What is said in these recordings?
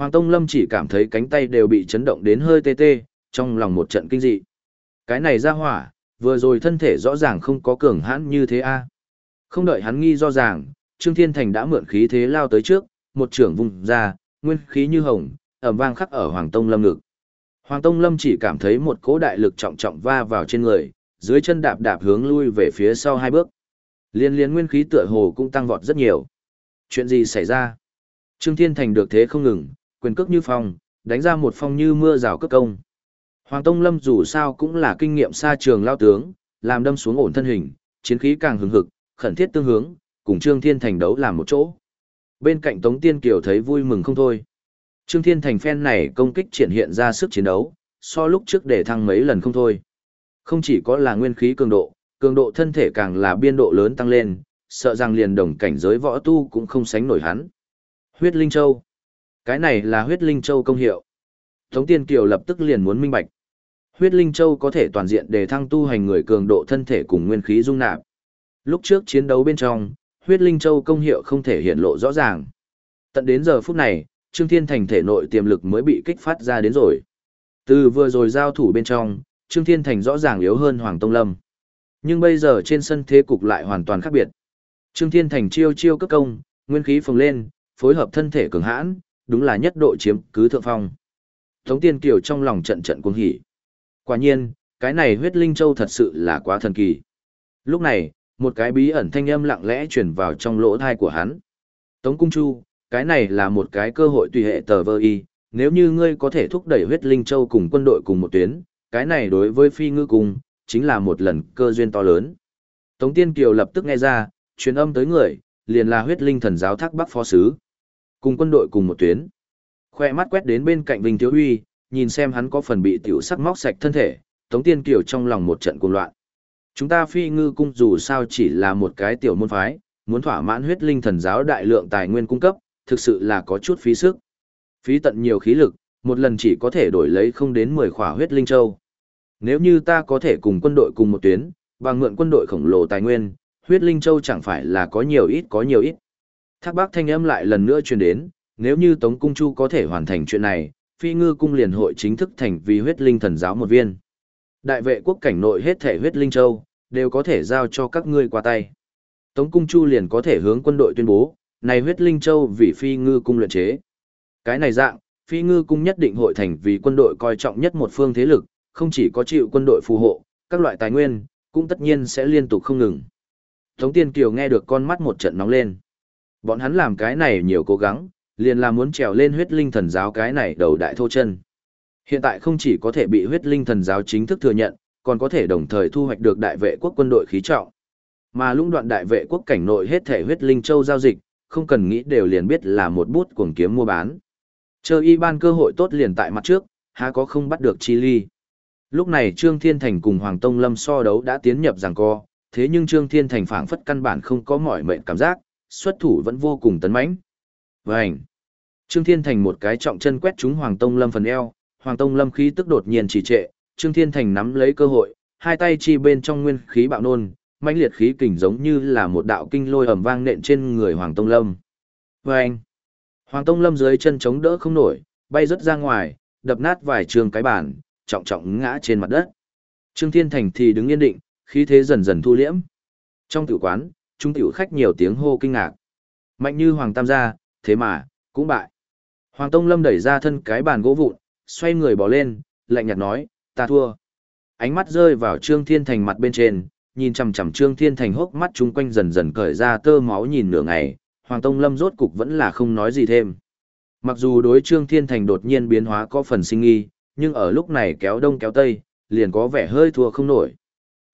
Hoàng Tông Lâm chỉ cảm thấy cánh tay đều bị chấn động đến hơi tê tê, trong lòng một trận kinh dị. Cái này ra hỏa, vừa rồi thân thể rõ ràng không có cường hãn như thế a. Không đợi hắn nghi do ràng, Trương Thiên Thành đã mượn khí thế lao tới trước, một trưởng vùng ra, nguyên khí như hồng, ẩm vang khắc ở Hoàng Tông Lâm ngực. Hoàng Tông Lâm chỉ cảm thấy một cỗ đại lực trọng trọng va vào trên người, dưới chân đạp đạp hướng lui về phía sau hai bước. Liên liên nguyên khí tựa hồ cũng tăng vọt rất nhiều. Chuyện gì xảy ra? Trương Thiên Thành được thế không ngừng, quyền cước như phong, đánh ra một phong như mưa rào cước công. Hoàng Tông Lâm dù sao cũng là kinh nghiệm xa trường lao tướng, làm đâm xuống ổn thân hình, chiến khí càng hứng hực, khẩn thiết tương hướng, cùng Trương Thiên Thành đấu làm một chỗ. Bên cạnh Tống Tiên Kiều thấy vui mừng không thôi. Trương Thiên Thành phen này công kích triển hiện ra sức chiến đấu, so lúc trước để thăng mấy lần không thôi. Không chỉ có là nguyên khí cường độ, cường độ thân thể càng là biên độ lớn tăng lên, sợ rằng liền đồng cảnh giới võ tu cũng không sánh nổi hắn. Huyết Linh Châu. Cái này là huyết Linh Châu công hiệu. Tống Tiên Kiều lập tức liền muốn minh bạch. Huyết Linh Châu có thể toàn diện để thăng tu hành người cường độ thân thể cùng nguyên khí dung nạp. Lúc trước chiến đấu bên trong, huyết Linh Châu công hiệu không thể hiện lộ rõ ràng. Tận đến giờ phút này, Trương Thiên Thành thể nội tiềm lực mới bị kích phát ra đến rồi. Từ vừa rồi giao thủ bên trong, Trương Thiên Thành rõ ràng yếu hơn Hoàng Tông Lâm. Nhưng bây giờ trên sân thế cục lại hoàn toàn khác biệt. Trương Thiên Thành chiêu chiêu cấp công, nguyên khí phồng lên, phối hợp thân thể cường hãn, đúng là nhất độ chiếm cứ thượng phong. Tống Tiên Kiều trong lòng trận trận cuồng hỉ. Quả nhiên, cái này huyết linh châu thật sự là quá thần kỳ. Lúc này, một cái bí ẩn thanh âm lặng lẽ truyền vào trong lỗ thai của hắn. Tống Cung Chu, cái này là một cái cơ hội tùy hệ tờ vơ y, nếu như ngươi có thể thúc đẩy huyết linh châu cùng quân đội cùng một tuyến, cái này đối với phi ngư cung, chính là một lần cơ duyên to lớn. Tống Tiên Kiều lập tức nghe ra, truyền âm tới người, liền là huyết linh thần giáo thác bắc phó sứ. Cùng quân đội cùng một tuyến. Khoe mắt quét đến bên cạnh Vinh Thiếu Huy, nhìn xem hắn có phần bị tiểu sắc móc sạch thân thể, Tống Tiên Kiều trong lòng một trận cuồng loạn. Chúng ta phi ngư cung dù sao chỉ là một cái tiểu môn phái, muốn thỏa mãn huyết linh thần giáo đại lượng tài nguyên cung cấp, thực sự là có chút phí sức. Phí tận nhiều khí lực, một lần chỉ có thể đổi lấy không đến 10 khỏa huyết linh châu. Nếu như ta có thể cùng quân đội cùng một tuyến, và mượn quân đội khổng lồ tài nguyên, huyết linh châu chẳng phải là có nhiều ít có nhiều ít. Thác bác thanh âm lại lần nữa truyền đến, nếu như Tống Cung Chu có thể hoàn thành chuyện này, phi ngư cung liền hội chính thức thành vì huyết linh thần giáo một viên. Đại vệ quốc cảnh nội hết thể huyết linh châu, đều có thể giao cho các ngươi qua tay. Tống Cung Chu liền có thể hướng quân đội tuyên bố, này huyết linh châu vì phi ngư cung luyện chế. Cái này dạng, phi ngư cung nhất định hội thành vì quân đội coi trọng nhất một phương thế lực, không chỉ có chịu quân đội phù hộ, các loại tài nguyên, cũng tất nhiên sẽ liên tục không ngừng. Tống Tiên Kiều nghe được con mắt một trận nóng lên. Bọn hắn làm cái này nhiều cố gắng, liền là muốn trèo lên huyết linh thần giáo cái này đầu đại thô chân. Hiện tại không chỉ có thể bị huyết linh thần giáo chính thức thừa nhận, còn có thể đồng thời thu hoạch được đại vệ quốc quân đội khí trọng. Mà lũng đoạn đại vệ quốc cảnh nội hết thể huyết linh châu giao dịch, không cần nghĩ đều liền biết là một bút cuồng kiếm mua bán. Chờ y ban cơ hội tốt liền tại mặt trước, há có không bắt được chi ly. Lúc này Trương Thiên Thành cùng Hoàng Tông Lâm so đấu đã tiến nhập giằng co, thế nhưng Trương Thiên Thành phảng phất căn bản không có mỏi mệnh cảm giác, xuất thủ vẫn vô cùng tấn mãnh. Vành. Trương Thiên Thành một cái trọng chân quét trúng Hoàng Tông Lâm phần eo, Hoàng Tông Lâm khí tức đột nhiên trì trệ, Trương Thiên Thành nắm lấy cơ hội, hai tay chi bên trong nguyên khí bạo nôn, mãnh liệt khí kình giống như là một đạo kinh lôi ầm vang nện trên người Hoàng Tông Lâm. Vành. Hoàng Tông Lâm dưới chân chống đỡ không nổi, bay rất ra ngoài, đập nát vài trường cái bàn, trọng trọng ngã trên mặt đất. Trương Thiên Thành thì đứng yên định, khí thế dần dần thu liễm. Trong Tử quán, trung tiểu khách nhiều tiếng hô kinh ngạc. Mạnh như Hoàng Tam gia, thế mà, cũng bại. Hoàng Tông Lâm đẩy ra thân cái bàn gỗ vụn, xoay người bỏ lên, lạnh nhạt nói, ta thua. Ánh mắt rơi vào Trương Thiên Thành mặt bên trên, nhìn chằm chằm Trương Thiên Thành hốc mắt chung quanh dần dần cởi ra tơ máu nhìn nửa ngày, Hoàng Tông Lâm rốt cục vẫn là không nói gì thêm. Mặc dù đối Trương Thiên Thành đột nhiên biến hóa có phần sinh nghi, nhưng ở lúc này kéo đông kéo tây, liền có vẻ hơi thua không nổi.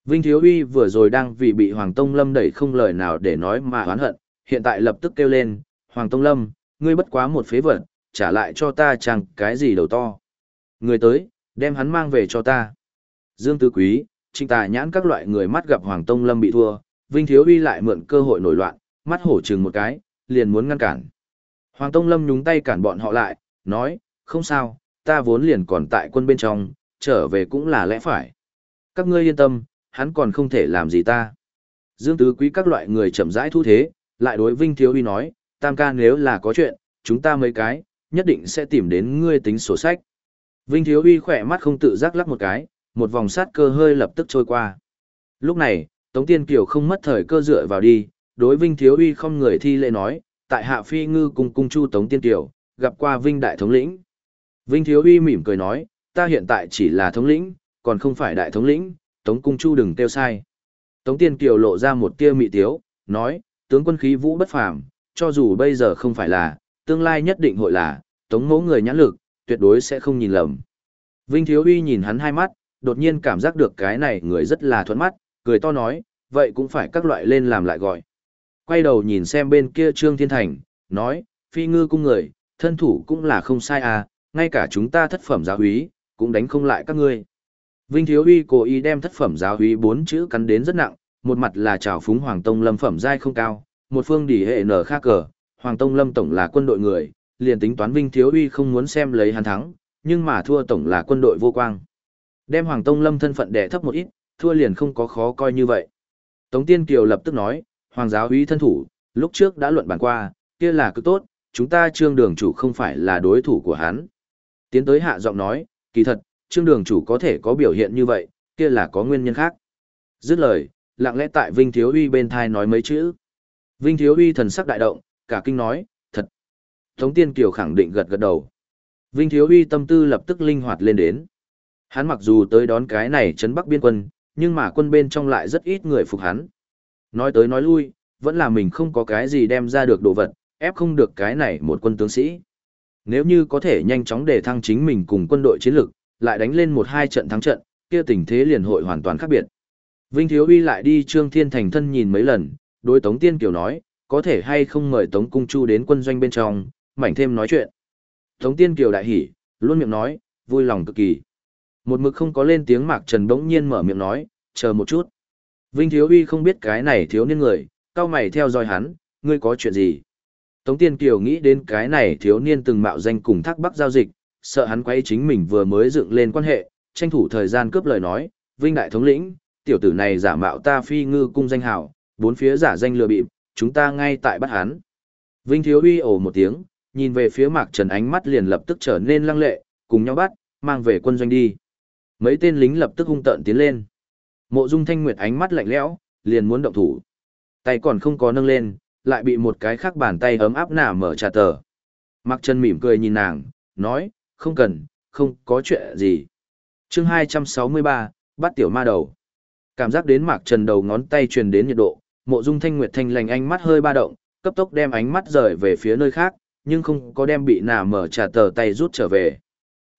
Vinh Thiếu Uy vừa rồi đang vì bị Hoàng Tông Lâm đẩy không lời nào để nói mà oán hận, hiện tại lập tức kêu lên, Hoàng Tông Lâm, ngươi bất quá một phế vật, trả lại cho ta chẳng cái gì đầu to. Người tới, đem hắn mang về cho ta. Dương Tư Quý, Trịnh Tà nhãn các loại người mắt gặp Hoàng Tông Lâm bị thua, Vinh Thiếu Uy lại mượn cơ hội nổi loạn, mắt hổ chừng một cái, liền muốn ngăn cản. Hoàng Tông Lâm nhúng tay cản bọn họ lại, nói, không sao, ta vốn liền còn tại quân bên trong, trở về cũng là lẽ phải. Các ngươi yên tâm, hắn còn không thể làm gì ta. Dương Tứ Quý các loại người chậm rãi thu thế, lại đối Vinh Thiếu Uy nói, tam ca nếu là có chuyện, chúng ta mấy cái, nhất định sẽ tìm đến ngươi tính sổ sách. Vinh Thiếu Uy khỏe mắt không tự giác lắc một cái, một vòng sát cơ hơi lập tức trôi qua. Lúc này, Tống Tiên Kiều không mất thời cơ dựa vào đi, đối Vinh Thiếu Uy không người thi lễ nói, tại Hạ Phi Ngư cùng cung chu Tống Tiên Kiều, gặp qua Vinh Đại Thống lĩnh. Vinh Thiếu Uy mỉm cười nói, ta hiện tại chỉ là thống lĩnh, còn không phải đại thống lĩnh, Tống Cung Chu đừng tiêu sai. Tống Tiên Kiều lộ ra một tia mị tiếu, nói, tướng quân khí vũ bất phàm, cho dù bây giờ không phải là, tương lai nhất định hội là, Tống mẫu người nhãn lực, tuyệt đối sẽ không nhìn lầm. Vinh Thiếu Uy nhìn hắn hai mắt, đột nhiên cảm giác được cái này người rất là thuận mắt, cười to nói, vậy cũng phải các loại lên làm lại gọi. Quay đầu nhìn xem bên kia Trương Thiên Thành, nói, phi ngư cung người, thân thủ cũng là không sai à, ngay cả chúng ta thất phẩm giáo úy, cũng đánh không lại các ngươi. Vinh Thiếu Uy cố ý đem thất phẩm giáo uy bốn chữ cắn đến rất nặng, một mặt là trào phúng Hoàng Tông Lâm phẩm giai không cao, một phương đỉ hệ nở khác cờ, Hoàng Tông Lâm tổng là quân đội người, liền tính toán Vinh Thiếu Uy không muốn xem lấy hắn thắng, nhưng mà thua tổng là quân đội vô quang. Đem Hoàng Tông Lâm thân phận đè thấp một ít, thua liền không có khó coi như vậy. Tống Tiên Kiều lập tức nói, Hoàng giáo uy thân thủ, lúc trước đã luận bàn qua, kia là cứ tốt, chúng ta trương đường chủ không phải là đối thủ của hắn. Tiến tới hạ giọng nói, kỳ thật, trương đường chủ có thể có biểu hiện như vậy, kia là có nguyên nhân khác. Dứt lời, lặng lẽ tại Vinh Thiếu Uy bên thai nói mấy chữ. Vinh Thiếu Uy thần sắc đại động, cả kinh nói, thật. Tống Tiên Kiều khẳng định gật gật đầu. Vinh Thiếu Uy tâm tư lập tức linh hoạt lên đến. Hắn mặc dù tới đón cái này trấn Bắc biên quân, nhưng mà quân bên trong lại rất ít người phục hắn. Nói tới nói lui, vẫn là mình không có cái gì đem ra được đồ vật, ép không được cái này một quân tướng sĩ. Nếu như có thể nhanh chóng để thăng chính mình cùng quân đội chiến lược, lại đánh lên một hai trận thắng trận, kia tình thế liền hội hoàn toàn khác biệt. Vinh Thiếu Uy lại đi Trương Thiên Thành thân nhìn mấy lần, đối Tống Tiên Kiều nói, có thể hay không mời Tống Cung Chu đến quân doanh bên trong, mảnh thêm nói chuyện. Tống Tiên Kiều đại hỉ, luôn miệng nói, vui lòng cực kỳ. Một mực không có lên tiếng Mạc Trần bỗng nhiên mở miệng nói, chờ một chút. Vinh Thiếu Uy không biết cái này thiếu niên người, cao mày theo dõi hắn, ngươi có chuyện gì? Tống Tiên Kiều nghĩ đến cái này thiếu niên từng mạo danh cùng thác bắc giao dịch, sợ hắn quay chính mình vừa mới dựng lên quan hệ, tranh thủ thời gian cướp lời nói, Vinh Đại Thống lĩnh, tiểu tử này giả mạo ta phi ngư cung danh hào, bốn phía giả danh lừa bịp, chúng ta ngay tại bắt hắn. Vinh Thiếu Uy ồ một tiếng, nhìn về phía Mạc Trần ánh mắt liền lập tức trở nên lăng lệ, cùng nhau bắt, mang về quân doanh đi. Mấy tên lính lập tức hung tợn tiến lên. Mộ Dung Thanh Nguyệt ánh mắt lạnh lẽo, liền muốn động thủ. Tay còn không có nâng lên, lại bị một cái khác bàn tay ấm áp nả mở trà tờ. Mạc Trần mỉm cười nhìn nàng, nói, không cần, không có chuyện gì. chương 263, bắt tiểu ma đầu. Cảm giác đến Mạc Trần đầu ngón tay truyền đến nhiệt độ, mộ dung thanh nguyệt thanh lành ánh mắt hơi ba động, cấp tốc đem ánh mắt rời về phía nơi khác, nhưng không có đem bị nà mở trà tờ tay rút trở về.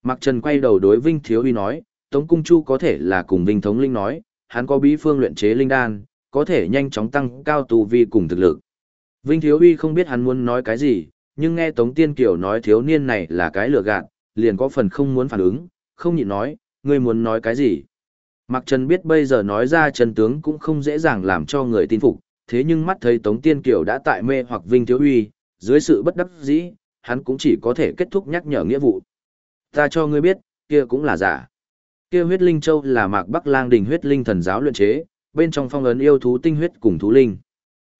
Mạc Trần quay đầu đối Vinh Thiếu Uy nói, Tống Cung Chu có thể là cùng Vinh Thống Linh nói, hắn có bí phương luyện chế linh đan, có thể nhanh chóng tăng cao tu vi cùng thực lực. Vinh Thiếu Uy không biết hắn muốn nói cái gì, nhưng nghe Tống Tiên Kiều nói thiếu niên này là cái lừa gạt, liền có phần không muốn phản ứng, không nhịn nói, ngươi muốn nói cái gì. Mặc Trần biết bây giờ nói ra Trần tướng cũng không dễ dàng làm cho người tin phục, thế nhưng mắt thấy Tống Tiên Kiều đã tại mê hoặc Vinh Thiếu Uy, dưới sự bất đắc dĩ, hắn cũng chỉ có thể kết thúc nhắc nhở nghĩa vụ. Ta cho ngươi biết, kia cũng là giả. Kia huyết linh châu là Mạc Bắc Lang đỉnh huyết linh thần giáo luyện chế, bên trong phong ấn yêu thú tinh huyết cùng thú linh.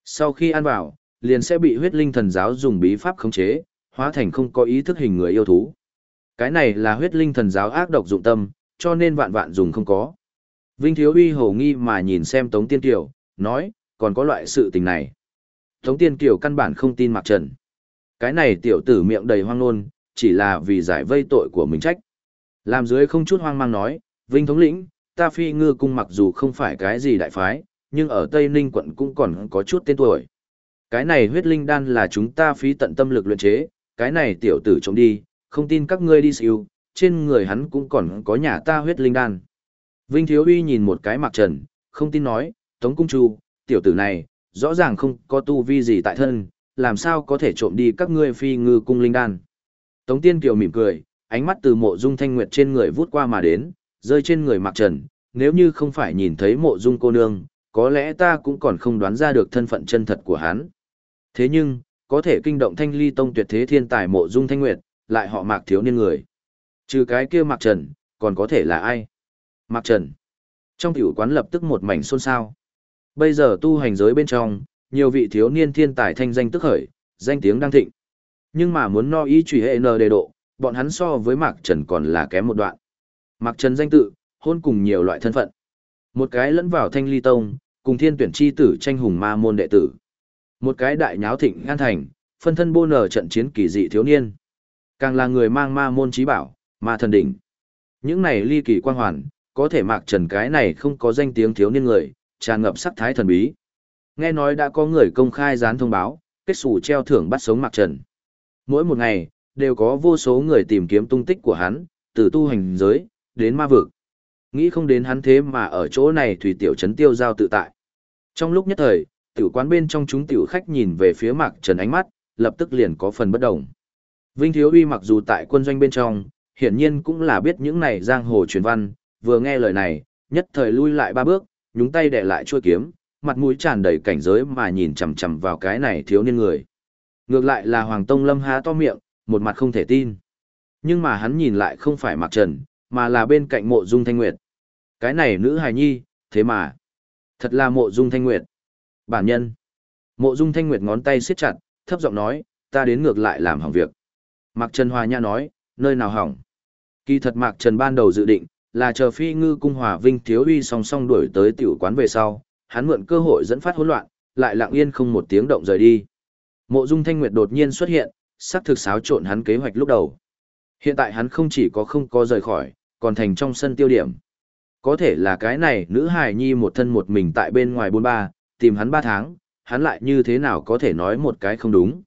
Sau khi ăn vào, liền sẽ bị huyết linh thần giáo dùng bí pháp khống chế, hóa thành không có ý thức hình người yêu thú. Cái này là huyết linh thần giáo ác độc dụng tâm, cho nên vạn vạn dùng không có. Vinh Thiếu Uy hồ nghi mà nhìn xem Tống Tiên Kiều, nói, còn có loại sự tình này. Tống Tiên Kiều căn bản không tin Mạc Trần. Cái này tiểu tử miệng đầy hoang nôn, chỉ là vì giải vây tội của mình trách. Làm dưới không chút hoang mang nói, Vinh Thống lĩnh, ta phi ngư cung mặc dù không phải cái gì đại phái, nhưng ở Tây Ninh quận cũng còn có chút tên tuổi. Cái này huyết linh đan là chúng ta phí tận tâm lực luyện chế, cái này tiểu tử chống đi, không tin các ngươi đi siêu, trên người hắn cũng còn có nhà ta huyết linh đan. Vinh Thiếu Uy nhìn một cái mặc trần, không tin nói, Tống Cung Chu, tiểu tử này, rõ ràng không có tu vi gì tại thân, làm sao có thể trộm đi các ngươi phi ngư cung linh đan. Tống Tiên Kiều mỉm cười, ánh mắt từ mộ dung thanh nguyệt trên người vút qua mà đến, rơi trên người mặc trần, nếu như không phải nhìn thấy mộ dung cô nương, có lẽ ta cũng còn không đoán ra được thân phận chân thật của hắn. Thế nhưng, có thể kinh động thanh ly tông tuyệt thế thiên tài mộ dung thanh nguyệt, lại họ mạc thiếu niên người. Trừ cái kia mạc trần, còn có thể là ai? Mạc trần. Trong tiểu quán lập tức một mảnh xôn xao. Bây giờ tu hành giới bên trong, nhiều vị thiếu niên thiên tài thanh danh tức khởi, danh tiếng đang thịnh. Nhưng mà muốn no ý truy hệ nờ đề độ, bọn hắn so với Mạc Trần còn là kém một đoạn. Mạc Trần danh tự, hôn cùng nhiều loại thân phận. Một cái lẫn vào thanh ly tông, cùng thiên tuyển chi tử tranh hùng ma môn đệ tử. Một cái đại nháo thịnh an thành, phân thân bô nở trận chiến kỳ dị thiếu niên. Càng là người mang ma môn trí bảo, ma thần đỉnh. Những này ly kỳ quang hoàn, có thể mạc trần cái này không có danh tiếng thiếu niên người, tràn ngập sắc thái thần bí. Nghe nói đã có người công khai dán thông báo, kết xù treo thưởng bắt sống mạc trần. Mỗi một ngày, đều có vô số người tìm kiếm tung tích của hắn, từ tu hành giới, đến ma vực. Nghĩ không đến hắn thế mà ở chỗ này thủy tiểu trấn tiêu giao tự tại. Trong lúc nhất thời, tiểu quán bên trong chúng tiểu khách nhìn về phía mạc trần ánh mắt, lập tức liền có phần bất đồng. Vinh Thiếu Uy mặc dù tại quân doanh bên trong, hiển nhiên cũng là biết những này giang hồ truyền văn, vừa nghe lời này, nhất thời lui lại ba bước, nhúng tay để lại chuôi kiếm, mặt mũi tràn đầy cảnh giới mà nhìn chằm chằm vào cái này thiếu niên người. Ngược lại là Hoàng Tông Lâm há to miệng, một mặt không thể tin. Nhưng mà hắn nhìn lại không phải Mạc Trần, mà là bên cạnh mộ dung thanh nguyệt. Cái này nữ hài nhi, thế mà. Thật là mộ dung thanh nguyệt. Bản nhân. Mộ dung thanh nguyệt ngón tay siết chặt, thấp giọng nói, ta đến ngược lại làm hỏng việc. Mạc Trần Hòa Nha nói, nơi nào hỏng. Kỳ thật Mạc Trần ban đầu dự định, là chờ phi ngư cung hòa vinh thiếu uy song song đuổi tới tiểu quán về sau, hắn mượn cơ hội dẫn phát hỗn loạn, lại lặng yên không một tiếng động rời đi. Mộ Dung Thanh Nguyệt đột nhiên xuất hiện, sắp thực xáo trộn hắn kế hoạch lúc đầu. Hiện tại hắn không chỉ có không có rời khỏi, còn thành trong sân tiêu điểm. Có thể là cái này nữ hài nhi một thân một mình tại bên ngoài bôn ba, tìm hắn ba tháng, hắn lại như thế nào có thể nói một cái không đúng.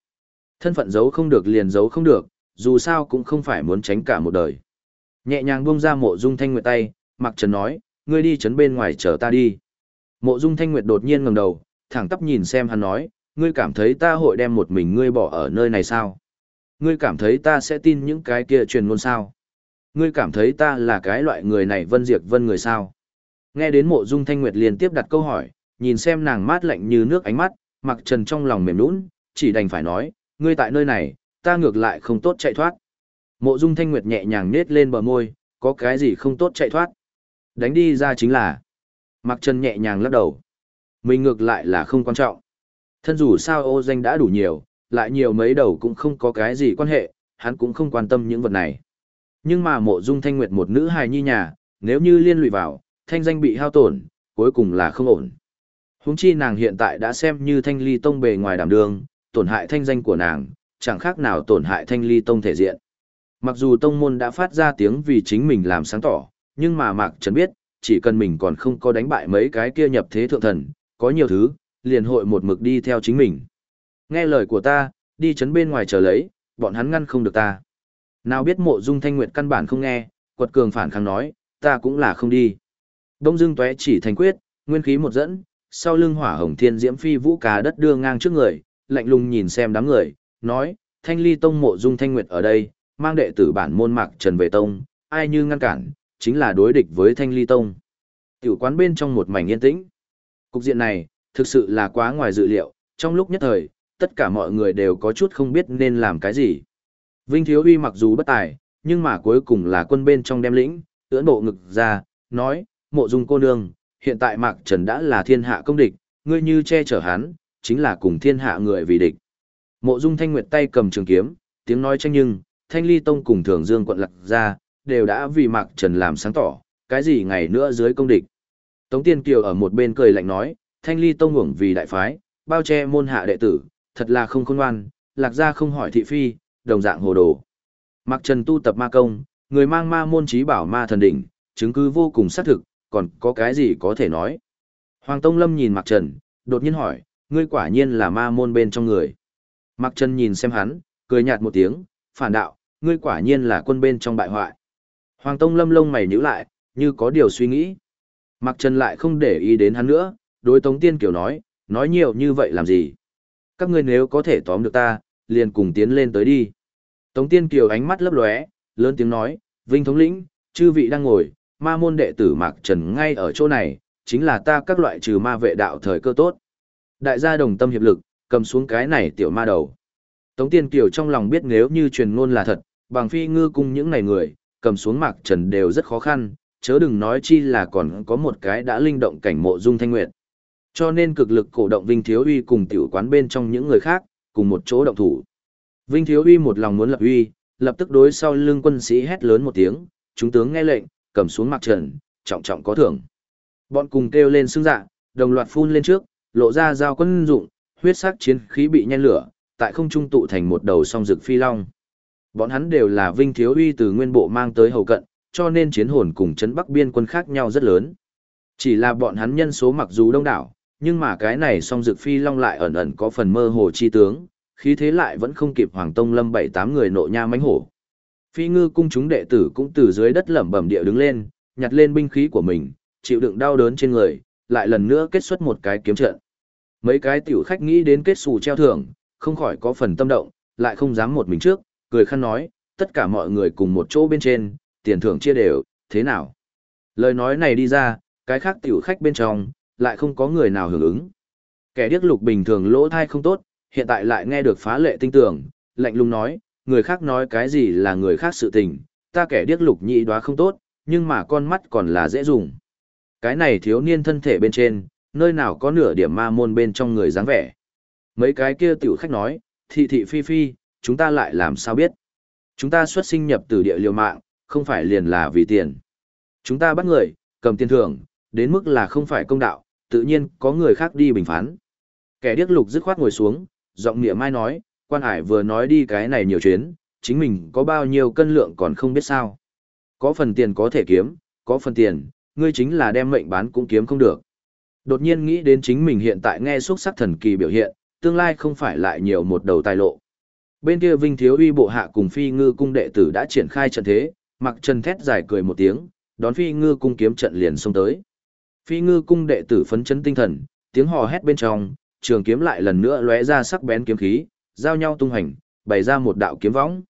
Thân phận giấu không được liền giấu không được, dù sao cũng không phải muốn tránh cả một đời. Nhẹ nhàng buông ra mộ dung thanh nguyệt tay, mặc trần nói, ngươi đi chấn bên ngoài chờ ta đi. Mộ dung thanh nguyệt đột nhiên ngẩng đầu, thẳng tắp nhìn xem hắn nói, ngươi cảm thấy ta hội đem một mình ngươi bỏ ở nơi này sao? Ngươi cảm thấy ta sẽ tin những cái kia truyền ngôn sao? Ngươi cảm thấy ta là cái loại người này vân diệt vân người sao? Nghe đến mộ dung thanh nguyệt liên tiếp đặt câu hỏi, nhìn xem nàng mát lạnh như nước ánh mắt, mặc trần trong lòng mềm nũng, chỉ đành phải nói, ngươi tại nơi này, ta ngược lại không tốt chạy thoát. Mộ dung thanh nguyệt nhẹ nhàng nết lên bờ môi, có cái gì không tốt chạy thoát. Đánh đi ra chính là. Mặc trần nhẹ nhàng lắc đầu. Mình ngược lại là không quan trọng. Thân dù sao ô danh đã đủ nhiều, lại nhiều mấy đầu cũng không có cái gì quan hệ, hắn cũng không quan tâm những vật này. Nhưng mà mộ dung thanh nguyệt một nữ hài nhi nhà, nếu như liên lụy vào, thanh danh bị hao tổn, cuối cùng là không ổn. Húng chi nàng hiện tại đã xem như thanh ly tông bề ngoài đảm đường, tổn hại thanh danh của nàng, chẳng khác nào tổn hại thanh ly tông thể diện. Mặc dù tông môn đã phát ra tiếng vì chính mình làm sáng tỏ, nhưng mà Mạc Trần biết, chỉ cần mình còn không có đánh bại mấy cái kia nhập thế thượng thần, có nhiều thứ, liền hội một mực đi theo chính mình. Nghe lời của ta, đi chấn bên ngoài chờ lấy, bọn hắn ngăn không được ta. Nào biết mộ dung thanh nguyệt căn bản không nghe, quật cường phản kháng nói, ta cũng là không đi. Đông dương tué chỉ thành quyết, nguyên khí một dẫn, sau lưng hỏa hồng thiên diễm phi vũ cá đất đưa ngang trước người, lạnh lùng nhìn xem đám người, nói, thanh ly tông mộ dung thanh nguyệt ở đây, mang đệ tử bản môn mạc trần về tông, ai như ngăn cản, chính là đối địch với thanh ly tông. Tiểu quán bên trong một mảnh yên tĩnh. Cục diện này, thực sự là quá ngoài dự liệu, trong lúc nhất thời, tất cả mọi người đều có chút không biết nên làm cái gì. Vinh Thiếu Uy mặc dù bất tài, nhưng mà cuối cùng là quân bên trong đem lĩnh, ưỡn bộ ngực ra, nói, mộ dung cô nương, hiện tại Mạc Trần đã là thiên hạ công địch, ngươi như che chở hắn, chính là cùng thiên hạ người vì địch. Mộ dung thanh nguyệt tay cầm trường kiếm, tiếng nói tranh nhưng, thanh ly tông cùng thường dương quận lạc ra, đều đã vì Mạc Trần làm sáng tỏ, cái gì ngày nữa dưới công địch. Tống Tiên Kiều ở một bên cười lạnh nói, thanh ly tông hưởng vì đại phái, bao che môn hạ đệ tử, thật là không khôn ngoan, lạc gia không hỏi thị phi, đồng dạng hồ đồ. Mạc Trần tu tập ma công, người mang ma môn trí bảo ma thần đỉnh, chứng cứ vô cùng xác thực, còn có cái gì có thể nói. Hoàng Tông Lâm nhìn Mạc Trần, đột nhiên hỏi, ngươi quả nhiên là ma môn bên trong người. Mạc Trần nhìn xem hắn, cười nhạt một tiếng, phản đạo, ngươi quả nhiên là quân bên trong bại hoại. Hoàng Tông Lâm lông mày nhíu lại, như có điều suy nghĩ. Mạc Trần lại không để ý đến hắn nữa, đối Tống Tiên Kiều nói, nói nhiều như vậy làm gì? Các ngươi nếu có thể tóm được ta, liền cùng tiến lên tới đi. Tống Tiên Kiều ánh mắt lấp lóe, lớn tiếng nói, Vinh thống lĩnh, chư vị đang ngồi, ma môn đệ tử Mạc Trần ngay ở chỗ này, chính là ta các loại trừ ma vệ đạo thời cơ tốt. Đại gia đồng tâm hiệp lực, cầm xuống cái này tiểu ma đầu. Tống Tiên Kiều trong lòng biết nếu như truyền ngôn là thật, bằng phi ngư cung những này người, cầm xuống Mạc Trần đều rất khó khăn, chớ đừng nói chi là còn có một cái đã linh động cảnh mộ dung thanh nguyệt. Cho nên cực lực cổ động Vinh Thiếu Uy cùng tiểu quán bên trong những người khác, cùng một chỗ động thủ. Vinh Thiếu Uy một lòng muốn lập uy, lập tức đối sau lưng quân sĩ hét lớn một tiếng, chúng tướng nghe lệnh, cầm xuống mạc trần, trọng trọng có thưởng. Bọn cùng kêu lên xương dạ, đồng loạt phun lên trước, lộ ra dao quân dụng, huyết sắc chiến khí bị nhen lửa, tại không trung tụ thành một đầu song rực phi long. Bọn hắn đều là Vinh Thiếu Uy từ nguyên bộ mang tới hầu cận, cho nên chiến hồn cùng chấn Bắc biên quân khác nhau rất lớn. Chỉ là bọn hắn nhân số mặc dù đông đảo, nhưng mà cái này song rực phi long lại ẩn ẩn có phần mơ hồ chi tướng, khí thế lại vẫn không kịp Hoàng Tông Lâm bảy tám người nộ nha mãnh hổ. Phi ngư cung chúng đệ tử cũng từ dưới đất lẩm bẩm địa đứng lên, nhặt lên binh khí của mình, chịu đựng đau đớn trên người, lại lần nữa kết xuất một cái kiếm trận. Mấy cái tiểu khách nghĩ đến kết xù treo thưởng, không khỏi có phần tâm động, lại không dám một mình trước, cười khăn nói, tất cả mọi người cùng một chỗ bên trên, tiền thưởng chia đều, thế nào? Lời nói này đi ra, cái khác tiểu khách bên trong, lại không có người nào hưởng ứng. Kẻ điếc lục bình thường lỗ thai không tốt, hiện tại lại nghe được phá lệ tinh tưởng, lạnh lùng nói, người khác nói cái gì là người khác sự tình, ta kẻ điếc lục nhị đoá không tốt, nhưng mà con mắt còn là dễ dùng. Cái này thiếu niên thân thể bên trên, nơi nào có nửa điểm ma môn bên trong người dáng vẻ. Mấy cái kia tiểu khách nói, thị thị phi phi, chúng ta lại làm sao biết. Chúng ta xuất sinh nhập từ địa liều mạng, không phải liền là vì tiền. Chúng ta bắt người, cầm tiền thưởng, đến mức là không phải công đạo, tự nhiên có người khác đi bình phán. Kẻ điếc lục dứt khoát ngồi xuống, giọng nghĩa mai nói, quan hải vừa nói đi cái này nhiều chuyến, chính mình có bao nhiêu cân lượng còn không biết sao. Có phần tiền có thể kiếm, có phần tiền, ngươi chính là đem mệnh bán cũng kiếm không được. Đột nhiên nghĩ đến chính mình hiện tại nghe xuất sắc thần kỳ biểu hiện, tương lai không phải lại nhiều một đầu tài lộ. Bên kia Vinh Thiếu Uy bộ hạ cùng Phi Ngư cung đệ tử đã triển khai trận thế, mặc chân thét dài cười một tiếng, đón Phi Ngư cung kiếm trận liền xông tới. Phi Ngư cung đệ tử phấn chấn tinh thần, tiếng hò hét bên trong, trường kiếm lại lần nữa lóe ra sắc bén kiếm khí, giao nhau tung hành, bày ra một đạo kiếm võng.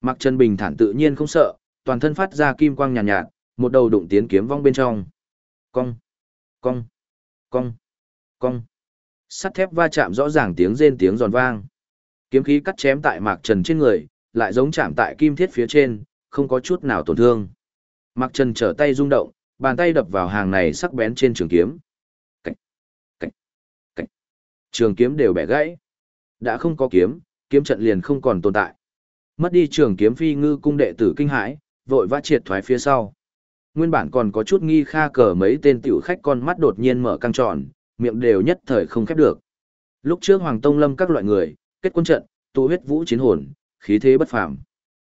Mặc chân bình thản tự nhiên không sợ, toàn thân phát ra kim quang nhàn nhạt, nhạt, một đầu đụng tiến kiếm vong bên trong. Cong, cong, cong, cong. Sắt thép va chạm rõ ràng tiếng rên tiếng giòn vang. Kiếm khí cắt chém tại Mạc Trần trên người, lại giống chạm tại kim thiết phía trên, không có chút nào tổn thương. Mạc Trần trở tay rung động, bàn tay đập vào hàng này sắc bén trên trường kiếm. Cách, cách, cách. Trường kiếm đều bẻ gãy. Đã không có kiếm, kiếm trận liền không còn tồn tại. Mất đi trường kiếm phi ngư cung đệ tử kinh hãi, vội vã triệt thoái phía sau. Nguyên bản còn có chút nghi kha cờ mấy tên tiểu khách con mắt đột nhiên mở căng tròn, miệng đều nhất thời không khép được. Lúc trước Hoàng Tông Lâm các loại người, kết quân trận, tụ huyết vũ chiến hồn, khí thế bất phàm.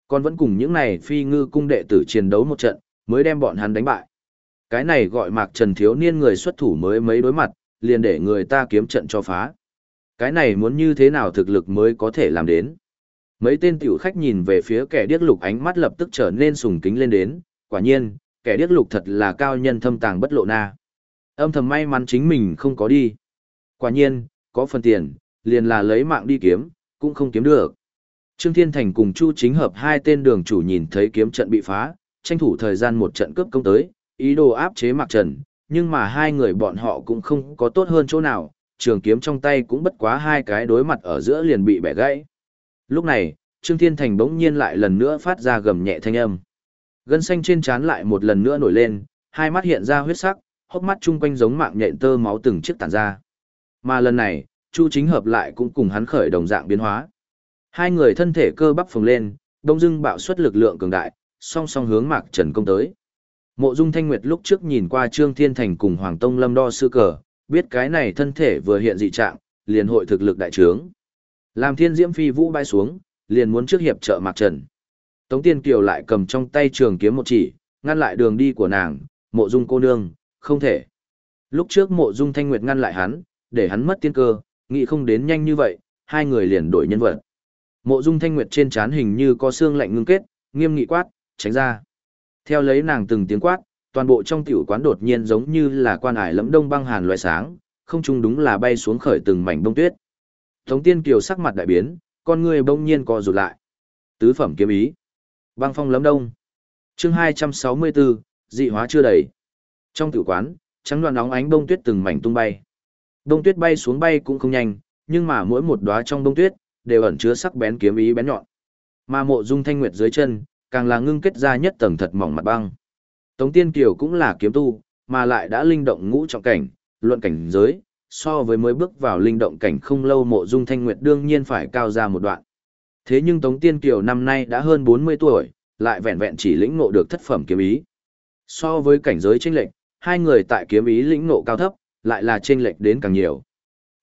Còn vẫn cùng những này phi ngư cung đệ tử chiến đấu một trận, mới đem bọn hắn đánh bại. Cái này gọi Mạc Trần thiếu niên người xuất thủ mới mấy đối mặt, liền để người ta kiếm trận cho phá. Cái này muốn như thế nào thực lực mới có thể làm đến. Mấy tên tiểu khách nhìn về phía kẻ điếc lục ánh mắt lập tức trở nên sùng kính lên đến, quả nhiên, kẻ điếc lục thật là cao nhân thâm tàng bất lộ na. Âm thầm may mắn chính mình không có đi. Quả nhiên, có phần tiền, liền là lấy mạng đi kiếm, cũng không kiếm được. Trương Thiên Thành cùng Chu Chính Hợp hai tên đường chủ nhìn thấy kiếm trận bị phá, tranh thủ thời gian một trận cướp công tới, ý đồ áp chế Mạc Trần, nhưng mà hai người bọn họ cũng không có tốt hơn chỗ nào, trường kiếm trong tay cũng bất quá hai cái đối mặt ở giữa liền bị bẻ gãy. Lúc này, Trương Thiên Thành bỗng nhiên lại lần nữa phát ra gầm nhẹ thanh âm. Gân xanh trên trán lại một lần nữa nổi lên, hai mắt hiện ra huyết sắc, hốc mắt chung quanh giống mạng nhện tơ máu từng chiếc tản ra. Mà lần này, Chu Chính hợp lại cũng cùng hắn khởi đồng dạng biến hóa. Hai người thân thể cơ bắp phồng lên, đông dưng bạo xuất lực lượng cường đại, song song hướng Mạc Trần công tới. Mộ Dung Thanh Nguyệt lúc trước nhìn qua Trương Thiên Thành cùng Hoàng Tông Lâm đo sư cờ, biết cái này thân thể vừa hiện dị trạng, liền hội thực lực đại trướng. Làm Thiên Diễm Phi vũ bay xuống, liền muốn trước hiệp trợ Mạc Trần. Tống Tiên Kiều lại cầm trong tay trường kiếm một chỉ, ngăn lại đường đi của nàng, Mộ Dung cô nương, không thể. Lúc trước Mộ Dung Thanh Nguyệt ngăn lại hắn, để hắn mất tiên cơ, nghĩ không đến nhanh như vậy, hai người liền đổi nhân vật. Mộ Dung Thanh Nguyệt trên trán hình như có xương lạnh ngưng kết, nghiêm nghị quát, tránh ra. Theo lấy nàng từng tiếng quát, toàn bộ trong tiểu quán đột nhiên giống như là quan ải lẫm đông băng hàn loại sáng, không chung đúng là bay xuống khởi từng mảnh bông tuyết. Tống Tiên Kiều sắc mặt đại biến, con người bỗng nhiên co rụt lại. Tứ phẩm kiếm ý. Băng phong lấm đông. Chương 264, dị hóa chưa đầy. Trong tiểu quán, trắng đoàn nóng ánh bông tuyết từng mảnh tung bay. Bông tuyết bay xuống bay cũng không nhanh, nhưng mà mỗi một đóa trong bông tuyết đều ẩn chứa sắc bén kiếm ý bén nhọn. Mà Mộ Dung Thanh Nguyệt dưới chân, càng là ngưng kết ra nhất tầng thật mỏng mặt băng. Tống Tiên Kiều cũng là kiếm tu, mà lại đã linh động ngũ trọng cảnh, luận cảnh giới, so với mới bước vào linh động cảnh không lâu Mộ Dung Thanh Nguyệt đương nhiên phải cao ra một đoạn. Thế nhưng Tống Tiên Kiều năm nay đã hơn 40 tuổi, lại vẹn vẹn chỉ lĩnh ngộ được thất phẩm kiếm ý. So với cảnh giới chênh lệch, hai người tại kiếm ý lĩnh ngộ cao thấp, lại là chênh lệch đến càng nhiều.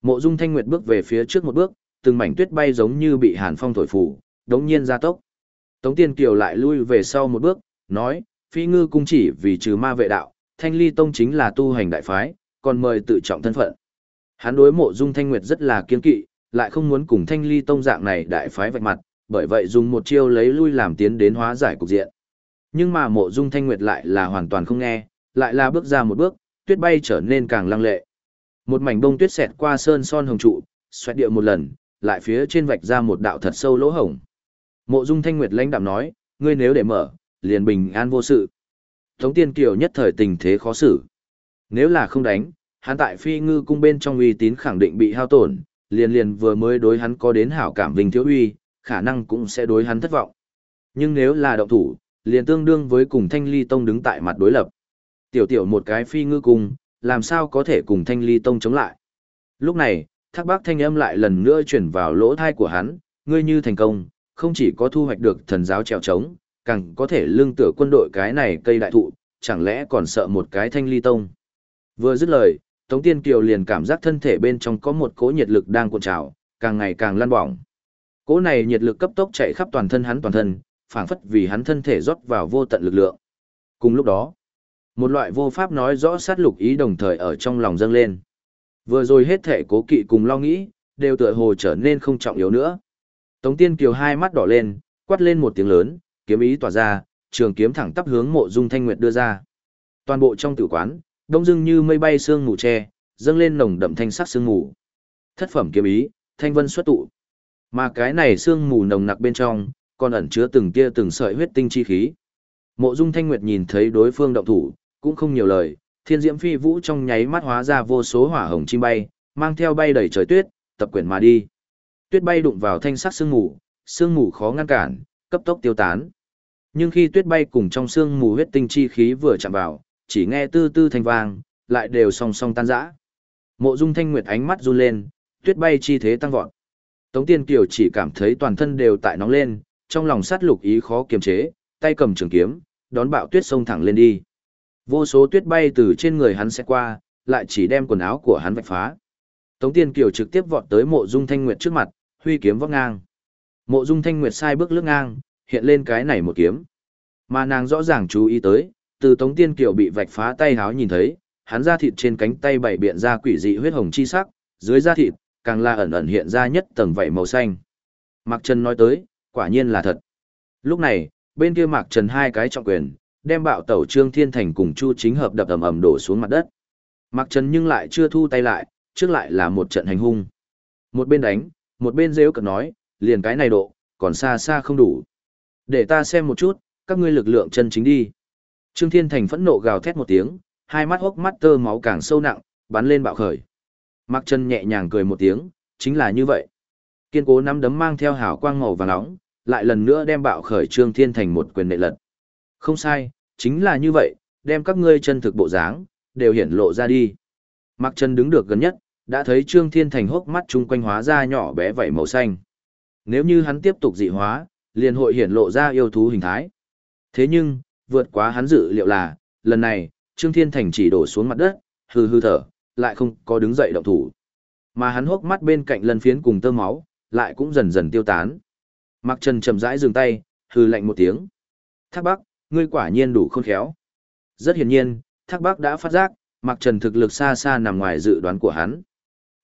Mộ Dung Thanh Nguyệt bước về phía trước một bước, từng mảnh tuyết bay giống như bị hàn phong thổi phủ, đống nhiên ra tốc. Tống Tiên Kiều lại lui về sau một bước, nói, phi ngư cung chỉ vì trừ ma vệ đạo, thanh ly tông chính là tu hành đại phái, còn mời tự trọng thân phận. Hắn đối mộ dung thanh nguyệt rất là kiên kỵ, lại không muốn cùng thanh ly tông dạng này đại phái vạch mặt, bởi vậy dùng một chiêu lấy lui làm tiến đến hóa giải cục diện. Nhưng mà mộ dung thanh nguyệt lại là hoàn toàn không nghe, lại là bước ra một bước, tuyết bay trở nên càng lăng lệ. Một mảnh bông tuyết xẹt qua sơn son hồng trụ, xoẹt điệu một lần, lại phía trên vạch ra một đạo thật sâu lỗ hổng. Mộ Dung Thanh Nguyệt lãnh đạm nói, ngươi nếu để mở, liền bình an vô sự. Tống Tiên Kiều nhất thời tình thế khó xử. Nếu là không đánh, hắn tại phi ngư cung bên trong uy tín khẳng định bị hao tổn, liền liền vừa mới đối hắn có đến hảo cảm vinh thiếu uy, khả năng cũng sẽ đối hắn thất vọng. Nhưng nếu là động thủ, liền tương đương với cùng Thanh Ly Tông đứng tại mặt đối lập. Tiểu tiểu một cái phi ngư cung, làm sao có thể cùng Thanh Ly Tông chống lại. Lúc này, thác bác thanh âm lại lần nữa chuyển vào lỗ thai của hắn, ngươi như thành công, không chỉ có thu hoạch được thần giáo trèo trống, càng có thể lương tựa quân đội cái này cây đại thụ, chẳng lẽ còn sợ một cái thanh ly tông. Vừa dứt lời, Tống Tiên Kiều liền cảm giác thân thể bên trong có một cỗ nhiệt lực đang cuộn trào, càng ngày càng lan bỏng. Cỗ này nhiệt lực cấp tốc chạy khắp toàn thân hắn toàn thân, phảng phất vì hắn thân thể rót vào vô tận lực lượng. Cùng lúc đó, một loại vô pháp nói rõ sát lục ý đồng thời ở trong lòng dâng lên. Vừa rồi hết thể cố kỵ cùng lo nghĩ, đều tựa hồ trở nên không trọng yếu nữa. Tống Tiên Kiều hai mắt đỏ lên, quát lên một tiếng lớn, kiếm ý tỏa ra, trường kiếm thẳng tắp hướng Mộ Dung Thanh Nguyệt đưa ra. Toàn bộ trong tử quán, đông dưng như mây bay sương mù che, dâng lên nồng đậm thanh sắc sương mù. Thất phẩm kiếm ý, thanh vân xuất tụ. Mà cái này sương mù nồng nặc bên trong, còn ẩn chứa từng tia từng sợi huyết tinh chi khí. Mộ Dung Thanh Nguyệt nhìn thấy đối phương động thủ, cũng không nhiều lời, thiên diễm phi vũ trong nháy mắt hóa ra vô số hỏa hồng chim bay, mang theo bay đầy trời tuyết, tập quyển mà đi. Tuyết bay đụng vào thanh sắc sương mù, sương mù khó ngăn cản, cấp tốc tiêu tán. Nhưng khi tuyết bay cùng trong sương mù huyết tinh chi khí vừa chạm vào, chỉ nghe tư tư thanh vang, lại đều song song tan rã. Mộ Dung Thanh Nguyệt ánh mắt run lên, tuyết bay chi thế tăng vọt. Tống Tiên Kiều chỉ cảm thấy toàn thân đều tại nóng lên, trong lòng sát lục ý khó kiềm chế, tay cầm trường kiếm, đón bạo tuyết sông thẳng lên đi. Vô số tuyết bay từ trên người hắn sẽ qua, lại chỉ đem quần áo của hắn vạch phá. Tống Tiên Kiều trực tiếp vọt tới Mộ Dung Thanh Nguyệt trước mặt, huy kiếm vóc ngang. Mộ Dung Thanh Nguyệt sai bước lướt ngang, hiện lên cái này một kiếm. Mà nàng rõ ràng chú ý tới, từ Tống Tiên Kiều bị vạch phá tay háo nhìn thấy, hắn da thịt trên cánh tay bảy biện ra quỷ dị huyết hồng chi sắc, dưới da thịt, càng là ẩn ẩn hiện ra nhất tầng vảy màu xanh. Mạc Trần nói tới, quả nhiên là thật. Lúc này, bên kia Mạc Trần hai cái trọng quyền, đem bạo tẩu Trương Thiên Thành cùng Chu Chính Hợp đập ầm ầm đổ xuống mặt đất. Mạc Trần nhưng lại chưa thu tay lại, trước lại là một trận hành hung. Một bên đánh, một bên rêu cực nói, liền cái này độ, còn xa xa không đủ. Để ta xem một chút, các ngươi lực lượng chân chính đi. Trương Thiên Thành phẫn nộ gào thét một tiếng, hai mắt hốc mắt tơ máu càng sâu nặng, bắn lên bạo khởi. Mạc Trần nhẹ nhàng cười một tiếng, chính là như vậy. Kiên cố nắm đấm mang theo hào quang màu vàng nóng, lại lần nữa đem bạo khởi Trương Thiên Thành một quyền nệ lật. Không sai, chính là như vậy, đem các ngươi chân thực bộ dáng, đều hiển lộ ra đi. Mạc Trần đứng được gần nhất, đã thấy Trương Thiên Thành hốc mắt chung quanh hóa ra nhỏ bé vảy màu xanh. Nếu như hắn tiếp tục dị hóa, liền hội hiển lộ ra yêu thú hình thái. Thế nhưng, vượt quá hắn dự liệu là, lần này, Trương Thiên Thành chỉ đổ xuống mặt đất, hừ hừ thở, lại không có đứng dậy động thủ. Mà hắn hốc mắt bên cạnh lần phiến cùng tơ máu, lại cũng dần dần tiêu tán. Mặc Trần chậm rãi dừng tay, hừ lạnh một tiếng. Thác Bắc, ngươi quả nhiên đủ khôn khéo. Rất hiển nhiên, Thác Bắc đã phát giác, Mặc Trần thực lực xa xa nằm ngoài dự đoán của hắn.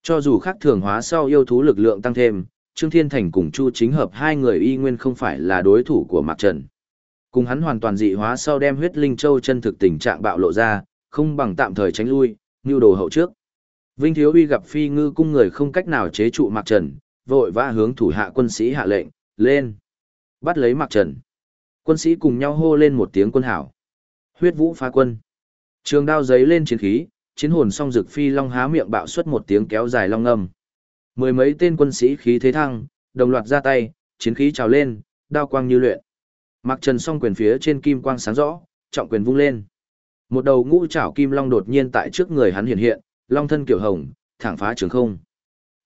Cho dù khác thường hóa sau yêu thú lực lượng tăng thêm, Trương Thiên Thành cùng Chu Chính Hợp hai người y nguyên không phải là đối thủ của Mạc Trần. Cùng hắn hoàn toàn dị hóa sau đem huyết linh châu chân thực tình trạng bạo lộ ra, không bằng tạm thời tránh lui, như đồ hậu trước. Vinh Thiếu Uy gặp phi ngư cung người không cách nào chế trụ Mạc Trần, vội vã hướng thủ hạ quân sĩ hạ lệnh, lên. Bắt lấy Mạc Trần. Quân sĩ cùng nhau hô lên một tiếng quân hảo. Huyết vũ phá quân. Trường đao giấy lên chiến khí, chiến hồn song dực phi long há miệng bạo xuất một tiếng kéo dài long âm. Mười mấy tên quân sĩ khí thế thăng, đồng loạt ra tay, chiến khí trào lên, đao quang như luyện. Mặc Trần song quyền phía trên kim quang sáng rõ, trọng quyền vung lên. Một đầu ngũ trảo kim long đột nhiên tại trước người hắn hiện hiện, long thân kiểu hồng, thẳng phá trường không.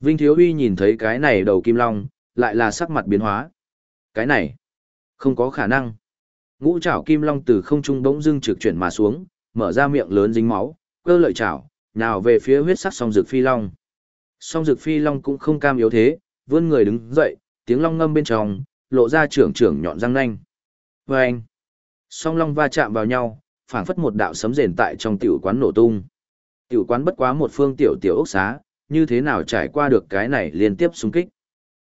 Vinh Thiếu Uy nhìn thấy cái này đầu kim long, lại là sắc mặt biến hóa. Cái này, không có khả năng. Ngũ trảo kim long từ không trung bỗng dưng trực chuyển mà xuống, mở ra miệng lớn dính máu, cơ lợi chảo, nào về phía huyết sắc song dược phi long. Song dược phi long cũng không cam yếu thế, vươn người đứng dậy, tiếng long ngâm bên trong, lộ ra trưởng trưởng nhọn răng nanh. Và anh, song long va chạm vào nhau, phảng phất một đạo sấm rền tại trong tiểu quán nổ tung. Tiểu quán bất quá một phương tiểu tiểu ốc xá, như thế nào trải qua được cái này liên tiếp xung kích.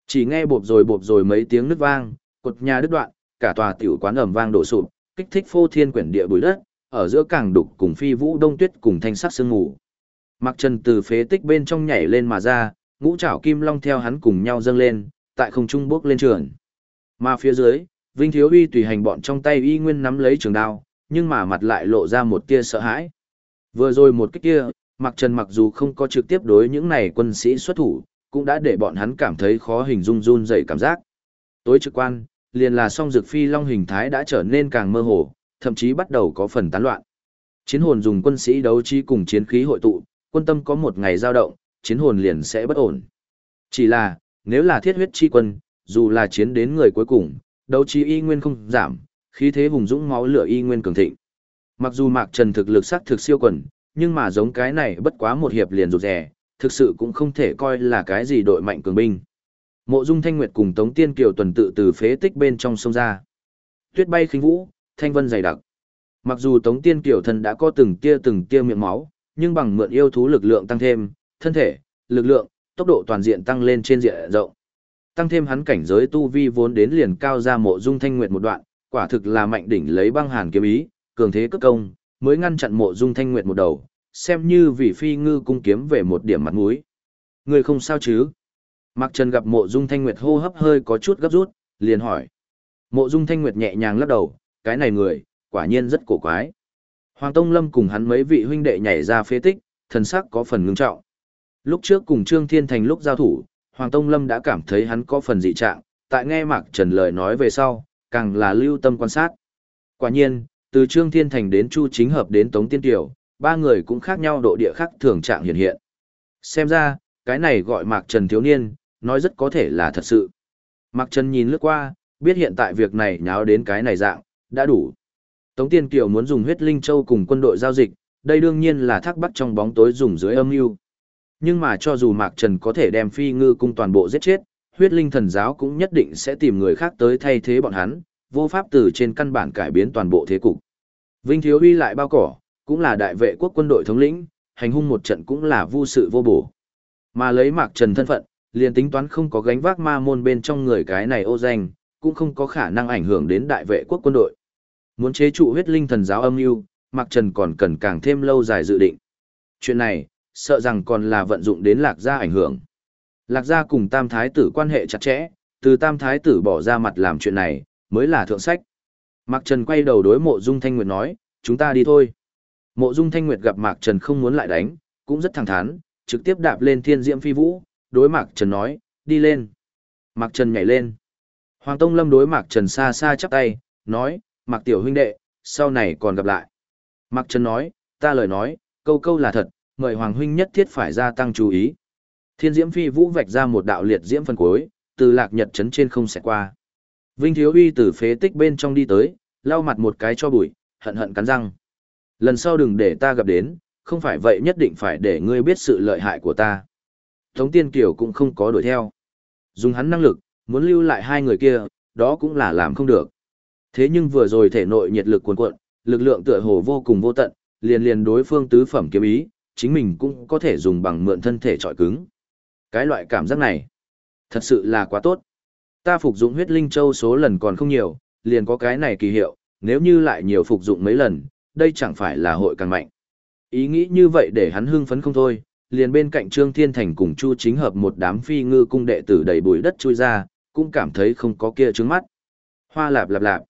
Chỉ nghe bộp rồi bộp rồi mấy tiếng nứt vang, cột nhà đứt đoạn, cả tòa tiểu quán ầm vang đổ sụp, kích thích phô thiên quyển địa bụi đất, ở giữa càng đục cùng phi vũ đông tuyết cùng thanh sắc sương mù. Mặc Trần từ phế tích bên trong nhảy lên mà ra, ngũ trảo kim long theo hắn cùng nhau dâng lên, tại không trung bước lên trường. Mà phía dưới, Vinh Thiếu Uy tùy hành bọn trong tay y nguyên nắm lấy trường đao, nhưng mà mặt lại lộ ra một tia sợ hãi. Vừa rồi một cái kia, Mặc Trần mặc dù không có trực tiếp đối những này quân sĩ xuất thủ, cũng đã để bọn hắn cảm thấy khó hình dung run dậy cảm giác. Tối trực quan, liền là song dược phi long hình thái đã trở nên càng mơ hồ, thậm chí bắt đầu có phần tán loạn. Chiến hồn dùng quân sĩ đấu trí cùng chiến khí hội tụ, quân tâm có một ngày dao động, chiến hồn liền sẽ bất ổn. Chỉ là, nếu là thiết huyết chi quân, dù là chiến đến người cuối cùng, đấu trí y nguyên không giảm, khí thế hùng dũng máu lửa y nguyên cường thịnh. Mặc dù Mạc Trần thực lực sắc thực siêu quần, nhưng mà giống cái này bất quá một hiệp liền rụt rè, thực sự cũng không thể coi là cái gì đội mạnh cường binh. Mộ Dung Thanh Nguyệt cùng Tống Tiên Kiều tuần tự từ phế tích bên trong sông ra. Tuyết bay khinh vũ, thanh vân dày đặc. Mặc dù Tống Tiên Kiều thân đã có từng tia từng tia miệng máu, nhưng bằng mượn yêu thú lực lượng tăng thêm, thân thể, lực lượng, tốc độ toàn diện tăng lên trên diện rộng. Tăng thêm hắn cảnh giới tu vi vốn đến liền cao ra Mộ Dung Thanh Nguyệt một đoạn, quả thực là mạnh đỉnh lấy băng hàn kiếm ý, cường thế cất công, mới ngăn chặn Mộ Dung Thanh Nguyệt một đầu, xem như vì phi ngư cung kiếm về một điểm mặt mũi. Người không sao chứ? Mạc Trần gặp mộ dung thanh nguyệt hô hấp hơi có chút gấp rút, liền hỏi. Mộ dung thanh nguyệt nhẹ nhàng lắc đầu, cái này người, quả nhiên rất cổ quái. Hoàng Tông Lâm cùng hắn mấy vị huynh đệ nhảy ra phế tích, thần sắc có phần ngưng trọng. Lúc trước cùng Trương Thiên Thành lúc giao thủ, Hoàng Tông Lâm đã cảm thấy hắn có phần dị trạng, tại nghe Mạc Trần lời nói về sau, càng là lưu tâm quan sát. Quả nhiên, từ Trương Thiên Thành đến Chu Chính Hợp đến Tống Tiên Tiểu, ba người cũng khác nhau độ địa khác thường trạng hiện hiện. Xem ra, cái này gọi Mạc Trần thiếu niên, nói rất có thể là thật sự. Mạc Trần nhìn lướt qua, biết hiện tại việc này nháo đến cái này dạng, đã đủ. Tống Tiên Kiều muốn dùng huyết linh châu cùng quân đội giao dịch, đây đương nhiên là thác bắt trong bóng tối dùng dưới âm mưu. Nhưng mà cho dù Mạc Trần có thể đem phi ngư cung toàn bộ giết chết, huyết linh thần giáo cũng nhất định sẽ tìm người khác tới thay thế bọn hắn, vô pháp từ trên căn bản cải biến toàn bộ thế cục. Vinh Thiếu Uy lại bao cỏ, cũng là đại vệ quốc quân đội thống lĩnh, hành hung một trận cũng là vô sự vô bổ. Mà lấy Mạc Trần thân phận, liền tính toán không có gánh vác ma môn bên trong người cái này ô danh, cũng không có khả năng ảnh hưởng đến đại vệ quốc quân đội. Muốn chế trụ huyết linh thần giáo âm mưu, Mạc Trần còn cần càng thêm lâu dài dự định. Chuyện này, sợ rằng còn là vận dụng đến lạc gia ảnh hưởng. Lạc gia cùng tam thái tử quan hệ chặt chẽ, từ tam thái tử bỏ ra mặt làm chuyện này, mới là thượng sách. Mạc Trần quay đầu đối mộ dung thanh nguyệt nói, chúng ta đi thôi. Mộ dung thanh nguyệt gặp Mạc Trần không muốn lại đánh, cũng rất thẳng thắn, trực tiếp đạp lên thiên diễm phi vũ, đối Mạc Trần nói, đi lên. Mạc Trần nhảy lên. Hoàng Tông Lâm đối Mạc Trần xa xa chắp tay, nói, Mạc Tiểu huynh đệ, sau này còn gặp lại. Mạc Trần nói, ta lời nói, câu câu là thật, mời Hoàng huynh nhất thiết phải gia tăng chú ý. Thiên diễm phi vũ vạch ra một đạo liệt diễm phân cuối, từ lạc nhật chấn trên không sẽ qua. Vinh Thiếu Uy từ phế tích bên trong đi tới, lau mặt một cái cho bụi, hận hận cắn răng. Lần sau đừng để ta gặp đến, không phải vậy nhất định phải để ngươi biết sự lợi hại của ta. Tống Tiên Kiều cũng không có đuổi theo. Dùng hắn năng lực, muốn lưu lại hai người kia, đó cũng là làm không được. Thế nhưng vừa rồi thể nội nhiệt lực cuồn cuộn, lực lượng tựa hồ vô cùng vô tận, liền liền đối phương tứ phẩm kiếm ý, chính mình cũng có thể dùng bằng mượn thân thể trọi cứng. Cái loại cảm giác này, thật sự là quá tốt. Ta phục dụng huyết linh châu số lần còn không nhiều, liền có cái này kỳ hiệu, nếu như lại nhiều phục dụng mấy lần, đây chẳng phải là hội càng mạnh. Ý nghĩ như vậy để hắn hưng phấn không thôi, liền bên cạnh Trương Thiên Thành cùng Chu Chính Hợp một đám phi ngư cung đệ tử đầy bụi đất chui ra, cũng cảm thấy không có kia trước mắt. Hoa lạp lạp lạp.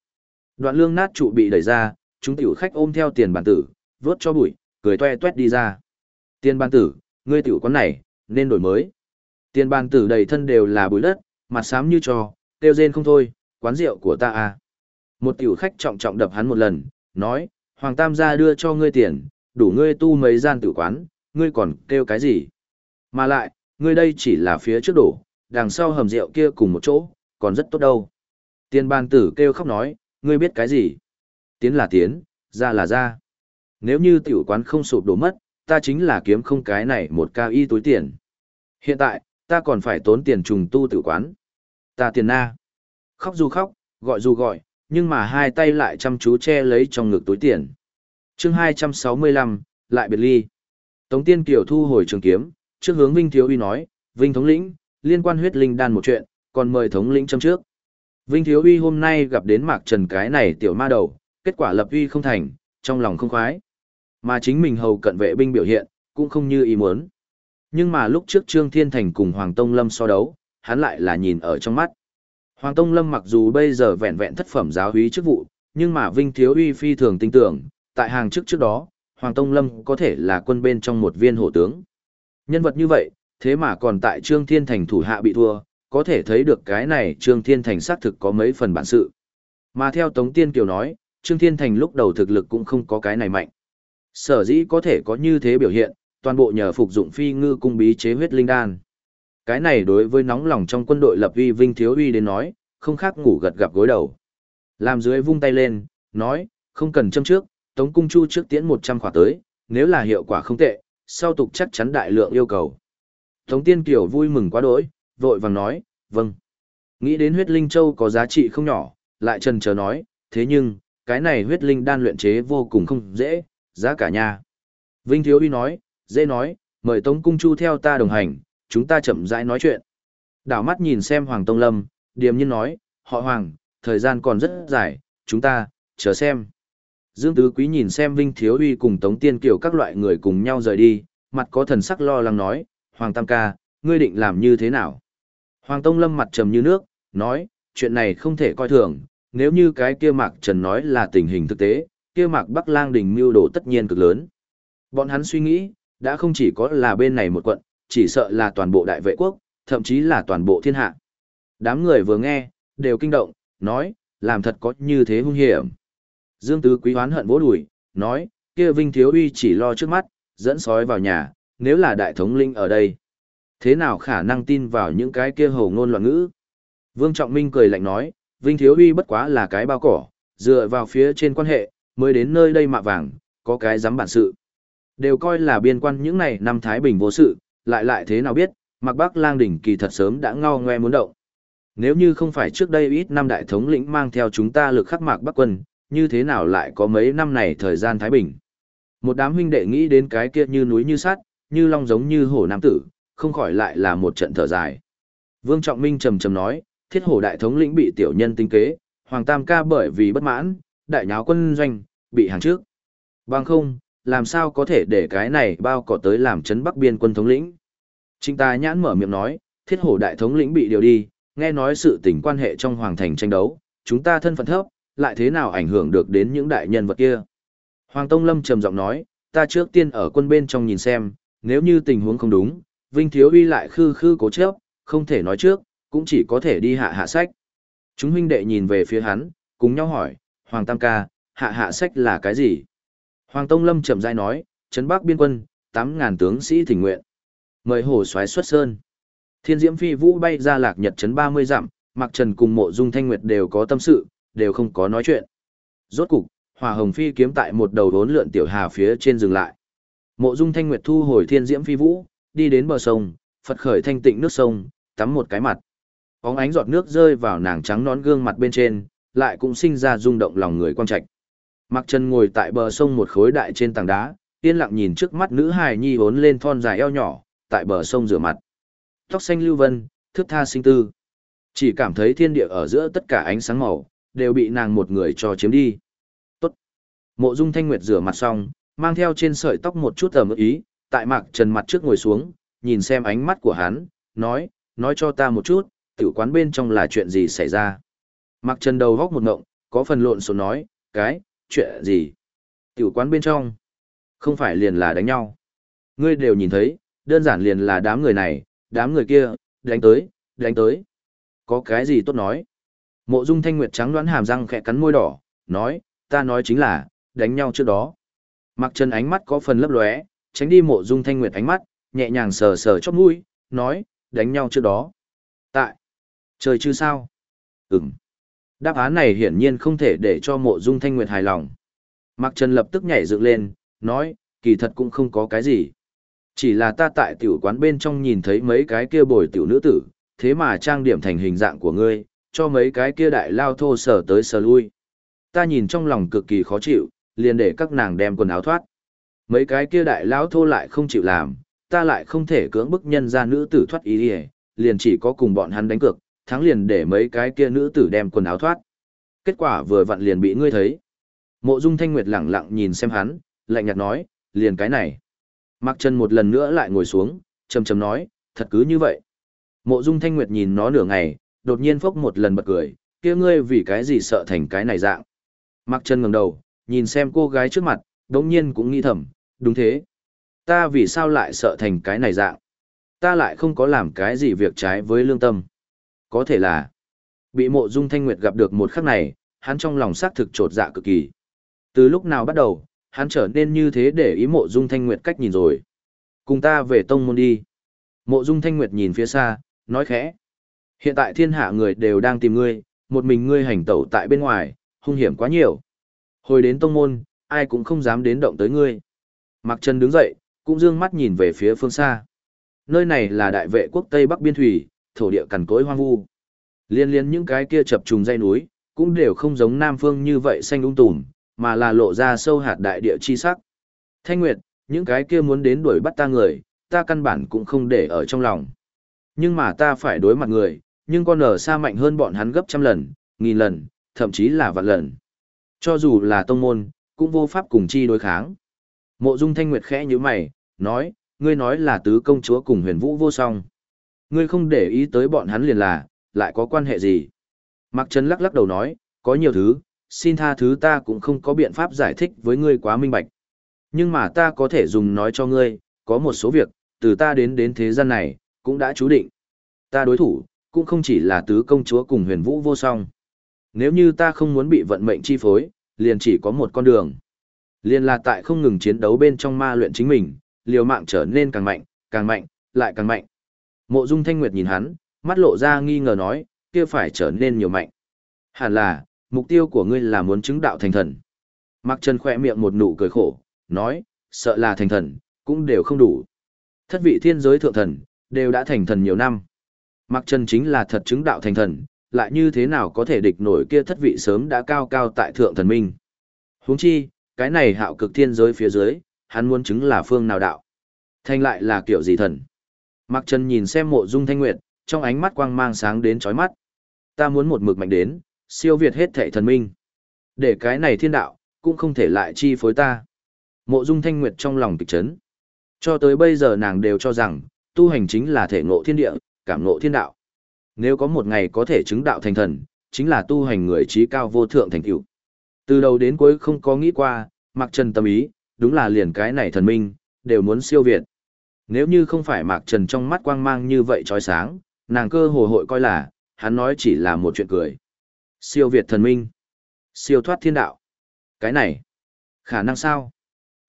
Đoạn lương nát trụ bị đẩy ra, chúng tiểu khách ôm theo tiền bản tử, vớt cho bụi, cười toe toét đi ra. Tiền ban tử, ngươi tiểu quán này, nên đổi mới. Tiền ban tử đầy thân đều là bụi đất, mặt xám như trò, tiêu rên không thôi, quán rượu của ta à. Một tiểu khách trọng trọng đập hắn một lần, nói, Hoàng Tam gia đưa cho ngươi tiền, đủ ngươi tu mấy gian tử quán, ngươi còn kêu cái gì? Mà lại, ngươi đây chỉ là phía trước đổ, đằng sau hầm rượu kia cùng một chỗ, còn rất tốt đâu. Tiền ban tử kêu khóc nói, ngươi biết cái gì? Tiến là tiến, ra là ra. Nếu như tiểu quán không sụp đổ mất, ta chính là kiếm không cái này một cao y túi tiền. Hiện tại, ta còn phải tốn tiền trùng tu tử quán. Ta tiền na. Khóc dù khóc, gọi dù gọi, nhưng mà hai tay lại chăm chú che lấy trong ngực túi tiền. chương 265, lại biệt ly. Tống tiên kiều thu hồi trường kiếm, trước hướng Vinh Thiếu Uy nói, Vinh Thống lĩnh, liên quan huyết linh đan một chuyện, còn mời thống lĩnh châm trước. Vinh Thiếu Uy hôm nay gặp đến Mạc Trần cái này tiểu ma đầu, kết quả lập uy không thành, trong lòng không khoái. Mà chính mình hầu cận vệ binh biểu hiện, cũng không như ý muốn. Nhưng mà lúc trước Trương Thiên Thành cùng Hoàng Tông Lâm so đấu, hắn lại là nhìn ở trong mắt. Hoàng Tông Lâm mặc dù bây giờ vẹn vẹn thất phẩm giáo úy chức vụ, nhưng mà Vinh Thiếu Uy phi thường tin tưởng, tại hàng trước trước đó, Hoàng Tông Lâm có thể là quân bên trong một viên hổ tướng. Nhân vật như vậy, thế mà còn tại Trương Thiên Thành thủ hạ bị thua, có thể thấy được cái này Trương Thiên Thành xác thực có mấy phần bản sự. Mà theo Tống Tiên Kiều nói, Trương Thiên Thành lúc đầu thực lực cũng không có cái này mạnh. Sở dĩ có thể có như thế biểu hiện, toàn bộ nhờ phục dụng phi ngư cung bí chế huyết linh đan. Cái này đối với nóng lòng trong quân đội lập uy vinh thiếu uy đến nói, không khác ngủ gật gặp gối đầu. Làm dưới vung tay lên, nói, không cần châm trước, Tống Cung Chu trước tiễn 100 khỏa tới, nếu là hiệu quả không tệ, sau tục chắc chắn đại lượng yêu cầu. Tống Tiên Kiều vui mừng quá đỗi, vội vàng nói, vâng. Nghĩ đến huyết linh châu có giá trị không nhỏ, lại trần chờ nói, thế nhưng, cái này huyết linh đan luyện chế vô cùng không dễ, giá cả nhà. Vinh Thiếu Uy nói, dễ nói, mời Tống Cung Chu theo ta đồng hành, chúng ta chậm rãi nói chuyện. Đảo mắt nhìn xem Hoàng Tông Lâm, điềm nhiên nói, họ Hoàng, thời gian còn rất dài, chúng ta, chờ xem. Dương Tứ Quý nhìn xem Vinh Thiếu Uy cùng Tống Tiên Kiều các loại người cùng nhau rời đi, mặt có thần sắc lo lắng nói, Hoàng Tam ca, ngươi định làm như thế nào? Hoàng Tông Lâm mặt trầm như nước, nói, chuyện này không thể coi thường, nếu như cái kia Mạc Trần nói là tình hình thực tế, kia Mạc Bắc Lang đình mưu đồ tất nhiên cực lớn. Bọn hắn suy nghĩ, đã không chỉ có là bên này một quận, chỉ sợ là toàn bộ đại vệ quốc, thậm chí là toàn bộ thiên hạ. Đám người vừa nghe, đều kinh động, nói, làm thật có như thế hung hiểm. Dương Tứ Quý hoán hận vỗ đùi, nói, kia Vinh Thiếu Uy chỉ lo trước mắt, dẫn sói vào nhà, nếu là đại thống linh ở đây. Thế nào khả năng tin vào những cái kia hầu ngôn loạn ngữ? Vương Trọng Minh cười lạnh nói, Vinh Thiếu Uy bất quá là cái bao cỏ, dựa vào phía trên quan hệ, mới đến nơi đây mạ vàng, có cái dám bản sự. Đều coi là biên quan những này năm Thái Bình vô sự, lại lại thế nào biết, mặc Bắc Lang đỉnh kỳ thật sớm đã ngao ngoe muốn động. Nếu như không phải trước đây ít năm đại thống lĩnh mang theo chúng ta lực khắc mạc Bắc quân, như thế nào lại có mấy năm này thời gian Thái Bình. Một đám huynh đệ nghĩ đến cái kia như núi như sắt, như long giống như hổ nam tử, không khỏi lại là một trận thở dài. Vương Trọng Minh trầm trầm nói, thiết hổ đại thống lĩnh bị tiểu nhân tinh kế, Hoàng Tam ca bởi vì bất mãn, đại nháo quân doanh, bị hàng trước. Bằng không, làm sao có thể để cái này bao cỏ tới làm chấn bắc biên quân thống lĩnh. Trinh ta nhãn mở miệng nói, thiết hổ đại thống lĩnh bị điều đi, nghe nói sự tình quan hệ trong hoàng thành tranh đấu, chúng ta thân phận thấp, lại thế nào ảnh hưởng được đến những đại nhân vật kia. Hoàng Tông Lâm trầm giọng nói, ta trước tiên ở quân bên trong nhìn xem, nếu như tình huống không đúng, Vinh Thiếu Uy lại khư khư cố chấp, không thể nói trước, cũng chỉ có thể đi hạ hạ sách. Chúng huynh đệ nhìn về phía hắn, cùng nhau hỏi, Hoàng Tam ca, hạ hạ sách là cái gì? Hoàng Tông Lâm chậm rãi nói, Trấn Bắc biên quân, 8.000 tướng sĩ thỉnh nguyện. Mời hổ xoáy xuất sơn. Thiên Diễm Phi Vũ bay ra lạc nhật trấn 30 dặm, Mạc Trần cùng Mộ Dung Thanh Nguyệt đều có tâm sự, đều không có nói chuyện. Rốt cục, Hỏa Hồng Phi kiếm tại một đầu đốn lượn tiểu hà phía trên dừng lại. Mộ Dung Thanh Nguyệt thu hồi Thiên Diễm Phi Vũ, đi đến bờ sông, Phật khởi thanh tịnh nước sông, tắm một cái mặt. Bóng ánh giọt nước rơi vào nàng trắng nón gương mặt bên trên, lại cũng sinh ra rung động lòng người quan trạch. Mạc Trần ngồi tại bờ sông một khối đại trên tảng đá, yên lặng nhìn trước mắt nữ hài nhi hốn lên thon dài eo nhỏ, tại bờ sông rửa mặt. Tóc xanh lưu vân, thước tha sinh tư. Chỉ cảm thấy thiên địa ở giữa tất cả ánh sáng màu, đều bị nàng một người cho chiếm đi. Tốt. Mộ Dung Thanh Nguyệt rửa mặt xong, mang theo trên sợi tóc một chút ẩm ý, tại Mạc Trần mặt trước ngồi xuống, nhìn xem ánh mắt của hắn, nói, nói cho ta một chút, tiểu quán bên trong là chuyện gì xảy ra. Mạc Trần đầu góc một ngộng, có phần lộn xộn nói, cái, chuyện gì? Tiểu quán bên trong, không phải liền là đánh nhau. Ngươi đều nhìn thấy, đơn giản liền là đám người này, đám người kia, đánh tới, đánh tới. Có cái gì tốt nói? Mộ Dung Thanh Nguyệt trắng đoán hàm răng khẽ cắn môi đỏ, nói, ta nói chính là, đánh nhau trước đó. Mặc chân ánh mắt có phần lấp lóe, tránh đi Mộ Dung Thanh Nguyệt ánh mắt, nhẹ nhàng sờ sờ chóp mũi, nói, đánh nhau trước đó. Tại, trời chứ sao? Ừm. Đáp án này hiển nhiên không thể để cho mộ dung thanh nguyệt hài lòng. Mạc Trần lập tức nhảy dựng lên, nói, kỳ thật cũng không có cái gì. Chỉ là ta tại tiểu quán bên trong nhìn thấy mấy cái kia bồi tiểu nữ tử, thế mà trang điểm thành hình dạng của ngươi, cho mấy cái kia đại lao thô sở tới sờ lui. Ta nhìn trong lòng cực kỳ khó chịu, liền để các nàng đem quần áo thoát. Mấy cái kia đại lao thô lại không chịu làm, ta lại không thể cưỡng bức nhân ra nữ tử thoát ý đi liền chỉ có cùng bọn hắn đánh cược, thắng liền để mấy cái kia nữ tử đem quần áo thoát. Kết quả vừa vặn liền bị ngươi thấy. Mộ Dung Thanh Nguyệt lẳng lặng nhìn xem hắn, lạnh nhạt nói, liền cái này. Mạc Trần một lần nữa lại ngồi xuống, trầm trầm nói, thật cứ như vậy. Mộ Dung Thanh Nguyệt nhìn nó nửa ngày, đột nhiên phốc một lần bật cười, kia ngươi vì cái gì sợ thành cái này dạng. Mạc Trần ngẩng đầu, nhìn xem cô gái trước mặt, đống nhiên cũng nghi thầm, đúng thế. Ta vì sao lại sợ thành cái này dạng? Ta lại không có làm cái gì việc trái với lương tâm. Có thể là, bị mộ dung thanh nguyệt gặp được một khắc này, hắn trong lòng xác thực trột dạ cực kỳ. Từ lúc nào bắt đầu, hắn trở nên như thế để ý mộ dung thanh nguyệt cách nhìn rồi. Cùng ta về tông môn đi. Mộ dung thanh nguyệt nhìn phía xa, nói khẽ. Hiện tại thiên hạ người đều đang tìm ngươi, một mình ngươi hành tẩu tại bên ngoài, hung hiểm quá nhiều. Hồi đến tông môn, ai cũng không dám đến động tới ngươi. Mặc Trần đứng dậy, cũng dương mắt nhìn về phía phương xa. Nơi này là đại vệ quốc Tây Bắc Biên Thủy, thổ địa cằn cối hoang vu. Liên liên những cái kia chập trùng dây núi, cũng đều không giống Nam Phương như vậy xanh ung tùm, mà là lộ ra sâu hạt đại địa chi sắc. Thanh Nguyệt, những cái kia muốn đến đuổi bắt ta người, ta căn bản cũng không để ở trong lòng. Nhưng mà ta phải đối mặt người, nhưng con nở xa mạnh hơn bọn hắn gấp trăm lần, nghìn lần, thậm chí là vạn lần. Cho dù là tông môn, cũng vô pháp cùng chi đối kháng. Mộ Dung Thanh Nguyệt khẽ như mày, nói, ngươi nói là tứ công chúa cùng huyền vũ vô song. Ngươi không để ý tới bọn hắn liền là, lại có quan hệ gì? Mạc Trấn lắc lắc đầu nói, có nhiều thứ, xin tha thứ ta cũng không có biện pháp giải thích với ngươi quá minh bạch. Nhưng mà ta có thể dùng nói cho ngươi, có một số việc, từ ta đến đến thế gian này, cũng đã chú định. Ta đối thủ, cũng không chỉ là tứ công chúa cùng huyền vũ vô song. Nếu như ta không muốn bị vận mệnh chi phối, liền chỉ có một con đường. Liền là tại không ngừng chiến đấu bên trong ma luyện chính mình, liều mạng trở nên càng mạnh, càng mạnh, lại càng mạnh. Mộ Dung Thanh Nguyệt nhìn hắn, mắt lộ ra nghi ngờ nói, kia phải trở nên nhiều mạnh. Hẳn là, mục tiêu của ngươi là muốn chứng đạo thành thần. Mạc Trần khỏe miệng một nụ cười khổ, nói, sợ là thành thần, cũng đều không đủ. Thất vị thiên giới thượng thần, đều đã thành thần nhiều năm. Mạc Trần chính là thật chứng đạo thành thần, lại như thế nào có thể địch nổi kia thất vị sớm đã cao cao tại thượng thần minh. Huống chi, cái này hạo cực thiên giới phía dưới, hắn muốn chứng là phương nào đạo. Thanh lại là kiểu gì thần. Mạc Trần nhìn xem mộ dung thanh nguyệt, trong ánh mắt quang mang sáng đến chói mắt. Ta muốn một mực mạnh đến, siêu việt hết thảy thần minh. Để cái này thiên đạo, cũng không thể lại chi phối ta. Mộ dung thanh nguyệt trong lòng kịch chấn. Cho tới bây giờ nàng đều cho rằng, tu hành chính là thể ngộ thiên địa, cảm ngộ thiên đạo. Nếu có một ngày có thể chứng đạo thành thần, chính là tu hành người trí cao vô thượng thành tựu. Từ đầu đến cuối không có nghĩ qua, Mạc Trần tâm ý, đúng là liền cái này thần minh, đều muốn siêu việt. Nếu như không phải Mạc Trần trong mắt quang mang như vậy trói sáng, nàng cơ hồ hội coi là, hắn nói chỉ là một chuyện cười. Siêu việt thần minh. Siêu thoát thiên đạo. Cái này. Khả năng sao?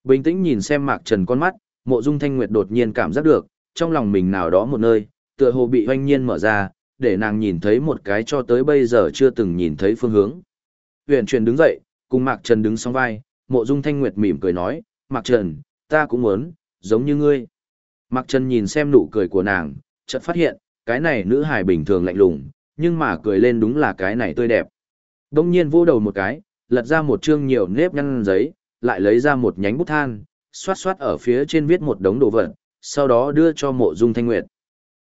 Bình tĩnh nhìn xem Mạc Trần con mắt, mộ dung thanh nguyệt đột nhiên cảm giác được, trong lòng mình nào đó một nơi, tựa hồ bị hoanh nhiên mở ra, để nàng nhìn thấy một cái cho tới bây giờ chưa từng nhìn thấy phương hướng. Huyền truyền đứng dậy, cùng Mạc Trần đứng song vai, mộ dung thanh nguyệt mỉm cười nói, Mạc Trần, ta cũng muốn, giống như ngươi. Mạc Trần nhìn xem nụ cười của nàng, chợt phát hiện, cái này nữ hài bình thường lạnh lùng, nhưng mà cười lên đúng là cái này tươi đẹp. Đông nhiên vô đầu một cái, lật ra một chương nhiều nếp nhăn giấy, lại lấy ra một nhánh bút than, xoát xoát ở phía trên viết một đống đồ vật, sau đó đưa cho mộ dung thanh nguyệt.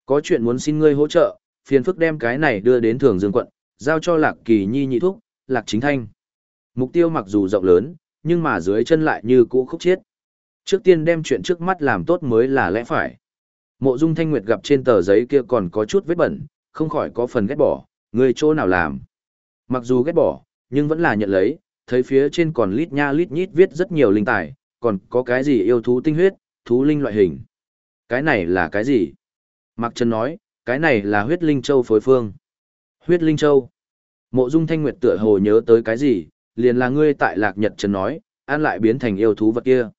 Có chuyện muốn xin ngươi hỗ trợ, phiền phức đem cái này đưa đến thường dương quận, giao cho lạc kỳ nhi nhị thúc, lạc chính thanh. Mục tiêu mặc dù rộng lớn, nhưng mà dưới chân lại như cũ khúc chiết. Trước tiên đem chuyện trước mắt làm tốt mới là lẽ phải. Mộ Dung Thanh Nguyệt gặp trên tờ giấy kia còn có chút vết bẩn, không khỏi có phần ghét bỏ, người chỗ nào làm. Mặc dù ghét bỏ, nhưng vẫn là nhận lấy, thấy phía trên còn lít nha lít nhít viết rất nhiều linh tài, còn có cái gì yêu thú tinh huyết, thú linh loại hình. Cái này là cái gì? Mạc Trần nói, cái này là huyết linh châu phối phương. Huyết linh châu. Mộ Dung Thanh Nguyệt tựa hồ nhớ tới cái gì, liền là ngươi tại Lạc Nhật Trần nói, ăn lại biến thành yêu thú vật kia.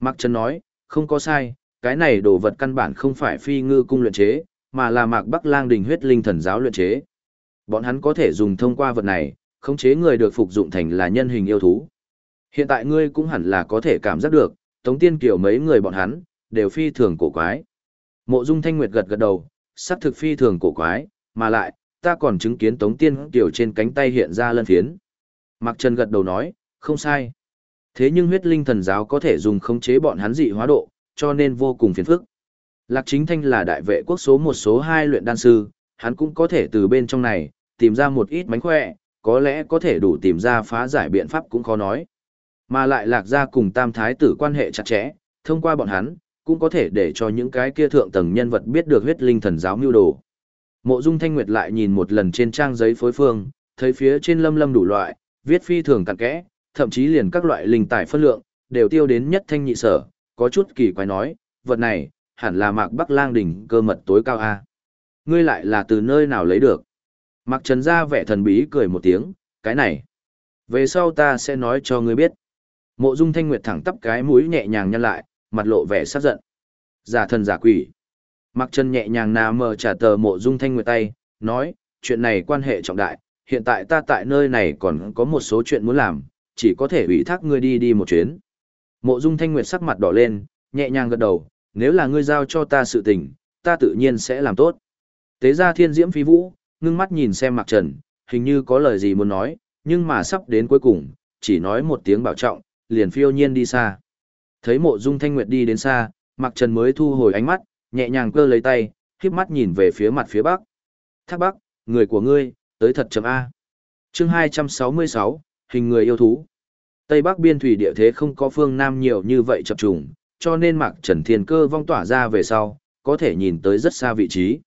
Mạc Trần nói, không có sai, cái này đồ vật căn bản không phải phi ngư cung luyện chế, mà là Mạc Bắc Lang Đình huyết linh thần giáo luyện chế. Bọn hắn có thể dùng thông qua vật này, khống chế người được phục dụng thành là nhân hình yêu thú. Hiện tại ngươi cũng hẳn là có thể cảm giác được, Tống Tiên Kiều mấy người bọn hắn, đều phi thường cổ quái. Mộ Dung Thanh Nguyệt gật gật đầu, sắc thực phi thường cổ quái, mà lại, ta còn chứng kiến Tống Tiên Kiều trên cánh tay hiện ra lân phiến. Mạc Trần gật đầu nói, không sai. Thế nhưng huyết linh thần giáo có thể dùng khống chế bọn hắn dị hóa độ, cho nên vô cùng phiền phức. Lạc Chính Thanh là đại vệ quốc số một số hai luyện đan sư, hắn cũng có thể từ bên trong này, tìm ra một ít mánh khỏe, có lẽ có thể đủ tìm ra phá giải biện pháp cũng khó nói. Mà lại lạc gia cùng tam thái tử quan hệ chặt chẽ, thông qua bọn hắn, cũng có thể để cho những cái kia thượng tầng nhân vật biết được huyết linh thần giáo mưu đồ. Mộ Dung Thanh Nguyệt lại nhìn một lần trên trang giấy phối phương, thấy phía trên lâm lâm đủ loại, viết phi thường cặn kẽ, thậm chí liền các loại linh tài phân lượng, đều tiêu đến nhất thanh nhị sở, có chút kỳ quái nói, vật này, hẳn là mạc bắc lang đỉnh cơ mật tối cao A. Ngươi lại là từ nơi nào lấy được? Mạc Trần ra vẻ thần bí cười một tiếng, cái này. Về sau ta sẽ nói cho ngươi biết. Mộ Dung Thanh Nguyệt thẳng tắp cái mũi nhẹ nhàng nhăn lại, mặt lộ vẻ sắc giận. Giả thần giả quỷ. Mạc Trần nhẹ nhàng nà mờ trả tờ Mộ Dung Thanh Nguyệt tay, nói, chuyện này quan hệ trọng đại, hiện tại ta tại nơi này còn có một số chuyện muốn làm, chỉ có thể ủy thác ngươi đi đi một chuyến. Mộ Dung Thanh Nguyệt sắc mặt đỏ lên, nhẹ nhàng gật đầu, nếu là ngươi giao cho ta sự tình, ta tự nhiên sẽ làm tốt. Tế ra thiên diễm phi vũ, ngưng mắt nhìn xem Mạc Trần, hình như có lời gì muốn nói, nhưng mà sắp đến cuối cùng, chỉ nói một tiếng bảo trọng, liền phiêu nhiên đi xa. Thấy mộ dung thanh nguyệt đi đến xa, Mạc Trần mới thu hồi ánh mắt, nhẹ nhàng cơ lấy tay, khiếp mắt nhìn về phía mặt phía bắc. Thác bắc, người của ngươi, tới thật chậm A. chương 266, hình người yêu thú. Tây Bắc biên thủy địa thế không có phương Nam nhiều như vậy chập trùng, cho nên Mạc Trần Thiên Cơ vong tỏa ra về sau, có thể nhìn tới rất xa vị trí.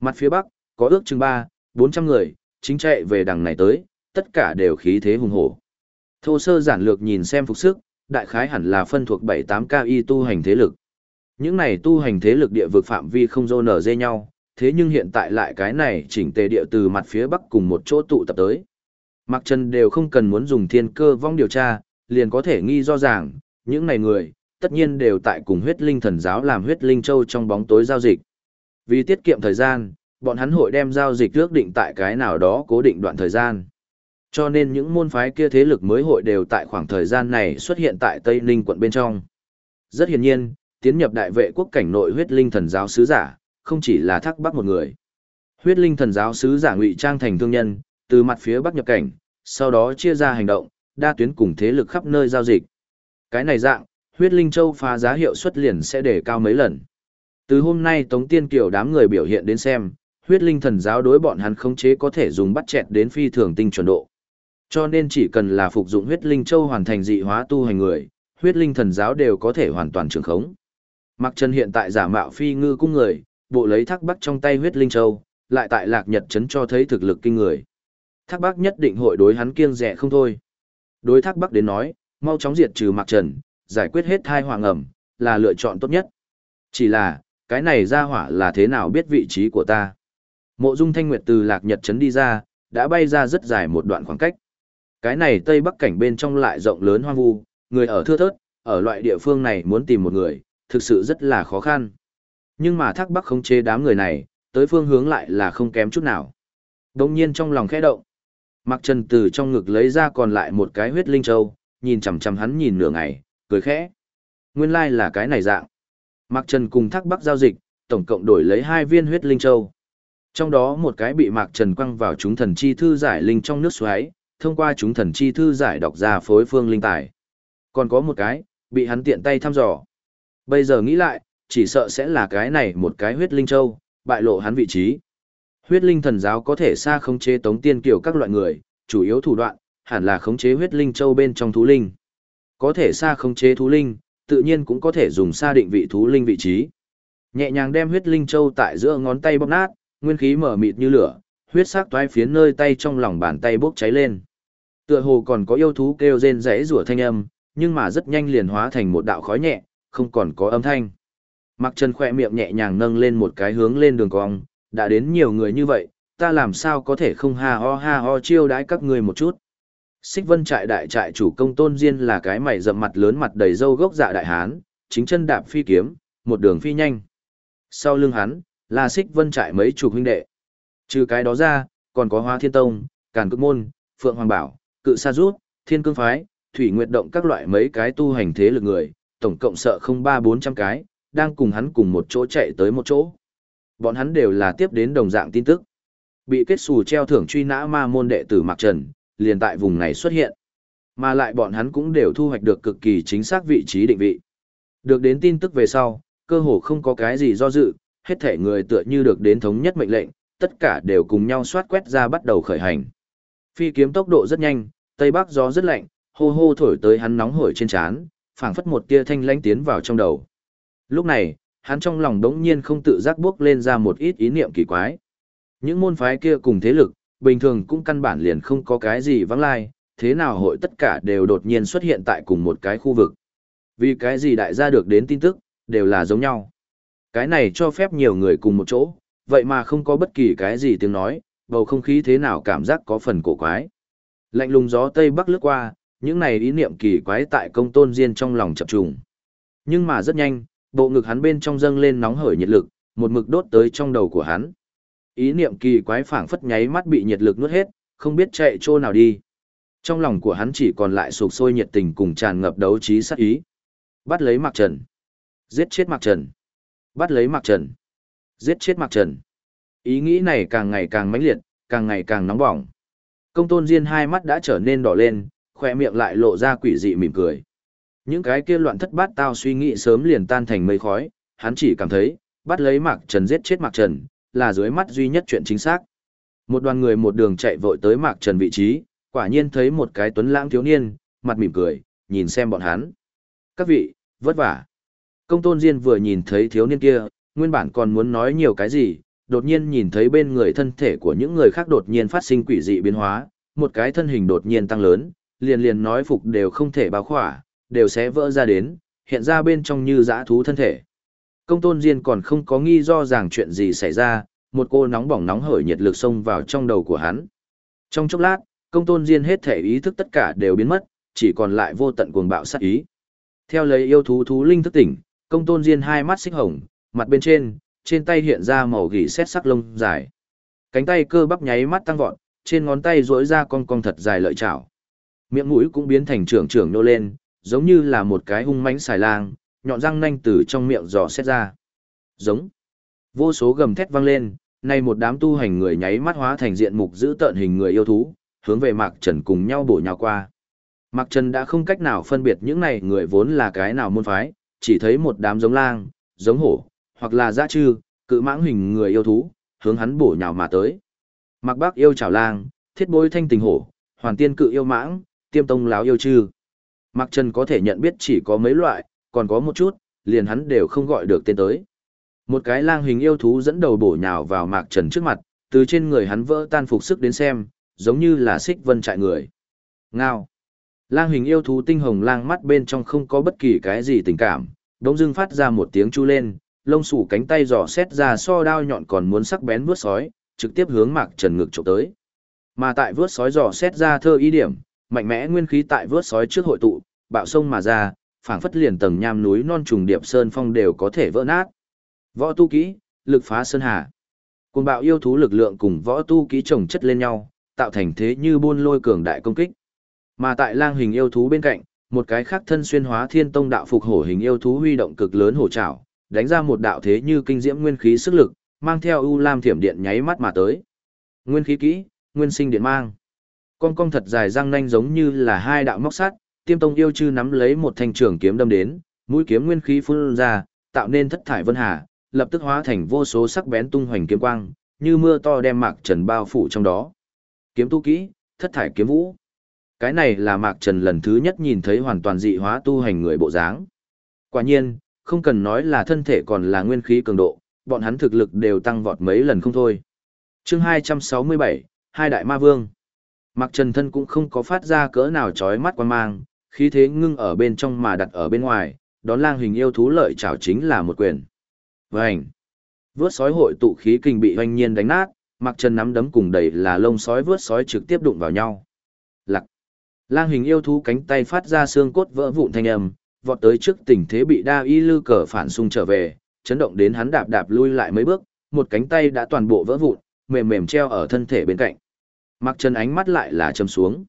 Mặt phía Bắc, có ước chừng 3, 400 người, chính chạy về đằng này tới, tất cả đều khí thế hùng hổ. Thô sơ giản lược nhìn xem phục sức, đại khái hẳn là phân thuộc 7-8 y tu hành thế lực. Những này tu hành thế lực địa vực phạm vi không dô nở dê nhau, thế nhưng hiện tại lại cái này chỉnh tề địa từ mặt phía bắc cùng một chỗ tụ tập tới. Mặc chân đều không cần muốn dùng thiên cơ vong điều tra, liền có thể nghi do ràng, những này người, tất nhiên đều tại cùng huyết linh thần giáo làm huyết linh châu trong bóng tối giao dịch. Vì tiết kiệm thời gian, bọn hắn hội đem giao dịch ước định tại cái nào đó cố định đoạn thời gian. Cho nên những môn phái kia thế lực mới hội đều tại khoảng thời gian này xuất hiện tại Tây Ninh quận bên trong. Rất hiển nhiên, tiến nhập đại vệ quốc cảnh nội huyết linh thần giáo sứ giả, không chỉ là thắc bắc một người. Huyết linh thần giáo sứ giả ngụy trang thành thương nhân, từ mặt phía bắc nhập cảnh, sau đó chia ra hành động, đa tuyến cùng thế lực khắp nơi giao dịch. Cái này dạng, huyết linh châu phá giá hiệu suất liền sẽ để cao mấy lần. Từ hôm nay Tống Tiên Kiều đám người biểu hiện đến xem, huyết linh thần giáo đối bọn hắn khống chế có thể dùng bắt chẹt đến phi thường tinh chuẩn độ. Cho nên chỉ cần là phục dụng huyết linh châu hoàn thành dị hóa tu hành người, huyết linh thần giáo đều có thể hoàn toàn trường khống. Mặc Trần hiện tại giả mạo phi ngư cung người, bộ lấy thác bắc trong tay huyết linh châu, lại tại lạc nhật trấn cho thấy thực lực kinh người. Thác Bác nhất định hội đối hắn kiêng rẻ không thôi. Đối thác Bác đến nói, mau chóng diệt trừ Mặc Trần, giải quyết hết thai hoàng ẩm, là lựa chọn tốt nhất. Chỉ là, cái này ra hỏa là thế nào biết vị trí của ta. Mộ dung thanh nguyệt từ lạc nhật trấn đi ra, đã bay ra rất dài một đoạn khoảng cách. Cái này tây bắc cảnh bên trong lại rộng lớn hoang vu, người ở thưa thớt, ở loại địa phương này muốn tìm một người, thực sự rất là khó khăn. Nhưng mà thác bắc không chế đám người này, tới phương hướng lại là không kém chút nào. Đồng nhiên trong lòng khẽ động. Mạc trần từ trong ngực lấy ra còn lại một cái huyết linh châu, nhìn chằm chằm hắn nhìn nửa ngày, cười khẽ. Nguyên lai like là cái này dạng. Mạc trần cùng thác bắc giao dịch, tổng cộng đổi lấy hai viên huyết linh châu. Trong đó một cái bị Mạc Trần quăng vào chúng thần chi thư giải linh trong nước xoáy, thông qua chúng thần chi thư giải đọc ra phối phương linh tài. Còn có một cái, bị hắn tiện tay thăm dò. Bây giờ nghĩ lại, chỉ sợ sẽ là cái này một cái huyết linh châu, bại lộ hắn vị trí. Huyết linh thần giáo có thể xa khống chế tống tiên kiểu các loại người, chủ yếu thủ đoạn, hẳn là khống chế huyết linh châu bên trong thú linh. Có thể xa khống chế thú linh, tự nhiên cũng có thể dùng xa định vị thú linh vị trí. Nhẹ nhàng đem huyết linh châu tại giữa ngón tay bóp nát, nguyên khí mở mịt như lửa, huyết sắc toái phiến nơi tay trong lòng bàn tay bốc cháy lên. Tựa hồ còn có yêu thú kêu rên rẽ rủa thanh âm, nhưng mà rất nhanh liền hóa thành một đạo khói nhẹ, không còn có âm thanh. Mặc Trần khỏe miệng nhẹ nhàng nâng lên một cái hướng lên đường cong, đã đến nhiều người như vậy, ta làm sao có thể không ha ho ha ho chiêu đãi các người một chút. Xích vân trại đại trại chủ công tôn diên là cái mày rậm mặt lớn mặt đầy râu gốc dạ đại hán, chính chân đạp phi kiếm, một đường phi nhanh. Sau lưng hắn, là xích vân trại mấy chục huynh đệ. Trừ cái đó ra, còn có hoa thiên tông, càn cực môn, Phượng Hoàng Bảo, Cự Sa Rút, Thiên Cương Phái, Thủy Nguyệt Động các loại mấy cái tu hành thế lực người, tổng cộng sợ không ba bốn trăm cái, đang cùng hắn cùng một chỗ chạy tới một chỗ. Bọn hắn đều là tiếp đến đồng dạng tin tức. Bị kết xù treo thưởng truy nã ma môn đệ tử Mạc Trần, liền tại vùng này xuất hiện. Mà lại bọn hắn cũng đều thu hoạch được cực kỳ chính xác vị trí định vị. Được đến tin tức về sau, cơ hồ không có cái gì do dự, hết thể người tựa như được đến thống nhất mệnh lệnh, tất cả đều cùng nhau soát quét ra bắt đầu khởi hành. Phi kiếm tốc độ rất nhanh, tây bắc gió rất lạnh, hô hô thổi tới hắn nóng hổi trên trán, phảng phất một tia thanh lãnh tiến vào trong đầu. Lúc này, hắn trong lòng đống nhiên không tự giác bước lên ra một ít ý niệm kỳ quái. Những môn phái kia cùng thế lực, bình thường cũng căn bản liền không có cái gì vắng lai, thế nào hội tất cả đều đột nhiên xuất hiện tại cùng một cái khu vực. Vì cái gì đại gia được đến tin tức, đều là giống nhau. Cái này cho phép nhiều người cùng một chỗ, vậy mà không có bất kỳ cái gì tiếng nói, bầu không khí thế nào cảm giác có phần cổ quái. Lạnh lùng gió Tây Bắc lướt qua, những này ý niệm kỳ quái tại công tôn riêng trong lòng chập trùng. Nhưng mà rất nhanh, bộ ngực hắn bên trong dâng lên nóng hởi nhiệt lực, một mực đốt tới trong đầu của hắn. Ý niệm kỳ quái phảng phất nháy mắt bị nhiệt lực nuốt hết, không biết chạy chỗ nào đi. Trong lòng của hắn chỉ còn lại sục sôi nhiệt tình cùng tràn ngập đấu trí sát ý. Bắt lấy Mạc Trần. Giết chết Mạc Trần. Bắt lấy Mạc Trần. Giết chết Mạc Trần. Ý nghĩ này càng ngày càng mãnh liệt, càng ngày càng nóng bỏng. Công tôn Diên hai mắt đã trở nên đỏ lên, khỏe miệng lại lộ ra quỷ dị mỉm cười. Những cái kia loạn thất bát tao suy nghĩ sớm liền tan thành mây khói, hắn chỉ cảm thấy, bắt lấy Mạc Trần giết chết Mạc Trần, là dưới mắt duy nhất chuyện chính xác. Một đoàn người một đường chạy vội tới Mạc Trần vị trí, quả nhiên thấy một cái tuấn lãng thiếu niên, mặt mỉm cười, nhìn xem bọn hắn. Các vị, vất vả. Công tôn Diên vừa nhìn thấy thiếu niên kia, nguyên bản còn muốn nói nhiều cái gì, đột nhiên nhìn thấy bên người thân thể của những người khác đột nhiên phát sinh quỷ dị biến hóa, một cái thân hình đột nhiên tăng lớn, liền liền nói phục đều không thể bao khỏa, đều sẽ vỡ ra đến, hiện ra bên trong như dã thú thân thể. Công tôn Diên còn không có nghi do rằng chuyện gì xảy ra, một cô nóng bỏng nóng hởi nhiệt lực xông vào trong đầu của hắn. Trong chốc lát, công tôn Diên hết thể ý thức tất cả đều biến mất, chỉ còn lại vô tận cuồng bạo sát ý. Theo lấy yêu thú thú linh thức tỉnh, công tôn Diên hai mắt xích hồng, mặt bên trên, trên tay hiện ra màu gỉ xét sắc lông dài. Cánh tay cơ bắp nháy mắt tăng vọt, trên ngón tay duỗi ra con cong thật dài lợi chảo. Miệng mũi cũng biến thành trưởng trưởng nô lên, giống như là một cái hung mãnh xài lang, nhọn răng nanh từ trong miệng giò xét ra. Giống. Vô số gầm thét vang lên, nay một đám tu hành người nháy mắt hóa thành diện mục giữ tợn hình người yêu thú, hướng về Mạc Trần cùng nhau bổ nhào qua. Mạc Trần đã không cách nào phân biệt những này người vốn là cái nào môn phái, chỉ thấy một đám giống lang, giống hổ, hoặc là dã trư, cự mãng hình người yêu thú, hướng hắn bổ nhào mà tới. Mạc Bác yêu chảo lang, thiết bối thanh tình hổ, hoàn tiên cự yêu mãng, tiêm tông láo yêu trư. Mạc Trần có thể nhận biết chỉ có mấy loại, còn có một chút, liền hắn đều không gọi được tên tới. Một cái lang hình yêu thú dẫn đầu bổ nhào vào Mạc Trần trước mặt, từ trên người hắn vỡ tan phục sức đến xem, giống như là xích vân trại người. Ngao. Lang hình yêu thú tinh hồng lang mắt bên trong không có bất kỳ cái gì tình cảm, đống dưng phát ra một tiếng chu lên, lông sủ cánh tay giò xét ra so đao nhọn còn muốn sắc bén vướt sói, trực tiếp hướng Mạc Trần ngực chụp tới. Mà tại vướt sói giò xét ra thơ ý điểm, mạnh mẽ nguyên khí tại vớt sói trước hội tụ, bạo sông mà ra, phảng phất liền tầng nham núi non trùng điệp sơn phong đều có thể vỡ nát. Võ tu kỹ, lực phá sơn hà. Cùng bạo yêu thú lực lượng cùng võ tu kỹ chồng chất lên nhau, tạo thành thế như buôn lôi cường đại công kích. Mà tại lang hình yêu thú bên cạnh, một cái khác thân xuyên hóa thiên tông đạo phục hổ hình yêu thú huy động cực lớn hổ trảo, đánh ra một đạo thế như kinh diễm nguyên khí sức lực, mang theo u lam thiểm điện nháy mắt mà tới. Nguyên khí kỹ, nguyên sinh điện mang. Con cong thật dài răng nanh giống như là hai đạo móc sắt, tiêm tông yêu chư nắm lấy một thanh trường kiếm đâm đến, mũi kiếm nguyên khí phun ra, tạo nên thất thải vân hà, lập tức hóa thành vô số sắc bén tung hoành kiếm quang, như mưa to đem Mạc Trần bao phủ trong đó. Kiếm tu kỹ, thất thải kiếm vũ. Cái này là Mạc Trần lần thứ nhất nhìn thấy hoàn toàn dị hóa tu hành người bộ dáng. Quả nhiên, không cần nói là thân thể còn là nguyên khí cường độ, bọn hắn thực lực đều tăng vọt mấy lần không thôi. Chương 267, Hai Đại Ma Vương Mặc trần thân cũng không có phát ra cỡ nào chói mắt quan mang, khí thế ngưng ở bên trong mà đặt ở bên ngoài, đón lang hình yêu thú lợi chảo chính là một quyền. Vành! Vướt sói hội tụ khí kinh bị hoanh nhiên đánh nát, mặc chân nắm đấm cùng đầy là lông sói vướt sói trực tiếp đụng vào nhau. Lặc! Lang hình yêu thú cánh tay phát ra xương cốt vỡ vụn thanh âm, vọt tới trước tình thế bị đa y lư cờ phản xung trở về, chấn động đến hắn đạp đạp lui lại mấy bước, một cánh tay đã toàn bộ vỡ vụn, mềm mềm treo ở thân thể bên cạnh. Mặc chân ánh mắt lại là châm xuống.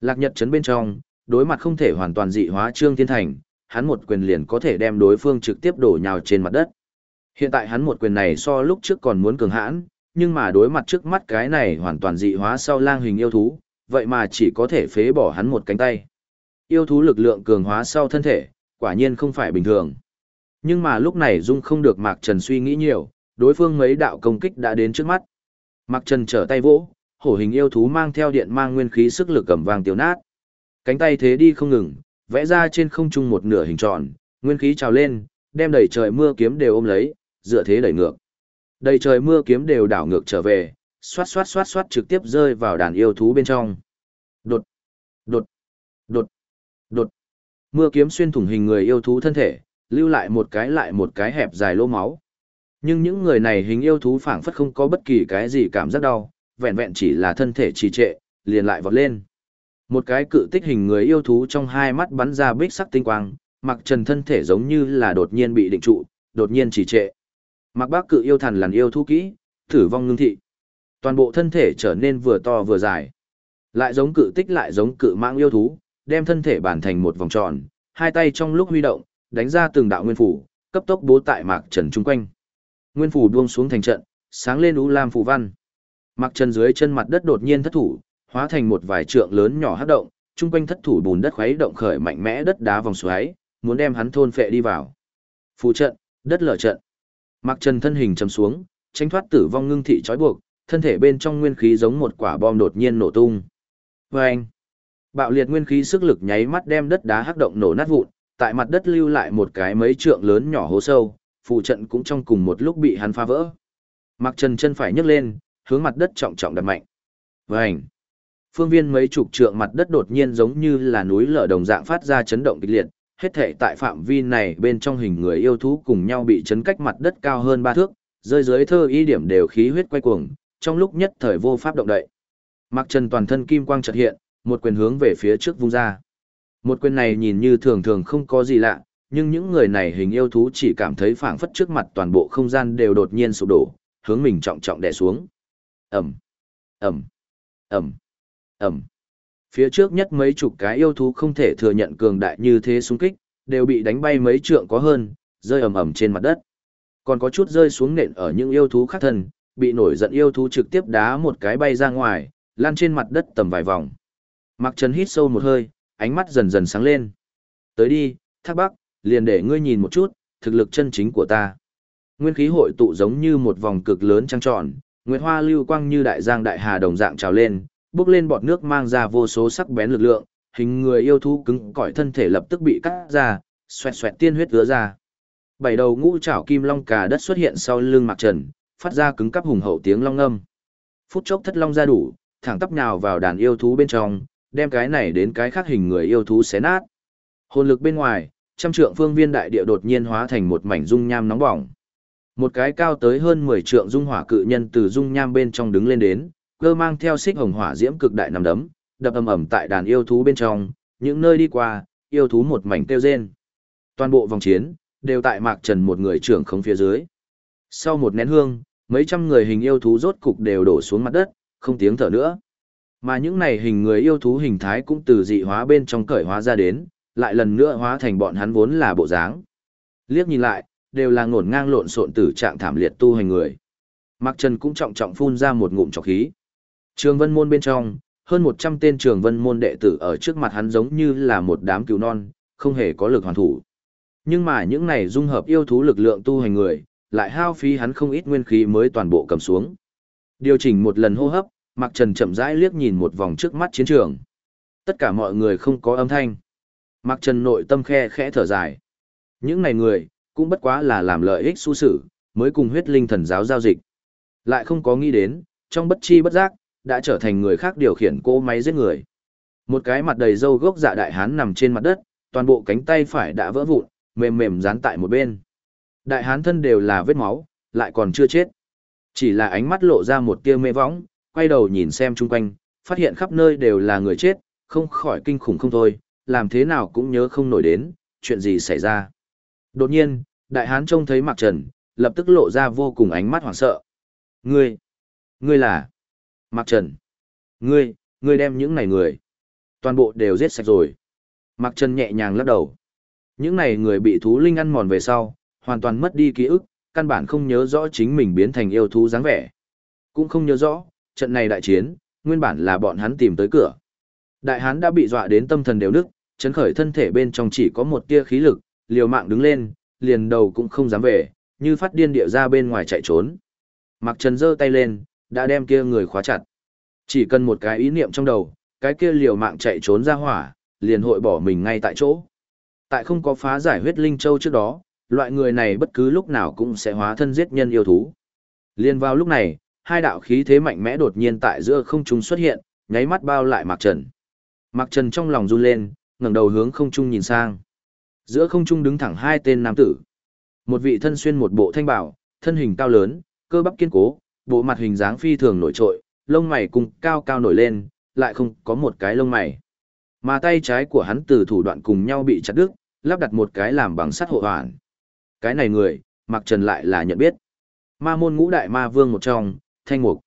Lạc Nhật chấn bên trong, đối mặt không thể hoàn toàn dị hóa Trương Thiên Thành, hắn một quyền liền có thể đem đối phương trực tiếp đổ nhào trên mặt đất. Hiện tại hắn một quyền này so lúc trước còn muốn cường hãn, nhưng mà đối mặt trước mắt cái này hoàn toàn dị hóa sau lang hình yêu thú, vậy mà chỉ có thể phế bỏ hắn một cánh tay. Yêu thú lực lượng cường hóa sau thân thể, quả nhiên không phải bình thường. Nhưng mà lúc này Dung không được Mạc Trần suy nghĩ nhiều, đối phương mấy đạo công kích đã đến trước mắt. Mạc Trần trở tay vỗ, hổ hình yêu thú mang theo điện mang nguyên khí sức lực cầm vàng tiêu nát. Cánh tay thế đi không ngừng, vẽ ra trên không trung một nửa hình tròn, nguyên khí trào lên, đem đầy trời mưa kiếm đều ôm lấy, dựa thế đẩy ngược. Đầy trời mưa kiếm đều đảo ngược trở về, xoát xoát xoát xoát trực tiếp rơi vào đàn yêu thú bên trong. Đột, đột, đột, đột. Mưa kiếm xuyên thủng hình người yêu thú thân thể, lưu lại một cái lại một cái hẹp dài lỗ máu. Nhưng những người này hình yêu thú phảng phất không có bất kỳ cái gì cảm giác đau, vẹn vẹn chỉ là thân thể trì trệ, liền lại vọt lên. Một cái cự tích hình người yêu thú trong hai mắt bắn ra bích sắc tinh quang, mặc trần thân thể giống như là đột nhiên bị định trụ, đột nhiên trì trệ. Mặc bác cự yêu thần lằn yêu thú kỹ, thử vong ngưng thị. Toàn bộ thân thể trở nên vừa to vừa dài. Lại giống cự tích lại giống cự mạng yêu thú, đem thân thể bản thành một vòng tròn, hai tay trong lúc huy động, đánh ra từng đạo nguyên phủ, cấp tốc bố tại mạc trần chung quanh. Nguyên phủ buông xuống thành trận, sáng lên u lam phù văn. Mạc trần dưới chân mặt đất đột nhiên thất thủ, hóa thành một vài trượng lớn nhỏ hấp động, chung quanh thất thủ bùn đất khuấy động khởi mạnh mẽ đất đá vòng xoáy, muốn đem hắn thôn phệ đi vào. Phù trận, đất lở trận. Mạc Trần thân hình chầm xuống, tránh thoát tử vong ngưng thị trói buộc, thân thể bên trong nguyên khí giống một quả bom đột nhiên nổ tung. Vâng! Bạo liệt nguyên khí sức lực nháy mắt đem đất đá hắc động nổ nát vụn, tại mặt đất lưu lại một cái mấy trượng lớn nhỏ hố sâu, phù trận cũng trong cùng một lúc bị hắn phá vỡ. Mạc Trần chân phải nhấc lên, hướng mặt đất trọng trọng đập mạnh. Vâng! Phương viên mấy chục trượng mặt đất đột nhiên giống như là núi lở đồng dạng phát ra chấn động kịch liệt, hết thể tại phạm vi này bên trong hình người yêu thú cùng nhau bị chấn cách mặt đất cao hơn ba thước, rơi dưới thơ ý điểm đều khí huyết quay cuồng, trong lúc nhất thời vô pháp động đậy. Mặc Trần toàn thân kim quang chợt hiện, một quyền hướng về phía trước vung ra. Một quyền này nhìn như thường thường không có gì lạ, nhưng những người này hình yêu thú chỉ cảm thấy phảng phất trước mặt toàn bộ không gian đều đột nhiên sụp đổ, hướng mình trọng trọng đè xuống. Ầm, ầm, ầm, ầm. Phía trước nhất mấy chục cái yêu thú không thể thừa nhận cường đại như thế xung kích, đều bị đánh bay mấy trượng có hơn, rơi ầm ầm trên mặt đất. Còn có chút rơi xuống nện ở những yêu thú khác thân, bị nổi giận yêu thú trực tiếp đá một cái bay ra ngoài, lan trên mặt đất tầm vài vòng. Mặc Trần hít sâu một hơi, ánh mắt dần dần sáng lên. Tới đi, Thác Bắc, liền để ngươi nhìn một chút, thực lực chân chính của ta. Nguyên khí hội tụ giống như một vòng cực lớn trăng tròn, nguyệt hoa lưu quang như đại giang đại hà đồng dạng trào lên, bước lên bọt nước mang ra vô số sắc bén lực lượng, hình người yêu thú cứng cỏi thân thể lập tức bị cắt ra, xoẹt xoẹt tiên huyết ứa ra. Bảy đầu ngũ trảo kim long cà đất xuất hiện sau lưng Mạc Trần, phát ra cứng cắp hùng hậu tiếng long ngâm. Phút chốc thất long ra đủ, thẳng tắp nhào vào đàn yêu thú bên trong, đem cái này đến cái khác hình người yêu thú xé nát. Hồn lực bên ngoài, trăm trượng phương viên đại địa đột nhiên hóa thành một mảnh dung nham nóng bỏng. Một cái cao tới hơn 10 trượng dung hỏa cự nhân từ dung nham bên trong đứng lên đến, cơ mang theo xích hồng hỏa diễm cực đại nằm đấm, đập ầm ầm tại đàn yêu thú bên trong, những nơi đi qua, yêu thú một mảnh tiêu rên. Toàn bộ vòng chiến, đều tại Mạc Trần một người trưởng không phía dưới. Sau một nén hương, mấy trăm người hình yêu thú rốt cục đều đổ xuống mặt đất, không tiếng thở nữa. Mà những này hình người yêu thú hình thái cũng từ dị hóa bên trong cởi hóa ra đến, lại lần nữa hóa thành bọn hắn vốn là bộ dáng. Liếc nhìn lại, đều là ngổn ngang lộn xộn tử trạng thảm liệt tu hành người. Mạc Trần cũng trọng trọng phun ra một ngụm trọc khí. Trường vân môn bên trong, hơn 100 tên trường vân môn đệ tử ở trước mặt hắn giống như là một đám cứu non, không hề có lực hoàn thủ. Nhưng mà những này dung hợp yêu thú lực lượng tu hành người, lại hao phí hắn không ít nguyên khí mới toàn bộ cầm xuống. Điều chỉnh một lần hô hấp, Mạc Trần chậm rãi liếc nhìn một vòng trước mắt chiến trường. Tất cả mọi người không có âm thanh. Mạc Trần nội tâm khe khẽ thở dài. Những này người, cũng bất quá là làm lợi ích su sử, mới cùng huyết linh thần giáo giao dịch. Lại không có nghĩ đến, trong bất chi bất giác, đã trở thành người khác điều khiển cỗ máy giết người. Một cái mặt đầy râu gốc dạ đại hán nằm trên mặt đất, toàn bộ cánh tay phải đã vỡ vụn, mềm mềm dán tại một bên. Đại hán thân đều là vết máu, lại còn chưa chết. Chỉ là ánh mắt lộ ra một tia mê võng, quay đầu nhìn xem chung quanh, phát hiện khắp nơi đều là người chết, không khỏi kinh khủng không thôi, làm thế nào cũng nhớ không nổi đến, chuyện gì xảy ra. Đột nhiên, đại hán trông thấy Mạc Trần, lập tức lộ ra vô cùng ánh mắt hoảng sợ. Ngươi, ngươi là... Mạc Trần. Ngươi, ngươi đem những này người. Toàn bộ đều giết sạch rồi. Mạc Trần nhẹ nhàng lắc đầu. Những này người bị thú linh ăn mòn về sau, hoàn toàn mất đi ký ức, căn bản không nhớ rõ chính mình biến thành yêu thú dáng vẻ. Cũng không nhớ rõ, trận này đại chiến, nguyên bản là bọn hắn tìm tới cửa. Đại hán đã bị dọa đến tâm thần đều nức, chấn khởi thân thể bên trong chỉ có một tia khí lực, liều mạng đứng lên, liền đầu cũng không dám về, như phát điên địa ra bên ngoài chạy trốn. Mạc Trần giơ tay lên, đã đem kia người khóa chặt. Chỉ cần một cái ý niệm trong đầu, cái kia liều mạng chạy trốn ra hỏa, liền hội bỏ mình ngay tại chỗ. Tại không có phá giải huyết linh châu trước đó, loại người này bất cứ lúc nào cũng sẽ hóa thân giết nhân yêu thú. Liên vào lúc này, hai đạo khí thế mạnh mẽ đột nhiên tại giữa không trung xuất hiện, nháy mắt bao lại Mạc Trần. Mạc Trần trong lòng run lên, ngẩng đầu hướng không trung nhìn sang. Giữa không trung đứng thẳng hai tên nam tử. Một vị thân xuyên một bộ thanh bảo, thân hình cao lớn, cơ bắp kiên cố, bộ mặt hình dáng phi thường nổi trội, lông mày cùng cao cao nổi lên, lại không có một cái lông mày. Mà tay trái của hắn từ thủ đoạn cùng nhau bị chặt đứt, lắp đặt một cái làm bằng sắt hộ hoàn. Cái này người, Mạc Trần lại là nhận biết. Ma môn ngũ đại ma vương một trong, thanh mục.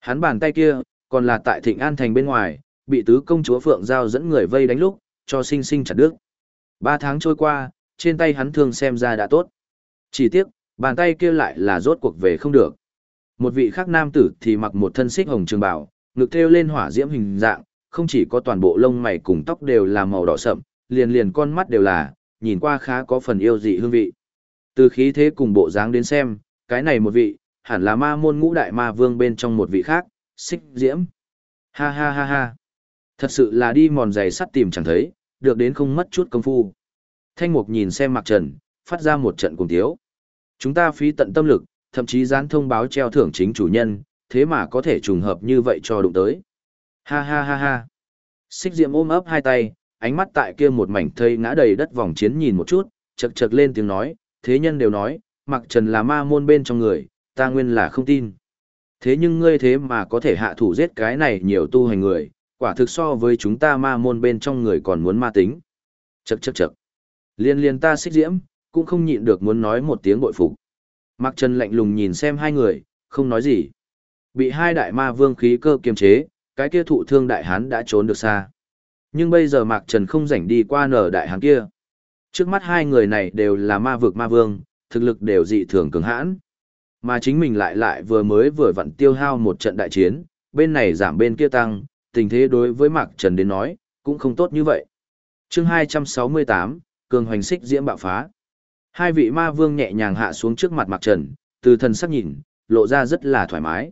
Hắn bàn tay kia, còn là tại thịnh an thành bên ngoài, bị tứ công chúa Phượng Giao dẫn người vây đánh lúc, cho sinh sinh chặt đứt. Ba tháng trôi qua, trên tay hắn thương xem ra đã tốt. Chỉ tiếc, bàn tay kia lại là rốt cuộc về không được. Một vị khác nam tử thì mặc một thân xích hồng trường bào, ngực thêu lên hỏa diễm hình dạng, không chỉ có toàn bộ lông mày cùng tóc đều là màu đỏ sậm, liền liền con mắt đều là, nhìn qua khá có phần yêu dị hương vị. Từ khí thế cùng bộ dáng đến xem, cái này một vị, hẳn là ma môn ngũ đại ma vương bên trong một vị khác, xích diễm. Ha ha ha ha. Thật sự là đi mòn giày sắt tìm chẳng thấy, được đến không mất chút công phu. Thanh mục nhìn xem mặc trần, phát ra một trận cùng tiếu. Chúng ta phí tận tâm lực, thậm chí dán thông báo treo thưởng chính chủ nhân, thế mà có thể trùng hợp như vậy cho đụng tới. Ha ha ha ha. Xích diệm ôm ấp hai tay, ánh mắt tại kia một mảnh thây ngã đầy đất vòng chiến nhìn một chút, chật chật lên tiếng nói, thế nhân đều nói, mặc trần là ma môn bên trong người, ta nguyên là không tin. Thế nhưng ngươi thế mà có thể hạ thủ giết cái này nhiều tu hành người, quả thực so với chúng ta ma môn bên trong người còn muốn ma tính. Chậc chậc chậc. Liên liên ta xích diễm, cũng không nhịn được muốn nói một tiếng bội phục. Mạc Trần lạnh lùng nhìn xem hai người, không nói gì. Bị hai đại ma vương khí cơ kiềm chế, cái kia thụ thương đại hán đã trốn được xa. Nhưng bây giờ Mạc Trần không rảnh đi qua nở đại hán kia. Trước mắt hai người này đều là ma vực ma vương, thực lực đều dị thường cường hãn. Mà chính mình lại lại vừa mới vừa vặn tiêu hao một trận đại chiến, bên này giảm bên kia tăng, tình thế đối với Mạc Trần đến nói, cũng không tốt như vậy. chương 268, Cường Hoành Xích Diễm bạo phá. Hai vị ma vương nhẹ nhàng hạ xuống trước mặt Mạc Trần, từ thần sắc nhìn, lộ ra rất là thoải mái.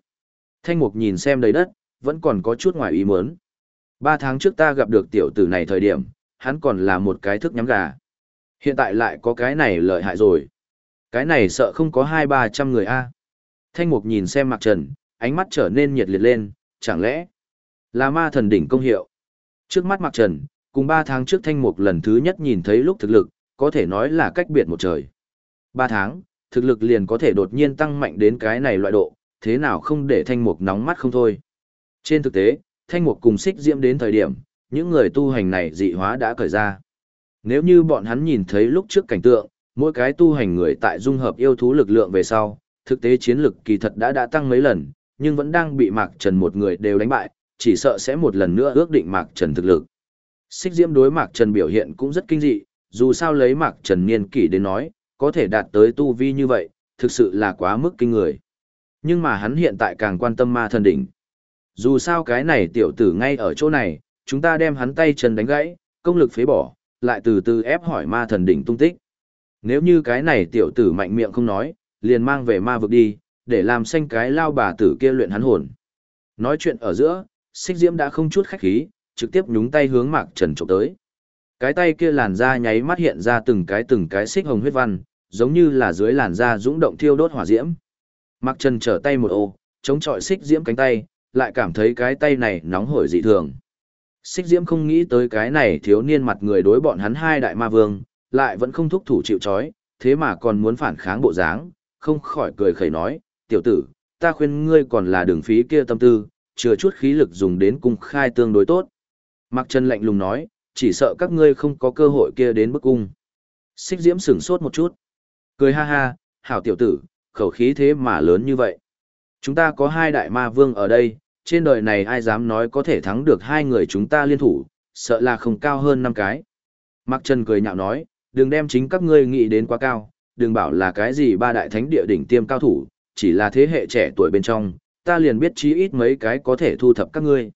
Thanh Mục nhìn xem đầy đất, vẫn còn có chút ngoài ý muốn. Ba tháng trước ta gặp được tiểu tử này thời điểm, hắn còn là một cái thức nhắm gà. Hiện tại lại có cái này lợi hại rồi. Cái này sợ không có hai ba trăm người a. Thanh Mục nhìn xem Mạc Trần, ánh mắt trở nên nhiệt liệt lên, chẳng lẽ là ma thần đỉnh công hiệu. Trước mắt Mạc Trần, cùng ba tháng trước Thanh Mục lần thứ nhất nhìn thấy lúc thực lực, có thể nói là cách biệt một trời. Ba tháng, thực lực liền có thể đột nhiên tăng mạnh đến cái này loại độ, thế nào không để Thanh Mục nóng mắt không thôi. Trên thực tế, Thanh Mục cùng xích diễm đến thời điểm, những người tu hành này dị hóa đã cởi ra. Nếu như bọn hắn nhìn thấy lúc trước cảnh tượng, mỗi cái tu hành người tại dung hợp yêu thú lực lượng về sau, thực tế chiến lực kỳ thật đã đã tăng mấy lần, nhưng vẫn đang bị Mạc Trần một người đều đánh bại, chỉ sợ sẽ một lần nữa ước định Mạc Trần thực lực. Xích Diễm đối Mạc Trần biểu hiện cũng rất kinh dị, dù sao lấy Mạc Trần niên kỷ đến nói, có thể đạt tới tu vi như vậy, thực sự là quá mức kinh người. Nhưng mà hắn hiện tại càng quan tâm ma thần đỉnh. Dù sao cái này tiểu tử ngay ở chỗ này, chúng ta đem hắn tay chân đánh gãy, công lực phế bỏ, lại từ từ ép hỏi ma thần đỉnh tung tích. Nếu như cái này tiểu tử mạnh miệng không nói, liền mang về ma vực đi, để làm xanh cái lao bà tử kia luyện hắn hồn. Nói chuyện ở giữa, xích diễm đã không chút khách khí, trực tiếp nhúng tay hướng mạc trần trộm tới. Cái tay kia làn da nháy mắt hiện ra từng cái từng cái xích hồng huyết văn, giống như là dưới làn da dũng động thiêu đốt hỏa diễm. Mạc trần trở tay một ô, chống chọi xích diễm cánh tay, lại cảm thấy cái tay này nóng hổi dị thường. Xích diễm không nghĩ tới cái này thiếu niên mặt người đối bọn hắn hai đại ma vương, lại vẫn không thúc thủ chịu chói, thế mà còn muốn phản kháng bộ dáng, không khỏi cười khẩy nói, tiểu tử, ta khuyên ngươi còn là đường phí kia tâm tư, chừa chút khí lực dùng đến cung khai tương đối tốt. Mạc Trần lạnh lùng nói, chỉ sợ các ngươi không có cơ hội kia đến bức cung. Xích diễm sửng sốt một chút. Cười ha ha, hảo tiểu tử, khẩu khí thế mà lớn như vậy. Chúng ta có hai đại ma vương ở đây, trên đời này ai dám nói có thể thắng được hai người chúng ta liên thủ, sợ là không cao hơn năm cái. Mạc Trần cười nhạo nói, đừng đem chính các ngươi nghĩ đến quá cao, đừng bảo là cái gì ba đại thánh địa đỉnh tiêm cao thủ, chỉ là thế hệ trẻ tuổi bên trong, ta liền biết chí ít mấy cái có thể thu thập các ngươi.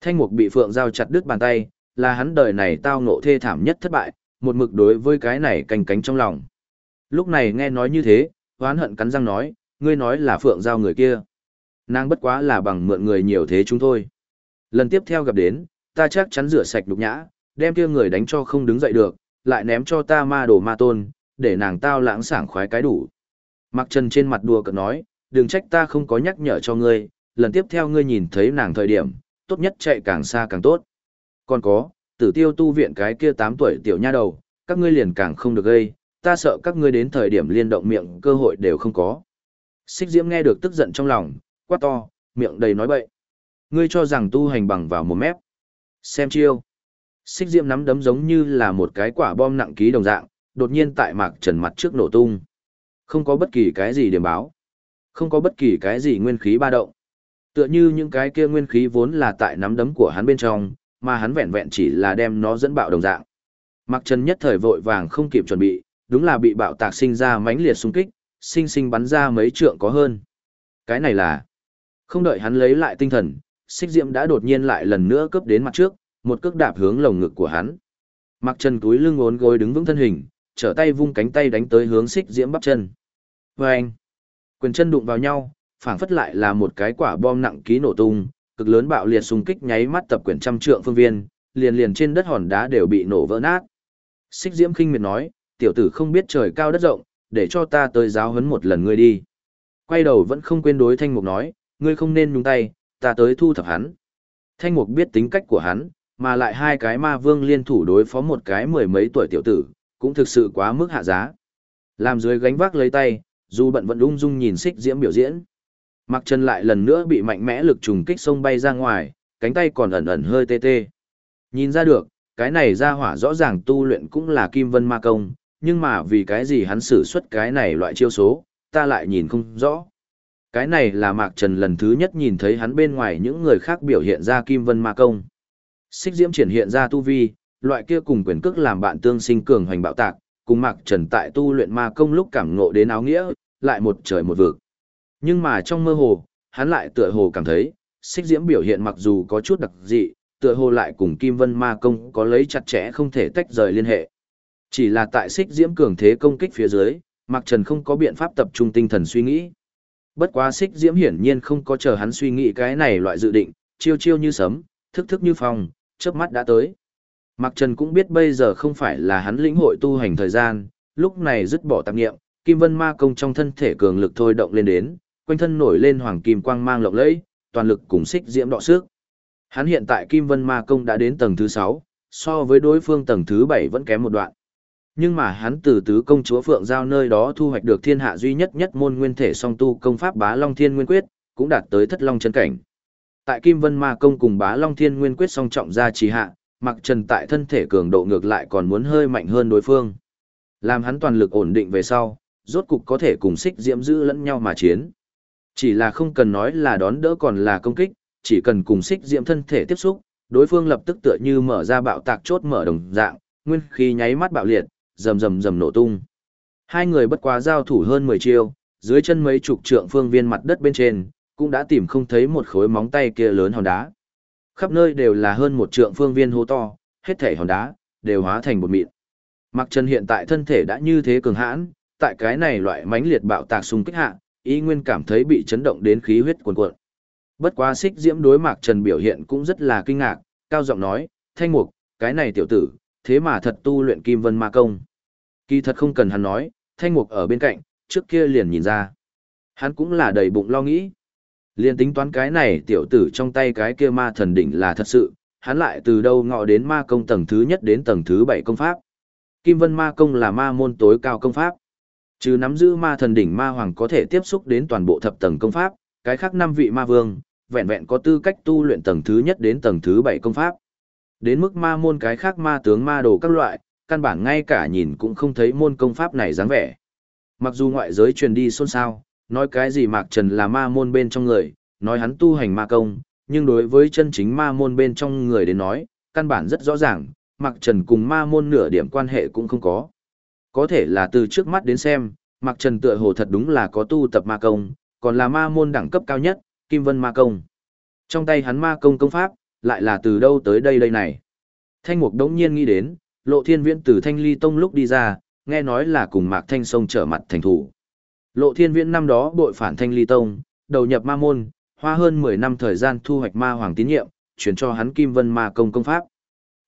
Thanh mục bị phượng giao chặt đứt bàn tay, là hắn đời này tao ngộ thê thảm nhất thất bại, một mực đối với cái này canh cánh trong lòng. Lúc này nghe nói như thế, hoán hận cắn răng nói, ngươi nói là phượng giao người kia. Nàng bất quá là bằng mượn người nhiều thế chúng thôi. Lần tiếp theo gặp đến, ta chắc chắn rửa sạch đục nhã, đem kia người đánh cho không đứng dậy được, lại ném cho ta ma đồ ma tôn, để nàng tao lãng sảng khoái cái đủ. Mặc trần trên mặt đùa cợt nói, đừng trách ta không có nhắc nhở cho ngươi, lần tiếp theo ngươi nhìn thấy nàng thời điểm, tốt nhất chạy càng xa càng tốt. Còn có, tử tiêu tu viện cái kia 8 tuổi tiểu nha đầu, các ngươi liền càng không được gây, ta sợ các ngươi đến thời điểm liên động miệng cơ hội đều không có. Xích Diễm nghe được tức giận trong lòng, quát to, miệng đầy nói bậy. Ngươi cho rằng tu hành bằng vào một mép. Xem chiêu. Xích Diễm nắm đấm giống như là một cái quả bom nặng ký đồng dạng, đột nhiên tại mạc trần mặt trước nổ tung. Không có bất kỳ cái gì điểm báo. Không có bất kỳ cái gì nguyên khí ba động. Tựa như những cái kia nguyên khí vốn là tại nắm đấm của hắn bên trong, mà hắn vẹn vẹn chỉ là đem nó dẫn bạo đồng dạng. Mạc Trần nhất thời vội vàng không kịp chuẩn bị, đúng là bị bạo tạc sinh ra mãnh liệt xung kích, sinh sinh bắn ra mấy trượng có hơn. Cái này là không đợi hắn lấy lại tinh thần, xích Diễm đã đột nhiên lại lần nữa cướp đến mặt trước, một cước đạp hướng lồng ngực của hắn. Mặc Trần túi lưng ốn gối đứng vững thân hình, trở tay vung cánh tay đánh tới hướng xích diễm bắp chân. Vâng! Quyền chân đụng vào nhau, phảng phất lại là một cái quả bom nặng ký nổ tung, cực lớn bạo liệt xung kích nháy mắt tập quyển trăm trượng phương viên, liền liền trên đất hòn đá đều bị nổ vỡ nát. Xích Diễm khinh miệt nói, tiểu tử không biết trời cao đất rộng, để cho ta tới giáo huấn một lần ngươi đi. Quay đầu vẫn không quên đối Thanh Mục nói, ngươi không nên nhúng tay, ta tới thu thập hắn. Thanh Mục biết tính cách của hắn, mà lại hai cái ma vương liên thủ đối phó một cái mười mấy tuổi tiểu tử, cũng thực sự quá mức hạ giá. Làm dưới gánh vác lấy tay, dù bận vẫn ung dung nhìn xích diễm biểu diễn. Mạc Trần lại lần nữa bị mạnh mẽ lực trùng kích sông bay ra ngoài, cánh tay còn ẩn ẩn hơi tê tê. Nhìn ra được, cái này ra hỏa rõ ràng tu luyện cũng là kim vân ma công, nhưng mà vì cái gì hắn sử xuất cái này loại chiêu số, ta lại nhìn không rõ. Cái này là Mạc Trần lần thứ nhất nhìn thấy hắn bên ngoài những người khác biểu hiện ra kim vân ma công. Xích diễm triển hiện ra tu vi, loại kia cùng quyền cước làm bạn tương sinh cường hoành bạo tạc, cùng Mạc Trần tại tu luyện ma công lúc cảm ngộ đến áo nghĩa, lại một trời một vực. Nhưng mà trong mơ hồ, hắn lại tựa hồ cảm thấy, xích diễm biểu hiện mặc dù có chút đặc dị, tựa hồ lại cùng Kim Vân Ma Công có lấy chặt chẽ không thể tách rời liên hệ. Chỉ là tại xích diễm cường thế công kích phía dưới, Mạc Trần không có biện pháp tập trung tinh thần suy nghĩ. Bất quá xích diễm hiển nhiên không có chờ hắn suy nghĩ cái này loại dự định, chiêu chiêu như sấm, thức thức như phong, chớp mắt đã tới. Mạc Trần cũng biết bây giờ không phải là hắn lĩnh hội tu hành thời gian, lúc này dứt bỏ tạp nghiệm, Kim Vân Ma công trong thân thể cường lực thôi động lên đến, quanh thân nổi lên hoàng kim quang mang lộng lẫy, toàn lực cùng xích diễm đọ sức. Hắn hiện tại Kim Vân Ma công đã đến tầng thứ 6, so với đối phương tầng thứ 7 vẫn kém một đoạn. Nhưng mà hắn từ tứ công chúa Phượng Giao nơi đó thu hoạch được thiên hạ duy nhất nhất môn nguyên thể song tu công pháp Bá Long Thiên Nguyên Quyết, cũng đạt tới thất long chân cảnh. Tại Kim Vân Ma công cùng Bá Long Thiên Nguyên Quyết song trọng ra trì hạ, Mặc Trần tại thân thể cường độ ngược lại còn muốn hơi mạnh hơn đối phương. Làm hắn toàn lực ổn định về sau, rốt cục có thể cùng xích diễm giữ lẫn nhau mà chiến. Chỉ là không cần nói là đón đỡ còn là công kích, chỉ cần cùng xích diễm thân thể tiếp xúc, đối phương lập tức tựa như mở ra bạo tạc chốt mở đồng dạng, nguyên khí nháy mắt bạo liệt, rầm rầm rầm nổ tung. Hai người bất quá giao thủ hơn 10 chiêu, dưới chân mấy chục trượng phương viên mặt đất bên trên, cũng đã tìm không thấy một khối móng tay kia lớn hòn đá. Khắp nơi đều là hơn một trượng phương viên hố to, hết thể hòn đá, đều hóa thành bột mịn. Mặc Trần hiện tại thân thể đã như thế cường hãn, tại cái này loại mãnh liệt bạo tạc xung kích hạ, ý nguyên cảm thấy bị chấn động đến khí huyết cuồn cuộn. Bất quá xích diễm đối Mạc Trần biểu hiện cũng rất là kinh ngạc, cao giọng nói, thanh mục, cái này tiểu tử, thế mà thật tu luyện kim vân ma công. Kỳ thật không cần hắn nói, thanh mục ở bên cạnh, trước kia liền nhìn ra. Hắn cũng là đầy bụng lo nghĩ. Liền tính toán cái này tiểu tử trong tay cái kia ma thần đỉnh là thật sự, hắn lại từ đâu ngọ đến ma công tầng thứ nhất đến tầng thứ bảy công pháp. Kim vân ma công là ma môn tối cao công pháp. Trừ nắm giữ ma thần đỉnh ma hoàng có thể tiếp xúc đến toàn bộ thập tầng công pháp, cái khác năm vị ma vương, vẹn vẹn có tư cách tu luyện tầng thứ nhất đến tầng thứ bảy công pháp. Đến mức ma môn cái khác ma tướng ma đồ các loại, căn bản ngay cả nhìn cũng không thấy môn công pháp này dáng vẻ. Mặc dù ngoại giới truyền đi xôn xao, nói cái gì Mạc Trần là ma môn bên trong người, nói hắn tu hành ma công, nhưng đối với chân chính ma môn bên trong người đến nói, căn bản rất rõ ràng, Mạc Trần cùng ma môn nửa điểm quan hệ cũng không có. Có thể là từ trước mắt đến xem, Mạc Trần tựa hồ thật đúng là có tu tập ma công, còn là ma môn đẳng cấp cao nhất, Kim Vân ma công. Trong tay hắn ma công công pháp, lại là từ đâu tới đây đây này. Thanh Mục đống nhiên nghĩ đến, Lộ Thiên Viễn từ Thanh Ly Tông lúc đi ra, nghe nói là cùng Mạc Thanh Sông trở mặt thành thủ. Lộ Thiên Viễn năm đó bội phản Thanh Ly Tông, đầu nhập ma môn, hoa hơn 10 năm thời gian thu hoạch ma hoàng tín nhiệm, chuyển cho hắn Kim Vân ma công công pháp.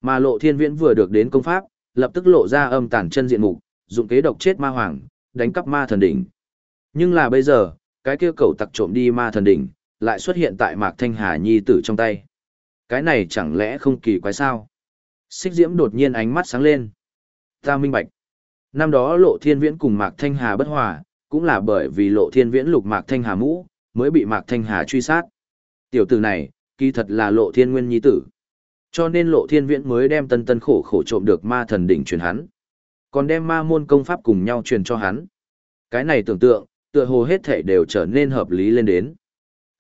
Mà Lộ Thiên Viễn vừa được đến công pháp, lập tức lộ ra âm tàn chân diện mục, dụng kế độc chết ma hoàng, đánh cắp ma thần đỉnh. Nhưng là bây giờ, cái kia cầu tặc trộm đi ma thần đỉnh, lại xuất hiện tại Mạc Thanh Hà nhi tử trong tay. Cái này chẳng lẽ không kỳ quái sao? Xích Diễm đột nhiên ánh mắt sáng lên. Ta minh bạch. Năm đó Lộ Thiên Viễn cùng Mạc Thanh Hà bất hòa, cũng là bởi vì Lộ Thiên Viễn lục Mạc Thanh Hà mũ, mới bị Mạc Thanh Hà truy sát. Tiểu tử này, kỳ thật là Lộ Thiên Nguyên nhi tử. Cho nên Lộ Thiên Viễn mới đem tân tân khổ khổ trộm được ma thần đỉnh truyền hắn. Còn đem ma môn công pháp cùng nhau truyền cho hắn. Cái này tưởng tượng, tựa hồ hết thể đều trở nên hợp lý lên đến.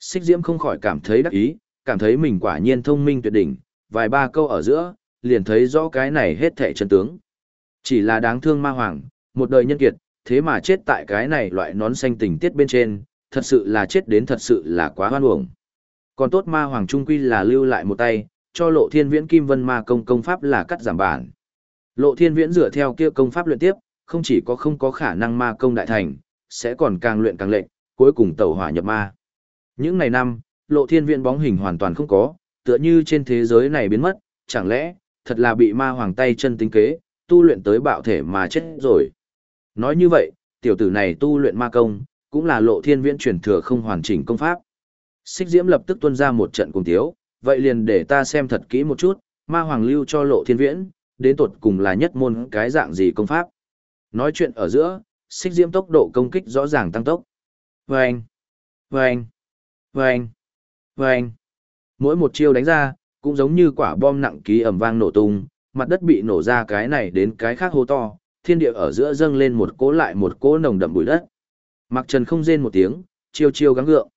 Xích Diễm không khỏi cảm thấy đắc ý, cảm thấy mình quả nhiên thông minh tuyệt đỉnh, vài ba câu ở giữa, liền thấy rõ cái này hết thể chân tướng. Chỉ là đáng thương ma hoàng, một đời nhân kiệt, thế mà chết tại cái này loại nón xanh tình tiết bên trên, thật sự là chết đến thật sự là quá hoan uổng. Còn tốt ma hoàng trung quy là lưu lại một tay, cho lộ thiên viễn kim vân ma công công pháp là cắt giảm bản. Lộ thiên viễn dựa theo kia công pháp luyện tiếp, không chỉ có không có khả năng ma công đại thành, sẽ còn càng luyện càng lệnh, cuối cùng tẩu hỏa nhập ma. Những ngày năm, lộ thiên viễn bóng hình hoàn toàn không có, tựa như trên thế giới này biến mất, chẳng lẽ, thật là bị ma hoàng tay chân tính kế, tu luyện tới bạo thể mà chết rồi. Nói như vậy, tiểu tử này tu luyện ma công, cũng là lộ thiên viễn truyền thừa không hoàn chỉnh công pháp. Xích Diễm lập tức tuôn ra một trận cùng tiếu, vậy liền để ta xem thật kỹ một chút, ma hoàng lưu cho lộ thiên viễn, đến tột cùng là nhất môn cái dạng gì công pháp. Nói chuyện ở giữa, xích diễm tốc độ công kích rõ ràng tăng tốc. Vâng! Vâng! Vâng! Vâng! Mỗi một chiêu đánh ra, cũng giống như quả bom nặng ký ẩm vang nổ tung, mặt đất bị nổ ra cái này đến cái khác hô to, thiên địa ở giữa dâng lên một cỗ lại một cỗ nồng đậm bụi đất. Mạc Trần không rên một tiếng, chiêu chiêu gắng gượng.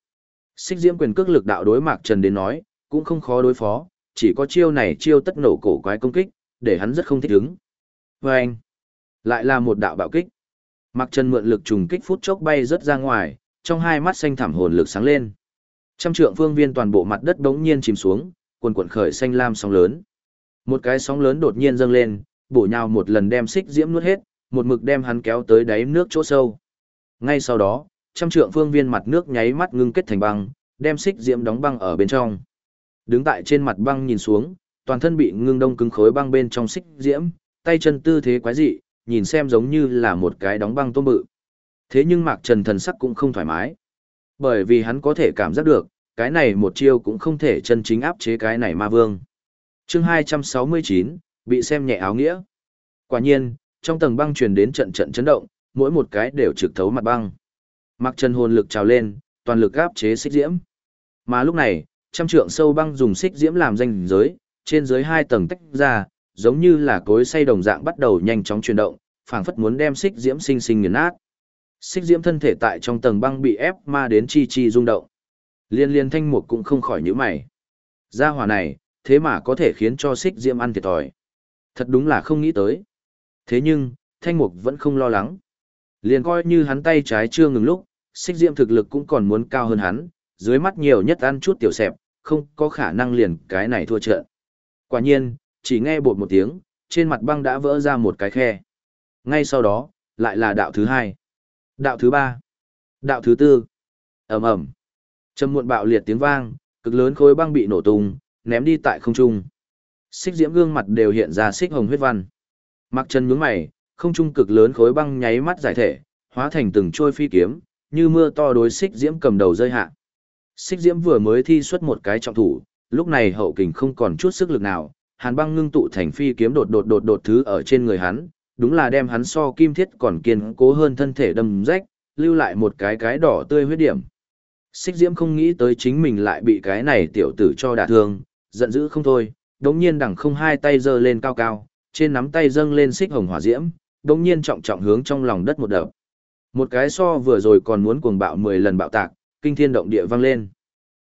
Xích diễm quyền cước lực đạo đối Mạc Trần đến nói, cũng không khó đối phó, chỉ có chiêu này chiêu tất nổ cổ quái công kích, để hắn rất không thích ứng. Và anh, lại là một đạo bạo kích. Mặc Trần mượn lực trùng kích phút chốc bay rất ra ngoài, trong hai mắt xanh thẳm hồn lực sáng lên. Trăm trượng phương viên toàn bộ mặt đất đống nhiên chìm xuống, quần quần khởi xanh lam sóng lớn. Một cái sóng lớn đột nhiên dâng lên, bổ nhào một lần đem xích diễm nuốt hết, một mực đem hắn kéo tới đáy nước chỗ sâu. Ngay sau đó, trăm trượng phương viên mặt nước nháy mắt ngưng kết thành băng, đem xích diễm đóng băng ở bên trong. Đứng tại trên mặt băng nhìn xuống, toàn thân bị ngưng đông cứng khối băng bên trong xích diễm, tay chân tư thế quái dị, nhìn xem giống như là một cái đóng băng tôm bự. Thế nhưng Mạc Trần thần sắc cũng không thoải mái. Bởi vì hắn có thể cảm giác được, cái này một chiêu cũng không thể chân chính áp chế cái này ma vương. chương 269, bị xem nhẹ áo nghĩa. Quả nhiên, trong tầng băng truyền đến trận trận chấn động, mỗi một cái đều trực thấu mặt băng. Mạc Trần hồn lực trào lên, toàn lực áp chế xích diễm. Mà lúc này, trăm trượng sâu băng dùng xích diễm làm danh giới, trên dưới hai tầng tách ra, giống như là cối xay đồng dạng bắt đầu nhanh chóng chuyển động, phảng phất muốn đem xích diễm sinh sinh nghiền nát. Xích diễm thân thể tại trong tầng băng bị ép ma đến chi chi rung động. Liên liên thanh mục cũng không khỏi nhíu mày. Gia hỏa này, thế mà có thể khiến cho xích diễm ăn thiệt thòi. Thật đúng là không nghĩ tới. Thế nhưng, thanh mục vẫn không lo lắng. Liền coi như hắn tay trái chưa ngừng lúc, xích diễm thực lực cũng còn muốn cao hơn hắn, dưới mắt nhiều nhất ăn chút tiểu sẹp, không có khả năng liền cái này thua trận. Quả nhiên, chỉ nghe bột một tiếng, trên mặt băng đã vỡ ra một cái khe. Ngay sau đó, lại là đạo thứ hai, đạo thứ ba, đạo thứ tư. ầm ầm, trầm muộn bạo liệt tiếng vang, cực lớn khối băng bị nổ tung, ném đi tại không trung. Xích diễm gương mặt đều hiện ra xích hồng huyết văn. Mặc chân nhướng mày, không trung cực lớn khối băng nháy mắt giải thể, hóa thành từng trôi phi kiếm, như mưa to đối xích diễm cầm đầu rơi hạ. Xích diễm vừa mới thi xuất một cái trọng thủ, lúc này hậu kình không còn chút sức lực nào, hàn băng ngưng tụ thành phi kiếm đột đột đột đột thứ ở trên người hắn, đúng là đem hắn so kim thiết còn kiên cố hơn thân thể đâm rách, lưu lại một cái cái đỏ tươi huyết điểm. Xích diễm không nghĩ tới chính mình lại bị cái này tiểu tử cho đả thương, giận dữ không thôi, đống nhiên đằng không hai tay giơ lên cao cao, trên nắm tay dâng lên xích hồng hỏa diễm, đống nhiên trọng trọng hướng trong lòng đất một đập. Một cái so vừa rồi còn muốn cuồng bạo 10 lần bạo tạc, kinh thiên động địa vang lên.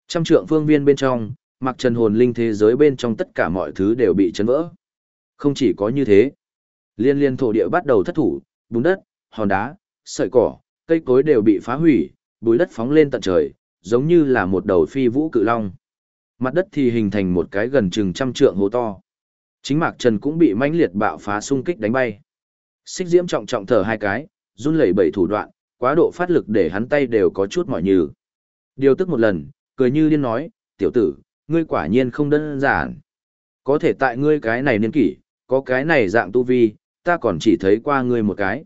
Trăm trượng phương viên bên trong, mặc trần hồn linh thế giới bên trong tất cả mọi thứ đều bị chấn vỡ. Không chỉ có như thế, liên liên thổ địa bắt đầu thất thủ, bùn đất, hòn đá, sợi cỏ, cây cối đều bị phá hủy, bùi đất phóng lên tận trời, giống như là một đầu phi vũ cự long. Mặt đất thì hình thành một cái gần chừng trăm trượng hố to. Chính Mạc Trần cũng bị mãnh liệt bạo phá xung kích đánh bay. Xích Diễm trọng trọng thở hai cái, run lẩy bẩy thủ đoạn, quá độ phát lực để hắn tay đều có chút mỏi nhừ. Điều tức một lần, cười như điên nói, tiểu tử, ngươi quả nhiên không đơn giản. Có thể tại ngươi cái này niên kỷ, có cái này dạng tu vi, ta còn chỉ thấy qua ngươi một cái.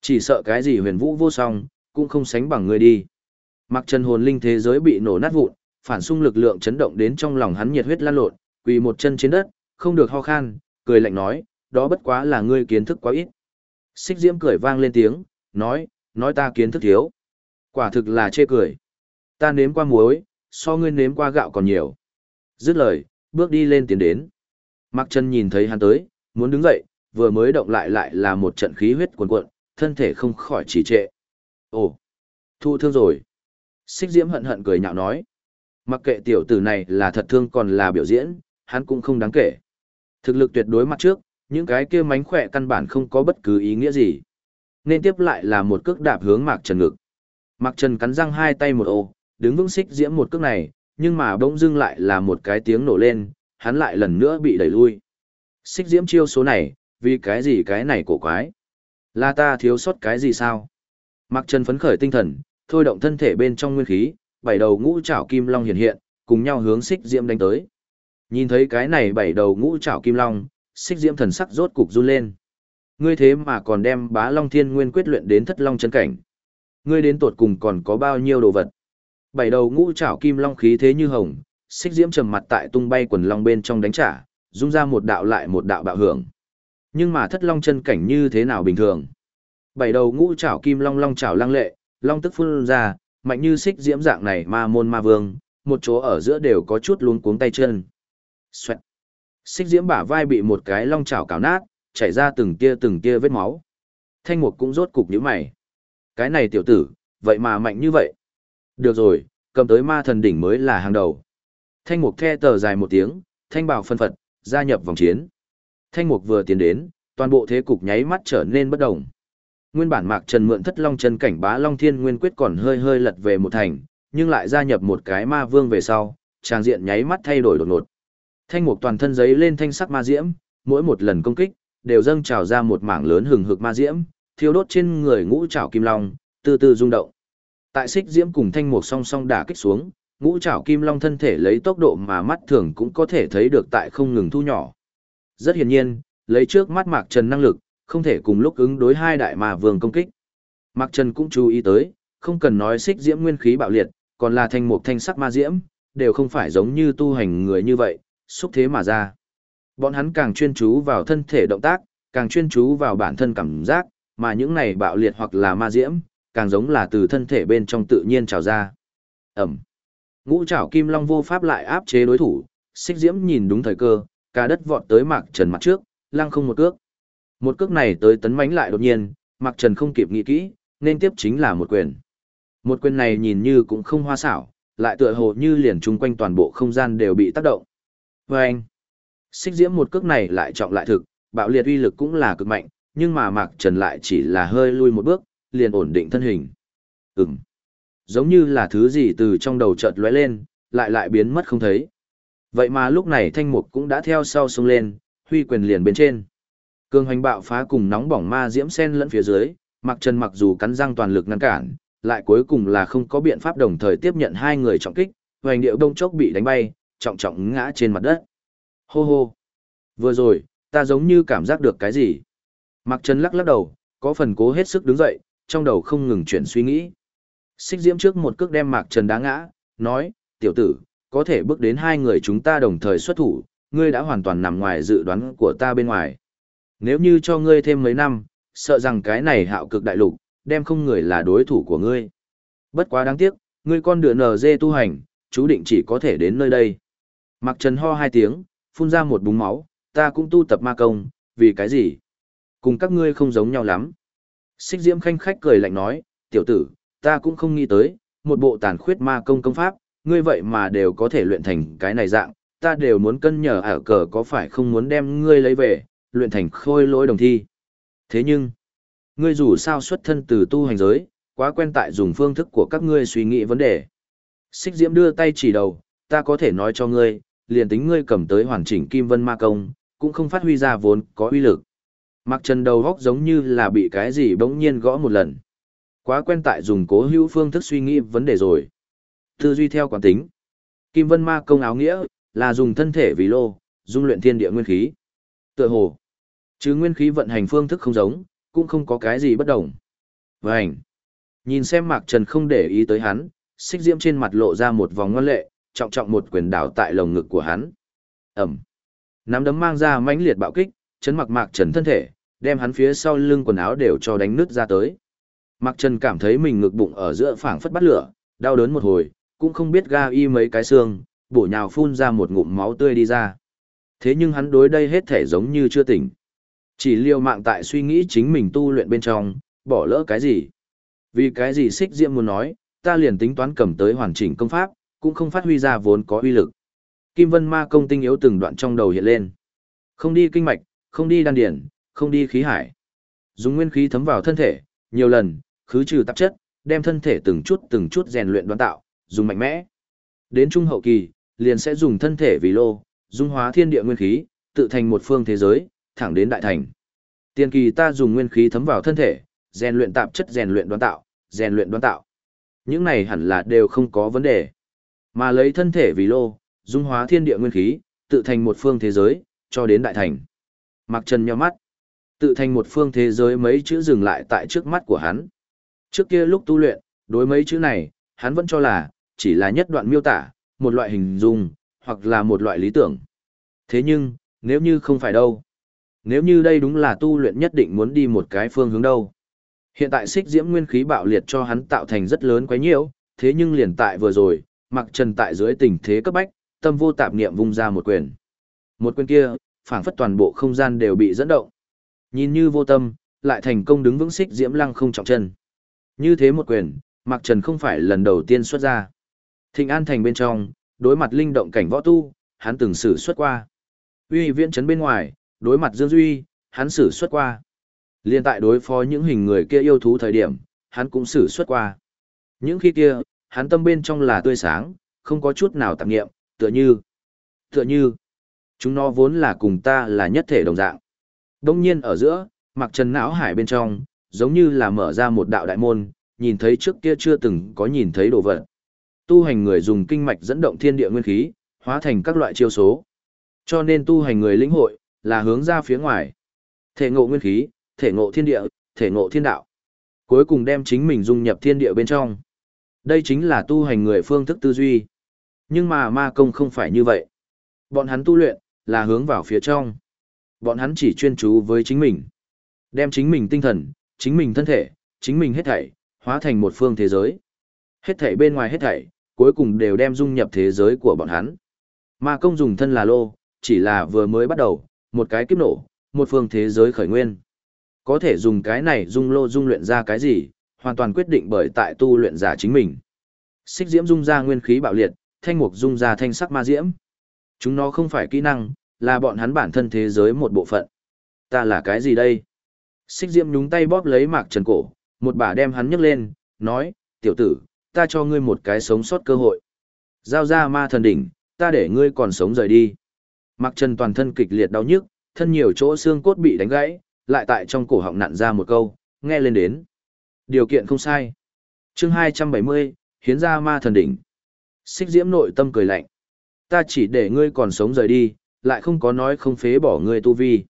Chỉ sợ cái gì huyền vũ vô song, cũng không sánh bằng ngươi đi. Mặc chân hồn linh thế giới bị nổ nát vụn, phản xung lực lượng chấn động đến trong lòng hắn nhiệt huyết lan lộn, quỳ một chân trên đất, không được ho khan, cười lạnh nói, đó bất quá là ngươi kiến thức quá ít. Xích diễm cười vang lên tiếng, nói, nói ta kiến thức thiếu. Quả thực là chê cười. Ta nếm qua muối, so ngươi nếm qua gạo còn nhiều. Dứt lời, bước đi lên tiến đến. Mặc chân nhìn thấy hắn tới, muốn đứng dậy, vừa mới động lại lại là một trận khí huyết cuồn cuộn, thân thể không khỏi trì trệ. Ồ, thu thương rồi. Xích diễm hận hận cười nhạo nói. Mặc kệ tiểu tử này là thật thương còn là biểu diễn, hắn cũng không đáng kể. Thực lực tuyệt đối mặt trước, những cái kia mánh khỏe căn bản không có bất cứ ý nghĩa gì. Nên tiếp lại là một cước đạp hướng Mạc Trần ngực. Mạc Trần cắn răng hai tay một ô, đứng vững xích diễm một cước này, nhưng mà bỗng dưng lại là một cái tiếng nổ lên, hắn lại lần nữa bị đẩy lui. Xích diễm chiêu số này, vì cái gì cái này cổ quái? Là ta thiếu sót cái gì sao? mặc Trần phấn khởi tinh thần, thôi động thân thể bên trong nguyên khí, bảy đầu ngũ trảo kim long hiện hiện, cùng nhau hướng xích diễm đánh tới. Nhìn thấy cái này bảy đầu ngũ trảo kim long, xích diễm thần sắc rốt cục run lên. Ngươi thế mà còn đem bá long thiên nguyên quyết luyện đến thất long chân cảnh. Ngươi đến tột cùng còn có bao nhiêu đồ vật. Bảy đầu ngũ trảo kim long khí thế như hồng, xích diễm trầm mặt tại tung bay quần long bên trong đánh trả, dung ra một đạo lại một đạo bạo hưởng. Nhưng mà thất long chân cảnh như thế nào bình thường? Bảy đầu ngũ trảo kim long long trảo lăng lệ, long tức phun ra, mạnh như xích diễm dạng này ma môn ma vương, một chỗ ở giữa đều có chút luống cuống tay chân. Xoẹt. Xích diễm bả vai bị một cái long chảo cào nát, chảy ra từng tia từng tia vết máu. Thanh mục cũng rốt cục nhíu mày. Cái này tiểu tử, vậy mà mạnh như vậy. Được rồi, cầm tới ma thần đỉnh mới là hàng đầu. Thanh mục the tờ dài một tiếng, thanh bảo phân phật, gia nhập vòng chiến. Thanh mục vừa tiến đến, toàn bộ thế cục nháy mắt trở nên bất động. Nguyên bản Mạc Trần mượn thất long chân cảnh bá long thiên nguyên quyết còn hơi hơi lật về một thành, nhưng lại gia nhập một cái ma vương về sau, trang diện nháy mắt thay đổi đột ngột. Thanh mục toàn thân giấy lên thanh sắc ma diễm, mỗi một lần công kích, đều dâng trào ra một mảng lớn hừng hực ma diễm, thiêu đốt trên người ngũ trảo kim long, từ từ rung động. Tại xích diễm cùng thanh mục song song đả kích xuống, ngũ trảo kim long thân thể lấy tốc độ mà mắt thường cũng có thể thấy được tại không ngừng thu nhỏ. Rất hiển nhiên, lấy trước mắt Mạc Trần năng lực, không thể cùng lúc ứng đối hai đại mà vương công kích. Mạc Trần cũng chú ý tới, không cần nói xích diễm nguyên khí bạo liệt, còn là thanh mục thanh sắc ma diễm, đều không phải giống như tu hành người như vậy, xúc thế mà ra. Bọn hắn càng chuyên chú vào thân thể động tác, càng chuyên chú vào bản thân cảm giác, mà những này bạo liệt hoặc là ma diễm, càng giống là từ thân thể bên trong tự nhiên trào ra. Ẩm. Ngũ trảo kim long vô pháp lại áp chế đối thủ, xích diễm nhìn đúng thời cơ, cả đất vọt tới mạc trần mặt trước, lăng không một cước. Một cước này tới tấn mãnh lại đột nhiên, mạc trần không kịp nghĩ kỹ, nên tiếp chính là một quyền. Một quyền này nhìn như cũng không hoa xảo, lại tựa hồ như liền chung quanh toàn bộ không gian đều bị tác động. Và anh, xích diễm một cước này lại trọng lại thực, bạo liệt uy lực cũng là cực mạnh, nhưng mà Mạc Trần lại chỉ là hơi lui một bước, liền ổn định thân hình. Ừm. Giống như là thứ gì từ trong đầu chợt lóe lên, lại lại biến mất không thấy. Vậy mà lúc này thanh mục cũng đã theo sau xuống lên, huy quyền liền bên trên. Cương hoành bạo phá cùng nóng bỏng ma diễm sen lẫn phía dưới, mặc Trần mặc dù cắn răng toàn lực ngăn cản, lại cuối cùng là không có biện pháp đồng thời tiếp nhận hai người trọng kích, hoành điệu đông chốc bị đánh bay, trọng trọng ngã trên mặt đất. Hô hô. Vừa rồi, ta giống như cảm giác được cái gì. mặc Trần lắc lắc đầu, có phần cố hết sức đứng dậy, trong đầu không ngừng chuyển suy nghĩ. Xích diễm trước một cước đem Mạc Trần đá ngã, nói, tiểu tử, có thể bước đến hai người chúng ta đồng thời xuất thủ, ngươi đã hoàn toàn nằm ngoài dự đoán của ta bên ngoài. Nếu như cho ngươi thêm mấy năm, sợ rằng cái này hạo cực đại lục, đem không người là đối thủ của ngươi. Bất quá đáng tiếc, ngươi con đựa nở dê tu hành, chú định chỉ có thể đến nơi đây. Mặc trần ho hai tiếng, phun ra một búng máu, ta cũng tu tập ma công, vì cái gì? Cùng các ngươi không giống nhau lắm. Xích diễm khanh khách cười lạnh nói, tiểu tử, ta cũng không nghĩ tới, một bộ tàn khuyết ma công công pháp, ngươi vậy mà đều có thể luyện thành cái này dạng, ta đều muốn cân nhờ ở cờ có phải không muốn đem ngươi lấy về, luyện thành khôi lỗi đồng thi. Thế nhưng, ngươi dù sao xuất thân từ tu hành giới, quá quen tại dùng phương thức của các ngươi suy nghĩ vấn đề. Xích Diễm đưa tay chỉ đầu, ta có thể nói cho ngươi, liền tính ngươi cầm tới hoàn chỉnh Kim Vân Ma Công, cũng không phát huy ra vốn có uy lực. Mặc trần đầu góc giống như là bị cái gì bỗng nhiên gõ một lần. Quá quen tại dùng cố hữu phương thức suy nghĩ vấn đề rồi. Tư duy theo quán tính. Kim Vân Ma Công áo nghĩa, là dùng thân thể vì lô, dung luyện thiên địa nguyên khí. Tựa hồ, chứ nguyên khí vận hành phương thức không giống, cũng không có cái gì bất đồng. Vành. Nhìn xem Mạc Trần không để ý tới hắn, xích diễm trên mặt lộ ra một vòng ngoan lệ, trọng trọng một quyền đảo tại lồng ngực của hắn. Ẩm. Nắm đấm mang ra mãnh liệt bạo kích, chấn mặc Mạc Trần thân thể, đem hắn phía sau lưng quần áo đều cho đánh nứt ra tới. Mạc Trần cảm thấy mình ngực bụng ở giữa phảng phất bắt lửa, đau đớn một hồi, cũng không biết ga y mấy cái xương, bổ nhào phun ra một ngụm máu tươi đi ra. Thế nhưng hắn đối đây hết thể giống như chưa tỉnh. Chỉ liều mạng tại suy nghĩ chính mình tu luyện bên trong, bỏ lỡ cái gì. Vì cái gì xích diệm muốn nói, ta liền tính toán cầm tới hoàn chỉnh công pháp, cũng không phát huy ra vốn có uy lực. Kim Vân Ma công tinh yếu từng đoạn trong đầu hiện lên. Không đi kinh mạch, không đi đan điển, không đi khí hải. Dùng nguyên khí thấm vào thân thể, nhiều lần, khứ trừ tạp chất, đem thân thể từng chút từng chút rèn luyện đoán tạo, dùng mạnh mẽ. Đến trung hậu kỳ, liền sẽ dùng thân thể vì lô, dung hóa thiên địa nguyên khí, tự thành một phương thế giới, thẳng đến đại thành. Tiên kỳ ta dùng nguyên khí thấm vào thân thể, rèn luyện tạp chất rèn luyện đoán tạo, rèn luyện đoán tạo. Những này hẳn là đều không có vấn đề. Mà lấy thân thể vì lô, dung hóa thiên địa nguyên khí, tự thành một phương thế giới, cho đến đại thành. Mặc Trần nhíu mắt, tự thành một phương thế giới mấy chữ dừng lại tại trước mắt của hắn. Trước kia lúc tu luyện, đối mấy chữ này, hắn vẫn cho là, chỉ là nhất đoạn miêu tả, một loại hình dung, hoặc là một loại lý tưởng. Thế nhưng, nếu như không phải đâu. Nếu như đây đúng là tu luyện nhất định muốn đi một cái phương hướng đâu. Hiện tại xích diễm nguyên khí bạo liệt cho hắn tạo thành rất lớn quấy nhiễu, thế nhưng liền tại vừa rồi, mặc trần tại dưới tình thế cấp bách, tâm vô tạp niệm vung ra một quyền. Một quyền kia, phảng phất toàn bộ không gian đều bị dẫn động. Nhìn như vô tâm, lại thành công đứng vững xích diễm lăng không trọng chân. Như thế một quyền, mặc trần không phải lần đầu tiên xuất ra. Thịnh An Thành bên trong, đối mặt linh động cảnh võ tu, hắn từng sử xuất qua. Uy viễn Trấn bên ngoài, đối mặt Dương Duy, hắn sử xuất qua. Liên tại đối phó những hình người kia yêu thú thời điểm, hắn cũng sử xuất qua. Những khi kia, hắn tâm bên trong là tươi sáng, không có chút nào tạp nghiệm, tựa như, tựa như, chúng nó vốn là cùng ta là nhất thể đồng dạng. Đông nhiên ở giữa, mặc trần não hải bên trong, giống như là mở ra một đạo đại môn, nhìn thấy trước kia chưa từng có nhìn thấy đồ vật. Tu hành người dùng kinh mạch dẫn động thiên địa nguyên khí, hóa thành các loại chiêu số. Cho nên tu hành người lĩnh hội, là hướng ra phía ngoài. Thể ngộ nguyên khí, thể ngộ thiên địa, thể ngộ thiên đạo. Cuối cùng đem chính mình dung nhập thiên địa bên trong. Đây chính là tu hành người phương thức tư duy. Nhưng mà ma công không phải như vậy. Bọn hắn tu luyện, là hướng vào phía trong. Bọn hắn chỉ chuyên chú với chính mình. Đem chính mình tinh thần, chính mình thân thể, chính mình hết thảy, hóa thành một phương thế giới. Hết thảy bên ngoài hết thảy, cuối cùng đều đem dung nhập thế giới của bọn hắn. Ma công dùng thân là lô, chỉ là vừa mới bắt đầu, một cái kiếp nổ, một phương thế giới khởi nguyên. Có thể dùng cái này dung lô dung luyện ra cái gì, hoàn toàn quyết định bởi tại tu luyện giả chính mình. Xích diễm dung ra nguyên khí bạo liệt, thanh mục dung ra thanh sắc ma diễm. Chúng nó không phải kỹ năng, là bọn hắn bản thân thế giới một bộ phận. Ta là cái gì đây? Xích diễm nhúng tay bóp lấy mạc trần cổ, một bà đem hắn nhấc lên, nói, tiểu tử, ta cho ngươi một cái sống sót cơ hội. Giao ra ma thần đỉnh, ta để ngươi còn sống rời đi. Mặc trần toàn thân kịch liệt đau nhức, thân nhiều chỗ xương cốt bị đánh gãy, lại tại trong cổ họng nặn ra một câu, nghe lên đến. Điều kiện không sai. chương 270, hiến ra ma thần đỉnh. Xích diễm nội tâm cười lạnh. Ta chỉ để ngươi còn sống rời đi, lại không có nói không phế bỏ ngươi tu vi.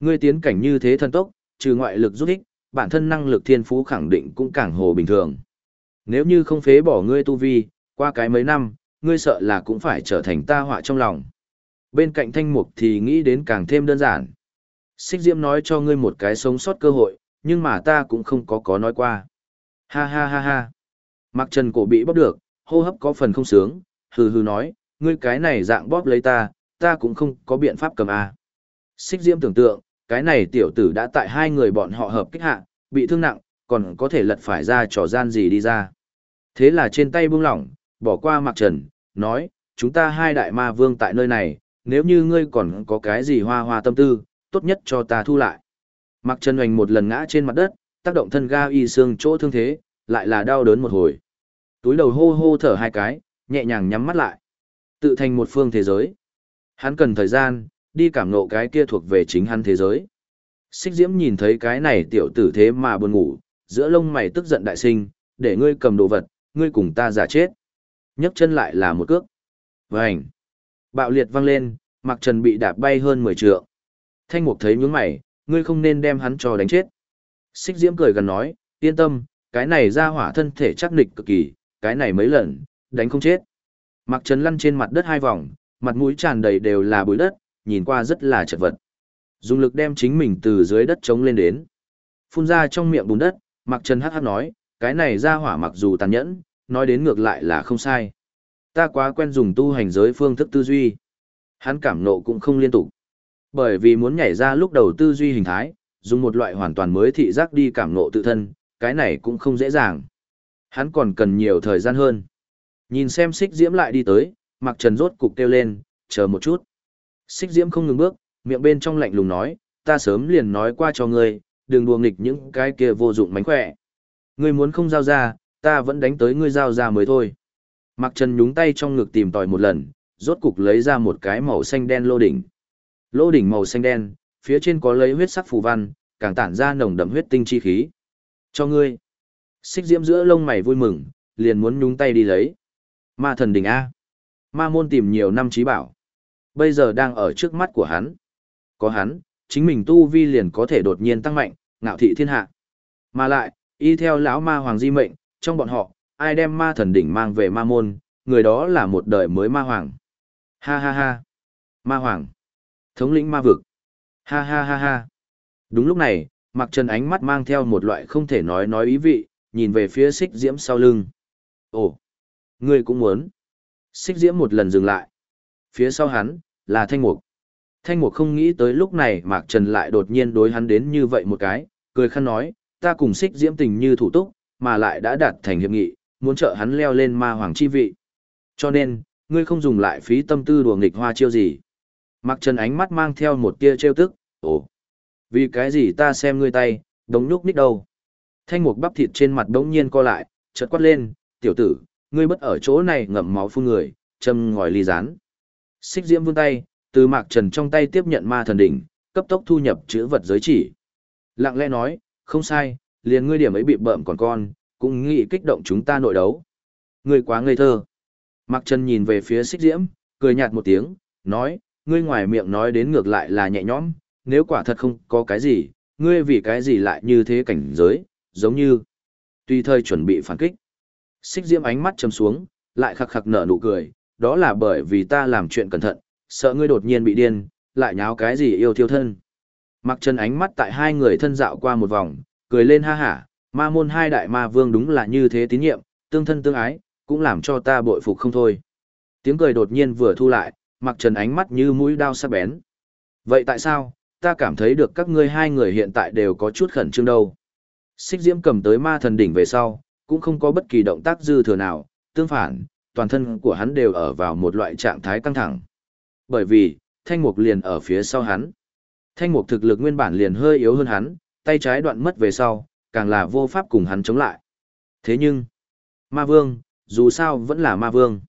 Ngươi tiến cảnh như thế thần tốc, trừ ngoại lực giúp ích, bản thân năng lực thiên phú khẳng định cũng càng hồ bình thường. Nếu như không phế bỏ ngươi tu vi, qua cái mấy năm, ngươi sợ là cũng phải trở thành ta họa trong lòng. Bên cạnh thanh mục thì nghĩ đến càng thêm đơn giản. Xích Diễm nói cho ngươi một cái sống sót cơ hội, nhưng mà ta cũng không có có nói qua. Ha ha ha ha. Mặc trần cổ bị bóp được, hô hấp có phần không sướng, hừ hừ nói, ngươi cái này dạng bóp lấy ta, ta cũng không có biện pháp cầm a. Xích Diễm tưởng tượng, cái này tiểu tử đã tại hai người bọn họ hợp kích hạ, bị thương nặng, còn có thể lật phải ra trò gian gì đi ra. Thế là trên tay buông lỏng, bỏ qua Mạc Trần, nói, chúng ta hai đại ma vương tại nơi này, nếu như ngươi còn có cái gì hoa hoa tâm tư, tốt nhất cho ta thu lại. Mạc Trần hoành một lần ngã trên mặt đất, tác động thân ga y xương chỗ thương thế, lại là đau đớn một hồi. Túi đầu hô hô thở hai cái, nhẹ nhàng nhắm mắt lại. Tự thành một phương thế giới. Hắn cần thời gian, đi cảm ngộ cái kia thuộc về chính hắn thế giới. Xích diễm nhìn thấy cái này tiểu tử thế mà buồn ngủ, giữa lông mày tức giận đại sinh, để ngươi cầm đồ vật, ngươi cùng ta giả chết. nhấc chân lại là một cước. Vành. Bạo liệt vang lên, mặc trần bị đạp bay hơn 10 trượng. Thanh mục thấy nhướng mày, ngươi không nên đem hắn cho đánh chết. Xích diễm cười gần nói, yên tâm, cái này ra hỏa thân thể chắc nịch cực kỳ, cái này mấy lần, đánh không chết. Mặc trần lăn trên mặt đất hai vòng, mặt mũi tràn đầy đều là bụi đất, nhìn qua rất là chật vật. Dùng lực đem chính mình từ dưới đất chống lên đến. Phun ra trong miệng bùn đất, Mặc Trần hắc hắc nói, cái này ra hỏa mặc dù tàn nhẫn, nói đến ngược lại là không sai. Ta quá quen dùng tu hành giới phương thức tư duy. Hắn cảm nộ cũng không liên tục. Bởi vì muốn nhảy ra lúc đầu tư duy hình thái, dùng một loại hoàn toàn mới thị giác đi cảm nộ tự thân, cái này cũng không dễ dàng. Hắn còn cần nhiều thời gian hơn. Nhìn xem xích diễm lại đi tới, mặc trần rốt cục kêu lên, chờ một chút. Xích diễm không ngừng bước, miệng bên trong lạnh lùng nói, ta sớm liền nói qua cho ngươi, đừng đùa nghịch những cái kia vô dụng mánh khỏe. Ngươi muốn không giao ra, ta vẫn đánh tới ngươi giao ra mới thôi. Mặc trần nhúng tay trong ngực tìm tòi một lần, rốt cục lấy ra một cái màu xanh đen lô đỉnh. Lô đỉnh màu xanh đen, phía trên có lấy huyết sắc phù văn, càng tản ra nồng đậm huyết tinh chi khí. Cho ngươi. Xích diễm giữa lông mày vui mừng, liền muốn nhúng tay đi lấy. Ma thần đỉnh A. Ma môn tìm nhiều năm trí bảo. Bây giờ đang ở trước mắt của hắn. Có hắn, chính mình tu vi liền có thể đột nhiên tăng mạnh, ngạo thị thiên hạ. Mà lại, y theo lão ma hoàng di mệnh, trong bọn họ, ai đem ma thần đỉnh mang về ma môn, người đó là một đời mới ma hoàng. Ha ha ha. Ma hoàng. Thống lĩnh ma vực. Ha ha ha ha. Đúng lúc này, Mặc Trần ánh mắt mang theo một loại không thể nói nói ý vị, nhìn về phía xích diễm sau lưng. Ồ, ngươi cũng muốn. Xích diễm một lần dừng lại. Phía sau hắn, là thanh mục. Thanh mục không nghĩ tới lúc này Mạc Trần lại đột nhiên đối hắn đến như vậy một cái, cười khăn nói, ta cùng xích diễm tình như thủ túc, mà lại đã đạt thành hiệp nghị, muốn trợ hắn leo lên ma hoàng chi vị. Cho nên, ngươi không dùng lại phí tâm tư đùa nghịch hoa chiêu gì. Mạc Trần ánh mắt mang theo một tia trêu tức, ồ, vì cái gì ta xem ngươi tay, đống nhúc nít đâu. Thanh mục bắp thịt trên mặt đống nhiên co lại, chợt quát lên, tiểu tử, ngươi bất ở chỗ này ngậm máu phun người, châm ngòi ly rán. Xích diễm vươn tay, từ mạc trần trong tay tiếp nhận ma thần đỉnh, cấp tốc thu nhập chữ vật giới chỉ. Lặng lẽ nói, không sai, liền ngươi điểm ấy bị bợm còn con, cũng nghĩ kích động chúng ta nội đấu. Ngươi quá ngây thơ. Mạc trần nhìn về phía xích diễm, cười nhạt một tiếng, nói, ngươi ngoài miệng nói đến ngược lại là nhẹ nhõm, nếu quả thật không có cái gì, ngươi vì cái gì lại như thế cảnh giới, giống như tùy thời chuẩn bị phản kích. Xích diễm ánh mắt chầm xuống, lại khắc khắc nở nụ cười, đó là bởi vì ta làm chuyện cẩn thận, sợ ngươi đột nhiên bị điên, lại nháo cái gì yêu thiêu thân. Mặc chân ánh mắt tại hai người thân dạo qua một vòng, cười lên ha hả, ma môn hai đại ma vương đúng là như thế tín nhiệm, tương thân tương ái, cũng làm cho ta bội phục không thôi. Tiếng cười đột nhiên vừa thu lại, mặc trần ánh mắt như mũi đao sắc bén. Vậy tại sao, ta cảm thấy được các ngươi hai người hiện tại đều có chút khẩn trương đâu. Xích diễm cầm tới ma thần đỉnh về sau, cũng không có bất kỳ động tác dư thừa nào, tương phản, toàn thân của hắn đều ở vào một loại trạng thái căng thẳng. Bởi vì, thanh mục liền ở phía sau hắn. Thanh mục thực lực nguyên bản liền hơi yếu hơn hắn, tay trái đoạn mất về sau, càng là vô pháp cùng hắn chống lại. Thế nhưng, ma vương, dù sao vẫn là ma vương.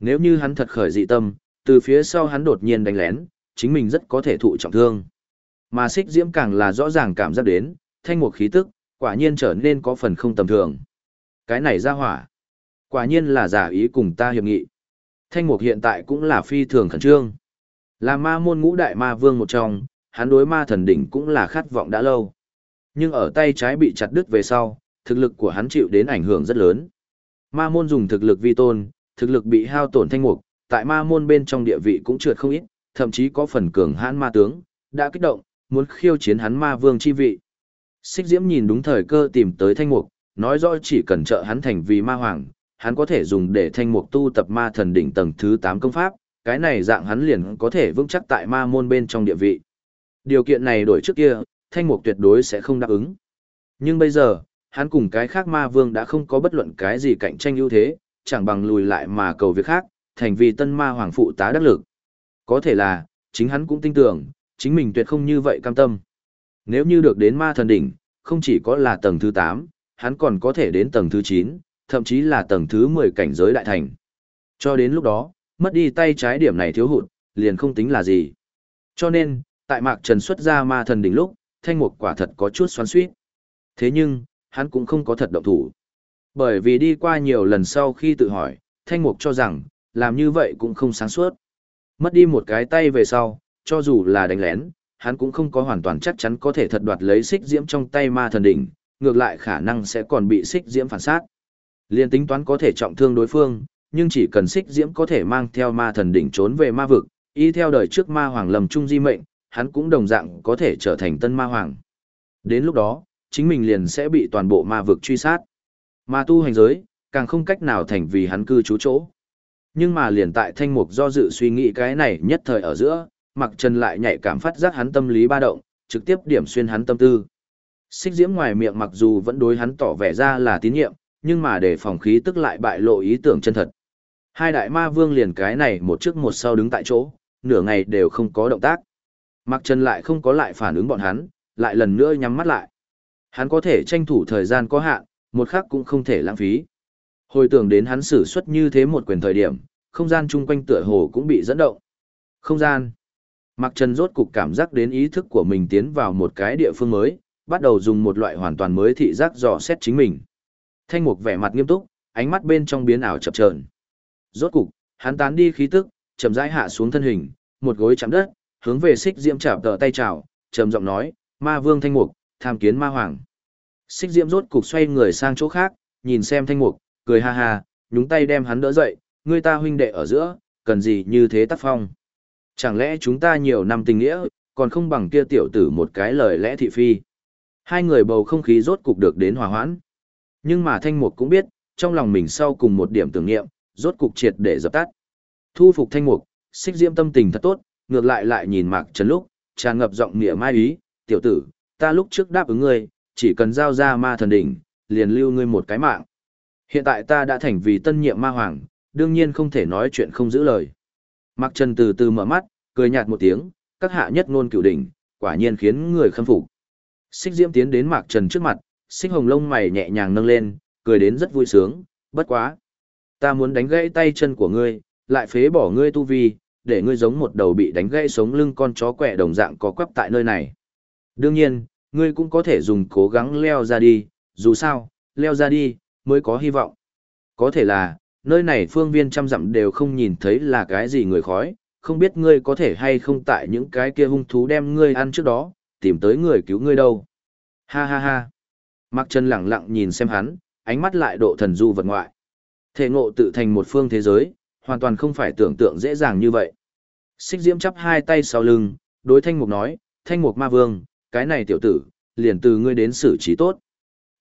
Nếu như hắn thật khởi dị tâm, từ phía sau hắn đột nhiên đánh lén, chính mình rất có thể thụ trọng thương. Mà xích diễm càng là rõ ràng cảm giác đến, thanh mục khí tức, quả nhiên trở nên có phần không tầm thường. Cái này ra hỏa. Quả nhiên là giả ý cùng ta hiệp nghị. Thanh mục hiện tại cũng là phi thường khẩn trương. Là ma môn ngũ đại ma vương một trong, hắn đối ma thần đỉnh cũng là khát vọng đã lâu. Nhưng ở tay trái bị chặt đứt về sau, thực lực của hắn chịu đến ảnh hưởng rất lớn. Ma môn dùng thực lực vi tôn, thực lực bị hao tổn thanh mục, tại ma môn bên trong địa vị cũng trượt không ít, thậm chí có phần cường hãn ma tướng, đã kích động, muốn khiêu chiến hắn ma vương chi vị. Xích Diễm nhìn đúng thời cơ tìm tới thanh mục, nói rõ chỉ cần trợ hắn thành vì ma hoàng, hắn có thể dùng để thanh mục tu tập ma thần đỉnh tầng thứ 8 công pháp, cái này dạng hắn liền có thể vững chắc tại ma môn bên trong địa vị. Điều kiện này đổi trước kia, thanh mục tuyệt đối sẽ không đáp ứng. Nhưng bây giờ, hắn cùng cái khác ma vương đã không có bất luận cái gì cạnh tranh ưu thế, chẳng bằng lùi lại mà cầu việc khác, thành vì tân ma hoàng phụ tá đắc lực. Có thể là, chính hắn cũng tin tưởng, chính mình tuyệt không như vậy cam tâm. Nếu như được đến ma thần đỉnh, không chỉ có là tầng thứ 8, hắn còn có thể đến tầng thứ 9, thậm chí là tầng thứ 10 cảnh giới đại thành. Cho đến lúc đó, mất đi tay trái điểm này thiếu hụt, liền không tính là gì. Cho nên, tại Mạc Trần xuất ra ma thần đỉnh lúc, thanh mục quả thật có chút xoắn xuýt. Thế nhưng, hắn cũng không có thật động thủ. Bởi vì đi qua nhiều lần sau khi tự hỏi, thanh mục cho rằng, làm như vậy cũng không sáng suốt. Mất đi một cái tay về sau, cho dù là đánh lén, hắn cũng không có hoàn toàn chắc chắn có thể thật đoạt lấy xích diễm trong tay ma thần đỉnh, ngược lại khả năng sẽ còn bị xích diễm phản sát. Liên tính toán có thể trọng thương đối phương, nhưng chỉ cần xích diễm có thể mang theo ma thần đỉnh trốn về ma vực, y theo đời trước ma hoàng lầm trung di mệnh, hắn cũng đồng dạng có thể trở thành tân ma hoàng. Đến lúc đó, chính mình liền sẽ bị toàn bộ ma vực truy sát. Ma tu hành giới, càng không cách nào thành vì hắn cư trú chỗ. Nhưng mà liền tại thanh mục do dự suy nghĩ cái này nhất thời ở giữa, mặc trần lại nhạy cảm phát giác hắn tâm lý ba động, trực tiếp điểm xuyên hắn tâm tư. Xích diễm ngoài miệng mặc dù vẫn đối hắn tỏ vẻ ra là tín nhiệm, nhưng mà để phòng khí tức lại bại lộ ý tưởng chân thật. Hai đại ma vương liền cái này một trước một sau đứng tại chỗ, nửa ngày đều không có động tác. Mặc Trần lại không có lại phản ứng bọn hắn, lại lần nữa nhắm mắt lại. Hắn có thể tranh thủ thời gian có hạn, một khắc cũng không thể lãng phí. Hồi tưởng đến hắn xử xuất như thế một quyền thời điểm, không gian chung quanh tựa hồ cũng bị dẫn động. Không gian. Mặc Trần rốt cục cảm giác đến ý thức của mình tiến vào một cái địa phương mới, bắt đầu dùng một loại hoàn toàn mới thị giác dò xét chính mình. Thanh Mục vẻ mặt nghiêm túc, ánh mắt bên trong biến ảo chập chờn. Rốt cục, hắn tán đi khí tức, chậm rãi hạ xuống thân hình, một gối chạm đất, hướng về Xích Diễm chạm tờ tay chào, trầm giọng nói, "Ma Vương Thanh Mục, tham kiến Ma Hoàng." Xích Diễm rốt cục xoay người sang chỗ khác, nhìn xem Thanh Mục, cười ha ha, nhúng tay đem hắn đỡ dậy, "Ngươi ta huynh đệ ở giữa, cần gì như thế tác phong? Chẳng lẽ chúng ta nhiều năm tình nghĩa, còn không bằng kia tiểu tử một cái lời lẽ thị phi?" Hai người bầu không khí rốt cục được đến hòa hoãn. Nhưng mà Thanh Mục cũng biết, trong lòng mình sau cùng một điểm tưởng niệm, rốt cục triệt để dập tắt. Thu phục Thanh Mục, xích diễm tâm tình thật tốt, ngược lại lại nhìn Mạc Trần lúc, tràn ngập giọng nghĩa mai ý, tiểu tử, ta lúc trước đáp ứng ngươi, chỉ cần giao ra ma thần đỉnh, liền lưu ngươi một cái mạng. Hiện tại ta đã thành vì tân nhiệm ma hoàng, đương nhiên không thể nói chuyện không giữ lời. Mạc Trần từ từ mở mắt, cười nhạt một tiếng, các hạ nhất ngôn cửu đỉnh, quả nhiên khiến người khâm phục. Xích Diễm tiến đến Mạc Trần trước mặt, xích hồng lông mày nhẹ nhàng nâng lên, cười đến rất vui sướng, bất quá. Ta muốn đánh gãy tay chân của ngươi, lại phế bỏ ngươi tu vi, để ngươi giống một đầu bị đánh gãy sống lưng con chó quẻ đồng dạng có quắp tại nơi này. Đương nhiên, ngươi cũng có thể dùng cố gắng leo ra đi, dù sao, leo ra đi, mới có hy vọng. Có thể là, nơi này phương viên trăm dặm đều không nhìn thấy là cái gì người khói, không biết ngươi có thể hay không tại những cái kia hung thú đem ngươi ăn trước đó, tìm tới người cứu ngươi đâu. Ha ha ha. Mạc Trần lặng lặng nhìn xem hắn, ánh mắt lại độ thần du vật ngoại. Thể ngộ tự thành một phương thế giới, hoàn toàn không phải tưởng tượng dễ dàng như vậy. Xích Diễm chắp hai tay sau lưng, đối Thanh Mục nói, Thanh Mục ma vương, cái này tiểu tử, liền từ ngươi đến xử trí tốt.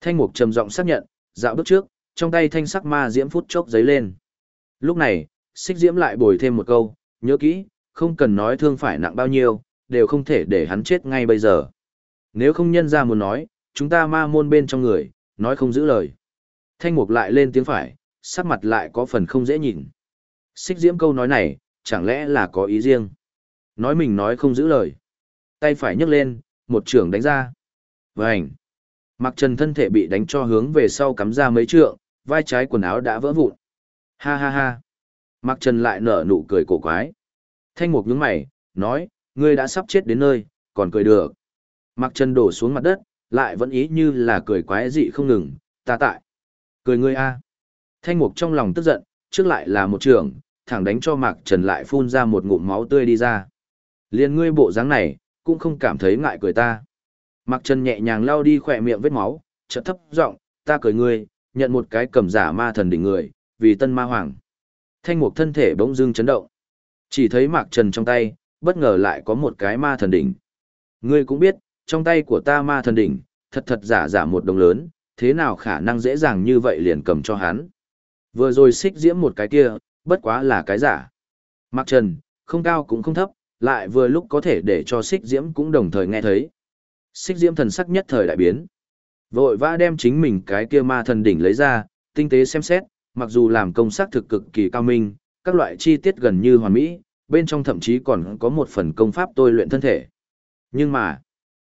Thanh Mục trầm giọng xác nhận, dạo bước trước, trong tay thanh sắc ma diễm phút chốc giấy lên. Lúc này, Xích Diễm lại bồi thêm một câu, nhớ kỹ, không cần nói thương phải nặng bao nhiêu, đều không thể để hắn chết ngay bây giờ. Nếu không nhân ra muốn nói, chúng ta ma môn bên trong người, nói không giữ lời. Thanh mục lại lên tiếng phải, sắc mặt lại có phần không dễ nhìn. Xích diễm câu nói này, chẳng lẽ là có ý riêng. Nói mình nói không giữ lời. Tay phải nhấc lên, một trường đánh ra. Vành. Mặc trần thân thể bị đánh cho hướng về sau cắm ra mấy trượng, vai trái quần áo đã vỡ vụn. Ha ha ha. Mặc trần lại nở nụ cười cổ quái. Thanh mục nhướng mày, nói, ngươi đã sắp chết đến nơi, còn cười được. Mặc trần đổ xuống mặt đất, lại vẫn ý như là cười quái dị không ngừng, ta tại. Cười ngươi a. Thanh mục trong lòng tức giận, trước lại là một trường, thẳng đánh cho Mạc Trần lại phun ra một ngụm máu tươi đi ra. Liên ngươi bộ dáng này, cũng không cảm thấy ngại cười ta. Mạc Trần nhẹ nhàng lau đi khỏe miệng vết máu, chợt thấp giọng, ta cười ngươi, nhận một cái cầm giả ma thần đỉnh người, vì tân ma hoàng. Thanh mục thân thể bỗng dưng chấn động. Chỉ thấy Mạc Trần trong tay, bất ngờ lại có một cái ma thần đỉnh. Ngươi cũng biết, trong tay của ta ma thần đỉnh, thật thật giả giả một đồng lớn, thế nào khả năng dễ dàng như vậy liền cầm cho hắn. Vừa rồi xích diễm một cái kia, bất quá là cái giả. Mặc trần, không cao cũng không thấp, lại vừa lúc có thể để cho xích diễm cũng đồng thời nghe thấy. Xích diễm thần sắc nhất thời đại biến. Vội vã đem chính mình cái kia ma thần đỉnh lấy ra, tinh tế xem xét, mặc dù làm công sắc thực cực kỳ cao minh, các loại chi tiết gần như hoàn mỹ, bên trong thậm chí còn có một phần công pháp tôi luyện thân thể. Nhưng mà,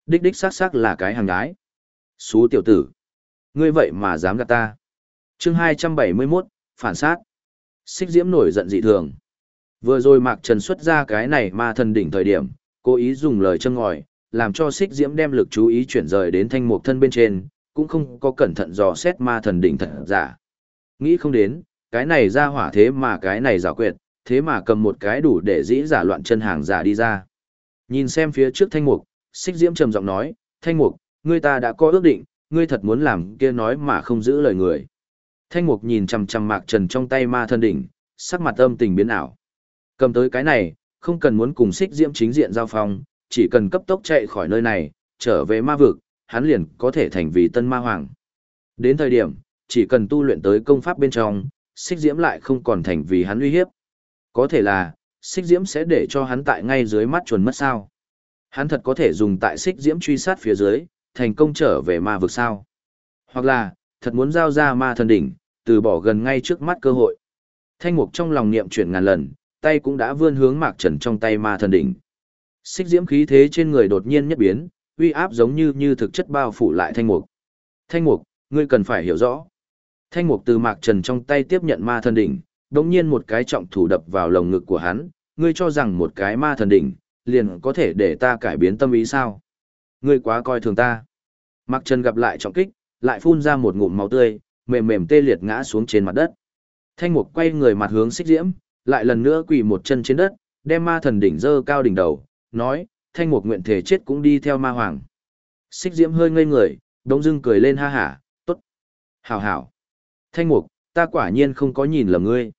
đích đích xác xác là cái hàng gái. Xú tiểu tử. Ngươi vậy mà dám gạt ta. chương 271, phản sát. Xích diễm nổi giận dị thường. Vừa rồi Mạc Trần xuất ra cái này ma thần đỉnh thời điểm, cố ý dùng lời châm ngòi, làm cho xích diễm đem lực chú ý chuyển rời đến thanh mục thân bên trên, cũng không có cẩn thận dò xét ma thần đỉnh thật giả. Nghĩ không đến, cái này ra hỏa thế mà cái này giả quyệt, thế mà cầm một cái đủ để dĩ giả loạn chân hàng giả đi ra. Nhìn xem phía trước thanh mục, xích diễm trầm giọng nói, thanh mục, ngươi ta đã có ước định, ngươi thật muốn làm kia nói mà không giữ lời người. Thanh mục nhìn chằm chằm mạc trần trong tay ma thân đỉnh, sắc mặt âm tình biến ảo. Cầm tới cái này, không cần muốn cùng xích diễm chính diện giao phong, chỉ cần cấp tốc chạy khỏi nơi này, trở về ma vực, hắn liền có thể thành vì tân ma hoàng. Đến thời điểm, chỉ cần tu luyện tới công pháp bên trong, xích diễm lại không còn thành vì hắn uy hiếp. Có thể là, xích diễm sẽ để cho hắn tại ngay dưới mắt chuồn mất sao. Hắn thật có thể dùng tại xích diễm truy sát phía dưới, thành công trở về ma vực sao. Hoặc là, thật muốn giao ra ma thần đỉnh, từ bỏ gần ngay trước mắt cơ hội. Thanh mục trong lòng niệm chuyển ngàn lần, tay cũng đã vươn hướng mạc trần trong tay ma thần đỉnh. Xích diễm khí thế trên người đột nhiên nhất biến, uy áp giống như như thực chất bao phủ lại thanh mục. Thanh mục, ngươi cần phải hiểu rõ. Thanh mục từ mạc trần trong tay tiếp nhận ma thần đỉnh, đống nhiên một cái trọng thủ đập vào lồng ngực của hắn, ngươi cho rằng một cái ma thần đỉnh, liền có thể để ta cải biến tâm ý sao? Ngươi quá coi thường ta. Mạc trần gặp lại trọng kích, lại phun ra một ngụm máu tươi, mềm mềm tê liệt ngã xuống trên mặt đất. Thanh mục quay người mặt hướng xích diễm, lại lần nữa quỳ một chân trên đất, đem ma thần đỉnh dơ cao đỉnh đầu, nói, thanh mục nguyện thể chết cũng đi theo ma hoàng. Xích diễm hơi ngây người, đống dưng cười lên ha hả, tốt. Hảo hảo. Thanh mục, ta quả nhiên không có nhìn lầm ngươi.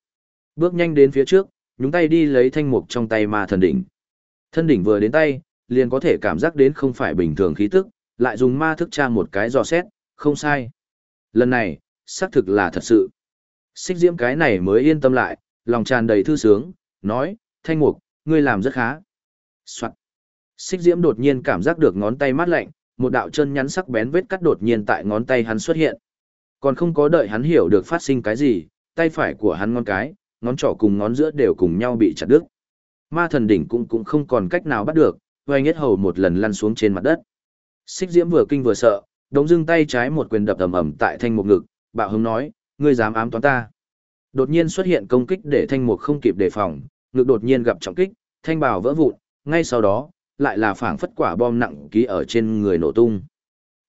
Bước nhanh đến phía trước, nhúng tay đi lấy thanh mục trong tay ma thần đỉnh. Thân đỉnh vừa đến tay, liền có thể cảm giác đến không phải bình thường khí tức, lại dùng ma thức tra một cái dò xét, không sai. Lần này, xác thực là thật sự. Xích diễm cái này mới yên tâm lại, lòng tràn đầy thư sướng, nói, thanh mục, ngươi làm rất khá. Soạn. Xích diễm đột nhiên cảm giác được ngón tay mát lạnh, một đạo chân nhắn sắc bén vết cắt đột nhiên tại ngón tay hắn xuất hiện. Còn không có đợi hắn hiểu được phát sinh cái gì, tay phải của hắn ngón cái, ngón trỏ cùng ngón giữa đều cùng nhau bị chặt đứt. Ma thần đỉnh cũng cũng không còn cách nào bắt được, oanh nhất hầu một lần lăn xuống trên mặt đất. Xích diễm vừa kinh vừa sợ, đống dưng tay trái một quyền đập ầm ầm tại thanh mục ngực, bạo hứng nói, ngươi dám ám toán ta. Đột nhiên xuất hiện công kích để thanh mục không kịp đề phòng, ngực đột nhiên gặp trọng kích, thanh bào vỡ vụn, ngay sau đó, lại là phảng phất quả bom nặng ký ở trên người nổ tung.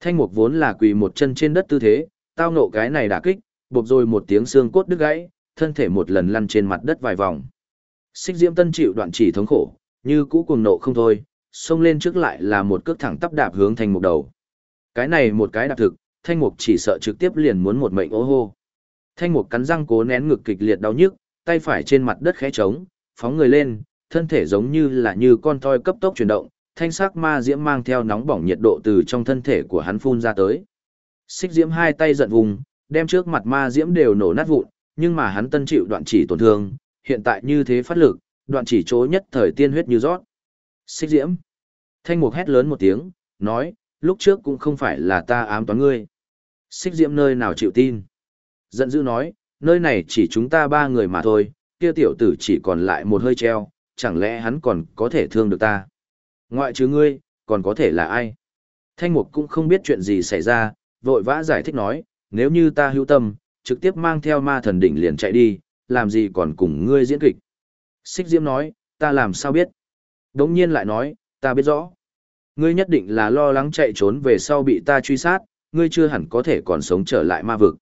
Thanh mục vốn là quỳ một chân trên đất tư thế, tao nộ cái này đả kích, buộc rồi một tiếng xương cốt đứt gãy, thân thể một lần lăn trên mặt đất vài vòng. Xích Diễm Tân chịu đoạn chỉ thống khổ, như cũ cuồng nộ không thôi, xông lên trước lại là một cước thẳng tắp đạp hướng thanh mục đầu. Cái này một cái đạp thực, thanh mục chỉ sợ trực tiếp liền muốn một mệnh ố hô. Thanh mục cắn răng cố nén ngực kịch liệt đau nhức, tay phải trên mặt đất khẽ trống, phóng người lên, thân thể giống như là như con toi cấp tốc chuyển động, thanh sắc ma diễm mang theo nóng bỏng nhiệt độ từ trong thân thể của hắn phun ra tới. Xích diễm hai tay giận vùng, đem trước mặt ma diễm đều nổ nát vụn, nhưng mà hắn tân chịu đoạn chỉ tổn thương, hiện tại như thế phát lực, đoạn chỉ chối nhất thời tiên huyết như rót. Xích diễm. Thanh mục hét lớn một tiếng, nói, lúc trước cũng không phải là ta ám toán ngươi. Xích diễm nơi nào chịu tin. Giận dữ nói, nơi này chỉ chúng ta ba người mà thôi, kia tiểu tử chỉ còn lại một hơi treo, chẳng lẽ hắn còn có thể thương được ta? Ngoại trừ ngươi, còn có thể là ai? Thanh mục cũng không biết chuyện gì xảy ra, vội vã giải thích nói, nếu như ta hữu tâm, trực tiếp mang theo ma thần đỉnh liền chạy đi, làm gì còn cùng ngươi diễn kịch. Xích Diễm nói, ta làm sao biết? Đống nhiên lại nói, ta biết rõ. Ngươi nhất định là lo lắng chạy trốn về sau bị ta truy sát, ngươi chưa hẳn có thể còn sống trở lại ma vực.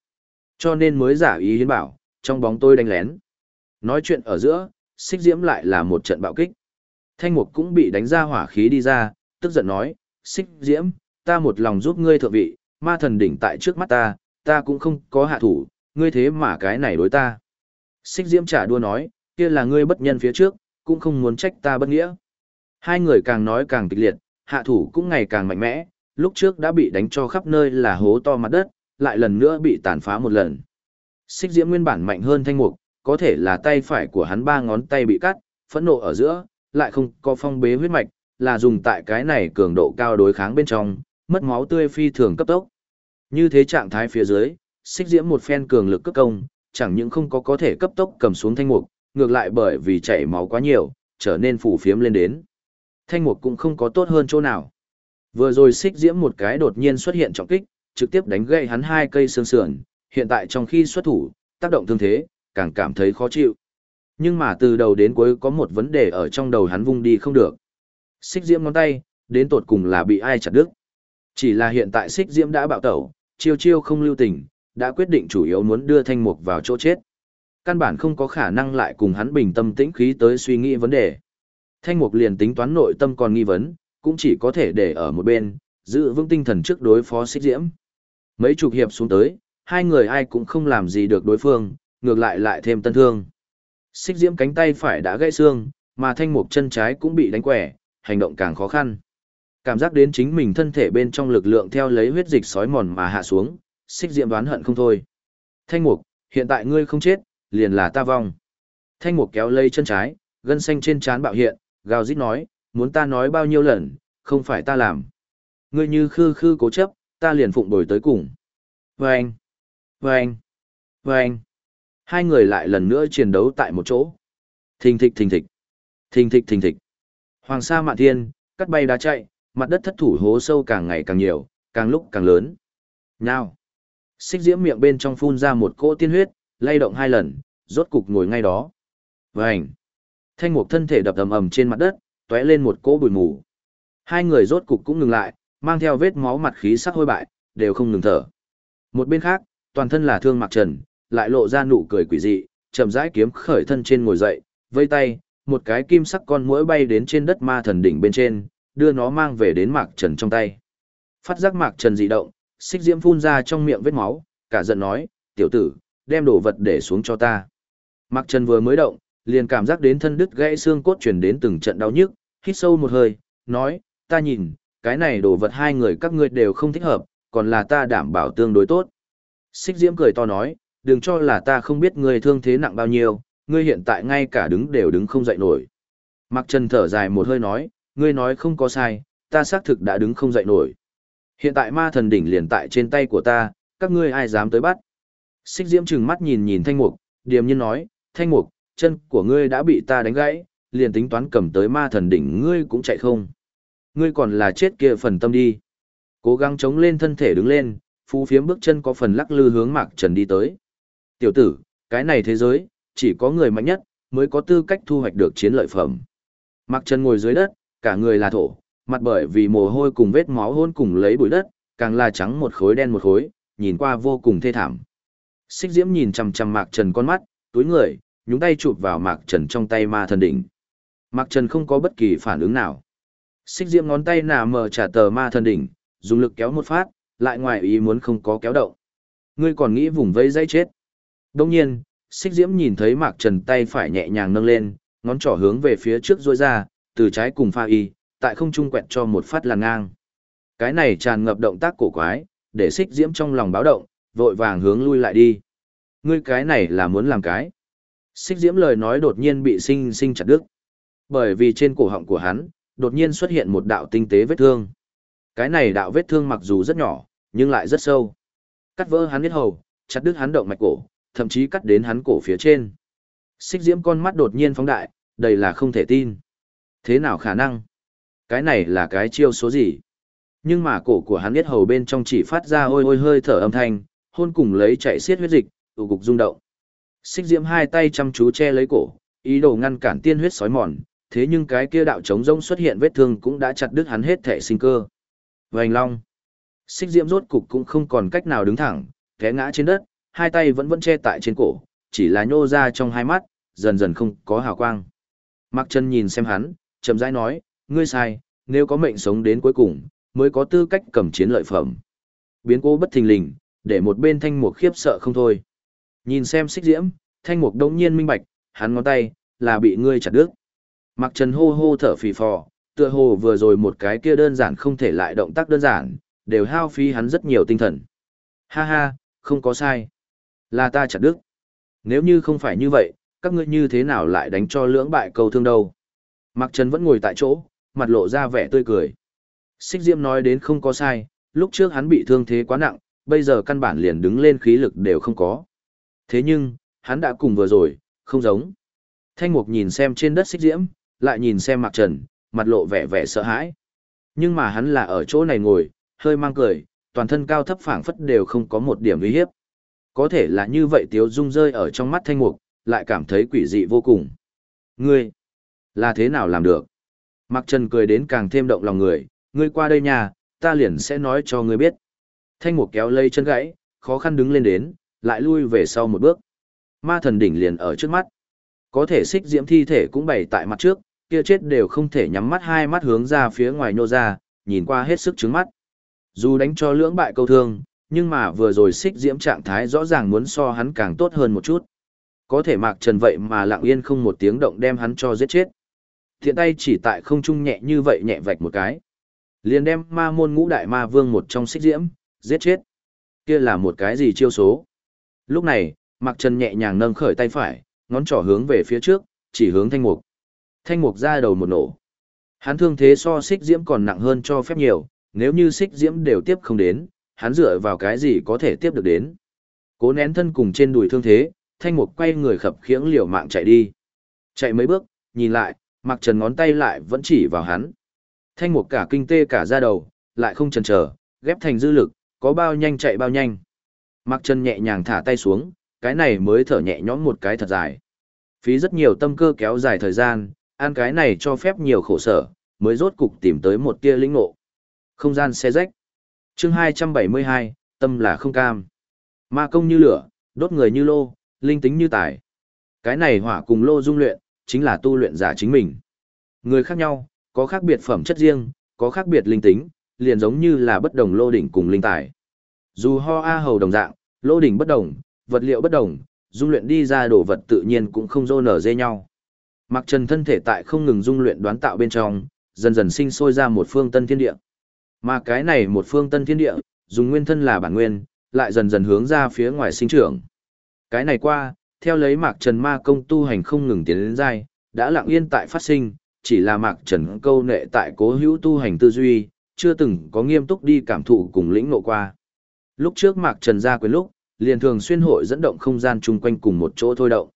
Cho nên mới giả ý hiến bảo, trong bóng tôi đánh lén. Nói chuyện ở giữa, xích diễm lại là một trận bạo kích. Thanh mục cũng bị đánh ra hỏa khí đi ra, tức giận nói, xích diễm, ta một lòng giúp ngươi thượng vị, ma thần đỉnh tại trước mắt ta, ta cũng không có hạ thủ, ngươi thế mà cái này đối ta. Xích diễm trả đua nói, kia là ngươi bất nhân phía trước, cũng không muốn trách ta bất nghĩa. Hai người càng nói càng kịch liệt, hạ thủ cũng ngày càng mạnh mẽ, lúc trước đã bị đánh cho khắp nơi là hố to mặt đất, lại lần nữa bị tàn phá một lần. Xích diễm nguyên bản mạnh hơn thanh mục, có thể là tay phải của hắn ba ngón tay bị cắt, phẫn nộ ở giữa, lại không có phong bế huyết mạch, là dùng tại cái này cường độ cao đối kháng bên trong, mất máu tươi phi thường cấp tốc. Như thế trạng thái phía dưới, xích diễm một phen cường lực cấp công, chẳng những không có có thể cấp tốc cầm xuống thanh mục, ngược lại bởi vì chảy máu quá nhiều, trở nên phủ phiếm lên đến. Thanh mục cũng không có tốt hơn chỗ nào. Vừa rồi xích diễm một cái đột nhiên xuất hiện trọng kích, trực tiếp đánh gãy hắn hai cây xương sườn, hiện tại trong khi xuất thủ, tác động thương thế, càng cảm thấy khó chịu. Nhưng mà từ đầu đến cuối có một vấn đề ở trong đầu hắn vung đi không được. Xích diễm ngón tay, đến tột cùng là bị ai chặt đứt. Chỉ là hiện tại xích diễm đã bạo tẩu, chiêu chiêu không lưu tình, đã quyết định chủ yếu muốn đưa thanh mục vào chỗ chết. Căn bản không có khả năng lại cùng hắn bình tâm tĩnh khí tới suy nghĩ vấn đề. Thanh mục liền tính toán nội tâm còn nghi vấn, cũng chỉ có thể để ở một bên, giữ vững tinh thần trước đối phó xích diễm. Mấy chục hiệp xuống tới, hai người ai cũng không làm gì được đối phương, ngược lại lại thêm tân thương. Xích diễm cánh tay phải đã gãy xương, mà thanh mục chân trái cũng bị đánh quẻ, hành động càng khó khăn. Cảm giác đến chính mình thân thể bên trong lực lượng theo lấy huyết dịch sói mòn mà hạ xuống, xích diệm đoán hận không thôi. Thanh mục, hiện tại ngươi không chết, liền là ta vong. Thanh mục kéo lây chân trái, gân xanh trên trán bạo hiện, gào rít nói, muốn ta nói bao nhiêu lần, không phải ta làm. Ngươi như khư khư cố chấp, ta liền phụng đổi tới cùng. Vâng! Vâng! Vâng! Hai người lại lần nữa chiến đấu tại một chỗ. Thình thịch thình thịch. Thình thịch thình thịch. Hoàng sa mạn thiên, cắt bay đá chạy, mặt đất thất thủ hố sâu càng ngày càng nhiều, càng lúc càng lớn. Nào! Xích diễm miệng bên trong phun ra một cỗ tiên huyết, lay động hai lần, rốt cục ngồi ngay đó. Vành! Thanh mục thân thể đập ầm ầm trên mặt đất, tóe lên một cỗ bụi mù. Hai người rốt cục cũng ngừng lại, mang theo vết máu mặt khí sắc hôi bại, đều không ngừng thở. Một bên khác, toàn thân là thương mặc trần, lại lộ ra nụ cười quỷ dị, chậm rãi kiếm khởi thân trên ngồi dậy, vây tay, một cái kim sắc con muỗi bay đến trên đất ma thần đỉnh bên trên, đưa nó mang về đến mạc trần trong tay. Phát giác mạc trần dị động, xích diễm phun ra trong miệng vết máu, cả giận nói, tiểu tử, đem đồ vật để xuống cho ta. Mạc trần vừa mới động, liền cảm giác đến thân đứt gãy xương cốt chuyển đến từng trận đau nhức, hít sâu một hơi, nói, ta nhìn, cái này đồ vật hai người các ngươi đều không thích hợp, còn là ta đảm bảo tương đối tốt. Xích diễm cười to nói, đừng cho là ta không biết ngươi thương thế nặng bao nhiêu, ngươi hiện tại ngay cả đứng đều đứng không dậy nổi. Mặc Trần thở dài một hơi nói, ngươi nói không có sai, ta xác thực đã đứng không dậy nổi. Hiện tại ma thần đỉnh liền tại trên tay của ta, các ngươi ai dám tới bắt. Xích diễm trừng mắt nhìn nhìn thanh mục, điềm nhiên nói, thanh mục, chân của ngươi đã bị ta đánh gãy, liền tính toán cầm tới ma thần đỉnh ngươi cũng chạy không. Ngươi còn là chết kia phần tâm đi. Cố gắng chống lên thân thể đứng lên, phú phiếm bước chân có phần lắc lư hướng Mạc Trần đi tới. Tiểu tử, cái này thế giới, chỉ có người mạnh nhất, mới có tư cách thu hoạch được chiến lợi phẩm. Mạc Trần ngồi dưới đất, cả người là thổ, mặt bởi vì mồ hôi cùng vết máu hôn cùng lấy bụi đất, càng là trắng một khối đen một khối, nhìn qua vô cùng thê thảm. Xích Diễm nhìn chằm chằm Mạc Trần con mắt, túi người, nhúng tay chụp vào Mạc Trần trong tay ma thần đỉnh. Mạc Trần không có bất kỳ phản ứng nào. Xích Diễm ngón tay nà mở trả tờ ma thần đỉnh, dùng lực kéo một phát, lại ngoài ý muốn không có kéo động. Ngươi còn nghĩ vùng vây dây chết. Đông nhiên, Xích Diễm nhìn thấy Mạc Trần tay phải nhẹ nhàng nâng lên, ngón trỏ hướng về phía trước rôi ra, từ trái cùng pha y, tại không trung quẹt cho một phát làn ngang. Cái này tràn ngập động tác cổ quái, để Xích Diễm trong lòng báo động, vội vàng hướng lui lại đi. Ngươi cái này là muốn làm cái. Xích Diễm lời nói đột nhiên bị sinh sinh chặt đứt. Bởi vì trên cổ họng của hắn, đột nhiên xuất hiện một đạo tinh tế vết thương. Cái này đạo vết thương mặc dù rất nhỏ, nhưng lại rất sâu. Cắt vỡ hắn huyết hầu, chặt đứt hắn động mạch cổ, thậm chí cắt đến hắn cổ phía trên. Xích Diễm con mắt đột nhiên phóng đại, đây là không thể tin. Thế nào khả năng? Cái này là cái chiêu số gì? Nhưng mà cổ của hắn biết hầu bên trong chỉ phát ra ôi ôi hơi thở âm thanh, hôn cùng lấy chạy xiết huyết dịch, tụ cục rung động. Xích Diễm hai tay chăm chú che lấy cổ, ý đồ ngăn cản tiên huyết sói mòn, thế nhưng cái kia đạo trống rông xuất hiện vết thương cũng đã chặt đứt hắn hết thể sinh cơ. Vành long. Xích diễm rốt cục cũng không còn cách nào đứng thẳng, té ngã trên đất, hai tay vẫn vẫn che tại trên cổ, chỉ là nhô ra trong hai mắt, dần dần không có hào quang. Mặc chân nhìn xem hắn, chậm rãi nói, ngươi sai, nếu có mệnh sống đến cuối cùng, mới có tư cách cầm chiến lợi phẩm. Biến cố bất thình lình, để một bên thanh mục khiếp sợ không thôi. Nhìn xem xích diễm, thanh mục đông nhiên minh bạch, hắn ngón tay, là bị ngươi chặt đứt. Mặc trần hô hô thở phì phò, tựa hồ vừa rồi một cái kia đơn giản không thể lại động tác đơn giản, đều hao phí hắn rất nhiều tinh thần. Ha ha, không có sai. Là ta chặt đứt. Nếu như không phải như vậy, các ngươi như thế nào lại đánh cho lưỡng bại cầu thương đâu. Mạc Trần vẫn ngồi tại chỗ, mặt lộ ra vẻ tươi cười. Xích Diễm nói đến không có sai, lúc trước hắn bị thương thế quá nặng, bây giờ căn bản liền đứng lên khí lực đều không có. Thế nhưng, hắn đã cùng vừa rồi, không giống. Thanh mục nhìn xem trên đất xích diễm, lại nhìn xem Mạc Trần, mặt lộ vẻ vẻ sợ hãi. Nhưng mà hắn là ở chỗ này ngồi, hơi mang cười, toàn thân cao thấp phảng phất đều không có một điểm uy hiếp. Có thể là như vậy Tiếu Dung rơi ở trong mắt Thanh Mục, lại cảm thấy quỷ dị vô cùng. Ngươi, là thế nào làm được? Mặc Trần cười đến càng thêm động lòng người, ngươi qua đây nhà, ta liền sẽ nói cho ngươi biết. Thanh Mục kéo lây chân gãy, khó khăn đứng lên đến, lại lui về sau một bước. Ma thần đỉnh liền ở trước mắt. Có thể xích diễm thi thể cũng bày tại mặt trước, kia chết đều không thể nhắm mắt hai mắt hướng ra phía ngoài nô ra, nhìn qua hết sức trứng mắt. Dù đánh cho lưỡng bại câu thương, nhưng mà vừa rồi xích diễm trạng thái rõ ràng muốn so hắn càng tốt hơn một chút. Có thể mạc trần vậy mà lặng yên không một tiếng động đem hắn cho giết chết. Thiện tay chỉ tại không trung nhẹ như vậy nhẹ vạch một cái. Liền đem ma môn ngũ đại ma vương một trong xích diễm, giết chết. Kia là một cái gì chiêu số? Lúc này, mạc trần nhẹ nhàng nâng khởi tay phải, ngón trỏ hướng về phía trước, chỉ hướng thanh mục. Thanh mục ra đầu một nổ. Hắn thương thế so xích diễm còn nặng hơn cho phép nhiều, nếu như xích diễm đều tiếp không đến, hắn dựa vào cái gì có thể tiếp được đến. Cố nén thân cùng trên đùi thương thế, thanh mục quay người khập khiễng liều mạng chạy đi. Chạy mấy bước, nhìn lại, mặc trần ngón tay lại vẫn chỉ vào hắn. Thanh mục cả kinh tê cả ra đầu, lại không chần chờ, ghép thành dư lực, có bao nhanh chạy bao nhanh. Mặc trần nhẹ nhàng thả tay xuống, cái này mới thở nhẹ nhõm một cái thật dài. Phí rất nhiều tâm cơ kéo dài thời gian, ăn cái này cho phép nhiều khổ sở, mới rốt cục tìm tới một tia lĩnh ngộ. Không gian xe rách. Chương 272, tâm là không cam. Ma công như lửa, đốt người như lô, linh tính như tài. Cái này hỏa cùng lô dung luyện, chính là tu luyện giả chính mình. Người khác nhau, có khác biệt phẩm chất riêng, có khác biệt linh tính, liền giống như là bất đồng lô đỉnh cùng linh tài. Dù ho a hầu đồng dạng, lô đỉnh bất đồng, vật liệu bất đồng, dung luyện đi ra đồ vật tự nhiên cũng không dô nở dê nhau. Mặc trần thân thể tại không ngừng dung luyện đoán tạo bên trong, dần dần sinh sôi ra một phương tân thiên địa. Mà cái này một phương tân thiên địa, dùng nguyên thân là bản nguyên, lại dần dần hướng ra phía ngoài sinh trưởng. Cái này qua, theo lấy mạc trần ma công tu hành không ngừng tiến đến dai, đã lặng yên tại phát sinh, chỉ là mạc trần câu nệ tại cố hữu tu hành tư duy, chưa từng có nghiêm túc đi cảm thụ cùng lĩnh ngộ qua. Lúc trước mạc trần ra quyền lúc, liền thường xuyên hội dẫn động không gian chung quanh cùng một chỗ thôi động.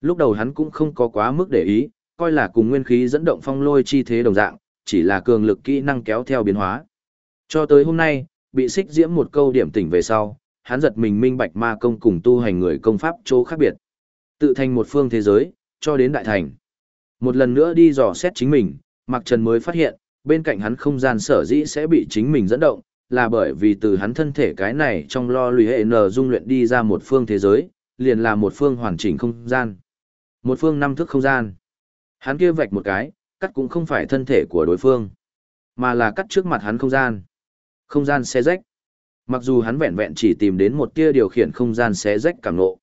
Lúc đầu hắn cũng không có quá mức để ý, coi là cùng nguyên khí dẫn động phong lôi chi thế đồng dạng, chỉ là cường lực kỹ năng kéo theo biến hóa. Cho tới hôm nay, bị xích diễm một câu điểm tỉnh về sau, hắn giật mình minh bạch ma công cùng tu hành người công pháp chỗ khác biệt. Tự thành một phương thế giới, cho đến đại thành. Một lần nữa đi dò xét chính mình, Mạc Trần mới phát hiện, bên cạnh hắn không gian sở dĩ sẽ bị chính mình dẫn động, là bởi vì từ hắn thân thể cái này trong lo lùi hệ nờ dung luyện đi ra một phương thế giới, liền là một phương hoàn chỉnh không gian. Một phương năm thức không gian. Hắn kia vạch một cái, cắt cũng không phải thân thể của đối phương, mà là cắt trước mặt hắn không gian. Không gian xé rách. Mặc dù hắn vẹn vẹn chỉ tìm đến một tia điều khiển không gian xé rách cảm ngộ.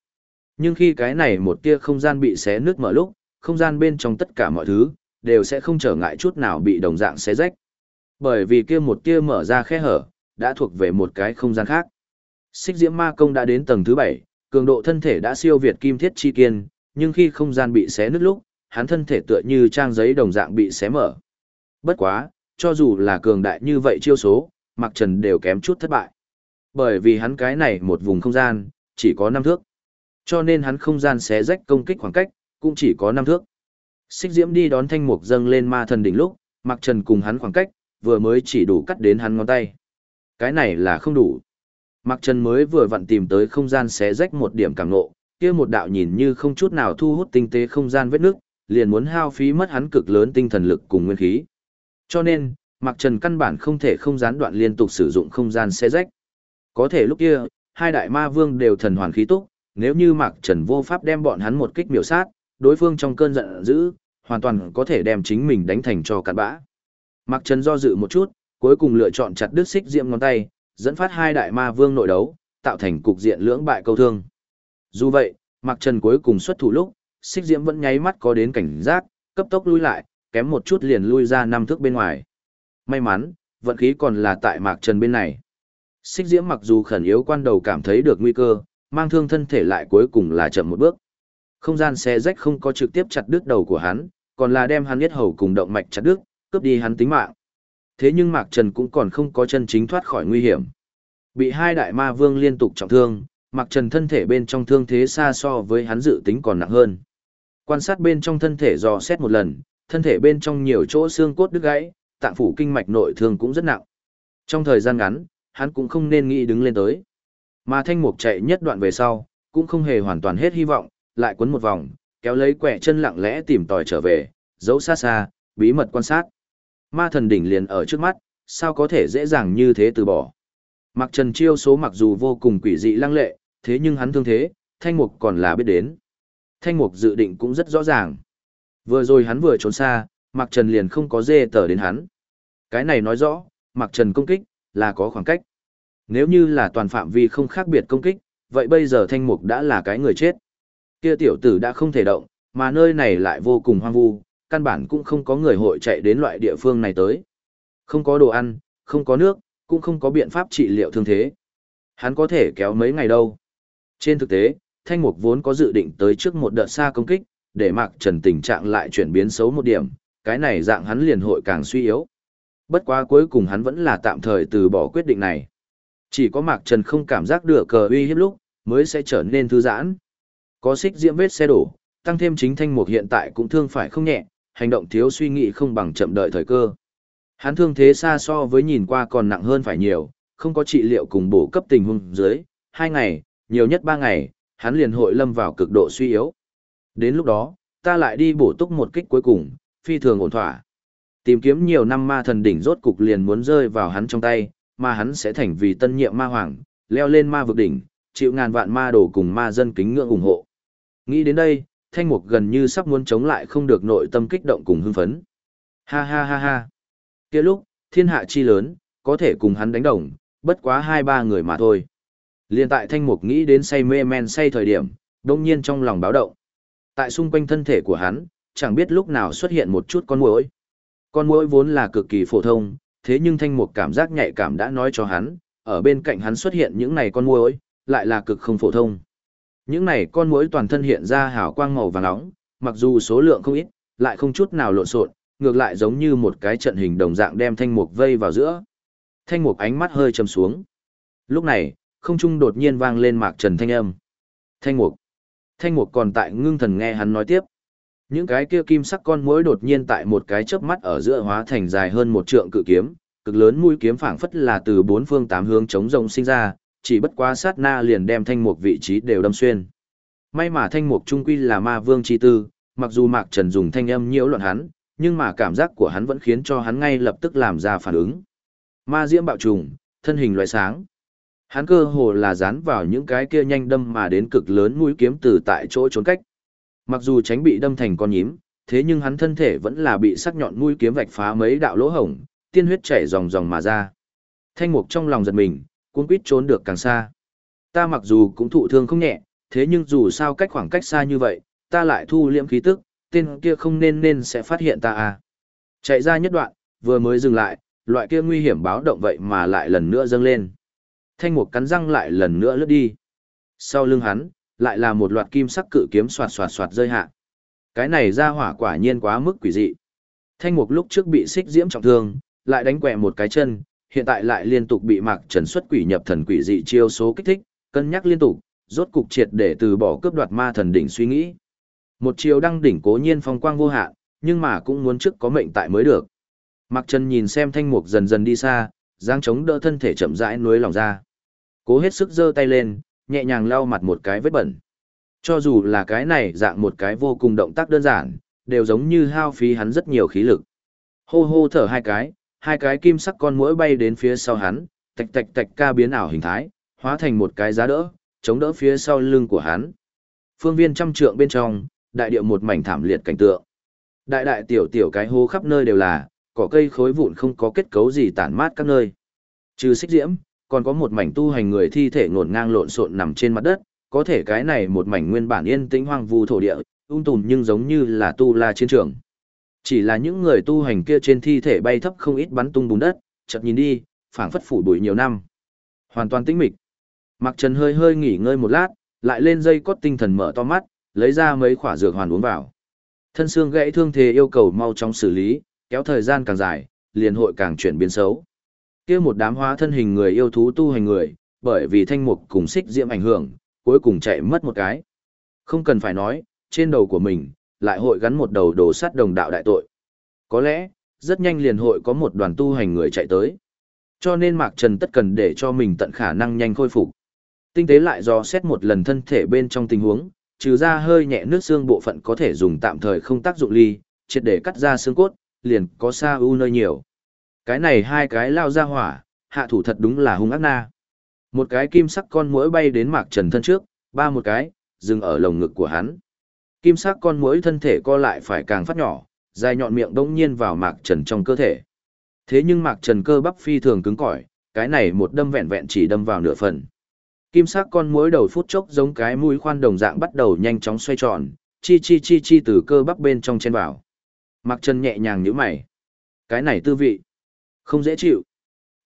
Nhưng khi cái này một tia không gian bị xé nứt mở lúc, không gian bên trong tất cả mọi thứ, đều sẽ không trở ngại chút nào bị đồng dạng xé rách. Bởi vì kia một tia mở ra khe hở, đã thuộc về một cái không gian khác. Xích diễm ma công đã đến tầng thứ 7, cường độ thân thể đã siêu việt kim thiết chi kiên, nhưng khi không gian bị xé nứt lúc, hắn thân thể tựa như trang giấy đồng dạng bị xé mở. Bất quá, cho dù là cường đại như vậy chiêu số, Mạc Trần đều kém chút thất bại. Bởi vì hắn cái này một vùng không gian, chỉ có 5 thước. Cho nên hắn không gian xé rách công kích khoảng cách, cũng chỉ có 5 thước. Xích Diễm đi đón thanh mục dâng lên ma thần đỉnh lúc, Mặc Trần cùng hắn khoảng cách, vừa mới chỉ đủ cắt đến hắn ngón tay. Cái này là không đủ. Mặc Trần mới vừa vặn tìm tới không gian xé rách một điểm cảm ngộ, kia một đạo nhìn như không chút nào thu hút tinh tế không gian vết nước, liền muốn hao phí mất hắn cực lớn tinh thần lực cùng nguyên khí. Cho nên, Mạc Trần căn bản không thể không gián đoạn liên tục sử dụng không gian xé rách. Có thể lúc kia, hai đại ma vương đều thần hoàn khí túc, nếu như Mạc Trần vô pháp đem bọn hắn một kích miểu sát, đối phương trong cơn giận dữ, hoàn toàn có thể đem chính mình đánh thành cho cặn bã. Mạc Trần do dự một chút, cuối cùng lựa chọn chặt đứt xích diệm ngón tay, dẫn phát hai đại ma vương nội đấu, tạo thành cục diện lưỡng bại câu thương. Dù vậy, Mạc Trần cuối cùng xuất thủ lúc, xích diễm vẫn nháy mắt có đến cảnh giác, cấp tốc lui lại, kém một chút liền lui ra năm thước bên ngoài. May mắn, vận khí còn là tại Mạc Trần bên này. Xích diễm mặc dù khẩn yếu quan đầu cảm thấy được nguy cơ, mang thương thân thể lại cuối cùng là chậm một bước. Không gian xe rách không có trực tiếp chặt đứt đầu của hắn, còn là đem hắn huyết hầu cùng động mạch chặt đứt, cướp đi hắn tính mạng. Thế nhưng Mạc Trần cũng còn không có chân chính thoát khỏi nguy hiểm. Bị hai đại ma vương liên tục trọng thương, Mặc trần thân thể bên trong thương thế xa so với hắn dự tính còn nặng hơn. Quan sát bên trong thân thể dò xét một lần, thân thể bên trong nhiều chỗ xương cốt đứt gãy, tạng phủ kinh mạch nội thương cũng rất nặng. Trong thời gian ngắn, hắn cũng không nên nghĩ đứng lên tới. Mà thanh mục chạy nhất đoạn về sau, cũng không hề hoàn toàn hết hy vọng, lại quấn một vòng, kéo lấy quẻ chân lặng lẽ tìm tòi trở về, giấu xa xa, bí mật quan sát. Ma thần đỉnh liền ở trước mắt, sao có thể dễ dàng như thế từ bỏ. Mặc trần chiêu số mặc dù vô cùng quỷ dị lăng lệ, thế nhưng hắn thương thế, thanh mục còn là biết đến. Thanh mục dự định cũng rất rõ ràng. Vừa rồi hắn vừa trốn xa, Mặc Trần liền không có dê tờ đến hắn. Cái này nói rõ, Mặc Trần công kích, là có khoảng cách. Nếu như là toàn phạm vi không khác biệt công kích, vậy bây giờ thanh mục đã là cái người chết. Kia tiểu tử đã không thể động, mà nơi này lại vô cùng hoang vu, căn bản cũng không có người hội chạy đến loại địa phương này tới. Không có đồ ăn, không có nước, cũng không có biện pháp trị liệu thương thế. Hắn có thể kéo mấy ngày đâu. Trên thực tế, Thanh Mục vốn có dự định tới trước một đợt xa công kích, để Mạc Trần tình trạng lại chuyển biến xấu một điểm, cái này dạng hắn liền hội càng suy yếu. Bất quá cuối cùng hắn vẫn là tạm thời từ bỏ quyết định này. Chỉ có Mạc Trần không cảm giác được cờ uy hiếp lúc, mới sẽ trở nên thư giãn. Có xích diễm vết xe đổ, tăng thêm chính thanh mục hiện tại cũng thương phải không nhẹ, hành động thiếu suy nghĩ không bằng chậm đợi thời cơ. Hắn thương thế xa so với nhìn qua còn nặng hơn phải nhiều, không có trị liệu cùng bổ cấp tình huống dưới, hai ngày, nhiều nhất ba ngày, hắn liền hội lâm vào cực độ suy yếu. Đến lúc đó, ta lại đi bổ túc một kích cuối cùng, phi thường ổn thỏa. Tìm kiếm nhiều năm ma thần đỉnh rốt cục liền muốn rơi vào hắn trong tay, mà hắn sẽ thành vì tân nhiệm ma hoàng, leo lên ma vực đỉnh, chịu ngàn vạn ma đồ cùng ma dân kính ngưỡng ủng hộ. Nghĩ đến đây, thanh mục gần như sắp muốn chống lại không được nội tâm kích động cùng hưng phấn. Ha ha ha ha. kia lúc, thiên hạ chi lớn, có thể cùng hắn đánh đồng, bất quá hai ba người mà thôi. Liên tại thanh mục nghĩ đến say mê men say thời điểm, đông nhiên trong lòng báo động. Tại xung quanh thân thể của hắn, chẳng biết lúc nào xuất hiện một chút con muỗi. Con muỗi vốn là cực kỳ phổ thông, thế nhưng thanh mục cảm giác nhạy cảm đã nói cho hắn, ở bên cạnh hắn xuất hiện những này con muỗi, lại là cực không phổ thông. Những này con muỗi toàn thân hiện ra hào quang màu vàng nóng, mặc dù số lượng không ít, lại không chút nào lộn xộn, ngược lại giống như một cái trận hình đồng dạng đem thanh mục vây vào giữa. Thanh mục ánh mắt hơi trầm xuống. Lúc này, không trung đột nhiên vang lên mạc trần thanh âm. Thanh mục. Thanh mục còn tại ngưng thần nghe hắn nói tiếp. Những cái kia kim sắc con muỗi đột nhiên tại một cái chớp mắt ở giữa hóa thành dài hơn một trượng cự kiếm, cực lớn mũi kiếm phảng phất là từ bốn phương tám hướng chống rồng sinh ra, chỉ bất quá sát na liền đem thanh mục vị trí đều đâm xuyên. May mà thanh mục trung quy là ma vương chi tư, mặc dù Mạc Trần dùng thanh âm nhiễu loạn hắn, nhưng mà cảm giác của hắn vẫn khiến cho hắn ngay lập tức làm ra phản ứng. Ma diễm bạo trùng, thân hình loại sáng. Hắn cơ hồ là dán vào những cái kia nhanh đâm mà đến cực lớn mũi kiếm từ tại chỗ trốn cách. Mặc dù tránh bị đâm thành con nhím, thế nhưng hắn thân thể vẫn là bị sắc nhọn mũi kiếm vạch phá mấy đạo lỗ hổng, tiên huyết chảy ròng ròng mà ra. Thanh mục trong lòng giật mình, cuốn quýt trốn được càng xa. Ta mặc dù cũng thụ thương không nhẹ, thế nhưng dù sao cách khoảng cách xa như vậy, ta lại thu liễm khí tức, tên kia không nên nên sẽ phát hiện ta à. Chạy ra nhất đoạn, vừa mới dừng lại, loại kia nguy hiểm báo động vậy mà lại lần nữa dâng lên. Thanh mục cắn răng lại lần nữa lướt đi. Sau lưng hắn, lại là một loạt kim sắc cự kiếm xoạt xoạt xoạt rơi hạ. Cái này ra hỏa quả nhiên quá mức quỷ dị. Thanh mục lúc trước bị xích diễm trọng thương, lại đánh quẹ một cái chân, hiện tại lại liên tục bị mạc trần xuất quỷ nhập thần quỷ dị chiêu số kích thích, cân nhắc liên tục, rốt cục triệt để từ bỏ cướp đoạt ma thần đỉnh suy nghĩ. Một chiều đăng đỉnh cố nhiên phong quang vô hạn, nhưng mà cũng muốn trước có mệnh tại mới được. Mạc Trần nhìn xem thanh mục dần dần đi xa, giang chống đỡ thân thể chậm rãi nuối lòng ra. Cố hết sức giơ tay lên, nhẹ nhàng lau mặt một cái vết bẩn. Cho dù là cái này dạng một cái vô cùng động tác đơn giản, đều giống như hao phí hắn rất nhiều khí lực. Hô hô thở hai cái, hai cái kim sắc con muỗi bay đến phía sau hắn, tạch tạch tạch ca biến ảo hình thái, hóa thành một cái giá đỡ, chống đỡ phía sau lưng của hắn. Phương viên trăm trượng bên trong, đại địa một mảnh thảm liệt cảnh tượng. Đại đại tiểu tiểu cái hố khắp nơi đều là, cỏ cây khối vụn không có kết cấu gì tản mát các nơi. Trừ xích diễm, còn có một mảnh tu hành người thi thể ngổn ngang lộn xộn nằm trên mặt đất, có thể cái này một mảnh nguyên bản yên tĩnh hoang vu thổ địa, ung tùm nhưng giống như là tu la chiến trường. Chỉ là những người tu hành kia trên thi thể bay thấp không ít bắn tung bùn đất, chợt nhìn đi, phảng phất phủ bụi nhiều năm. Hoàn toàn tĩnh mịch. Mặc Trần hơi hơi nghỉ ngơi một lát, lại lên dây cốt tinh thần mở to mắt, lấy ra mấy khỏa dược hoàn uống vào. Thân xương gãy thương thế yêu cầu mau chóng xử lý, kéo thời gian càng dài, liền hội càng chuyển biến xấu. Kia một đám hóa thân hình người yêu thú tu hành người, bởi vì thanh mục cùng xích diễm ảnh hưởng, cuối cùng chạy mất một cái. Không cần phải nói, trên đầu của mình, lại hội gắn một đầu đồ sắt đồng đạo đại tội. Có lẽ, rất nhanh liền hội có một đoàn tu hành người chạy tới. Cho nên Mạc Trần tất cần để cho mình tận khả năng nhanh khôi phục. Tinh tế lại do xét một lần thân thể bên trong tình huống, trừ ra hơi nhẹ nước xương bộ phận có thể dùng tạm thời không tác dụng ly, triệt để cắt ra xương cốt, liền có xa ưu nơi nhiều. Cái này hai cái lao ra hỏa, hạ thủ thật đúng là hung ác na. Một cái kim sắc con muỗi bay đến Mạc Trần thân trước, ba một cái, dừng ở lồng ngực của hắn. Kim sắc con muỗi thân thể co lại phải càng phát nhỏ, dài nhọn miệng đống nhiên vào Mạc Trần trong cơ thể. Thế nhưng Mạc Trần cơ bắp phi thường cứng cỏi, cái này một đâm vẹn vẹn chỉ đâm vào nửa phần. Kim sắc con muỗi đầu phút chốc giống cái mũi khoan đồng dạng bắt đầu nhanh chóng xoay tròn, chi chi chi chi từ cơ bắp bên trong chen vào. Mạc Trần nhẹ nhàng nhíu mày. Cái này tư vị, không dễ chịu.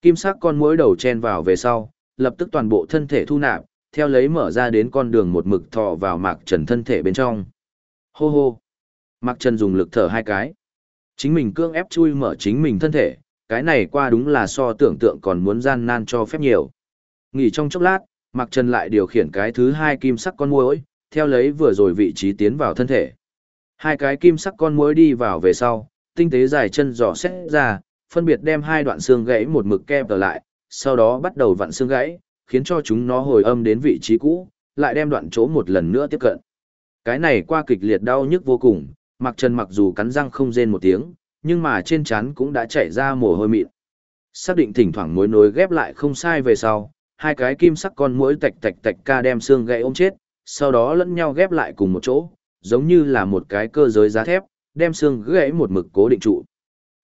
Kim sắc con muỗi đầu chen vào về sau, lập tức toàn bộ thân thể thu nạp, theo lấy mở ra đến con đường một mực thọ vào Mạc Trần thân thể bên trong. Hô hô. Mạc Trần dùng lực thở hai cái. Chính mình cương ép chui mở chính mình thân thể, cái này qua đúng là so tưởng tượng còn muốn gian nan cho phép nhiều. Nghỉ trong chốc lát, Mạc Trần lại điều khiển cái thứ hai kim sắc con muỗi, theo lấy vừa rồi vị trí tiến vào thân thể. Hai cái kim sắc con muỗi đi vào về sau, tinh tế dài chân dò xét ra, phân biệt đem hai đoạn xương gãy một mực kẹp lại, sau đó bắt đầu vặn xương gãy, khiến cho chúng nó hồi âm đến vị trí cũ, lại đem đoạn chỗ một lần nữa tiếp cận. Cái này qua kịch liệt đau nhức vô cùng, Mạc Trần mặc dù cắn răng không rên một tiếng, nhưng mà trên trán cũng đã chảy ra mồ hôi mịn. Xác định thỉnh thoảng mối nối ghép lại không sai về sau, hai cái kim sắc con muỗi tạch tạch tạch ca đem xương gãy ôm chết, sau đó lẫn nhau ghép lại cùng một chỗ, giống như là một cái cơ giới giá thép, đem xương gãy một mực cố định trụ.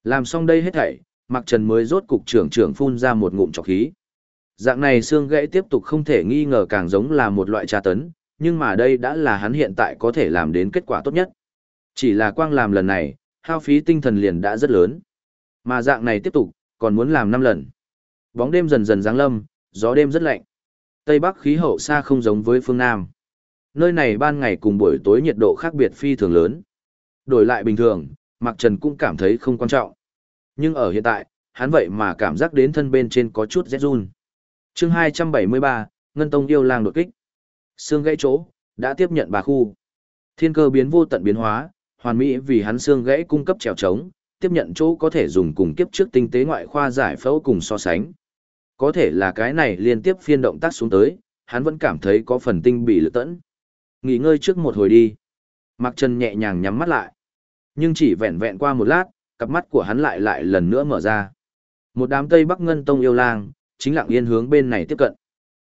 Làm xong đây hết thảy, Mạc Trần mới rốt cục trưởng trưởng phun ra một ngụm trọc khí. Dạng này xương gãy tiếp tục không thể nghi ngờ càng giống là một loại tra tấn, nhưng mà đây đã là hắn hiện tại có thể làm đến kết quả tốt nhất. Chỉ là quang làm lần này, hao phí tinh thần liền đã rất lớn. Mà dạng này tiếp tục, còn muốn làm 5 lần. Bóng đêm dần dần giáng lâm, gió đêm rất lạnh. Tây Bắc khí hậu xa không giống với phương Nam. Nơi này ban ngày cùng buổi tối nhiệt độ khác biệt phi thường lớn. Đổi lại bình thường, Mạc Trần cũng cảm thấy không quan trọng. Nhưng ở hiện tại, hắn vậy mà cảm giác đến thân bên trên có chút rét run. chương 273, Ngân Tông yêu lang đột kích. Xương gãy chỗ, đã tiếp nhận bà khu. Thiên cơ biến vô tận biến hóa, hoàn mỹ vì hắn xương gãy cung cấp trèo trống, tiếp nhận chỗ có thể dùng cùng kiếp trước tinh tế ngoại khoa giải phẫu cùng so sánh. Có thể là cái này liên tiếp phiên động tác xuống tới, hắn vẫn cảm thấy có phần tinh bị lực tẫn. Nghỉ ngơi trước một hồi đi. Mạc Trần nhẹ nhàng nhắm mắt lại. Nhưng chỉ vẹn vẹn qua một lát, cặp mắt của hắn lại lại lần nữa mở ra. Một đám Tây Bắc Ngân Tông yêu lang, chính lặng yên hướng bên này tiếp cận.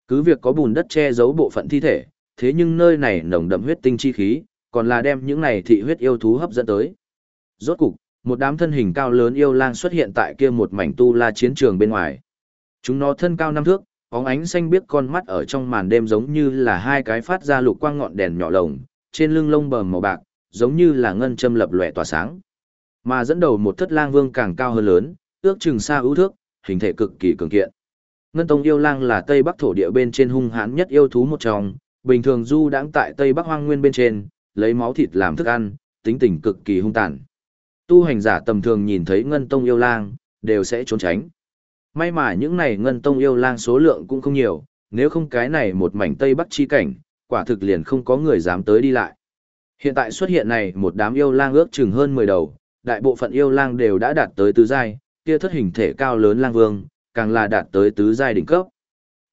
Cứ việc có bùn đất che giấu bộ phận thi thể, thế nhưng nơi này nồng đậm huyết tinh chi khí, còn là đem những này thị huyết yêu thú hấp dẫn tới. Rốt cục, một đám thân hình cao lớn yêu lang xuất hiện tại kia một mảnh tu la chiến trường bên ngoài. Chúng nó thân cao năm thước, bóng ánh xanh biếc con mắt ở trong màn đêm giống như là hai cái phát ra lục quang ngọn đèn nhỏ lồng, trên lưng lông bờm màu bạc, giống như là ngân châm lập lòe tỏa sáng. Mà dẫn đầu một thất lang vương càng cao hơn lớn, ước chừng xa ưu thước, hình thể cực kỳ cường kiện. Ngân Tông yêu lang là Tây Bắc thổ địa bên trên hung hãn nhất yêu thú một trong, bình thường du đãng tại Tây Bắc hoang nguyên bên trên, lấy máu thịt làm thức ăn, tính tình cực kỳ hung tàn. Tu hành giả tầm thường nhìn thấy Ngân Tông yêu lang, đều sẽ trốn tránh. May mà những này Ngân Tông yêu lang số lượng cũng không nhiều, nếu không cái này một mảnh Tây Bắc chi cảnh, quả thực liền không có người dám tới đi lại. Hiện tại xuất hiện này một đám yêu lang ước chừng hơn 10 đầu, đại bộ phận yêu lang đều đã đạt tới tứ giai, kia thất hình thể cao lớn lang vương, càng là đạt tới tứ giai đỉnh cấp.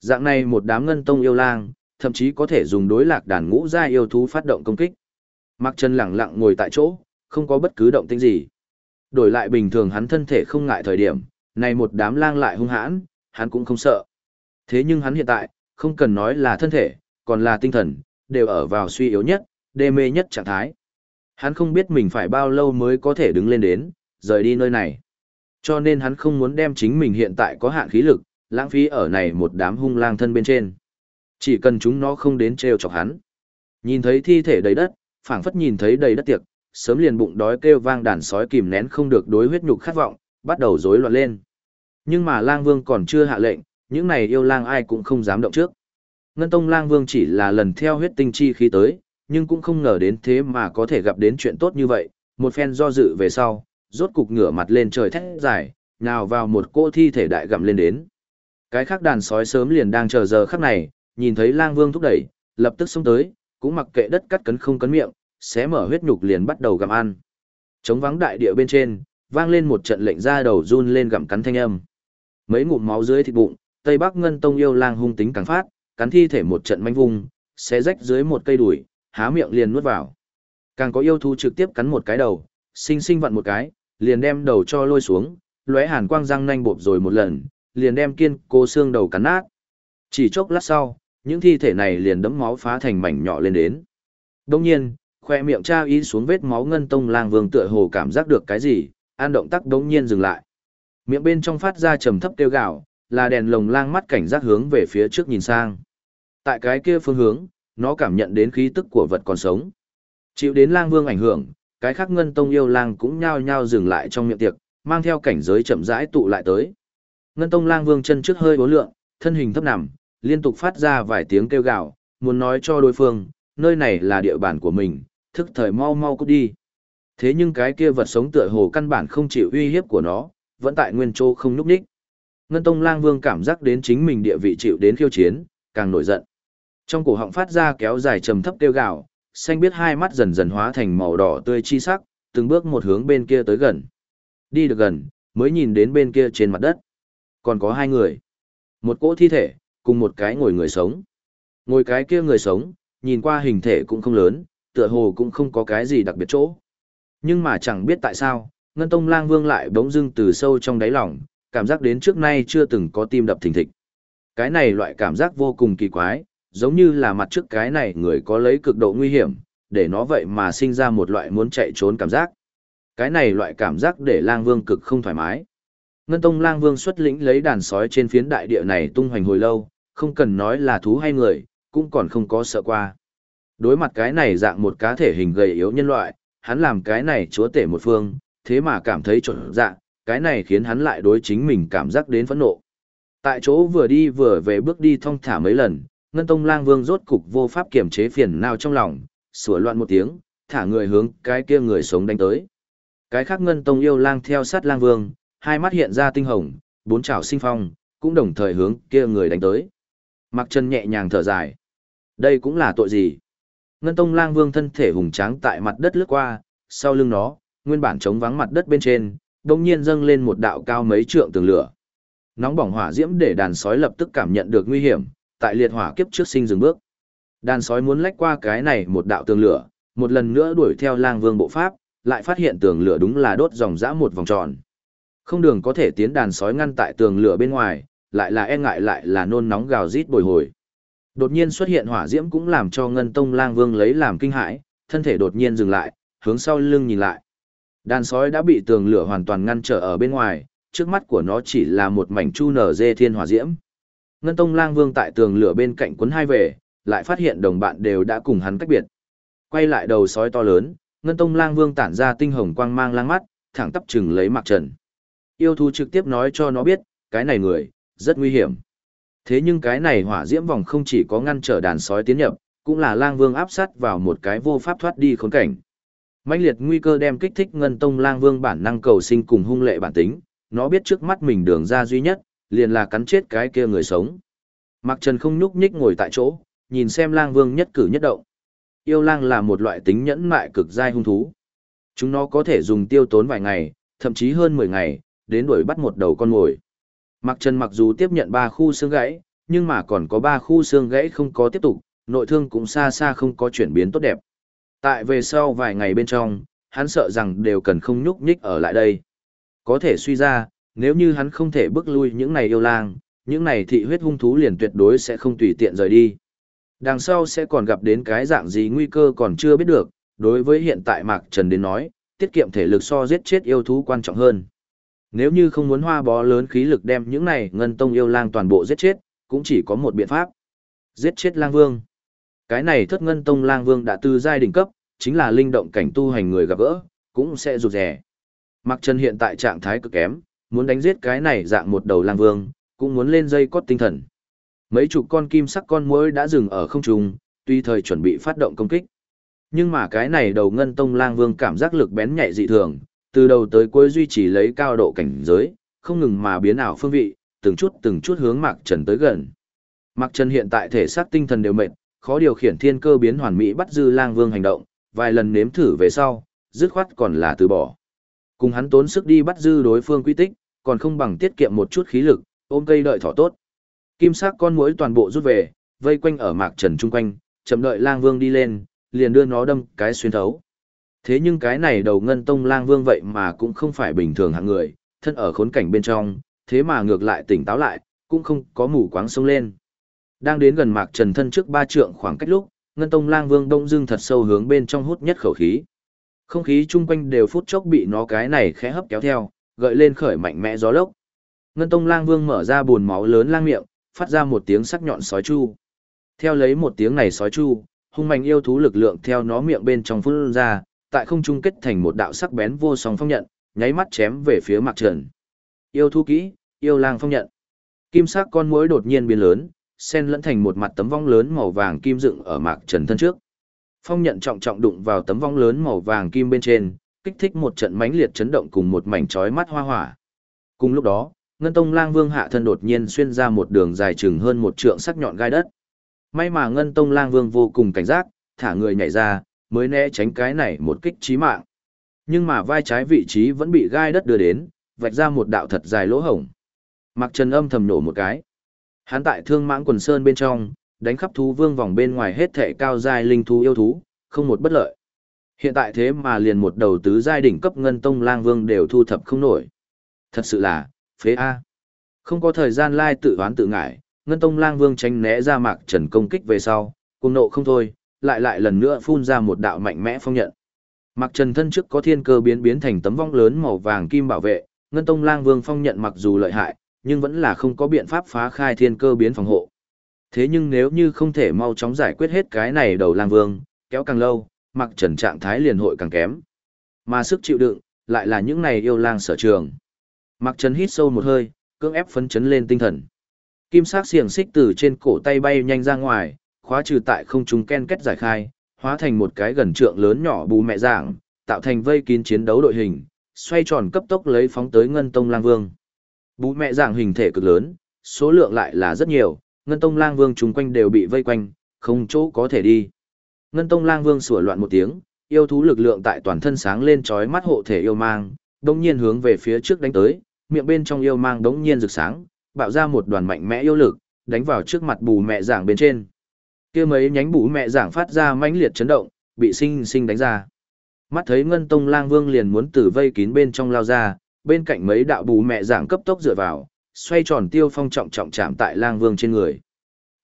Dạng này một đám ngân tông yêu lang, thậm chí có thể dùng đối lạc đàn ngũ giai yêu thú phát động công kích. Mặc chân lặng lặng ngồi tại chỗ, không có bất cứ động tĩnh gì. Đổi lại bình thường hắn thân thể không ngại thời điểm, này một đám lang lại hung hãn, hắn cũng không sợ. Thế nhưng hắn hiện tại, không cần nói là thân thể, còn là tinh thần, đều ở vào suy yếu nhất, đê mê nhất trạng thái. Hắn không biết mình phải bao lâu mới có thể đứng lên đến, rời đi nơi này. Cho nên hắn không muốn đem chính mình hiện tại có hạn khí lực, lãng phí ở này một đám hung lang thân bên trên. Chỉ cần chúng nó không đến treo chọc hắn. Nhìn thấy thi thể đầy đất, phảng phất nhìn thấy đầy đất tiệc, sớm liền bụng đói kêu vang đàn sói kìm nén không được đối huyết nhục khát vọng, bắt đầu rối loạn lên. Nhưng mà lang vương còn chưa hạ lệnh, những này yêu lang ai cũng không dám động trước. Ngân Tông lang vương chỉ là lần theo huyết tinh chi khí tới, nhưng cũng không ngờ đến thế mà có thể gặp đến chuyện tốt như vậy, một phen do dự về sau, rốt cục ngửa mặt lên trời thét dài, nhào vào một cô thi thể đại gặm lên đến. Cái khác đàn sói sớm liền đang chờ giờ khắc này, nhìn thấy lang vương thúc đẩy, lập tức xông tới, cũng mặc kệ đất cắt cấn không cấn miệng, xé mở huyết nhục liền bắt đầu gặm ăn. Trống vắng đại địa bên trên, vang lên một trận lệnh ra đầu run lên gặm cắn thanh âm. Mấy ngụm máu dưới thịt bụng, Tây Bắc Ngân Tông yêu lang hung tính càng phát, cắn thi thể một trận manh vung, xé rách dưới một cây đùi, há miệng liền nuốt vào. Càng có yêu thú trực tiếp cắn một cái đầu, sinh sinh vặn một cái, liền đem đầu cho lôi xuống, lóe hàn quang răng nanh bộp rồi một lần, liền đem kiên cô xương đầu cắn nát. Chỉ chốc lát sau, những thi thể này liền đấm máu phá thành mảnh nhỏ lên đến. Đông nhiên, khoe miệng tra ý xuống vết máu ngân tông lang vương tựa hồ cảm giác được cái gì, an động tác đống nhiên dừng lại. Miệng bên trong phát ra trầm thấp kêu gạo, là đèn lồng lang mắt cảnh giác hướng về phía trước nhìn sang. Tại cái kia phương hướng, nó cảm nhận đến khí tức của vật còn sống. Chịu đến lang vương ảnh hưởng, cái khác ngân tông yêu lang cũng nhao nhao dừng lại trong miệng tiệc, mang theo cảnh giới chậm rãi tụ lại tới. Ngân tông lang vương chân trước hơi bố lượng, thân hình thấp nằm, liên tục phát ra vài tiếng kêu gào, muốn nói cho đối phương, nơi này là địa bàn của mình, thức thời mau mau cút đi. Thế nhưng cái kia vật sống tựa hồ căn bản không chịu uy hiếp của nó, vẫn tại nguyên chỗ không núp đích. Ngân Tông Lang Vương cảm giác đến chính mình địa vị chịu đến khiêu chiến, càng nổi giận. Trong cổ họng phát ra kéo dài trầm thấp kêu gào, xanh biết hai mắt dần dần hóa thành màu đỏ tươi chi sắc, từng bước một hướng bên kia tới gần. Đi được gần, mới nhìn đến bên kia trên mặt đất. Còn có hai người. Một cỗ thi thể, cùng một cái ngồi người sống. Ngồi cái kia người sống, nhìn qua hình thể cũng không lớn, tựa hồ cũng không có cái gì đặc biệt chỗ. Nhưng mà chẳng biết tại sao, Ngân Tông Lang Vương lại bỗng dưng từ sâu trong đáy lòng, cảm giác đến trước nay chưa từng có tim đập thình thịch. Cái này loại cảm giác vô cùng kỳ quái, giống như là mặt trước cái này người có lấy cực độ nguy hiểm, để nó vậy mà sinh ra một loại muốn chạy trốn cảm giác. Cái này loại cảm giác để lang vương cực không thoải mái. Ngân Tông lang vương xuất lĩnh lấy đàn sói trên phiến đại địa này tung hoành hồi lâu, không cần nói là thú hay người, cũng còn không có sợ qua. Đối mặt cái này dạng một cá thể hình gầy yếu nhân loại, hắn làm cái này chúa tể một phương, thế mà cảm thấy trộn dạng, cái này khiến hắn lại đối chính mình cảm giác đến phẫn nộ. Tại chỗ vừa đi vừa về bước đi thong thả mấy lần, Ngân Tông Lang Vương rốt cục vô pháp kiểm chế phiền nào trong lòng, sủa loạn một tiếng, thả người hướng cái kia người sống đánh tới. Cái khác Ngân Tông yêu lang theo sát Lang Vương, hai mắt hiện ra tinh hồng, bốn chảo sinh phong, cũng đồng thời hướng kia người đánh tới. Mặc chân nhẹ nhàng thở dài. Đây cũng là tội gì? Ngân Tông Lang Vương thân thể hùng tráng tại mặt đất lướt qua, sau lưng nó, nguyên bản trống vắng mặt đất bên trên, đồng nhiên dâng lên một đạo cao mấy trượng tường lửa. Nóng bỏng hỏa diễm để đàn sói lập tức cảm nhận được nguy hiểm, tại liệt hỏa kiếp trước sinh dừng bước. Đàn sói muốn lách qua cái này một đạo tường lửa, một lần nữa đuổi theo lang vương bộ pháp, lại phát hiện tường lửa đúng là đốt dòng dã một vòng tròn. Không đường có thể tiến đàn sói ngăn tại tường lửa bên ngoài, lại là e ngại lại là nôn nóng gào rít bồi hồi. Đột nhiên xuất hiện hỏa diễm cũng làm cho Ngân Tông Lang Vương lấy làm kinh hãi, thân thể đột nhiên dừng lại, hướng sau lưng nhìn lại. Đàn sói đã bị tường lửa hoàn toàn ngăn trở ở bên ngoài, trước mắt của nó chỉ là một mảnh chu nở dê thiên hỏa diễm. Ngân Tông Lang Vương tại tường lửa bên cạnh cuốn hai về, lại phát hiện đồng bạn đều đã cùng hắn cách biệt. Quay lại đầu sói to lớn, Ngân Tông Lang Vương tản ra tinh hồng quang mang lang mắt, thẳng tắp chừng lấy Mạc Trần. Yêu thú trực tiếp nói cho nó biết, cái này người, rất nguy hiểm. Thế nhưng cái này hỏa diễm vòng không chỉ có ngăn trở đàn sói tiến nhập, cũng là Lang Vương áp sát vào một cái vô pháp thoát đi khốn cảnh. Mãnh liệt nguy cơ đem kích thích Ngân Tông Lang Vương bản năng cầu sinh cùng hung lệ bản tính, nó biết trước mắt mình đường ra duy nhất, liền là cắn chết cái kia người sống. Mạc Trần không nhúc nhích ngồi tại chỗ, nhìn xem lang vương nhất cử nhất động. Yêu lang là một loại tính nhẫn mại cực dai hung thú. Chúng nó có thể dùng tiêu tốn vài ngày, thậm chí hơn 10 ngày, đến đuổi bắt một đầu con mồi. Mạc Trần mặc dù tiếp nhận 3 khu xương gãy, nhưng mà còn có 3 khu xương gãy không có tiếp tục, nội thương cũng xa xa không có chuyển biến tốt đẹp. Tại về sau vài ngày bên trong, hắn sợ rằng đều cần không nhúc nhích ở lại đây. Có thể suy ra, nếu như hắn không thể bước lui những này yêu lang, những này thị huyết hung thú liền tuyệt đối sẽ không tùy tiện rời đi. Đằng sau sẽ còn gặp đến cái dạng gì nguy cơ còn chưa biết được, đối với hiện tại Mạc Trần đến nói, tiết kiệm thể lực so giết chết yêu thú quan trọng hơn. Nếu như không muốn hoa bó lớn khí lực đem những này ngân tông yêu lang toàn bộ giết chết, cũng chỉ có một biện pháp. Giết chết lang vương. Cái này thất ngân tông lang vương đã từ giai đỉnh cấp, chính là linh động cảnh tu hành người gặp gỡ, cũng sẽ rụt rẻ. Mạc Trần hiện tại trạng thái cực kém, muốn đánh giết cái này dạng một đầu lang vương, cũng muốn lên dây cót tinh thần. Mấy chục con kim sắc con muỗi đã dừng ở không trung, tuy thời chuẩn bị phát động công kích. Nhưng mà cái này đầu ngân tông lang vương cảm giác lực bén nhạy dị thường, từ đầu tới cuối duy trì lấy cao độ cảnh giới, không ngừng mà biến ảo phương vị, từng chút từng chút hướng Mạc Trần tới gần. Mạc Trần hiện tại thể xác tinh thần đều mệt, khó điều khiển thiên cơ biến hoàn mỹ bắt dư lang vương hành động, vài lần nếm thử về sau, dứt khoát còn là từ bỏ. Cùng hắn tốn sức đi bắt dư đối phương quy tích, còn không bằng tiết kiệm một chút khí lực, ôm cây đợi thỏ tốt. Kim sắc con muỗi toàn bộ rút về, vây quanh ở mạc trần chung quanh, chậm đợi lang vương đi lên, liền đưa nó đâm cái xuyên thấu. Thế nhưng cái này đầu ngân tông lang vương vậy mà cũng không phải bình thường hạng người, thân ở khốn cảnh bên trong, thế mà ngược lại tỉnh táo lại, cũng không có mù quáng sông lên. Đang đến gần mạc trần thân trước ba trượng khoảng cách lúc, ngân tông lang vương đông dưng thật sâu hướng bên trong hút nhất khẩu khí. Không khí chung quanh đều phút chốc bị nó cái này khẽ hấp kéo theo, gợi lên khởi mạnh mẽ gió lốc. Ngân tông lang vương mở ra buồn máu lớn lang miệng, phát ra một tiếng sắc nhọn sói chu. Theo lấy một tiếng này sói chu, hung mạnh yêu thú lực lượng theo nó miệng bên trong phun ra, tại không trung kết thành một đạo sắc bén vô song phong nhận, nháy mắt chém về phía Mạc Trần. Yêu thú kỹ, yêu lang phong nhận. Kim sắc con muỗi đột nhiên biến lớn, xen lẫn thành một mặt tấm vong lớn màu vàng kim dựng ở Mạc Trần thân trước. Phong nhận trọng trọng đụng vào tấm vong lớn màu vàng kim bên trên, kích thích một trận mãnh liệt chấn động cùng một mảnh chói mắt hoa hỏa. Cùng lúc đó, Ngân Tông Lang Vương hạ thân đột nhiên xuyên ra một đường dài chừng hơn một trượng sắc nhọn gai đất. May mà Ngân Tông Lang Vương vô cùng cảnh giác, thả người nhảy ra, mới né tránh cái này một kích chí mạng. Nhưng mà vai trái vị trí vẫn bị gai đất đưa đến, vạch ra một đạo thật dài lỗ hổng. Mặc Trần âm thầm nổ một cái. Hắn tại Thương Mãng quần sơn bên trong, đánh khắp thú vương vòng bên ngoài hết thể cao giai linh thú yêu thú, không một bất lợi. Hiện tại thế mà liền một đầu tứ giai đỉnh cấp ngân tông lang vương đều thu thập không nổi. Thật sự là, phế A. Không có thời gian lai tự đoán tự ngại, ngân tông lang vương tránh né ra mạc trần công kích về sau, cùng nộ không thôi, lại lại lần nữa phun ra một đạo mạnh mẽ phong nhận. Mạc trần thân trước có thiên cơ biến biến thành tấm vong lớn màu vàng kim bảo vệ, ngân tông lang vương phong nhận mặc dù lợi hại, nhưng vẫn là không có biện pháp phá khai thiên cơ biến phòng hộ. Thế nhưng nếu như không thể mau chóng giải quyết hết cái này đầu lang vương, kéo càng lâu, mặc trần trạng thái liền hội càng kém. Mà sức chịu đựng, lại là những này yêu lang sở trường. Mặc trần hít sâu một hơi, cưỡng ép phấn chấn lên tinh thần. Kim sắc xiềng xích từ trên cổ tay bay nhanh ra ngoài, khóa trừ tại không trung ken kết giải khai, hóa thành một cái gần trượng lớn nhỏ bù mẹ dạng, tạo thành vây kín chiến đấu đội hình, xoay tròn cấp tốc lấy phóng tới Ngân Tông Lang Vương. Bù mẹ dạng hình thể cực lớn, số lượng lại là rất nhiều, Ngân Tông Lang Vương chung quanh đều bị vây quanh, không chỗ có thể đi. Ngân Tông Lang Vương sủa loạn một tiếng, yêu thú lực lượng tại toàn thân sáng lên chói mắt hộ thể yêu mang, đống nhiên hướng về phía trước đánh tới, miệng bên trong yêu mang đống nhiên rực sáng, bạo ra một đoàn mạnh mẽ yêu lực, đánh vào trước mặt bù mẹ giảng bên trên. Kia mấy nhánh bù mẹ giảng phát ra mãnh liệt chấn động, bị sinh sinh đánh ra. Mắt thấy Ngân Tông Lang Vương liền muốn từ vây kín bên trong lao ra, bên cạnh mấy đạo bù mẹ giảng cấp tốc dựa vào, xoay tròn tiêu phong trọng trọng chạm tại Lang Vương trên người.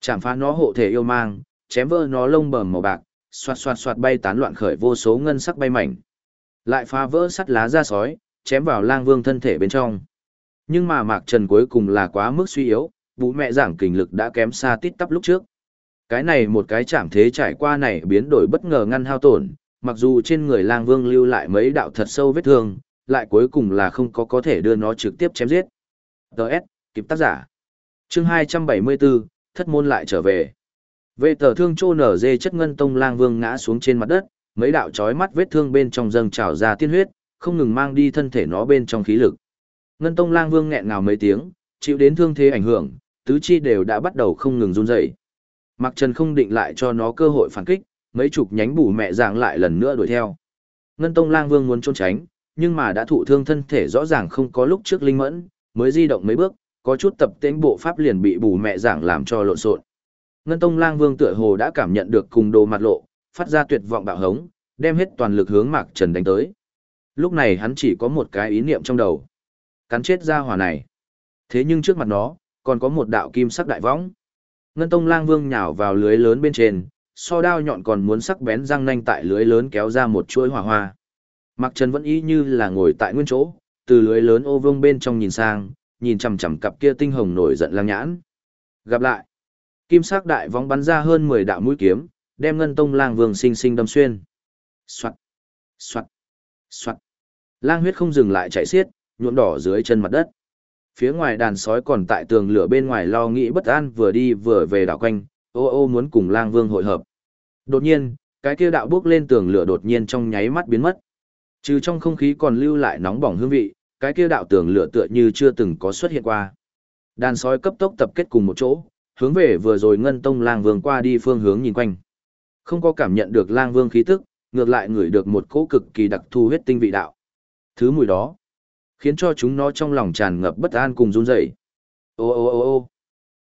Chạm phá nó hộ thể yêu mang, chém vỡ nó lông bờm màu bạc, xoạt xoạt xoạt bay tán loạn khởi vô số ngân sắc bay mảnh. Lại phá vỡ sắt lá ra sói, chém vào lang vương thân thể bên trong. Nhưng mà Mạc Trần cuối cùng là quá mức suy yếu, bú mẹ giảng kình lực đã kém xa tít tắp lúc trước. Cái này một cái chạm thế trải qua này biến đổi bất ngờ ngăn hao tổn, mặc dù trên người lang vương lưu lại mấy đạo thật sâu vết thương, lại cuối cùng là không có có thể đưa nó trực tiếp chém giết. Đợt, kịp tác giả. Chương 274, thất môn lại trở về. Vệ tờ thương trô nở dê chất ngân tông lang vương ngã xuống trên mặt đất, mấy đạo chói mắt vết thương bên trong dâng trào ra tiên huyết, không ngừng mang đi thân thể nó bên trong khí lực. Ngân tông lang vương nghẹn ngào mấy tiếng, chịu đến thương thế ảnh hưởng, tứ chi đều đã bắt đầu không ngừng run rẩy. Mặc Trần không định lại cho nó cơ hội phản kích, mấy chục nhánh bù mẹ dạng lại lần nữa đuổi theo. Ngân tông lang vương muốn trốn tránh, nhưng mà đã thụ thương thân thể rõ ràng không có lúc trước linh mẫn, mới di động mấy bước, có chút tập tên bộ pháp liền bị bù mẹ dạng làm cho lộn xộn. Ngân Tông Lang Vương tựa hồ đã cảm nhận được cùng đồ mặt lộ, phát ra tuyệt vọng bạo hống, đem hết toàn lực hướng Mạc Trần đánh tới. Lúc này hắn chỉ có một cái ý niệm trong đầu. Cắn chết ra hỏa này. Thế nhưng trước mặt nó, còn có một đạo kim sắc đại võng. Ngân Tông Lang Vương nhào vào lưới lớn bên trên, so đao nhọn còn muốn sắc bén răng nanh tại lưới lớn kéo ra một chuỗi hỏa hoa. Mạc Trần vẫn ý như là ngồi tại nguyên chỗ, từ lưới lớn ô vương bên trong nhìn sang, nhìn chằm chằm cặp kia tinh hồng nổi giận lang nhãn. Gặp lại. Kim sắc đại vong bắn ra hơn 10 đạo mũi kiếm, đem Ngân Tông Lang Vương sinh sinh đâm xuyên. Soạt, soạt, soạt. Lang huyết không dừng lại chảy xiết, nhuộm đỏ dưới chân mặt đất. Phía ngoài đàn sói còn tại tường lửa bên ngoài lo nghĩ bất an vừa đi vừa về đảo quanh, ô ô muốn cùng Lang Vương hội hợp. Đột nhiên, cái kia đạo bước lên tường lửa đột nhiên trong nháy mắt biến mất. Trừ trong không khí còn lưu lại nóng bỏng hương vị, cái kia đạo tường lửa tựa như chưa từng có xuất hiện qua. Đàn sói cấp tốc tập kết cùng một chỗ, hướng về vừa rồi ngân tông lang vương qua đi phương hướng nhìn quanh. Không có cảm nhận được lang vương khí tức, ngược lại ngửi được một cỗ cực kỳ đặc thù huyết tinh vị đạo. Thứ mùi đó, khiến cho chúng nó trong lòng tràn ngập bất an cùng run rẩy. Ô ô ô ô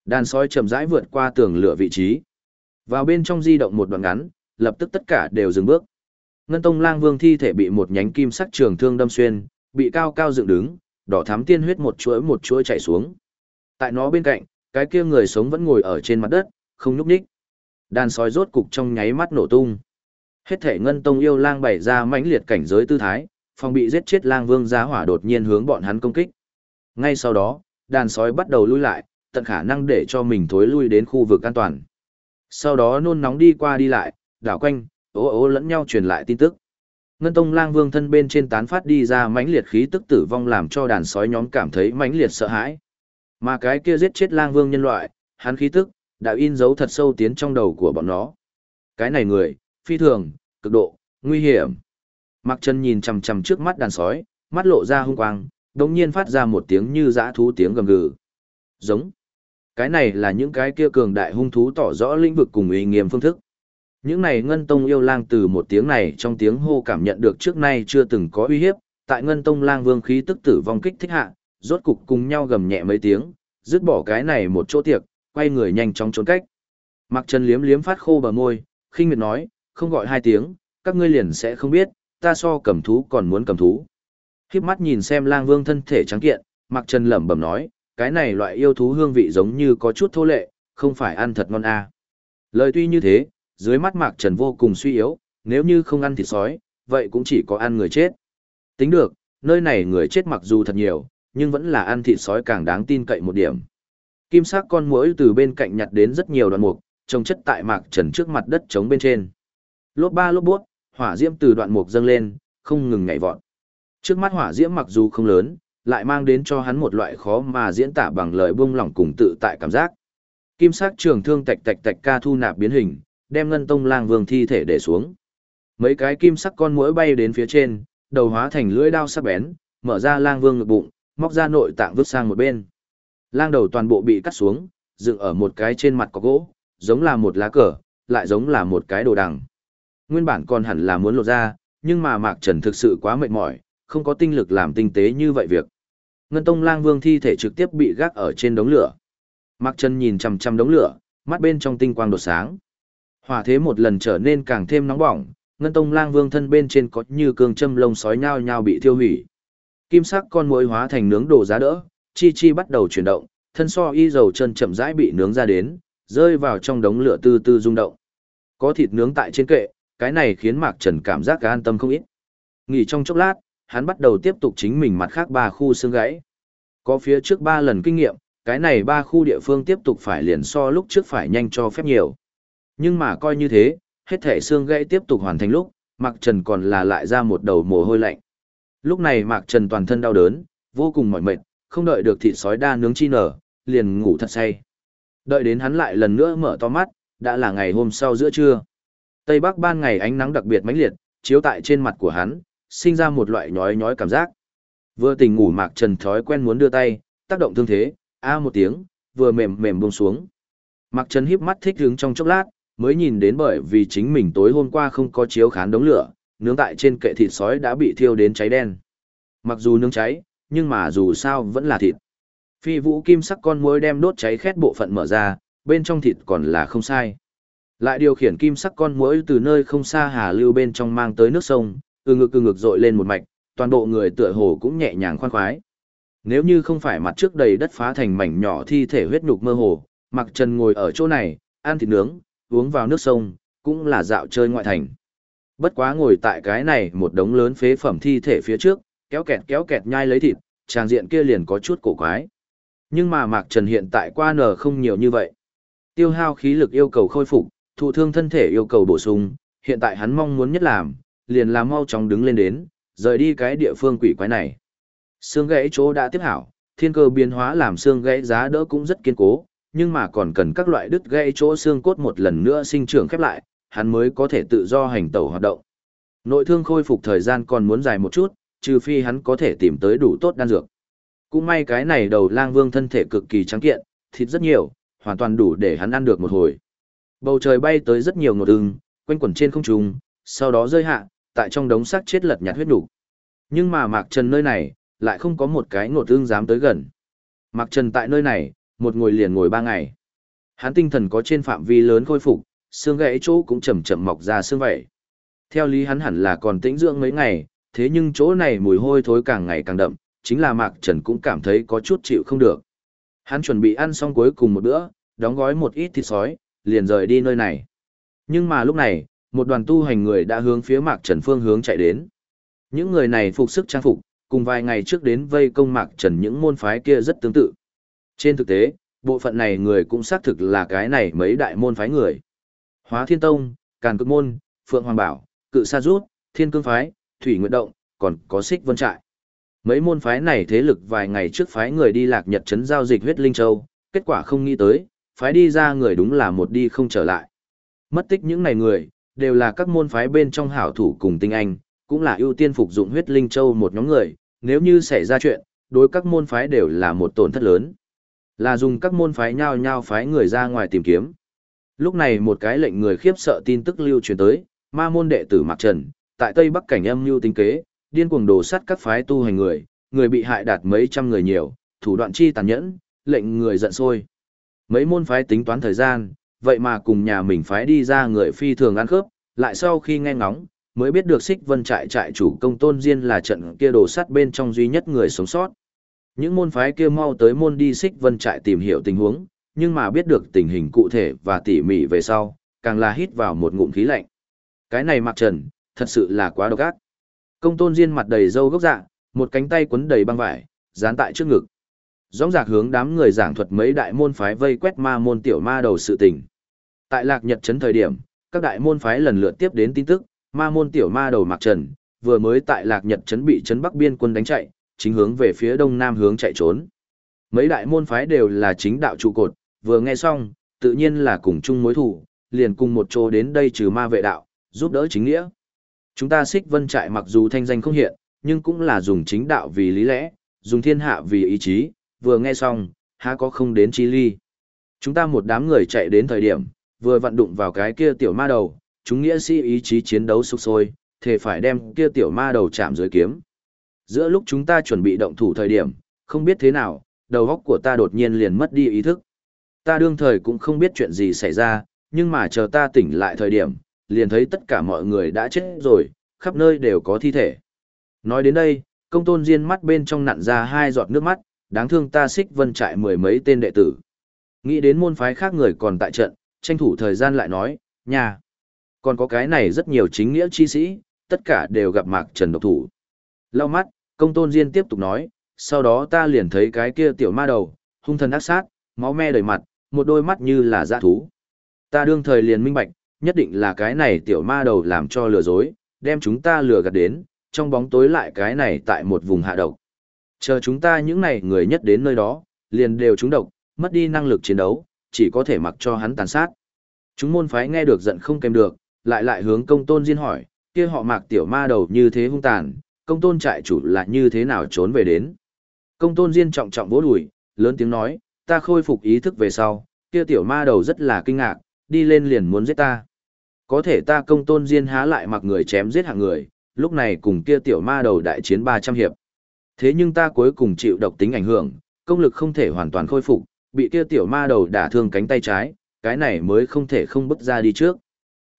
đàn sói chậm rãi vượt qua tường lửa vị trí. Vào bên trong di động một đoạn ngắn, lập tức tất cả đều dừng bước. Ngân Tông Lang Vương thi thể bị một nhánh kim sắc trường thương đâm xuyên, bị cao cao dựng đứng, đỏ thắm tiên huyết một chuỗi một chuỗi chảy xuống. Tại nó bên cạnh, cái kia người sống vẫn ngồi ở trên mặt đất, không nhúc nhích. Đàn sói rốt cục trong nháy mắt nổ tung. Hết thể Ngân Tông yêu lang bày ra mãnh liệt cảnh giới tư thái, phòng bị giết chết lang vương giá hỏa đột nhiên hướng bọn hắn công kích. Ngay sau đó, đàn sói bắt đầu lui lại, tận khả năng để cho mình thối lui đến khu vực an toàn. Sau đó nôn nóng đi qua đi lại, đảo quanh, ố ố lẫn nhau truyền lại tin tức. Ngân Tông Lang Vương thân bên trên tán phát đi ra mãnh liệt khí tức tử vong làm cho đàn sói nhóm cảm thấy mãnh liệt sợ hãi. Mà cái kia giết chết Lang Vương nhân loại, hắn khí tức đã in dấu thật sâu tiến trong đầu của bọn nó. Cái này người, phi thường, cực độ, nguy hiểm. Mặc chân nhìn chằm chằm trước mắt đàn sói, mắt lộ ra hung quang, đống nhiên phát ra một tiếng như dã thú tiếng gầm gừ. Giống. Cái này là những cái kia cường đại hung thú tỏ rõ lĩnh vực cùng uy nghiêm phương thức. Những này ngân tông yêu lang từ một tiếng này trong tiếng hô cảm nhận được trước nay chưa từng có uy hiếp, tại ngân tông lang vương khí tức tử vong kích thích hạ, rốt cục cùng nhau gầm nhẹ mấy tiếng, dứt bỏ cái này một chỗ tiệc, quay người nhanh chóng trốn cách. Mặc Trần liếm liếm phát khô bờ môi, khinh miệt nói, không gọi hai tiếng, các ngươi liền sẽ không biết, ta so cầm thú còn muốn cầm thú. Khiếp mắt nhìn xem lang vương thân thể trắng kiện, mặc Trần lẩm bẩm nói, cái này loại yêu thú hương vị giống như có chút thô lệ, không phải ăn thật ngon à. Lời tuy như thế, dưới mắt Mạc Trần vô cùng suy yếu, nếu như không ăn thịt sói, vậy cũng chỉ có ăn người chết. Tính được, nơi này người chết mặc dù thật nhiều, nhưng vẫn là ăn thịt sói càng đáng tin cậy một điểm. Kim sắc con muỗi từ bên cạnh nhặt đến rất nhiều đoạn mục, trồng chất tại Mạc Trần trước mặt đất trống bên trên. Lốp ba lốp buốt, hỏa diễm từ đoạn mục dâng lên, không ngừng nhảy vọt. Trước mắt hỏa diễm mặc dù không lớn, lại mang đến cho hắn một loại khó mà diễn tả bằng lời buông lỏng cùng tự tại cảm giác. Kim sắc trường thương tạch tạch tạch ca thu nạp biến hình, đem ngân tông lang vương thi thể để xuống. Mấy cái kim sắc con muỗi bay đến phía trên, đầu hóa thành lưỡi đao sắc bén, mở ra lang vương ngực bụng, móc ra nội tạng vứt sang một bên. Lang đầu toàn bộ bị cắt xuống, dựng ở một cái trên mặt có gỗ, giống là một lá cờ, lại giống là một cái đồ đằng. Nguyên bản còn hẳn là muốn lột ra, nhưng mà Mạc Trần thực sự quá mệt mỏi, không có tinh lực làm tinh tế như vậy việc. Ngân Tông Lang Vương thi thể trực tiếp bị gác ở trên đống lửa. Mạc Trần nhìn chằm chằm đống lửa, mắt bên trong tinh quang đột sáng. Hỏa thế một lần trở nên càng thêm nóng bỏng, ngân tông lang vương thân bên trên có như cương châm lông sói nhao nhao bị thiêu hủy. Kim sắc con muỗi hóa thành nướng đồ giá đỡ, chi chi bắt đầu chuyển động, thân so y dầu chân chậm rãi bị nướng ra đến, rơi vào trong đống lửa tư tư rung động. Có thịt nướng tại trên kệ, cái này khiến Mạc Trần cảm giác cả an tâm không ít. Nghỉ trong chốc lát, hắn bắt đầu tiếp tục chính mình mặt khác ba khu xương gãy. Có phía trước ba lần kinh nghiệm, cái này ba khu địa phương tiếp tục phải liền so lúc trước phải nhanh cho phép nhiều. Nhưng mà coi như thế, hết thể xương gãy tiếp tục hoàn thành lúc, Mạc Trần còn là lại ra một đầu mồ hôi lạnh. Lúc này Mạc Trần toàn thân đau đớn, vô cùng mỏi mệt, không đợi được thịt sói đa nướng chi nở, liền ngủ thật say. Đợi đến hắn lại lần nữa mở to mắt, đã là ngày hôm sau giữa trưa. Tây Bắc ban ngày ánh nắng đặc biệt mãnh liệt, chiếu tại trên mặt của hắn, sinh ra một loại nhói nhói cảm giác. Vừa tỉnh ngủ Mạc Trần thói quen muốn đưa tay, tác động thương thế, a một tiếng, vừa mềm mềm buông xuống. Mạc Trần híp mắt thích hứng trong chốc lát, mới nhìn đến bởi vì chính mình tối hôm qua không có chiếu khán đống lửa, nướng tại trên kệ thịt sói đã bị thiêu đến cháy đen. Mặc dù nướng cháy, nhưng mà dù sao vẫn là thịt. Phi vũ kim sắc con muỗi đem đốt cháy khét bộ phận mở ra, bên trong thịt còn là không sai. Lại điều khiển kim sắc con muỗi từ nơi không xa hà lưu bên trong mang tới nước sông, từ ngực từ ngực dội lên một mạch, toàn bộ người tựa hồ cũng nhẹ nhàng khoan khoái. Nếu như không phải mặt trước đầy đất phá thành mảnh nhỏ thi thể huyết nhục mơ hồ, Mặc Trần ngồi ở chỗ này, ăn thịt nướng, uống vào nước sông, cũng là dạo chơi ngoại thành. Bất quá ngồi tại cái này một đống lớn phế phẩm thi thể phía trước, kéo kẹt kéo kẹt nhai lấy thịt, tràng diện kia liền có chút cổ quái. Nhưng mà Mạc Trần hiện tại qua nở không nhiều như vậy. Tiêu hao khí lực yêu cầu khôi phục, thụ thương thân thể yêu cầu bổ sung, hiện tại hắn mong muốn nhất làm, liền là mau chóng đứng lên đến, rời đi cái địa phương quỷ quái này. Xương gãy chỗ đã tiếp hảo, thiên cơ biến hóa làm xương gãy giá đỡ cũng rất kiên cố, nhưng mà còn cần các loại đứt gãy chỗ xương cốt một lần nữa sinh trưởng khép lại, hắn mới có thể tự do hành tẩu hoạt động. Nội thương khôi phục thời gian còn muốn dài một chút, trừ phi hắn có thể tìm tới đủ tốt đan dược. Cũng may cái này đầu lang vương thân thể cực kỳ trắng kiện, thịt rất nhiều, hoàn toàn đủ để hắn ăn được một hồi. Bầu trời bay tới rất nhiều ngột ưng, quanh quẩn trên không trung, sau đó rơi hạ, tại trong đống xác chết lật nhạt huyết đủ. Nhưng mà Mạc Trần nơi này, lại không có một cái ngột ưng dám tới gần. Mạc Trần tại nơi này, một ngồi liền ngồi ba ngày. Hắn tinh thần có trên phạm vi lớn khôi phục, xương gãy chỗ cũng chậm chậm mọc ra xương vậy. Theo lý hắn hẳn là còn tĩnh dưỡng mấy ngày, thế nhưng chỗ này mùi hôi thối càng ngày càng đậm, chính là Mạc Trần cũng cảm thấy có chút chịu không được. Hắn chuẩn bị ăn xong cuối cùng một bữa, đóng gói một ít thịt sói, liền rời đi nơi này. Nhưng mà lúc này, một đoàn tu hành người đã hướng phía Mạc Trần phương hướng chạy đến. Những người này phục sức trang phục, cùng vài ngày trước đến vây công Mạc Trần những môn phái kia rất tương tự. Trên thực tế, bộ phận này người cũng xác thực là cái này mấy đại môn phái người. Hóa Thiên Tông, Càn Cực Môn, Phượng Hoàng Bảo, Cự Sa Rút, Thiên Cương Phái, Thủy Nguyệt Động, còn có Xích Vân Trại. Mấy môn phái này thế lực vài ngày trước phái người đi lạc nhật trấn giao dịch huyết linh châu, kết quả không nghĩ tới, phái đi ra người đúng là một đi không trở lại. Mất tích những này người, đều là các môn phái bên trong hảo thủ cùng tinh anh, cũng là ưu tiên phục dụng huyết linh châu một nhóm người, nếu như xảy ra chuyện, đối các môn phái đều là một tổn thất lớn. Là dùng các môn phái nhau nhau phái người ra ngoài tìm kiếm. Lúc này một cái lệnh người khiếp sợ tin tức lưu truyền tới, ma môn đệ tử Mạc Trần, tại Tây Bắc cảnh âm lưu tinh kế, điên cuồng đổ sắt các phái tu hành người, người bị hại đạt mấy trăm người nhiều, thủ đoạn chi tàn nhẫn, lệnh người giận sôi. Mấy môn phái tính toán thời gian, vậy mà cùng nhà mình phái đi ra người phi thường ăn khớp, lại sau khi nghe ngóng, mới biết được Xích Vân trại trại chủ công tôn diên là trận kia đổ sắt bên trong duy nhất người sống sót. Những môn phái kia mau tới môn đi Xích Vân trại tìm hiểu tình huống, nhưng mà biết được tình hình cụ thể và tỉ mỉ về sau, càng là hít vào một ngụm khí lạnh. Cái này mặc trần, thật sự là quá độc ác. Công tôn diên mặt đầy râu gốc dạ, một cánh tay quấn đầy băng vải, dán tại trước ngực. Dõng dạc hướng đám người giảng thuật mấy đại môn phái vây quét ma môn tiểu ma đầu sự tình. Tại lạc nhật trấn thời điểm, các đại môn phái lần lượt tiếp đến tin tức, ma môn tiểu ma đầu mặc trần, vừa mới tại lạc nhật trấn bị trấn bắc biên quân đánh chạy, chính hướng về phía đông nam hướng chạy trốn. Mấy đại môn phái đều là chính đạo trụ cột, vừa nghe xong, tự nhiên là cùng chung mối thủ, liền cùng một chỗ đến đây trừ ma vệ đạo, giúp đỡ chính nghĩa. Chúng ta xích vân trại mặc dù thanh danh không hiện, nhưng cũng là dùng chính đạo vì lý lẽ, dùng thiên hạ vì ý chí, vừa nghe xong, há có không đến chi ly. Chúng ta một đám người chạy đến thời điểm, vừa vận đụng vào cái kia tiểu ma đầu, chúng nghĩa sĩ ý chí chiến đấu sục sôi, thể phải đem kia tiểu ma đầu chạm dưới kiếm. Giữa lúc chúng ta chuẩn bị động thủ thời điểm, không biết thế nào, đầu óc của ta đột nhiên liền mất đi ý thức. Ta đương thời cũng không biết chuyện gì xảy ra, nhưng mà chờ ta tỉnh lại thời điểm, liền thấy tất cả mọi người đã chết rồi, khắp nơi đều có thi thể. Nói đến đây, công tôn diên mắt bên trong nặn ra hai giọt nước mắt, đáng thương ta xích vân trại mười mấy tên đệ tử. Nghĩ đến môn phái khác người còn tại trận, tranh thủ thời gian lại nói, nhà. Còn có cái này rất nhiều chính nghĩa chi sĩ, tất cả đều gặp mạc trần độc thủ. Lau mắt, công tôn diên tiếp tục nói, sau đó ta liền thấy cái kia tiểu ma đầu, hung thần ác sát, máu me đầy mặt, một đôi mắt như là dã thú. Ta đương thời liền minh bạch, nhất định là cái này tiểu ma đầu làm cho lừa dối, đem chúng ta lừa gạt đến, trong bóng tối lại cái này tại một vùng hạ độc. Chờ chúng ta những này người nhất đến nơi đó, liền đều trúng độc, mất đi năng lực chiến đấu, chỉ có thể mặc cho hắn tàn sát. Chúng môn phái nghe được giận không kèm được, lại lại hướng công tôn diên hỏi, kia họ mạc tiểu ma đầu như thế hung tàn, công tôn trại chủ là như thế nào trốn về đến. Công tôn diên trọng trọng vỗ đùi, lớn tiếng nói, ta khôi phục ý thức về sau, kia tiểu ma đầu rất là kinh ngạc, đi lên liền muốn giết ta. Có thể ta công tôn diên há lại mặc người chém giết hạng người, lúc này cùng kia tiểu ma đầu đại chiến 300 hiệp. Thế nhưng ta cuối cùng chịu độc tính ảnh hưởng, công lực không thể hoàn toàn khôi phục, bị kia tiểu ma đầu đả thương cánh tay trái, cái này mới không thể không bước ra đi trước.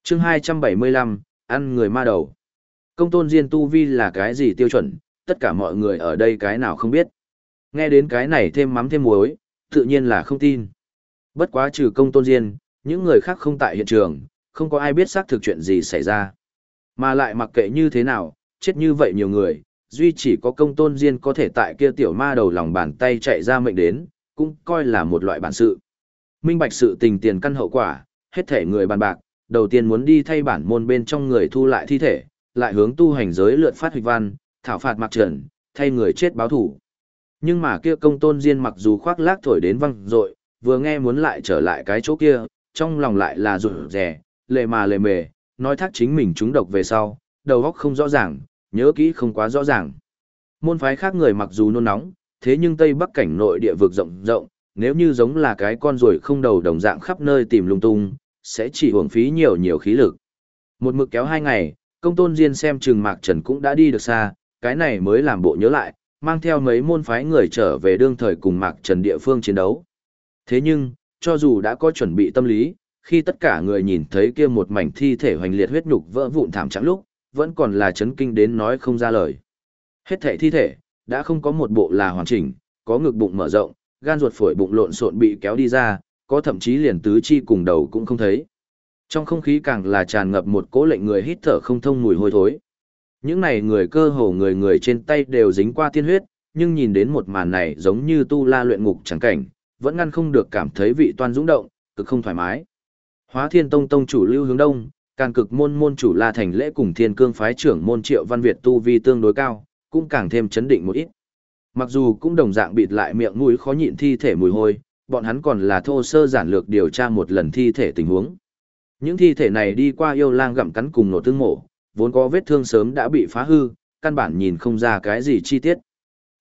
chương 275, ăn người ma đầu. Công tôn diên tu vi là cái gì tiêu chuẩn, tất cả mọi người ở đây cái nào không biết. Nghe đến cái này thêm mắm thêm muối, tự nhiên là không tin. Bất quá trừ công tôn diên, những người khác không tại hiện trường, không có ai biết xác thực chuyện gì xảy ra. Mà lại mặc kệ như thế nào, chết như vậy nhiều người, duy chỉ có công tôn diên có thể tại kia tiểu ma đầu lòng bàn tay chạy ra mệnh đến, cũng coi là một loại bản sự. Minh bạch sự tình tiền căn hậu quả, hết thể người bàn bạc, đầu tiên muốn đi thay bản môn bên trong người thu lại thi thể, lại hướng tu hành giới lượt phát huyệt văn, thảo phạt mặc trần, thay người chết báo thủ. Nhưng mà kia công tôn diên mặc dù khoác lác thổi đến văng rội, vừa nghe muốn lại trở lại cái chỗ kia, trong lòng lại là rụt rè, lề mà lề mề, nói thác chính mình trúng độc về sau, đầu óc không rõ ràng, nhớ kỹ không quá rõ ràng. Môn phái khác người mặc dù nôn nóng, thế nhưng Tây Bắc cảnh nội địa vực rộng rộng, nếu như giống là cái con ruồi không đầu đồng dạng khắp nơi tìm lung tung, sẽ chỉ hưởng phí nhiều nhiều khí lực. Một mực kéo hai ngày, công tôn diên xem trường Mạc Trần cũng đã đi được xa, cái này mới làm bộ nhớ lại, mang theo mấy môn phái người trở về đương thời cùng Mạc Trần địa phương chiến đấu. Thế nhưng, cho dù đã có chuẩn bị tâm lý, khi tất cả người nhìn thấy kia một mảnh thi thể hoành liệt huyết nhục vỡ vụn thảm trắng lúc, vẫn còn là chấn kinh đến nói không ra lời. Hết thể thi thể, đã không có một bộ là hoàn chỉnh, có ngực bụng mở rộng, gan ruột phổi bụng lộn xộn bị kéo đi ra, có thậm chí liền tứ chi cùng đầu cũng không thấy. Trong không khí càng là tràn ngập một cỗ lệnh người hít thở không thông mùi hôi thối. Những này người cơ hồ người người trên tay đều dính qua tiên huyết, nhưng nhìn đến một màn này giống như tu la luyện ngục chẳng cảnh, vẫn ngăn không được cảm thấy vị toan dũng động, cực không thoải mái. Hóa Thiên Tông tông chủ Lưu Hướng Đông, càng cực môn môn chủ La Thành Lễ cùng Thiên Cương phái trưởng môn Triệu Văn Việt tu vi tương đối cao, cũng càng thêm chấn định một ít. Mặc dù cũng đồng dạng bịt lại miệng mũi khó nhịn thi thể mùi hôi, bọn hắn còn là thô sơ giản lược điều tra một lần thi thể tình huống. Những thi thể này đi qua yêu lang gặm cắn cùng nổ tương mổ, vốn có vết thương sớm đã bị phá hư, căn bản nhìn không ra cái gì chi tiết.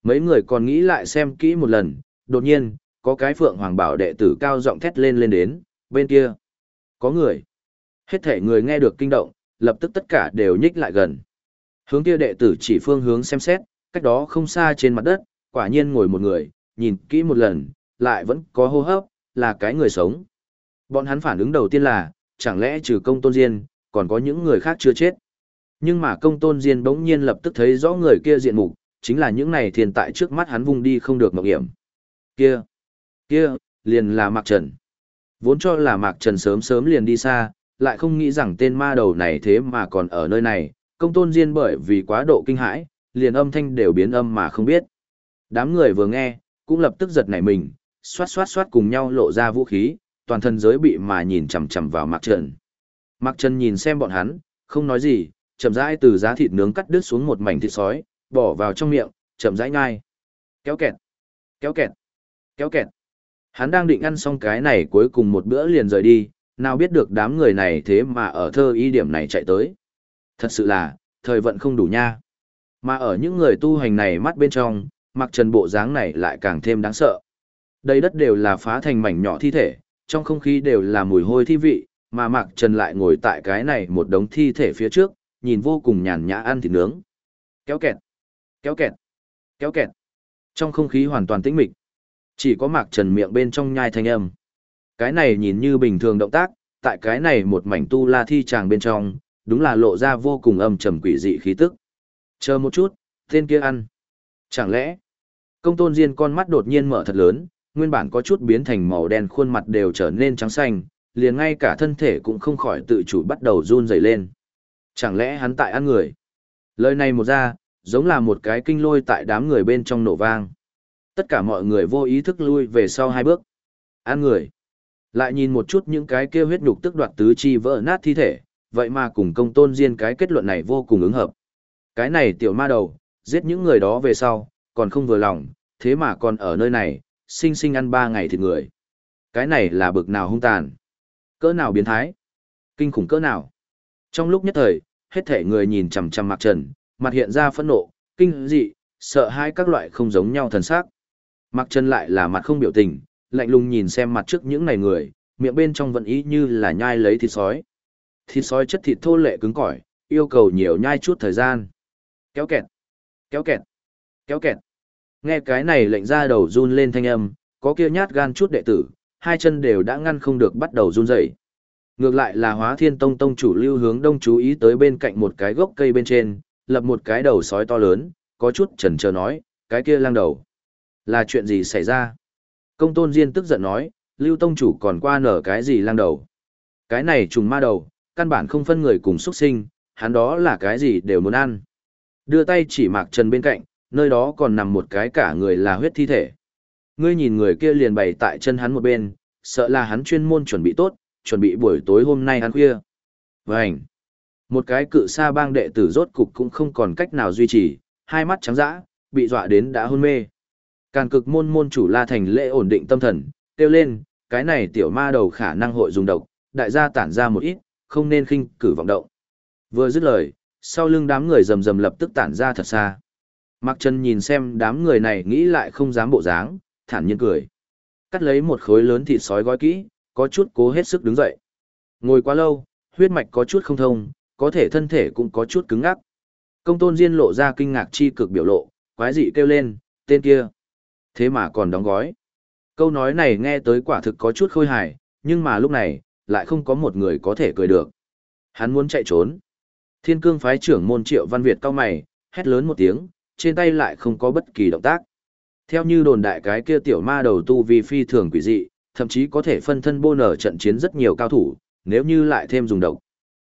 Mấy người còn nghĩ lại xem kỹ một lần, đột nhiên, có cái phượng hoàng bảo đệ tử cao giọng thét lên lên đến, bên kia. Có người. Hết thể người nghe được kinh động, lập tức tất cả đều nhích lại gần. Hướng kia đệ tử chỉ phương hướng xem xét, cách đó không xa trên mặt đất, quả nhiên ngồi một người, nhìn kỹ một lần, lại vẫn có hô hấp, là cái người sống. Bọn hắn phản ứng đầu tiên là, chẳng lẽ trừ công tôn diên, còn có những người khác chưa chết. Nhưng mà công tôn diên bỗng nhiên lập tức thấy rõ người kia diện mục, chính là những này thiền tại trước mắt hắn vung đi không được mạo hiểm. Kia, kia, liền là Mạc Trần. Vốn cho là Mạc Trần sớm sớm liền đi xa, lại không nghĩ rằng tên ma đầu này thế mà còn ở nơi này, công tôn diên bởi vì quá độ kinh hãi, liền âm thanh đều biến âm mà không biết. Đám người vừa nghe, cũng lập tức giật nảy mình, xoát xoát xoát cùng nhau lộ ra vũ khí, toàn thân giới bị mà nhìn chằm chằm vào Mạc Trần. Mạc Trần nhìn xem bọn hắn, không nói gì, chậm rãi từ giá thịt nướng cắt đứt xuống một mảnh thịt sói, bỏ vào trong miệng, chậm rãi nhai. Kéo kẹt, kéo kẹt, kéo kẹt. Hắn đang định ăn xong cái này cuối cùng một bữa liền rời đi, nào biết được đám người này thế mà ở thơ ý điểm này chạy tới. Thật sự là, thời vận không đủ nha. Mà ở những người tu hành này mắt bên trong, mặc trần bộ dáng này lại càng thêm đáng sợ. Đây đất đều là phá thành mảnh nhỏ thi thể, trong không khí đều là mùi hôi thi vị, mà mặc trần lại ngồi tại cái này một đống thi thể phía trước, nhìn vô cùng nhàn nhã ăn thịt nướng. Kéo kẹt, kéo kẹt, kéo kẹt. Trong không khí hoàn toàn tĩnh mịch, chỉ có mạc trần miệng bên trong nhai thanh âm. Cái này nhìn như bình thường động tác, tại cái này một mảnh tu la thi tràng bên trong, đúng là lộ ra vô cùng âm trầm quỷ dị khí tức. Chờ một chút, tên kia ăn. Chẳng lẽ, công tôn diên con mắt đột nhiên mở thật lớn, nguyên bản có chút biến thành màu đen khuôn mặt đều trở nên trắng xanh, liền ngay cả thân thể cũng không khỏi tự chủ bắt đầu run rẩy lên. Chẳng lẽ hắn tại ăn người? Lời này một ra, giống là một cái kinh lôi tại đám người bên trong nổ vang. Tất cả mọi người vô ý thức lui về sau hai bước. Ăn người. Lại nhìn một chút những cái kia huyết nhục tức đoạt tứ chi vỡ nát thi thể, vậy mà cùng công tôn diên cái kết luận này vô cùng ứng hợp. Cái này tiểu ma đầu, giết những người đó về sau, còn không vừa lòng, thế mà còn ở nơi này, sinh sinh ăn ba ngày thịt người. Cái này là bực nào hung tàn, cỡ nào biến thái, kinh khủng cỡ nào. Trong lúc nhất thời, hết thể người nhìn chằm chằm Mạc Trần, mặt hiện ra phẫn nộ, kinh dị, sợ hai các loại không giống nhau thần sắc. Mạc Trần lại là mặt không biểu tình, lạnh lùng nhìn xem mặt trước những này người, miệng bên trong vẫn ý như là nhai lấy thịt sói. Thịt sói chất thịt thô lệ cứng cỏi, yêu cầu nhiều nhai chút thời gian. Kéo kẹt, kéo kẹt, kéo kẹt. Nghe cái này lệnh ra đầu run lên thanh âm, có kia nhát gan chút đệ tử, hai chân đều đã ngăn không được bắt đầu run rẩy. Ngược lại là hóa thiên tông tông chủ lưu hướng đông chú ý tới bên cạnh một cái gốc cây bên trên, lập một cái đầu sói to lớn, có chút chần chờ nói, cái kia lang đầu. Là chuyện gì xảy ra? Công tôn diên tức giận nói, lưu tông chủ còn qua nở cái gì lang đầu. Cái này trùng ma đầu, căn bản không phân người cùng xuất sinh, hắn đó là cái gì đều muốn ăn. Đưa tay chỉ mạc trần bên cạnh, nơi đó còn nằm một cái cả người là huyết thi thể. Ngươi nhìn người kia liền bày tại chân hắn một bên, sợ là hắn chuyên môn chuẩn bị tốt, chuẩn bị buổi tối hôm nay ăn khuya. Vânh! Một cái cự sa bang đệ tử rốt cục cũng không còn cách nào duy trì, hai mắt trắng dã, bị dọa đến đã hôn mê. Càn cực môn môn chủ La Thành lễ ổn định tâm thần, kêu lên, cái này tiểu ma đầu khả năng hội dùng độc, đại gia tản ra một ít, không nên khinh cử vọng động. Vừa dứt lời, sau lưng đám người rầm rầm lập tức tản ra thật xa. Mạc Trần nhìn xem đám người này nghĩ lại không dám bộ dáng, thản nhiên cười. Cắt lấy một khối lớn thịt sói gói kỹ, có chút cố hết sức đứng dậy. Ngồi quá lâu, huyết mạch có chút không thông, có thể thân thể cũng có chút cứng ngắc. Công tôn diên lộ ra kinh ngạc chi cực biểu lộ, quái dị kêu lên, tên kia. Thế mà còn đóng gói. Câu nói này nghe tới quả thực có chút khôi hài, nhưng mà lúc này, lại không có một người có thể cười được. Hắn muốn chạy trốn. Thiên cương phái trưởng môn triệu văn Việt cao mày, hét lớn một tiếng, trên tay lại không có bất kỳ động tác. Theo như đồn đại cái kia tiểu ma đầu tu vi phi thường quỷ dị, thậm chí có thể phân thân bô nở trận chiến rất nhiều cao thủ, nếu như lại thêm dùng độc.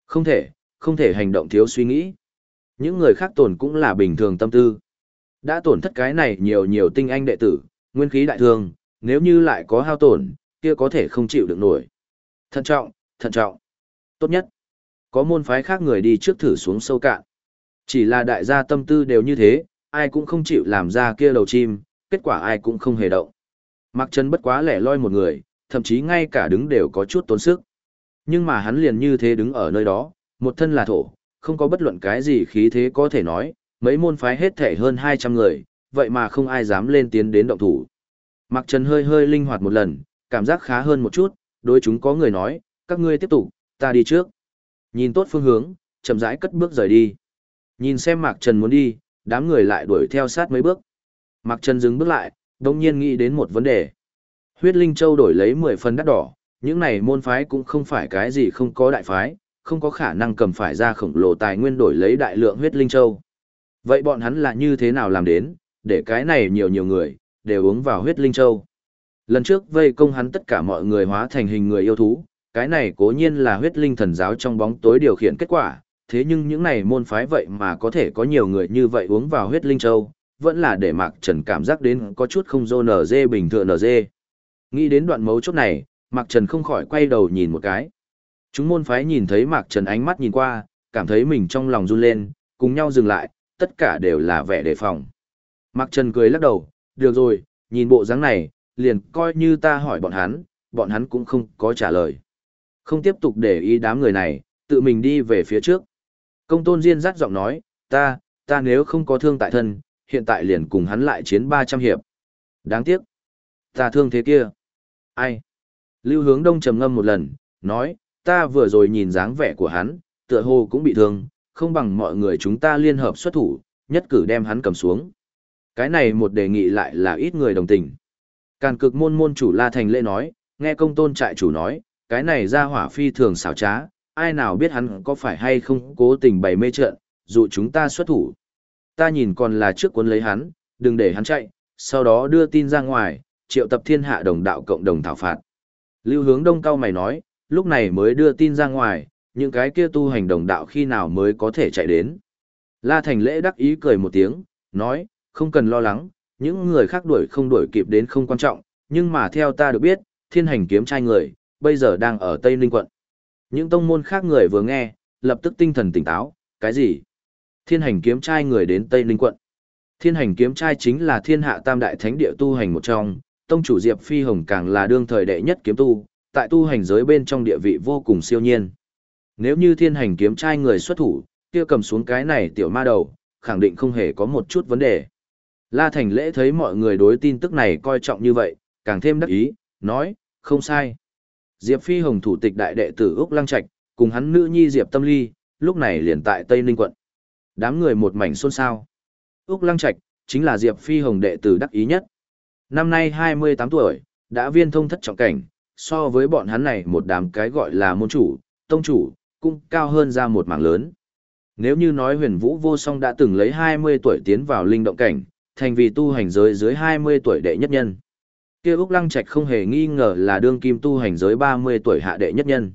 Không thể, không thể hành động thiếu suy nghĩ. Những người khác tổn cũng là bình thường tâm tư. Đã tổn thất cái này nhiều nhiều tinh anh đệ tử, nguyên khí đại thương, nếu như lại có hao tổn, kia có thể không chịu được nổi. Thận trọng, thận trọng. Tốt nhất, có môn phái khác người đi trước thử xuống sâu cạn. Chỉ là đại gia tâm tư đều như thế, ai cũng không chịu làm ra kia đầu chim, kết quả ai cũng không hề động. Mạc Trần bất quá lẻ loi một người, thậm chí ngay cả đứng đều có chút tốn sức. Nhưng mà hắn liền như thế đứng ở nơi đó, một thân là thổ, không có bất luận cái gì khí thế có thể nói, mấy môn phái hết thể hơn 200 người, vậy mà không ai dám lên tiến đến động thủ. Mạc Trần hơi hơi linh hoạt một lần, cảm giác khá hơn một chút, đối chúng có người nói, các ngươi tiếp tục, ta đi trước. Nhìn tốt phương hướng, chậm rãi cất bước rời đi. Nhìn xem Mạc Trần muốn đi, đám người lại đuổi theo sát mấy bước. Mạc Trần dừng bước lại, đồng nhiên nghĩ đến một vấn đề. Huyết Linh Châu đổi lấy 10 phần đắt đỏ, những này môn phái cũng không phải cái gì không có đại phái, không có khả năng cầm phải ra khổng lồ tài nguyên đổi lấy đại lượng huyết linh châu. Vậy bọn hắn là như thế nào làm đến, để cái này nhiều nhiều người, đều uống vào huyết linh châu. Lần trước vây công hắn tất cả mọi người hóa thành hình người yêu thú, cái này cố nhiên là huyết linh thần giáo trong bóng tối điều khiển kết quả, thế nhưng những này môn phái vậy mà có thể có nhiều người như vậy uống vào huyết linh châu, vẫn là để Mạc Trần cảm giác đến có chút không dô nở dê bình thường nở dê. Nghĩ đến đoạn mấu chốt này, Mạc Trần không khỏi quay đầu nhìn một cái. Chúng môn phái nhìn thấy Mạc Trần ánh mắt nhìn qua, cảm thấy mình trong lòng run lên, cùng nhau dừng lại, tất cả đều là vẻ đề phòng. Mạc Trần cười lắc đầu, được rồi, nhìn bộ dáng này, liền coi như ta hỏi bọn hắn, bọn hắn cũng không có trả lời. Không tiếp tục để ý đám người này, tự mình đi về phía trước. Công tôn Diên rắt giọng nói, ta, ta nếu không có thương tại thân, hiện tại liền cùng hắn lại chiến 300 hiệp. Đáng tiếc. Ta thương thế kia. Ai? Lưu hướng đông trầm ngâm một lần, nói, ta vừa rồi nhìn dáng vẻ của hắn, tựa hồ cũng bị thương, không bằng mọi người chúng ta liên hợp xuất thủ, nhất cử đem hắn cầm xuống. Cái này một đề nghị lại là ít người đồng tình. Càn cực môn môn chủ La Thành lễ nói, nghe công tôn trại chủ nói, cái này ra hỏa phi thường xảo trá, ai nào biết hắn có phải hay không cố tình bày mê trận, dụ chúng ta xuất thủ. Ta nhìn còn là trước cuốn lấy hắn, đừng để hắn chạy, sau đó đưa tin ra ngoài, triệu tập thiên hạ đồng đạo cộng đồng thảo phạt. Lưu hướng đông cao mày nói, lúc này mới đưa tin ra ngoài, những cái kia tu hành đồng đạo khi nào mới có thể chạy đến. La Thành lễ đắc ý cười một tiếng, nói, không cần lo lắng, những người khác đuổi không đuổi kịp đến không quan trọng, nhưng mà theo ta được biết, thiên hành kiếm trai người, bây giờ đang ở Tây Ninh quận. Những tông môn khác người vừa nghe, lập tức tinh thần tỉnh táo, cái gì? Thiên hành kiếm trai người đến Tây Ninh quận. Thiên hành kiếm trai chính là thiên hạ tam đại thánh địa tu hành một trong, tông chủ Diệp Phi Hồng càng là đương thời đệ nhất kiếm tu, tại tu hành giới bên trong địa vị vô cùng siêu nhiên. Nếu như thiên hành kiếm trai người xuất thủ, kia cầm xuống cái này tiểu ma đầu, khẳng định không hề có một chút vấn đề. La Thành Lễ thấy mọi người đối tin tức này coi trọng như vậy, càng thêm đắc ý, nói, không sai. Diệp Phi Hồng thủ tịch đại đệ tử Úc Lăng Trạch, cùng hắn nữ nhi Diệp Tâm Ly, lúc này liền tại Tây Ninh quận. Đám người một mảnh xôn xao. Úc Lăng Trạch, chính là Diệp Phi Hồng đệ tử đắc ý nhất. Năm nay 28 tuổi, đã viên thông thất trọng cảnh, so với bọn hắn này một đám cái gọi là môn chủ, tông chủ, cũng cao hơn ra một mảng lớn. Nếu như nói huyền vũ vô song đã từng lấy 20 tuổi tiến vào linh động cảnh, thành vì tu hành giới dưới 20 tuổi đệ nhất nhân. kia Úc Lăng Trạch không hề nghi ngờ là đương kim tu hành giới 30 tuổi hạ đệ nhất nhân.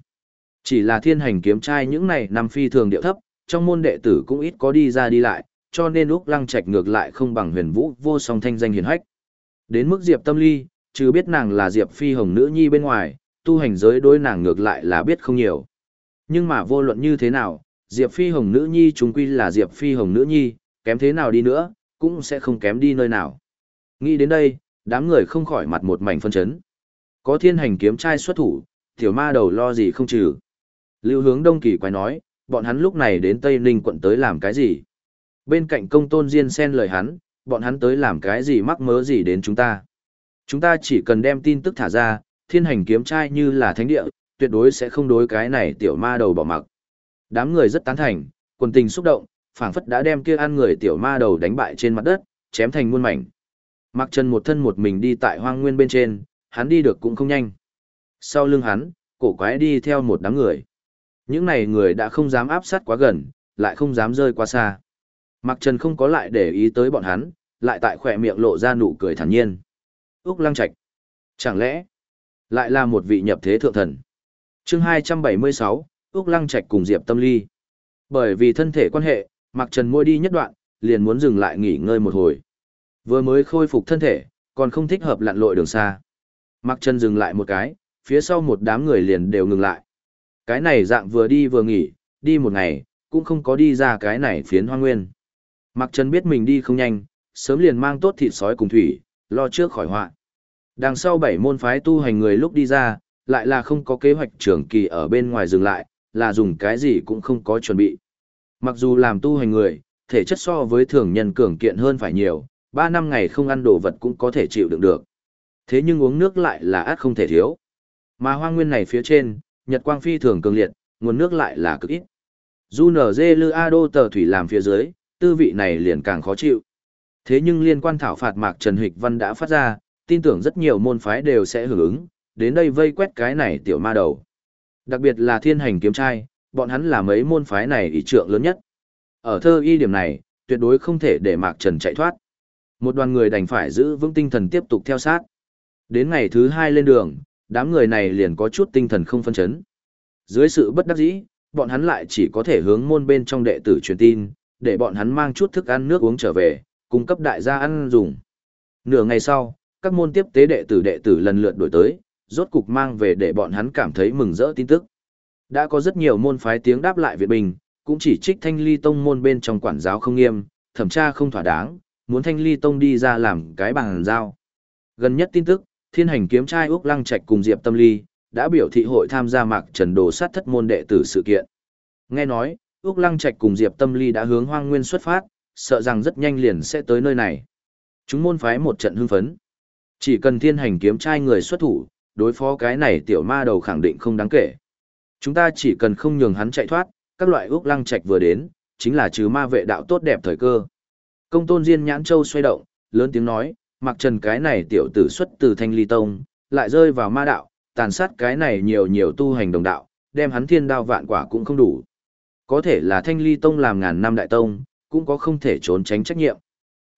Chỉ là thiên hành kiếm trai những này nằm phi thường điệu thấp, trong môn đệ tử cũng ít có đi ra đi lại, cho nên Úc Lăng Trạch ngược lại không bằng huyền vũ vô song thanh danh hiền hách. Đến mức Diệp Tâm Ly, chứ biết nàng là Diệp Phi Hồng nữ nhi bên ngoài, tu hành giới đối nàng ngược lại là biết không nhiều. Nhưng mà vô luận như thế nào, Diệp Phi Hồng nữ nhi chúng quy là Diệp Phi Hồng nữ nhi, kém thế nào đi nữa, cũng sẽ không kém đi nơi nào. Nghĩ đến đây, đám người không khỏi mặt một mảnh phân chấn. Có thiên hành kiếm trai xuất thủ, tiểu ma đầu lo gì không trừ. Lưu hướng đông kỳ quay nói, bọn hắn lúc này đến Tây Ninh quận tới làm cái gì? Bên cạnh công tôn diên xen lời hắn, bọn hắn tới làm cái gì mắc mớ gì đến chúng ta? Chúng ta chỉ cần đem tin tức thả ra, thiên hành kiếm trai như là thánh địa, tuyệt đối sẽ không đối cái này tiểu ma đầu bỏ mặc. Đám người rất tán thành, quần tình xúc động, phảng phất đã đem kia ăn người tiểu ma đầu đánh bại trên mặt đất, chém thành muôn mảnh. Mặc chân một thân một mình đi tại hoang nguyên bên trên, hắn đi được cũng không nhanh. Sau lưng hắn, cổ quái đi theo một đám người. Những này người đã không dám áp sát quá gần, lại không dám rơi quá xa. Mặc Trần không có lại để ý tới bọn hắn, lại tại khỏe miệng lộ ra nụ cười thản nhiên. Úc Lăng Trạch. Chẳng lẽ, lại là một vị nhập thế thượng thần? chương 276, Úc Lăng Trạch cùng Diệp Tâm Ly. Bởi vì thân thể quan hệ, Mặc Trần môi đi nhất đoạn, liền muốn dừng lại nghỉ ngơi một hồi. Vừa mới khôi phục thân thể, còn không thích hợp lặn lội đường xa. Mặc Trần dừng lại một cái, phía sau một đám người liền đều ngừng lại. Cái này dạng vừa đi vừa nghỉ, đi một ngày, cũng không có đi ra cái này phiến hoang nguyên. Mặc Trần biết mình đi không nhanh, sớm liền mang tốt thịt sói cùng thủy, lo trước khỏi họa. Đằng sau bảy môn phái tu hành người lúc đi ra, lại là không có kế hoạch trưởng kỳ ở bên ngoài dừng lại, là dùng cái gì cũng không có chuẩn bị. Mặc dù làm tu hành người, thể chất so với thường nhân cường kiện hơn phải nhiều, ba năm ngày không ăn đồ vật cũng có thể chịu đựng được. Thế nhưng uống nước lại là át không thể thiếu. Mà hoang nguyên này phía trên, nhật quang phi thường cường liệt, nguồn nước lại là cực ít. Dù nở dê lư a đô tờ thủy làm phía dưới, tư vị này liền càng khó chịu. Thế nhưng liên quan thảo phạt Mạc Trần Hịch Văn đã phát ra, tin tưởng rất nhiều môn phái đều sẽ hưởng ứng, đến đây vây quét cái này tiểu ma đầu. Đặc biệt là thiên hành kiếm trai, bọn hắn là mấy môn phái này ý trượng lớn nhất. Ở thơ y điểm này, tuyệt đối không thể để Mạc Trần chạy thoát. Một đoàn người đành phải giữ vững tinh thần tiếp tục theo sát. Đến ngày thứ hai lên đường, đám người này liền có chút tinh thần không phân chấn. Dưới sự bất đắc dĩ, bọn hắn lại chỉ có thể hướng môn bên trong đệ tử truyền tin, để bọn hắn mang chút thức ăn nước uống trở về, cung cấp đại gia ăn dùng. Nửa ngày sau, các môn tiếp tế đệ tử đệ tử lần lượt đổi tới, rốt cục mang về để bọn hắn cảm thấy mừng rỡ tin tức. Đã có rất nhiều môn phái tiếng đáp lại Việt Bình, cũng chỉ trích Thanh Ly Tông môn bên trong quản giáo không nghiêm, thẩm tra không thỏa đáng, muốn Thanh Ly Tông đi ra làm cái bằng giao. Gần nhất tin tức, Thiên Hành kiếm trai Úc Lăng Trạch cùng Diệp Tâm Ly đã biểu thị hội tham gia mạc trần đồ sát thất môn đệ tử sự kiện. Nghe nói, Úc Lăng Trạch cùng Diệp Tâm Ly đã hướng Hoang Nguyên xuất phát, sợ rằng rất nhanh liền sẽ tới nơi này. Chúng môn phái một trận hưng phấn. Chỉ cần thiên hành kiếm trai người xuất thủ, đối phó cái này tiểu ma đầu khẳng định không đáng kể. Chúng ta chỉ cần không nhường hắn chạy thoát, các loại Úc Lăng Trạch vừa đến, chính là trừ ma vệ đạo tốt đẹp thời cơ. Công tôn Diên nhãn châu xoay động, lớn tiếng nói, mặc trần cái này tiểu tử xuất từ thanh ly tông, lại rơi vào ma đạo, tàn sát cái này nhiều nhiều tu hành đồng đạo, đem hắn thiên đao vạn quả cũng không đủ. Có thể là thanh ly tông làm ngàn năm đại tông, cũng có không thể trốn tránh trách nhiệm.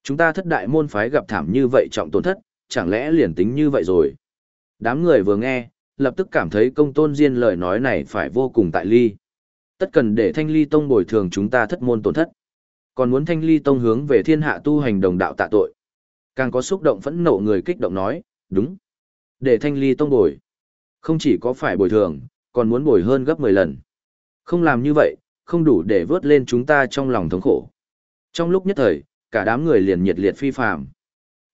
Chúng ta thất đại môn phái gặp thảm như vậy trọng tổn thất, chẳng lẽ liền tính như vậy rồi. Đám người vừa nghe, lập tức cảm thấy công tôn diên lời nói này phải vô cùng tại ly. Tất cần để thanh ly tông bồi thường chúng ta thất môn tổn thất. Còn muốn thanh ly tông hướng về thiên hạ tu hành đồng đạo tạ tội. Càng có xúc động phẫn nộ người kích động nói, đúng. Để thanh ly tông bồi. Không chỉ có phải bồi thường, còn muốn bồi hơn gấp 10 lần. Không làm như vậy, không đủ để vớt lên chúng ta trong lòng thống khổ. Trong lúc nhất thời, cả đám người liền nhiệt liệt phi phàm.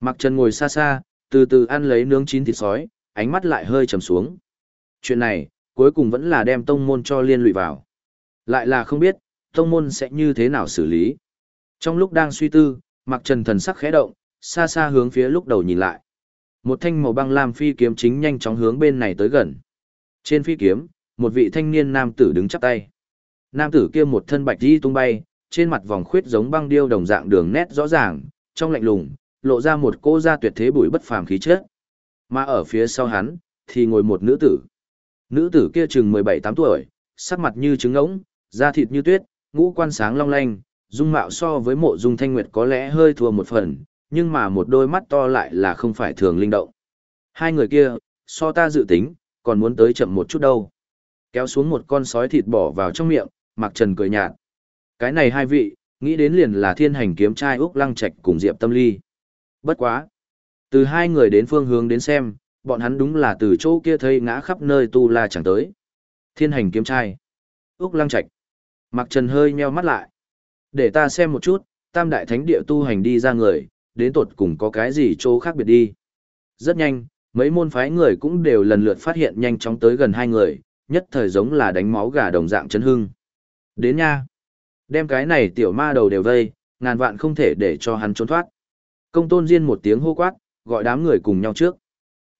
Mặc Trần ngồi xa xa, từ từ ăn lấy nướng chín thịt sói, ánh mắt lại hơi trầm xuống. Chuyện này, cuối cùng vẫn là đem tông môn cho liên lụy vào. Lại là không biết, tông môn sẽ như thế nào xử lý. Trong lúc đang suy tư, Mặc Trần thần sắc khẽ động, xa xa hướng phía lúc đầu nhìn lại. Một thanh màu băng lam phi kiếm chính nhanh chóng hướng bên này tới gần. Trên phi kiếm, một vị thanh niên nam tử đứng chắp tay. Nam tử kia một thân bạch đi tung bay, trên mặt vòng khuyết giống băng điêu đồng dạng đường nét rõ ràng, trong lạnh lùng, lộ ra một cô gia tuyệt thế bụi bất phàm khí chất. Mà ở phía sau hắn, thì ngồi một nữ tử. Nữ tử kia chừng 17-8 tuổi, sắc mặt như trứng ngỗng, da thịt như tuyết, ngũ quan sáng long lanh, dung mạo so với mộ dung thanh nguyệt có lẽ hơi thua một phần, nhưng mà một đôi mắt to lại là không phải thường linh động. Hai người kia, so ta dự tính, còn muốn tới chậm một chút đâu. Kéo xuống một con sói thịt bỏ vào trong miệng, Mạc Trần cười nhạt. Cái này hai vị, nghĩ đến liền là thiên hành kiếm trai Úc Lăng Trạch cùng Diệp Tâm Ly. Bất quá. Từ hai người đến phương hướng đến xem, bọn hắn đúng là từ chỗ kia thấy ngã khắp nơi tu la chẳng tới. Thiên hành kiếm trai. Úc Lăng Trạch. Mạc Trần hơi nheo mắt lại. Để ta xem một chút, tam đại thánh địa tu hành đi ra người, đến tột cùng có cái gì chỗ khác biệt đi. Rất nhanh, mấy môn phái người cũng đều lần lượt phát hiện nhanh chóng tới gần hai người, nhất thời giống là đánh máu gà đồng dạng chấn hưng. Đến nha. Đem cái này tiểu ma đầu đều vây, ngàn vạn không thể để cho hắn trốn thoát. Công tôn riêng một tiếng hô quát, gọi đám người cùng nhau trước.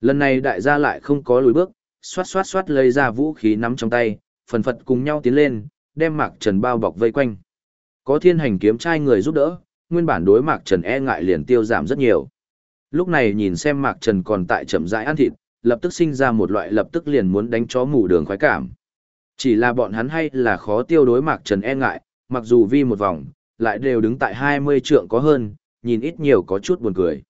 Lần này đại gia lại không có lùi bước, xoát xoát xoát lấy ra vũ khí nắm trong tay, phần phật cùng nhau tiến lên, đem Mạc Trần bao bọc vây quanh. Có thiên hành kiếm trai người giúp đỡ, nguyên bản đối Mạc Trần e ngại liền tiêu giảm rất nhiều. Lúc này nhìn xem Mạc Trần còn tại chậm rãi ăn thịt, lập tức sinh ra một loại lập tức liền muốn đánh chó mù đường khoái cảm. Chỉ là bọn hắn hay là khó tiêu đối Mạc Trần e ngại, mặc dù vi một vòng, lại đều đứng tại 20 trượng có hơn, nhìn ít nhiều có chút buồn cười.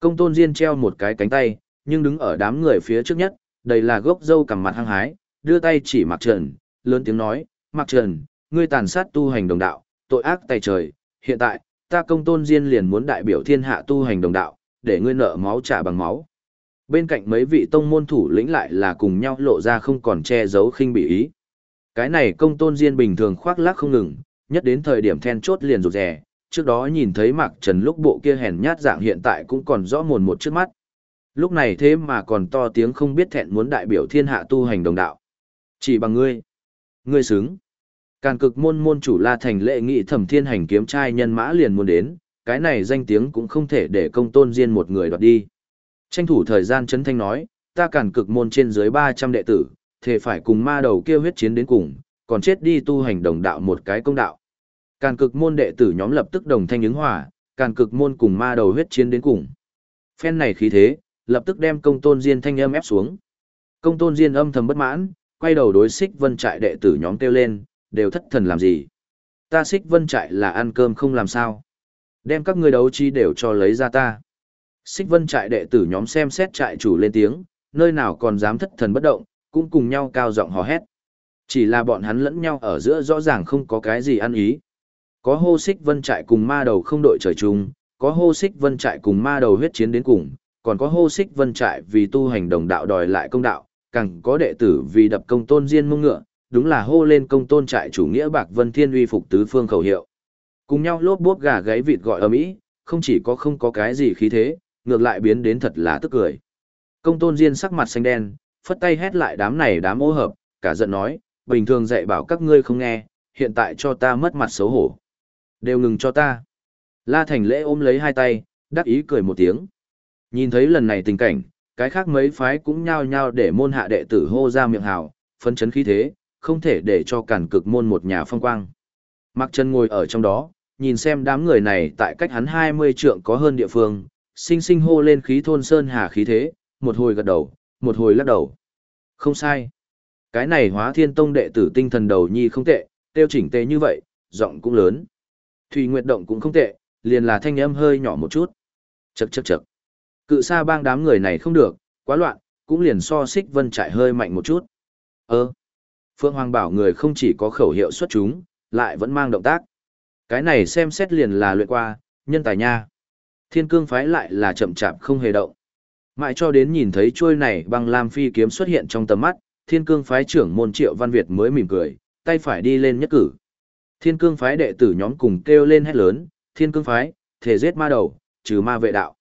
Công tôn Diên treo một cái cánh tay, nhưng đứng ở đám người phía trước nhất, đây là gốc dâu cầm mặt hăng hái, đưa tay chỉ Mạc Trần, lớn tiếng nói, Mạc Trần, ngươi tàn sát tu hành đồng đạo, tội ác tay trời, hiện tại, ta công tôn Diên liền muốn đại biểu thiên hạ tu hành đồng đạo, để ngươi nợ máu trả bằng máu. Bên cạnh mấy vị tông môn thủ lĩnh lại là cùng nhau lộ ra không còn che giấu khinh bị ý. Cái này công tôn Diên bình thường khoác lác không ngừng, nhất đến thời điểm then chốt liền rụt rè, trước đó nhìn thấy Mạc Trần lúc bộ kia hèn nhát dạng hiện tại cũng còn rõ mồn một trước mắt. Lúc này thế mà còn to tiếng không biết thẹn muốn đại biểu thiên hạ tu hành đồng đạo. Chỉ bằng ngươi. Ngươi xứng. Càn cực môn môn chủ La Thành lệ nghị thẩm thiên hành kiếm trai nhân mã liền muốn đến, cái này danh tiếng cũng không thể để công tôn riêng một người đoạt đi. Tranh thủ thời gian chấn thanh nói, ta càn cực môn trên dưới 300 đệ tử, thể phải cùng ma đầu kia huyết chiến đến cùng, còn chết đi tu hành đồng đạo một cái công đạo. Càn cực môn đệ tử nhóm lập tức đồng thanh ứng hòa, càn cực môn cùng ma đầu huyết chiến đến cùng. Phen này khí thế, lập tức đem công tôn diên thanh âm ép xuống. Công tôn diên âm thầm bất mãn, quay đầu đối xích vân trại đệ tử nhóm kêu lên, đều thất thần làm gì. Ta xích vân trại là ăn cơm không làm sao. Đem các ngươi đấu chi đều cho lấy ra ta. Xích vân trại đệ tử nhóm xem xét trại chủ lên tiếng, nơi nào còn dám thất thần bất động, cũng cùng nhau cao giọng hò hét. Chỉ là bọn hắn lẫn nhau ở giữa rõ ràng không có cái gì ăn ý. Có hô xích vân trại cùng ma đầu không đội trời chung, có hô xích vân trại cùng ma đầu huyết chiến đến cùng, còn có hô xích vân trại vì tu hành đồng đạo đòi lại công đạo, càng có đệ tử vì đập công tôn diên mông ngựa, đúng là hô lên công tôn trại chủ nghĩa bạc vân thiên uy phục tứ phương khẩu hiệu. Cùng nhau lốp bốp gà gáy vịt gọi ở mỹ, không chỉ có không có cái gì khí thế, ngược lại biến đến thật là tức cười. Công tôn diên sắc mặt xanh đen, phất tay hét lại đám này đám ô hợp, cả giận nói, bình thường dạy bảo các ngươi không nghe, hiện tại cho ta mất mặt xấu hổ. Đều ngừng cho ta. La Thành lễ ôm lấy hai tay, đắc ý cười một tiếng. Nhìn thấy lần này tình cảnh, cái khác mấy phái cũng nhao nhao để môn hạ đệ tử hô ra miệng hào, phấn chấn khí thế, không thể để cho cản cực môn một nhà phong quang. Mặc chân ngồi ở trong đó, nhìn xem đám người này tại cách hắn 20 trượng có hơn địa phương, sinh sinh hô lên khí thôn sơn hà khí thế, một hồi gật đầu, một hồi lắc đầu. Không sai. Cái này hóa thiên tông đệ tử tinh thần đầu nhi không tệ, tiêu chỉnh tê như vậy, giọng cũng lớn. Thủy Nguyệt Động cũng không tệ, liền là thanh âm hơi nhỏ một chút. Chậc chậc chậc. Cự xa bang đám người này không được, quá loạn, cũng liền so xích vân trại hơi mạnh một chút. Ơ. Phương Hoàng bảo người không chỉ có khẩu hiệu xuất chúng, lại vẫn mang động tác. Cái này xem xét liền là luyện qua, nhân tài nha. Thiên cương phái lại là chậm chạp không hề động. Mãi cho đến nhìn thấy trôi này băng lam phi kiếm xuất hiện trong tầm mắt, thiên cương phái trưởng môn triệu văn Việt mới mỉm cười, tay phải đi lên nhất cử. Thiên cương phái đệ tử nhóm cùng kêu lên hét lớn, thiên cương phái, thể giết ma đầu, trừ ma vệ đạo.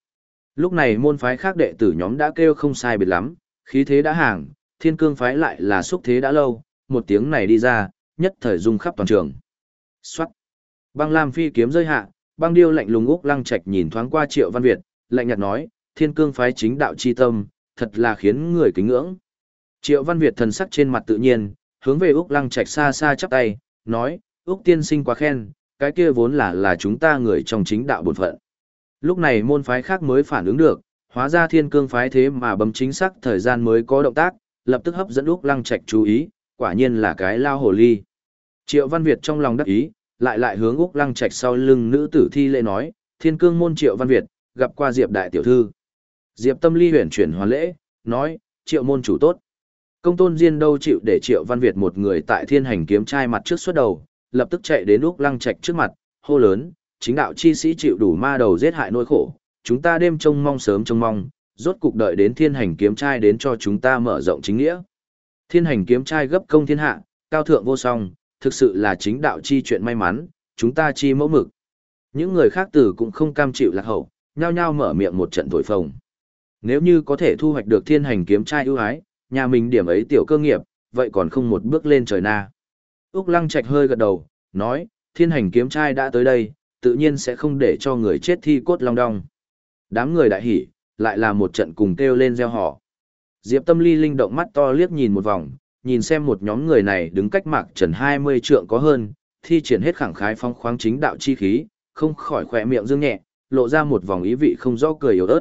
Lúc này môn phái khác đệ tử nhóm đã kêu không sai biệt lắm, khí thế đã hàng, thiên cương phái lại là xúc thế đã lâu, một tiếng này đi ra, nhất thời rung khắp toàn trường. Xoát. Băng Lam phi kiếm rơi hạ, băng điêu lạnh lùng úc lăng trạch nhìn thoáng qua Triệu Văn Việt, lạnh nhạt nói, thiên cương phái chính đạo chi tâm, thật là khiến người kính ngưỡng. Triệu Văn Việt thần sắc trên mặt tự nhiên, hướng về Úc Lăng Trạch xa xa chắp tay, nói, Úc tiên sinh quá khen, cái kia vốn là là chúng ta người trong chính đạo bổn phận. Lúc này môn phái khác mới phản ứng được, hóa ra thiên cương phái thế mà bấm chính xác thời gian mới có động tác, lập tức hấp dẫn Úc Lăng Trạch chú ý, quả nhiên là cái lao hồ ly. Triệu Văn Việt trong lòng đắc ý, lại lại hướng Úc Lăng Trạch sau lưng nữ tử thi lễ nói, thiên cương môn Triệu Văn Việt, gặp qua Diệp đại tiểu thư. Diệp tâm ly huyền chuyển hoàn lễ, nói, Triệu môn chủ tốt. Công tôn Diên đâu chịu để Triệu Văn Việt một người tại thiên hành kiếm trai mặt trước xuất đầu, lập tức chạy đến Úc Lăng Trạch trước mặt, hô lớn, chính đạo chi sĩ chịu đủ ma đầu giết hại nỗi khổ, chúng ta đêm trông mong sớm trông mong, rốt cục đợi đến thiên hành kiếm trai đến cho chúng ta mở rộng chính nghĩa. Thiên hành kiếm trai gấp công thiên hạ, cao thượng vô song, thực sự là chính đạo chi chuyện may mắn, chúng ta chi mẫu mực. Những người khác tử cũng không cam chịu lạc hậu, nhao nhao mở miệng một trận thổi phồng. Nếu như có thể thu hoạch được thiên hành kiếm trai ưu ái, nhà mình điểm ấy tiểu cơ nghiệp, vậy còn không một bước lên trời na. Úc Lăng Trạch hơi gật đầu, nói, thiên hành kiếm trai đã tới đây, tự nhiên sẽ không để cho người chết thi cốt long đong. Đám người đại hỉ, lại là một trận cùng kêu lên gieo họ. Diệp Tâm Ly linh động mắt to liếc nhìn một vòng, nhìn xem một nhóm người này đứng cách mạc trần 20 trượng có hơn, thi triển hết khẳng khái phong khoáng chính đạo chi khí, không khỏi khỏe miệng dương nhẹ, lộ ra một vòng ý vị không rõ cười yếu ớt.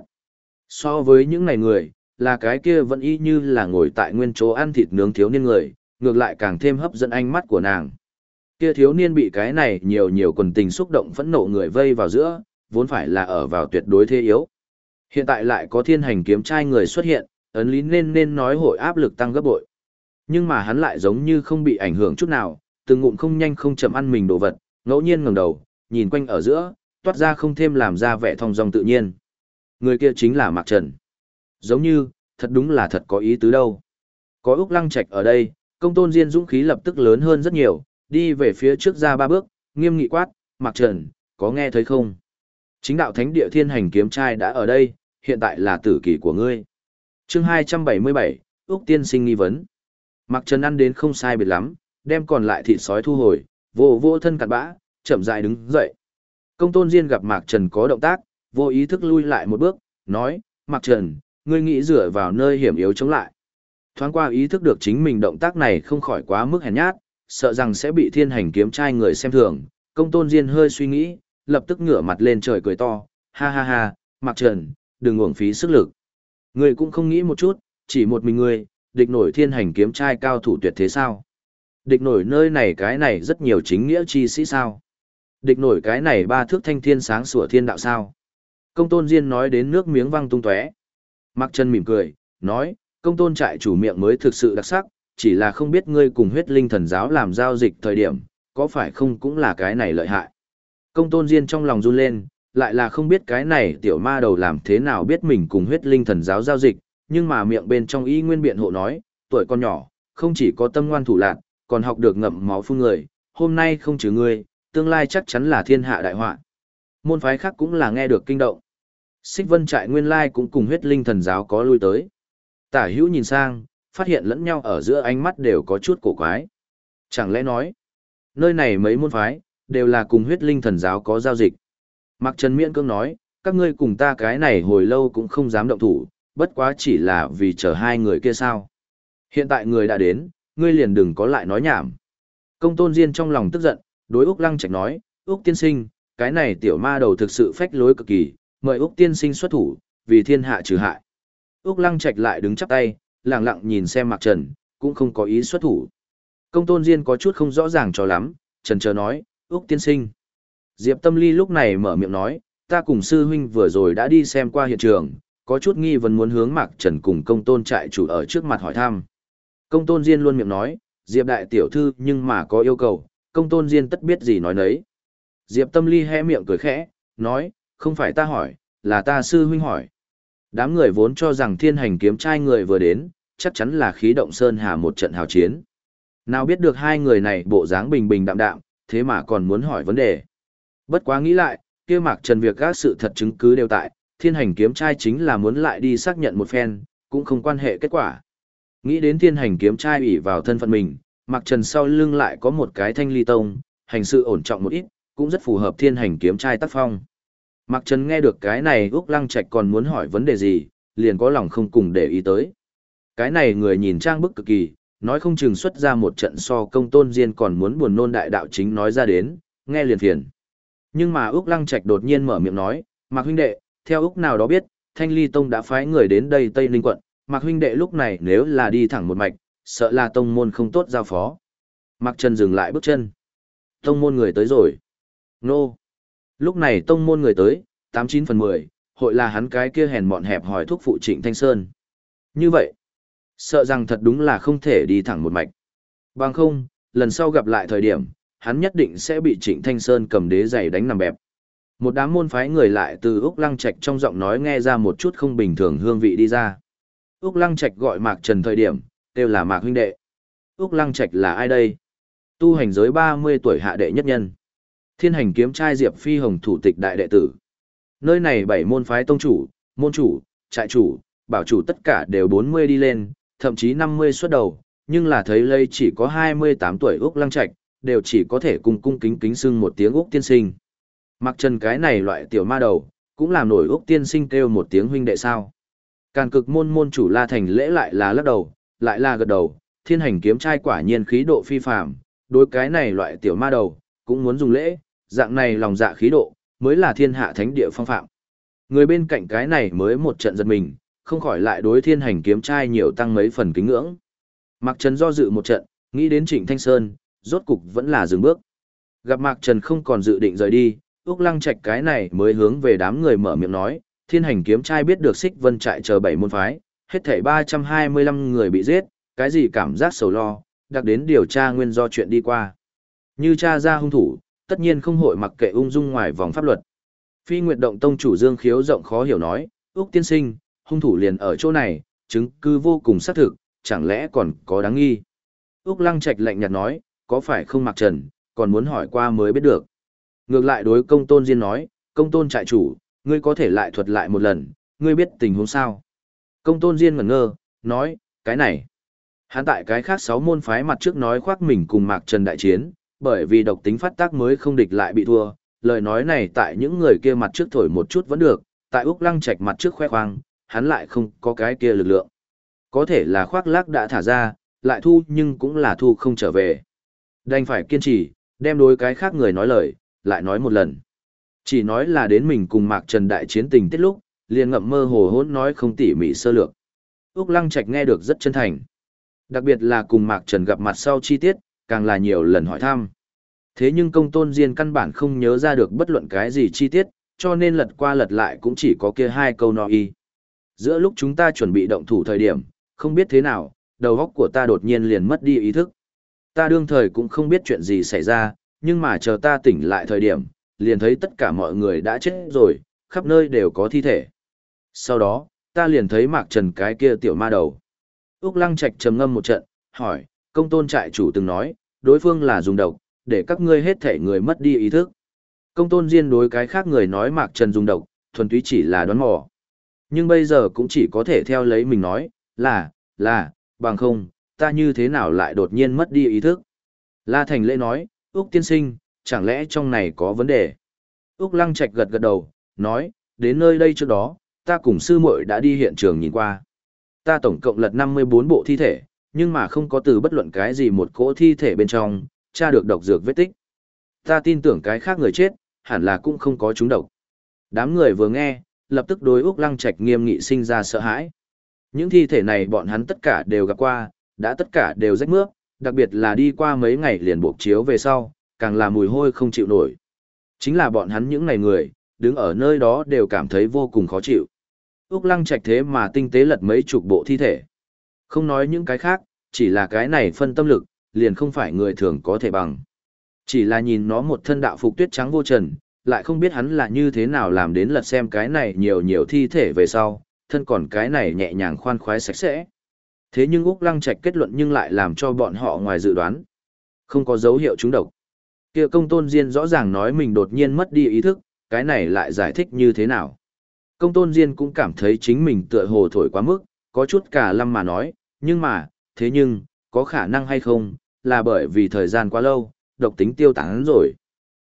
So với những này người, là cái kia vẫn y như là ngồi tại nguyên chỗ ăn thịt nướng thiếu niên người, ngược lại càng thêm hấp dẫn ánh mắt của nàng. Kia thiếu niên bị cái này nhiều nhiều quần tình xúc động phẫn nộ người vây vào giữa, vốn phải là ở vào tuyệt đối thế yếu. Hiện tại lại có thiên hành kiếm trai người xuất hiện, ấn lý nên nên nói hội áp lực tăng gấp bội. Nhưng mà hắn lại giống như không bị ảnh hưởng chút nào, từng ngụm không nhanh không chậm ăn mình đồ vật, ngẫu nhiên ngẩng đầu, nhìn quanh ở giữa, toát ra không thêm làm ra vẻ thong dong tự nhiên. Người kia chính là Mạc Trần. Giống như, thật đúng là thật có ý tứ đâu. Có Úc Lăng Trạch ở đây, công tôn diên dũng khí lập tức lớn hơn rất nhiều, đi về phía trước ra ba bước, nghiêm nghị quát, Mạc Trần, có nghe thấy không? Chính đạo thánh địa thiên hành kiếm trai đã ở đây, hiện tại là tử kỳ của ngươi chương 277, Úc Tiên sinh nghi vấn. Mặc Trần ăn đến không sai biệt lắm, đem còn lại thịt sói thu hồi, vô vô thân cặn bã, chậm rãi đứng dậy. Công tôn diên gặp Mạc Trần có động tác, vô ý thức lui lại một bước, nói, Mạc Trần, ngươi nghĩ dựa vào nơi hiểm yếu chống lại. Thoáng qua ý thức được chính mình động tác này không khỏi quá mức hèn nhát, sợ rằng sẽ bị thiên hành kiếm trai người xem thường. Công tôn diên hơi suy nghĩ, lập tức ngửa mặt lên trời cười to, ha ha ha, Mạc Trần, đừng uổng phí sức lực. Ngươi cũng không nghĩ một chút, chỉ một mình ngươi, địch nổi thiên hành kiếm trai cao thủ tuyệt thế sao? Địch nổi nơi này cái này rất nhiều chính nghĩa chi sĩ sao? Địch nổi cái này ba thước thanh thiên sáng sủa thiên đạo sao? Công tôn Diên nói đến nước miếng văng tung tóe. mặc chân mỉm cười, nói, công tôn trại chủ miệng mới thực sự đặc sắc, chỉ là không biết ngươi cùng huyết linh thần giáo làm giao dịch thời điểm, có phải không cũng là cái này lợi hại. Công tôn Diên trong lòng run lên, lại là không biết cái này tiểu ma đầu làm thế nào biết mình cùng huyết linh thần giáo giao dịch, nhưng mà miệng bên trong y nguyên biện hộ nói, tuổi con nhỏ, không chỉ có tâm ngoan thủ lạc, còn học được ngậm máu phun người, hôm nay không trừ ngươi, tương lai chắc chắn là thiên hạ đại họa. Môn phái khác cũng là nghe được kinh động. Xích vân trại nguyên lai cũng cùng huyết linh thần giáo có lui tới. Tả hữu nhìn sang, phát hiện lẫn nhau ở giữa ánh mắt đều có chút cổ quái. Chẳng lẽ nói, nơi này mấy môn phái, đều là cùng huyết linh thần giáo có giao dịch. Mạc Trần Miễn cương nói, các ngươi cùng ta cái này hồi lâu cũng không dám động thủ, bất quá chỉ là vì chờ hai người kia sao. Hiện tại người đã đến, ngươi liền đừng có lại nói nhảm. Công tôn Diên trong lòng tức giận, đối Úc Lăng Trạch nói, Úc tiên sinh, cái này tiểu ma đầu thực sự phách lối cực kỳ, mời Úc tiên sinh xuất thủ, vì thiên hạ trừ hại. Úc Lăng Trạch lại đứng chắp tay, lặng lặng nhìn xem Mạc Trần, cũng không có ý xuất thủ. Công tôn Diên có chút không rõ ràng cho lắm, Trần chờ nói, Úc tiên sinh. Diệp Tâm Ly lúc này mở miệng nói, ta cùng sư huynh vừa rồi đã đi xem qua hiện trường, có chút nghi vấn muốn hướng Mạc Trần cùng công tôn trại chủ ở trước mặt hỏi thăm. Công tôn Diên luôn miệng nói, Diệp đại tiểu thư nhưng mà có yêu cầu, công tôn Diên tất biết gì nói nấy. Diệp Tâm Ly hé miệng cười khẽ, nói, không phải ta hỏi, là ta sư huynh hỏi. Đám người vốn cho rằng thiên hành kiếm trai người vừa đến, chắc chắn là khí động sơn hà một trận hào chiến. Nào biết được hai người này bộ dáng bình bình đạm đạm, thế mà còn muốn hỏi vấn đề. Bất quá nghĩ lại, kia mạc trần việc các sự thật chứng cứ đều tại, thiên hành kiếm trai chính là muốn lại đi xác nhận một phen, cũng không quan hệ kết quả. Nghĩ đến thiên hành kiếm trai ủy vào thân phận mình, mạc trần sau lưng lại có một cái thanh ly tông, hành sự ổn trọng một ít, cũng rất phù hợp thiên hành kiếm trai tác phong. Mạc Trần nghe được cái này Úc Lăng Trạch còn muốn hỏi vấn đề gì, liền có lòng không cùng để ý tới. Cái này người nhìn trang bức cực kỳ, nói không chừng xuất ra một trận so công tôn diên còn muốn buồn nôn đại đạo chính nói ra đến, nghe liền phiền. Nhưng mà Úc Lăng Trạch đột nhiên mở miệng nói, Mạc huynh đệ, theo Úc nào đó biết, Thanh Ly Tông đã phái người đến đây Tây Ninh quận, Mạc huynh đệ lúc này nếu là đi thẳng một mạch, sợ là tông môn không tốt giao phó. Mạc Trần dừng lại bước chân. Tông môn người tới rồi. Nô. Lúc này tông môn người tới, 89 phần 10, hội là hắn cái kia hèn mọn hẹp hỏi thuốc phụ trịnh Thanh Sơn. Như vậy, sợ rằng thật đúng là không thể đi thẳng một mạch. Bằng không, lần sau gặp lại thời điểm, hắn nhất định sẽ bị trịnh Thanh Sơn cầm đế giày đánh nằm bẹp. Một đám môn phái người lại từ Úc Lăng Trạch trong giọng nói nghe ra một chút không bình thường hương vị đi ra. Úc Lăng Trạch gọi Mạc Trần thời điểm, đều là Mạc huynh đệ. Úc Lăng Trạch là ai đây? Tu hành giới 30 tuổi hạ đệ nhất nhân. Thiên hành kiếm trai Diệp Phi Hồng thủ tịch đại đệ tử. Nơi này bảy môn phái tông chủ, môn chủ, trại chủ, bảo chủ tất cả đều 40 đi lên, thậm chí 50 xuất đầu, nhưng là thấy lây chỉ có 28 tuổi Úc Lăng Trạch, đều chỉ có thể cung cung kính kính xưng một tiếng Úc tiên sinh. Mặc trần cái này loại tiểu ma đầu, cũng làm nổi Úc tiên sinh kêu một tiếng huynh đệ sao. Càn cực môn môn chủ La Thành lễ lại là lắc đầu, lại là gật đầu, thiên hành kiếm trai quả nhiên khí độ phi phàm, đối cái này loại tiểu ma đầu, cũng muốn dùng lễ, dạng này lòng dạ khí độ, mới là thiên hạ thánh địa phong phạm. Người bên cạnh cái này mới một trận giật mình, không khỏi lại đối thiên hành kiếm trai nhiều tăng mấy phần kính ngưỡng. Mặc Trần do dự một trận, nghĩ đến Trịnh Thanh Sơn, rốt cục vẫn là dừng bước. Gặp Mạc Trần không còn dự định rời đi, Úc Lăng Trạch cái này mới hướng về đám người mở miệng nói, thiên hành kiếm trai biết được xích vân trại chờ bảy môn phái, hết thảy 325 người bị giết, cái gì cảm giác sầu lo, đặc đến điều tra nguyên do chuyện đi qua. Như cha ra hung thủ, tất nhiên không hội mặc kệ ung dung ngoài vòng pháp luật. Phi Nguyệt Động Tông chủ Dương Khiếu rộng khó hiểu nói, Úc tiên sinh, hung thủ liền ở chỗ này, chứng cứ vô cùng xác thực, chẳng lẽ còn có đáng nghi. Úc Lăng Trạch lạnh nhạt nói, có phải không mặc trần, còn muốn hỏi qua mới biết được. Ngược lại đối công tôn Diên nói, công tôn trại chủ, ngươi có thể lại thuật lại một lần, ngươi biết tình huống sao. Công tôn Diên ngẩn ngơ, nói, cái này. Hắn tại cái khác sáu môn phái mặt trước nói khoác mình cùng Mạc Trần đại chiến, bởi vì độc tính phát tác mới không địch lại bị thua. Lời nói này tại những người kia mặt trước thổi một chút vẫn được, tại Úc Lăng Trạch mặt trước khoe khoang, hắn lại không có cái kia lực lượng. Có thể là khoác lác đã thả ra, lại thu nhưng cũng là thu không trở về. Đành phải kiên trì, đem đối cái khác người nói lời, lại nói một lần. Chỉ nói là đến mình cùng Mạc Trần đại chiến tình tiết lúc, liền ngậm mơ hồ hỗn nói không tỉ mỉ sơ lược. Úc Lăng Trạch nghe được rất chân thành. Đặc biệt là cùng Mạc Trần gặp mặt sau chi tiết, càng là nhiều lần hỏi thăm. Thế nhưng công tôn diên căn bản không nhớ ra được bất luận cái gì chi tiết, cho nên lật qua lật lại cũng chỉ có kia hai câu nói y. Giữa lúc chúng ta chuẩn bị động thủ thời điểm, không biết thế nào, đầu óc của ta đột nhiên liền mất đi ý thức. Ta đương thời cũng không biết chuyện gì xảy ra, nhưng mà chờ ta tỉnh lại thời điểm, liền thấy tất cả mọi người đã chết rồi, khắp nơi đều có thi thể. Sau đó, ta liền thấy Mạc Trần cái kia tiểu ma đầu. Úc Lăng Trạch trầm ngâm một trận, hỏi, công tôn trại chủ từng nói, đối phương là dùng độc, để các ngươi hết thể người mất đi ý thức. Công tôn riêng đối cái khác người nói Mạc Trần dùng độc, thuần túy chỉ là đoán mò. Nhưng bây giờ cũng chỉ có thể theo lấy mình nói, là, là, bằng không, ta như thế nào lại đột nhiên mất đi ý thức. La Thành lễ nói, Úc tiên sinh, chẳng lẽ trong này có vấn đề? Úc Lăng Trạch gật gật đầu, nói, đến nơi đây trước đó, ta cùng sư muội đã đi hiện trường nhìn qua. Ta tổng cộng lật 54 bộ thi thể, nhưng mà không có từ bất luận cái gì một cỗ thi thể bên trong, tra được độc dược vết tích. Ta tin tưởng cái khác người chết, hẳn là cũng không có chúng độc. Đám người vừa nghe, lập tức đối Úc Lăng Trạch nghiêm nghị sinh ra sợ hãi. Những thi thể này bọn hắn tất cả đều gặp qua, đã tất cả đều rách mướp, đặc biệt là đi qua mấy ngày liền buộc chiếu về sau, càng là mùi hôi không chịu nổi. Chính là bọn hắn những ngày người, đứng ở nơi đó đều cảm thấy vô cùng khó chịu. Úc Lăng Trạch thế mà tinh tế lật mấy chục bộ thi thể. Không nói những cái khác, chỉ là cái này phân tâm lực, liền không phải người thường có thể bằng. Chỉ là nhìn nó một thân đạo phục tuyết trắng vô trần, lại không biết hắn là như thế nào làm đến lật xem cái này nhiều nhiều thi thể về sau, thân còn cái này nhẹ nhàng khoan khoái sạch sẽ. Thế nhưng Úc Lăng Trạch kết luận nhưng lại làm cho bọn họ ngoài dự đoán. Không có dấu hiệu trúng độc. Kia công tôn Diên rõ ràng nói mình đột nhiên mất đi ý thức, cái này lại giải thích như thế nào. Công tôn Diên cũng cảm thấy chính mình tựa hồ thổi quá mức, có chút cả lâm mà nói, nhưng mà, thế nhưng, có khả năng hay không, là bởi vì thời gian quá lâu, độc tính tiêu tán rồi.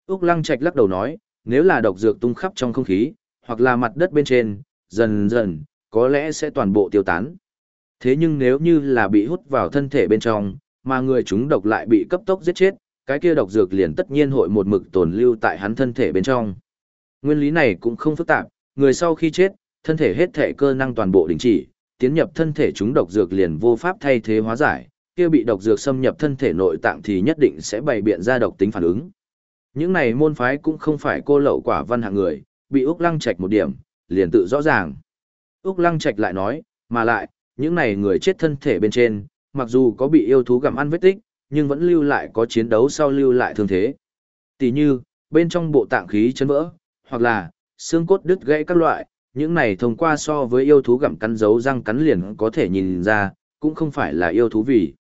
Úc Lăng Trạch lắc đầu nói, nếu là độc dược tung khắp trong không khí, hoặc là mặt đất bên trên, dần dần, có lẽ sẽ toàn bộ tiêu tán. Thế nhưng nếu như là bị hút vào thân thể bên trong, mà người chúng độc lại bị cấp tốc giết chết, cái kia độc dược liền tất nhiên hội một mực tồn lưu tại hắn thân thể bên trong. Nguyên lý này cũng không phức tạp, người sau khi chết, thân thể hết thể cơ năng toàn bộ đình chỉ, tiến nhập thân thể chúng độc dược liền vô pháp thay thế hóa giải, kia bị độc dược xâm nhập thân thể nội tạng thì nhất định sẽ bày biện ra độc tính phản ứng. Những này môn phái cũng không phải cô lậu quả văn hạng người, bị Úc Lăng Trạch một điểm, liền tự rõ ràng. Úc Lăng Trạch lại nói, mà lại, những này người chết thân thể bên trên, mặc dù có bị yêu thú gặm ăn vết tích, nhưng vẫn lưu lại có chiến đấu sau lưu lại thương thế. Tỷ như, bên trong bộ tạng khí chấn vỡ, hoặc là, xương cốt đứt gãy các loại, những này thông qua so với yêu thú gặm cắn dấu răng cắn liền có thể nhìn ra, cũng không phải là yêu thú vì.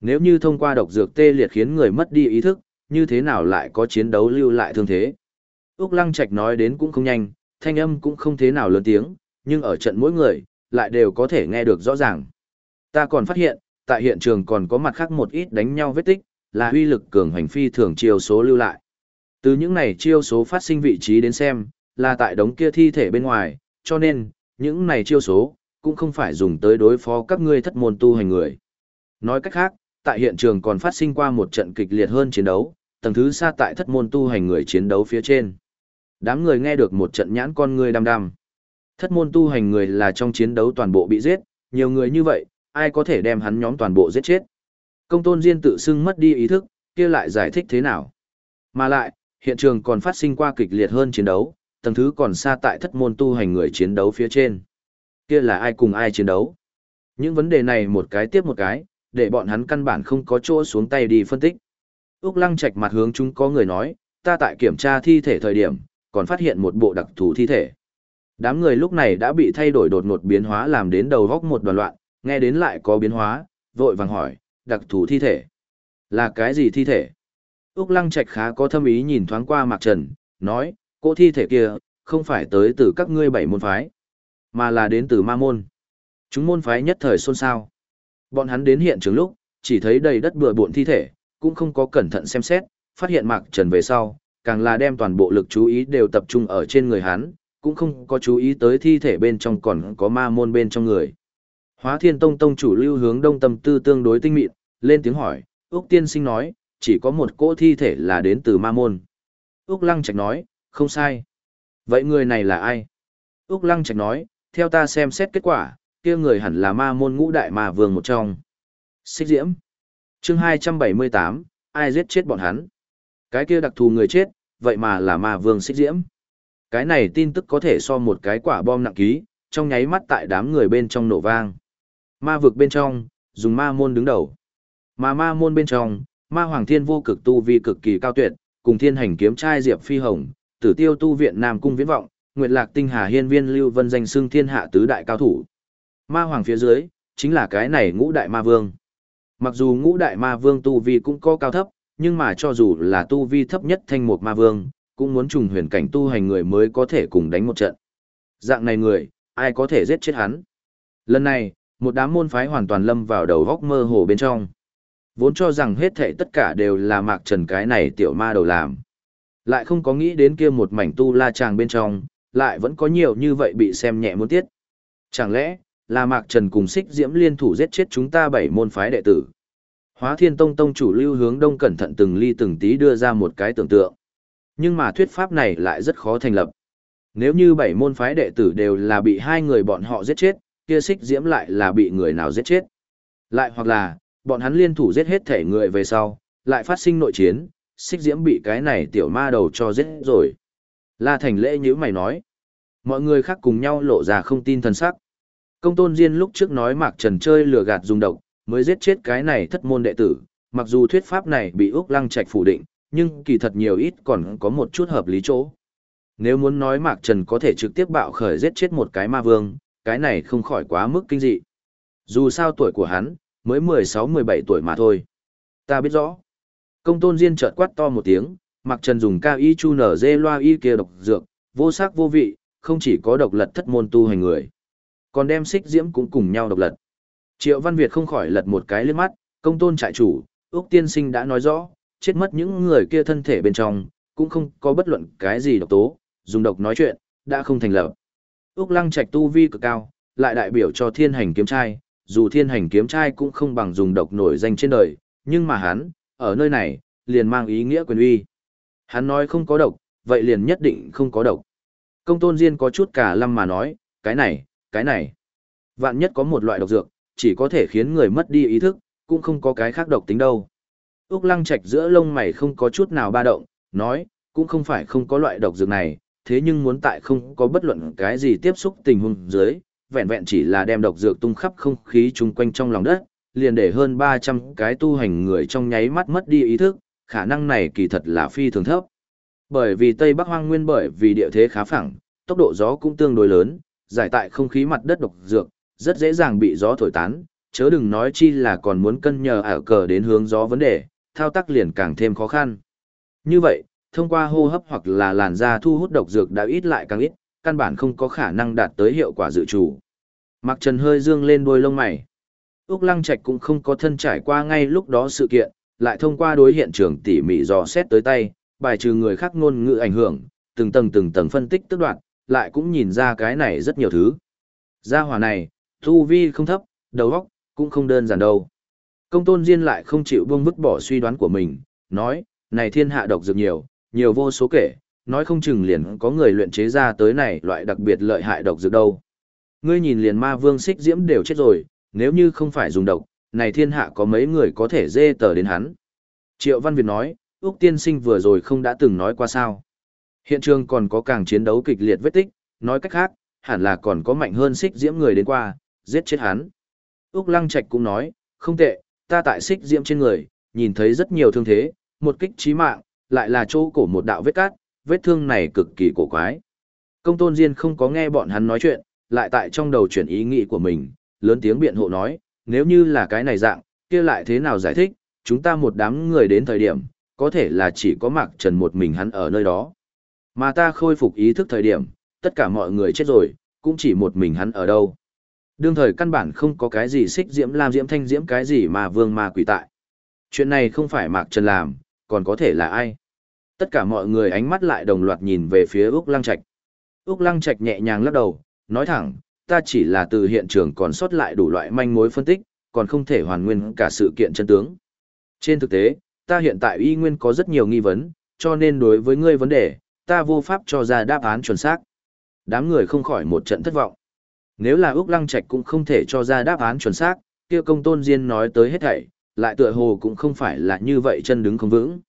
Nếu như thông qua độc dược tê liệt khiến người mất đi ý thức, như thế nào lại có chiến đấu lưu lại thương thế. Úc Lăng Trạch nói đến cũng không nhanh, thanh âm cũng không thế nào lớn tiếng, nhưng ở trận mỗi người, lại đều có thể nghe được rõ ràng. Ta còn phát hiện, tại hiện trường còn có mặt khác một ít đánh nhau vết tích, là huy lực cường hành phi thường chiêu số lưu lại. Từ những này chiêu số phát sinh vị trí đến xem, là tại đống kia thi thể bên ngoài, cho nên, những này chiêu số, cũng không phải dùng tới đối phó các ngươi thất môn tu hành người. Nói cách khác, tại hiện trường còn phát sinh qua một trận kịch liệt hơn chiến đấu, tầng thứ xa tại thất môn tu hành người chiến đấu phía trên. Đám người nghe được một trận nhãn con người đăm đăm. Thất môn tu hành người là trong chiến đấu toàn bộ bị giết, nhiều người như vậy, ai có thể đem hắn nhóm toàn bộ giết chết. Công tôn Diên tự xưng mất đi ý thức, kia lại giải thích thế nào. Mà lại, hiện trường còn phát sinh qua kịch liệt hơn chiến đấu, tầng thứ còn xa tại thất môn tu hành người chiến đấu phía trên. Kia là ai cùng ai chiến đấu. Những vấn đề này một cái tiếp một cái, để bọn hắn căn bản không có chỗ xuống tay đi phân tích. Úc Lăng Trạch mặt hướng chúng có người nói, ta tại kiểm tra thi thể thời điểm, còn phát hiện một bộ đặc thù thi thể. Đám người lúc này đã bị thay đổi đột ngột biến hóa làm đến đầu góc một đoàn loạn, nghe đến lại có biến hóa, vội vàng hỏi, đặc thù thi thể. Là cái gì thi thể? Úc Lăng Trạch khá có thâm ý nhìn thoáng qua Mạc Trần, nói, cỗ thi thể kia, không phải tới từ các ngươi bảy môn phái, mà là đến từ ma môn. Chúng môn phái nhất thời xôn xao. Bọn hắn đến hiện trường lúc, chỉ thấy đầy đất bừa bộn thi thể, cũng không có cẩn thận xem xét, phát hiện Mạc Trần về sau, càng là đem toàn bộ lực chú ý đều tập trung ở trên người hắn, cũng không có chú ý tới thi thể bên trong còn có ma môn bên trong người. Hóa Thiên Tông Tông chủ lưu hướng đông tâm tư tương đối tinh mịn, lên tiếng hỏi, Úc Tiên Sinh nói, chỉ có một cỗ thi thể là đến từ ma môn. Úc Lăng Trạch nói, không sai. Vậy người này là ai? Úc Lăng Trạch nói, theo ta xem xét kết quả, kia người hẳn là ma môn ngũ đại ma vương một trong. Xích diễm. chương 278, ai giết chết bọn hắn? Cái kia đặc thù người chết, vậy mà là ma vương xích diễm. Cái này tin tức có thể so một cái quả bom nặng ký, trong nháy mắt tại đám người bên trong nổ vang. Ma vực bên trong, dùng ma môn đứng đầu. Mà ma môn bên trong, ma hoàng thiên vô cực tu vi cực kỳ cao tuyệt, cùng thiên hành kiếm trai diệp phi hồng, tử tiêu tu viện nam cung viễn vọng, nguyệt lạc tinh hà hiên viên lưu vân danh xưng thiên hạ tứ đại cao thủ. Ma hoàng phía dưới, chính là cái này ngũ đại ma vương. Mặc dù ngũ đại ma vương tu vi cũng có cao thấp, nhưng mà cho dù là tu vi thấp nhất thanh một ma vương, cũng muốn trùng huyền cảnh tu hành người mới có thể cùng đánh một trận. Dạng này người, ai có thể giết chết hắn? Lần này, một đám môn phái hoàn toàn lâm vào đầu góc mơ hồ bên trong. Vốn cho rằng hết thảy tất cả đều là mạc trần cái này tiểu ma đầu làm. Lại không có nghĩ đến kia một mảnh tu la tràng bên trong, lại vẫn có nhiều như vậy bị xem nhẹ muốn tiết. Chẳng lẽ, là mạc trần cùng xích diễm liên thủ giết chết chúng ta bảy môn phái đệ tử. Hóa thiên tông tông chủ lưu hướng đông cẩn thận từng ly từng tí đưa ra một cái tưởng tượng. Nhưng mà thuyết pháp này lại rất khó thành lập. Nếu như bảy môn phái đệ tử đều là bị hai người bọn họ giết chết, kia xích diễm lại là bị người nào giết chết. Lại hoặc là, bọn hắn liên thủ giết hết thể người về sau, lại phát sinh nội chiến, xích diễm bị cái này tiểu ma đầu cho giết rồi. La Thành lễ như mày nói. Mọi người khác cùng nhau lộ ra không tin thần sắc. Công tôn Diên lúc trước nói Mạc Trần chơi lừa gạt dùng độc, mới giết chết cái này thất môn đệ tử, mặc dù thuyết pháp này bị Úc Lăng Trạch phủ định, nhưng kỳ thật nhiều ít còn có một chút hợp lý chỗ. Nếu muốn nói Mạc Trần có thể trực tiếp bạo khởi giết chết một cái ma vương, cái này không khỏi quá mức kinh dị. Dù sao tuổi của hắn, mới 16-17 tuổi mà thôi. Ta biết rõ. Công tôn diên chợt quát to một tiếng, Mạc Trần dùng cao y chu nở dê loa y kia độc dược, vô sắc vô vị, không chỉ có độc lật thất môn tu hành người, còn đem xích diễm cũng cùng nhau độc lật. Triệu Văn Việt không khỏi lật một cái lên mắt, công tôn trại chủ, Úc Tiên Sinh đã nói rõ, chết mất những người kia thân thể bên trong, cũng không có bất luận cái gì độc tố, dùng độc nói chuyện, đã không thành lập. Úc Lăng Trạch tu vi cực cao, lại đại biểu cho thiên hành kiếm trai, dù thiên hành kiếm trai cũng không bằng dùng độc nổi danh trên đời, nhưng mà hắn, ở nơi này, liền mang ý nghĩa quyền uy. Hắn nói không có độc, vậy liền nhất định không có độc. Công tôn Diên có chút cả lâm mà nói, cái này, cái này. Vạn nhất có một loại độc dược, chỉ có thể khiến người mất đi ý thức, cũng không có cái khác độc tính đâu. Úc lăng Trạch giữa lông mày không có chút nào ba động, nói, cũng không phải không có loại độc dược này, thế nhưng muốn tại không có bất luận cái gì tiếp xúc tình huống dưới, vẹn vẹn chỉ là đem độc dược tung khắp không khí chung quanh trong lòng đất, liền để hơn 300 cái tu hành người trong nháy mắt mất đi ý thức, khả năng này kỳ thật là phi thường thấp. Bởi vì Tây Bắc Hoang Nguyên bởi vì địa thế khá phẳng, tốc độ gió cũng tương đối lớn, giải tại không khí mặt đất độc dược, rất dễ dàng bị gió thổi tán, chớ đừng nói chi là còn muốn cân nhờ ảo cờ đến hướng gió vấn đề, thao tác liền càng thêm khó khăn. Như vậy, thông qua hô hấp hoặc là làn da thu hút độc dược đã ít lại càng ít, căn bản không có khả năng đạt tới hiệu quả dự chủ. Mặc Trần hơi dương lên đôi lông mày. Úc Lăng Trạch cũng không có thân trải qua ngay lúc đó sự kiện, lại thông qua đối hiện trường tỉ mỉ dò xét tới tay, bài trừ người khác ngôn ngữ ảnh hưởng, từng tầng từng tầng phân tích tức đoạn, lại cũng nhìn ra cái này rất nhiều thứ. Gia hỏa này, thu vi không thấp, đầu óc cũng không đơn giản đâu. Công tôn Diên lại không chịu buông vứt bỏ suy đoán của mình, nói, này thiên hạ độc dược nhiều, nhiều vô số kể, nói không chừng liền có người luyện chế ra tới này loại đặc biệt lợi hại độc dược đâu. Ngươi nhìn liền ma vương xích diễm đều chết rồi, nếu như không phải dùng độc, này thiên hạ có mấy người có thể dê tờ đến hắn. Triệu Văn Việt nói, Úc Tiên Sinh vừa rồi không đã từng nói qua sao. Hiện trường còn có càng chiến đấu kịch liệt vết tích, nói cách khác, hẳn là còn có mạnh hơn xích diễm người đến qua, giết chết hắn. Úc Lăng Trạch cũng nói, không tệ, ta tại xích diễm trên người, nhìn thấy rất nhiều thương thế, một kích chí mạng, lại là chỗ cổ một đạo vết cát, vết thương này cực kỳ cổ quái. Công tôn Diên không có nghe bọn hắn nói chuyện, lại tại trong đầu chuyển ý nghĩ của mình, lớn tiếng biện hộ nói, nếu như là cái này dạng, kia lại thế nào giải thích, chúng ta một đám người đến thời điểm, có thể là chỉ có mặc trần một mình hắn ở nơi đó. Mà ta khôi phục ý thức thời điểm, tất cả mọi người chết rồi, cũng chỉ một mình hắn ở đâu. Đương thời căn bản không có cái gì xích diễm lam diễm thanh diễm cái gì mà vương ma quỷ tại. Chuyện này không phải Mạc Trần làm, còn có thể là ai. Tất cả mọi người ánh mắt lại đồng loạt nhìn về phía Úc Lăng Trạch. Úc Lăng Trạch nhẹ nhàng lắc đầu, nói thẳng, ta chỉ là từ hiện trường còn sót lại đủ loại manh mối phân tích, còn không thể hoàn nguyên cả sự kiện chân tướng. Trên thực tế, ta hiện tại y nguyên có rất nhiều nghi vấn, cho nên đối với ngươi vấn đề, ta vô pháp cho ra đáp án chuẩn xác. Đám người không khỏi một trận thất vọng. Nếu là Úc Lăng Trạch cũng không thể cho ra đáp án chuẩn xác, kia công tôn diên nói tới hết thảy, lại tựa hồ cũng không phải là như vậy chân đứng không vững.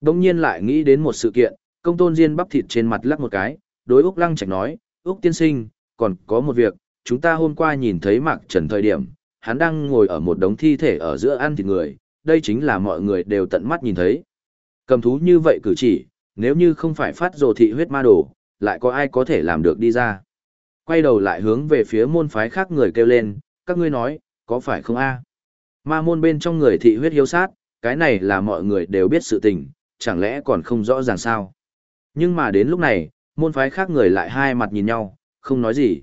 Đông nhiên lại nghĩ đến một sự kiện, công tôn diên bắp thịt trên mặt lắc một cái, đối Úc Lăng Trạch nói, Úc tiên sinh, còn có một việc, chúng ta hôm qua nhìn thấy Mạc Trần thời điểm, hắn đang ngồi ở một đống thi thể ở giữa ăn thịt người, đây chính là mọi người đều tận mắt nhìn thấy. Cầm thú như vậy cử chỉ, nếu như không phải phát rồ thị huyết ma đồ, lại có ai có thể làm được đi ra. Quay đầu lại hướng về phía môn phái khác người kêu lên, các ngươi nói, có phải không a? Ma môn bên trong người thị huyết hiếu sát, cái này là mọi người đều biết sự tình, chẳng lẽ còn không rõ ràng sao? Nhưng mà đến lúc này, môn phái khác người lại hai mặt nhìn nhau, không nói gì.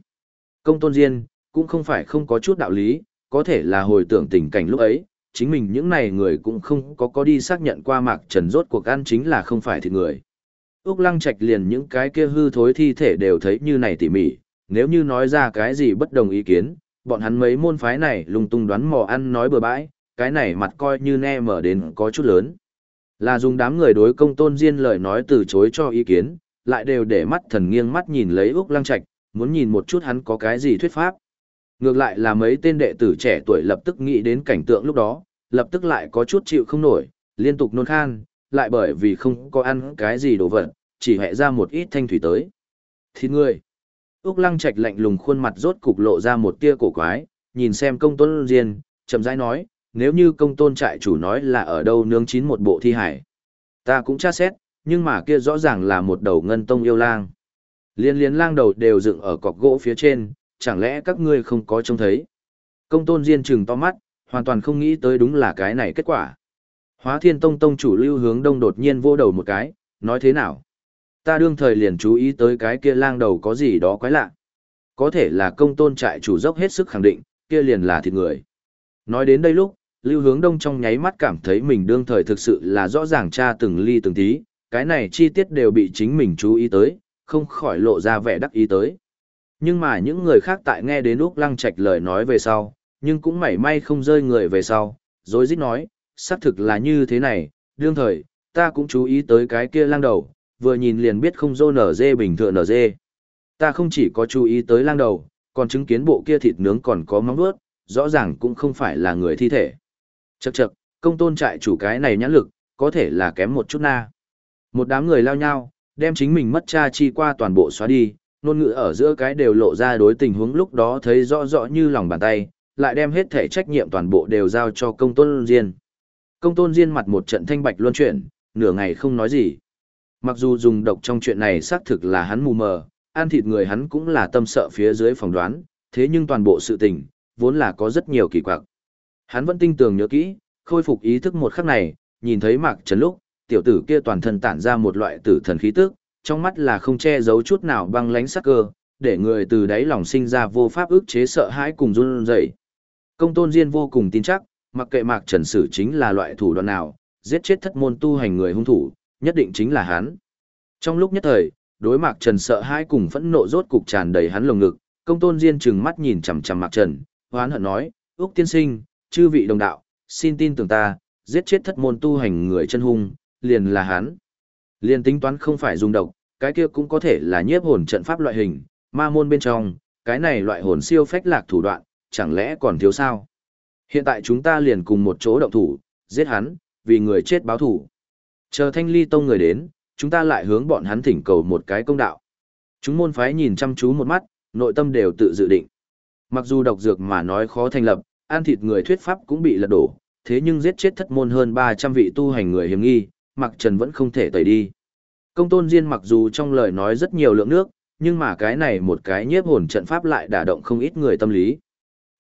Công tôn diên, cũng không phải không có chút đạo lý, có thể là hồi tưởng tình cảnh lúc ấy, chính mình những này người cũng không có có đi xác nhận qua mạc trần rốt cuộc ăn chính là không phải thịt người. Úc lăng Trạch liền những cái kia hư thối thi thể đều thấy như này tỉ mỉ, nếu như nói ra cái gì bất đồng ý kiến, bọn hắn mấy môn phái này lung tung đoán mò ăn nói bừa bãi, cái này mặt coi như ne mở đến có chút lớn. Là dùng đám người đối công tôn diên lời nói từ chối cho ý kiến, lại đều để mắt thần nghiêng mắt nhìn lấy Úc Lăng Trạch, muốn nhìn một chút hắn có cái gì thuyết pháp. Ngược lại là mấy tên đệ tử trẻ tuổi lập tức nghĩ đến cảnh tượng lúc đó, lập tức lại có chút chịu không nổi, liên tục nôn khan, lại bởi vì không có ăn cái gì đồ vật, chỉ hẹ ra một ít thanh thủy tới. Thịt người. Úc Lăng Trạch lạnh lùng khuôn mặt rốt cục lộ ra một tia cổ quái, nhìn xem công tôn diên, chậm rãi nói, nếu như công tôn trại chủ nói là ở đâu nướng chín một bộ thi hải. Ta cũng tra xét, nhưng mà kia rõ ràng là một đầu ngân tông yêu lang. Liên liên lang đầu đều dựng ở cọc gỗ phía trên, chẳng lẽ các ngươi không có trông thấy. Công tôn diên trừng to mắt, hoàn toàn không nghĩ tới đúng là cái này kết quả. Hóa thiên tông tông chủ lưu hướng đông đột nhiên vô đầu một cái, nói thế nào? Ta đương thời liền chú ý tới cái kia lang đầu có gì đó quái lạ. Có thể là công tôn trại chủ dốc hết sức khẳng định, kia liền là thịt người. Nói đến đây lúc, lưu hướng đông trong nháy mắt cảm thấy mình đương thời thực sự là rõ ràng tra từng ly từng tí, cái này chi tiết đều bị chính mình chú ý tới, không khỏi lộ ra vẻ đắc ý tới. Nhưng mà những người khác tại nghe đến Úc Lăng Trạch lời nói về sau, nhưng cũng mảy may không rơi người về sau, rồi dít nói, xác thực là như thế này, đương thời, ta cũng chú ý tới cái kia lang đầu, vừa nhìn liền biết không dô nở dê bình thường nở dê. Ta không chỉ có chú ý tới lang đầu, còn chứng kiến bộ kia thịt nướng còn có móng vuốt, rõ ràng cũng không phải là người thi thể. Chậc chậc, công tôn trại chủ cái này nhãn lực, có thể là kém một chút na. Một đám người lao nhau, đem chính mình mất cha chi qua toàn bộ xóa đi, ngôn ngữ ở giữa cái đều lộ ra đối tình huống lúc đó thấy rõ rõ như lòng bàn tay, lại đem hết thể trách nhiệm toàn bộ đều giao cho công tôn diên. Công tôn diên mặt một trận thanh bạch luân chuyển, nửa ngày không nói gì. Mặc dù dùng độc trong chuyện này xác thực là hắn mù mờ, ăn thịt người hắn cũng là tâm sợ phía dưới phỏng đoán, thế nhưng toàn bộ sự tình, vốn là có rất nhiều kỳ quặc. Hắn vẫn tinh tường nhớ kỹ, khôi phục ý thức một khắc này, nhìn thấy Mạc Trấn lúc, tiểu tử kia toàn thân tản ra một loại tử thần khí tức, trong mắt là không che giấu chút nào băng lánh sắc cơ, để người từ đáy lòng sinh ra vô pháp ức chế sợ hãi cùng run rẩy. Công tôn Diên vô cùng tin chắc, mặc kệ Mạc Trần Sử chính là loại thủ đoạn nào, giết chết thất môn tu hành người hung thủ, nhất định chính là hắn. Trong lúc nhất thời, đối Mạc Trần sợ hãi cùng phẫn nộ rốt cục tràn đầy hắn lồng ngực, công tôn diên trừng mắt nhìn chằm chằm Mạc Trần, hoán hận nói, Úc tiên sinh, chư vị đồng đạo, xin tin tưởng ta, giết chết thất môn tu hành người chân hung, liền là hắn. Liền tính toán không phải dùng độc, cái kia cũng có thể là nhiếp hồn trận pháp loại hình, ma môn bên trong, cái này loại hồn siêu phách lạc thủ đoạn, chẳng lẽ còn thiếu sao? Hiện tại chúng ta liền cùng một chỗ động thủ, giết hắn, vì người chết báo thủ. Chờ thanh ly tông người đến, chúng ta lại hướng bọn hắn thỉnh cầu một cái công đạo. Chúng môn phái nhìn chăm chú một mắt, nội tâm đều tự dự định. Mặc dù độc dược mà nói khó thành lập, ăn thịt người thuyết pháp cũng bị lật đổ, thế nhưng giết chết thất môn hơn 300 vị tu hành người hiểm nghi, Mặc Trần vẫn không thể tẩy đi. Công tôn Diên mặc dù trong lời nói rất nhiều lượng nước, nhưng mà cái này một cái nhiếp hồn trận pháp lại đả động không ít người tâm lý.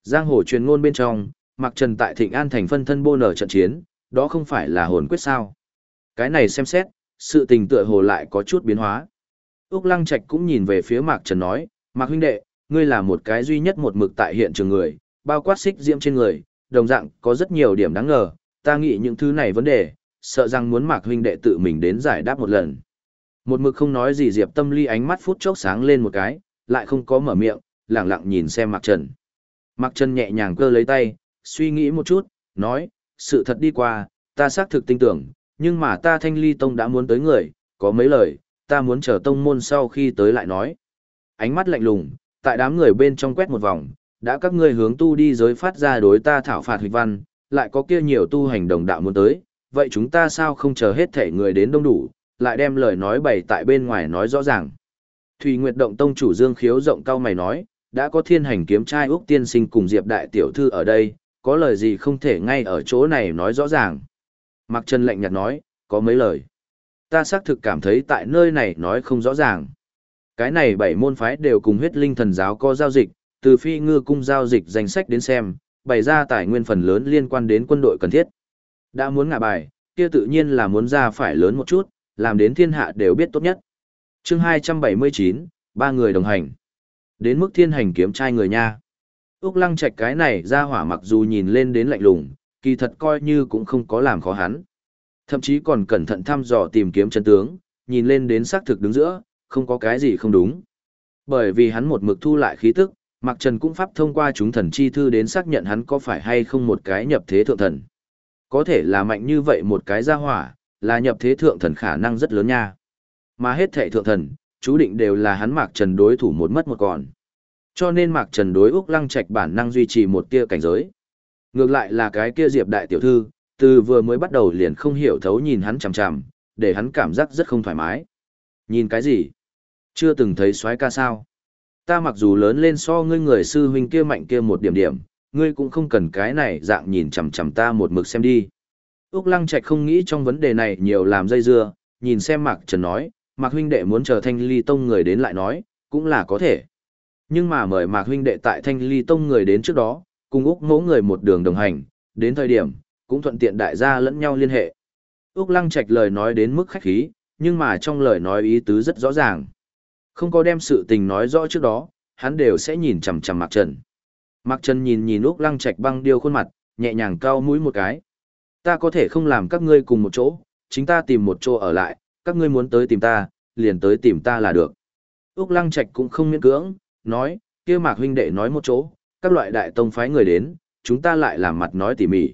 Giang hồ truyền ngôn bên trong, Mặc Trần tại Thịnh An thành phân thân bô nở trận chiến, đó không phải là hồn quyết sao. Cái này xem xét, sự tình tựa hồ lại có chút biến hóa. Úc Lăng Trạch cũng nhìn về phía Mạc Trần nói, Mạc huynh đệ, ngươi là một cái duy nhất một mực tại hiện trường người, bao quát xích diễm trên người, đồng dạng có rất nhiều điểm đáng ngờ, ta nghĩ những thứ này vấn đề, sợ rằng muốn Mạc huynh đệ tự mình đến giải đáp một lần. Một mực không nói gì Diệp Tâm Ly ánh mắt phút chốc sáng lên một cái, lại không có mở miệng, lặng lặng nhìn xem Mạc Trần. Mạc Trần nhẹ nhàng cơ lấy tay, suy nghĩ một chút, nói, sự thật đi qua, ta xác thực tin tưởng, nhưng mà ta thanh ly tông đã muốn tới người, có mấy lời, ta muốn chờ tông môn sau khi tới lại nói. Ánh mắt lạnh lùng, tại đám người bên trong quét một vòng, đã các ngươi hướng tu đi giới phát ra đối ta thảo phạt hịch văn, lại có kia nhiều tu hành đồng đạo muốn tới, vậy chúng ta sao không chờ hết thể người đến đông đủ, lại đem lời nói bày tại bên ngoài nói rõ ràng. Thủy Nguyệt Động Tông chủ Dương Khiếu rộng cao mày nói, đã có thiên hành kiếm trai Úc Tiên Sinh cùng Diệp Đại Tiểu Thư ở đây, có lời gì không thể ngay ở chỗ này nói rõ ràng. Mạc Trần lạnh nhạt nói, có mấy lời. Ta xác thực cảm thấy tại nơi này nói không rõ ràng. Cái này bảy môn phái đều cùng huyết linh thần giáo có giao dịch, từ phi ngư cung giao dịch danh sách đến xem, bày ra tài nguyên phần lớn liên quan đến quân đội cần thiết. Đã muốn ngả bài, kia tự nhiên là muốn ra phải lớn một chút, làm đến thiên hạ đều biết tốt nhất. chương 279, ba người đồng hành. Đến mức thiên hành kiếm trai người nha. Úc lăng Trạch cái này ra hỏa mặc dù nhìn lên đến lạnh lùng, kỳ thật coi như cũng không có làm khó hắn. Thậm chí còn cẩn thận thăm dò tìm kiếm chân tướng, nhìn lên đến xác thực đứng giữa, không có cái gì không đúng. Bởi vì hắn một mực thu lại khí tức, Mạc Trần cũng pháp thông qua chúng thần chi thư đến xác nhận hắn có phải hay không một cái nhập thế thượng thần. Có thể là mạnh như vậy một cái gia hỏa, là nhập thế thượng thần khả năng rất lớn nha. Mà hết thệ thượng thần, chú định đều là hắn Mạc Trần đối thủ một mất một còn. Cho nên Mạc Trần đối Úc Lăng Trạch bản năng duy trì một tia cảnh giới. Ngược lại là cái kia Diệp đại tiểu thư, từ vừa mới bắt đầu liền không hiểu thấu nhìn hắn chằm chằm, để hắn cảm giác rất không thoải mái. Nhìn cái gì? Chưa từng thấy soái ca sao? Ta mặc dù lớn lên so ngươi người sư huynh kia mạnh kia một điểm điểm, ngươi cũng không cần cái này dạng nhìn chằm chằm ta một mực xem đi. Úc Lăng Trạch không nghĩ trong vấn đề này nhiều làm dây dưa, nhìn xem Mạc Trần nói, Mạc huynh đệ muốn chờ Thanh Ly Tông người đến lại nói, cũng là có thể. Nhưng mà mời Mạc huynh đệ tại Thanh Ly Tông người đến trước đó, cùng Úc mẫu người một đường đồng hành, đến thời điểm, cũng thuận tiện đại gia lẫn nhau liên hệ. Úc Lăng Trạch lời nói đến mức khách khí, nhưng mà trong lời nói ý tứ rất rõ ràng. Không có đem sự tình nói rõ trước đó, hắn đều sẽ nhìn chằm chằm Mạc Trần. Mạc Trần nhìn nhìn Úc Lăng Trạch băng điêu khuôn mặt, nhẹ nhàng cau mũi một cái. Ta có thể không làm các ngươi cùng một chỗ, chính ta tìm một chỗ ở lại, các ngươi muốn tới tìm ta, liền tới tìm ta là được. Úc Lăng Trạch cũng không miễn cưỡng, nói, kia Mạc huynh đệ nói một chỗ, các loại đại tông phái người đến, chúng ta lại làm mặt nói tỉ mỉ.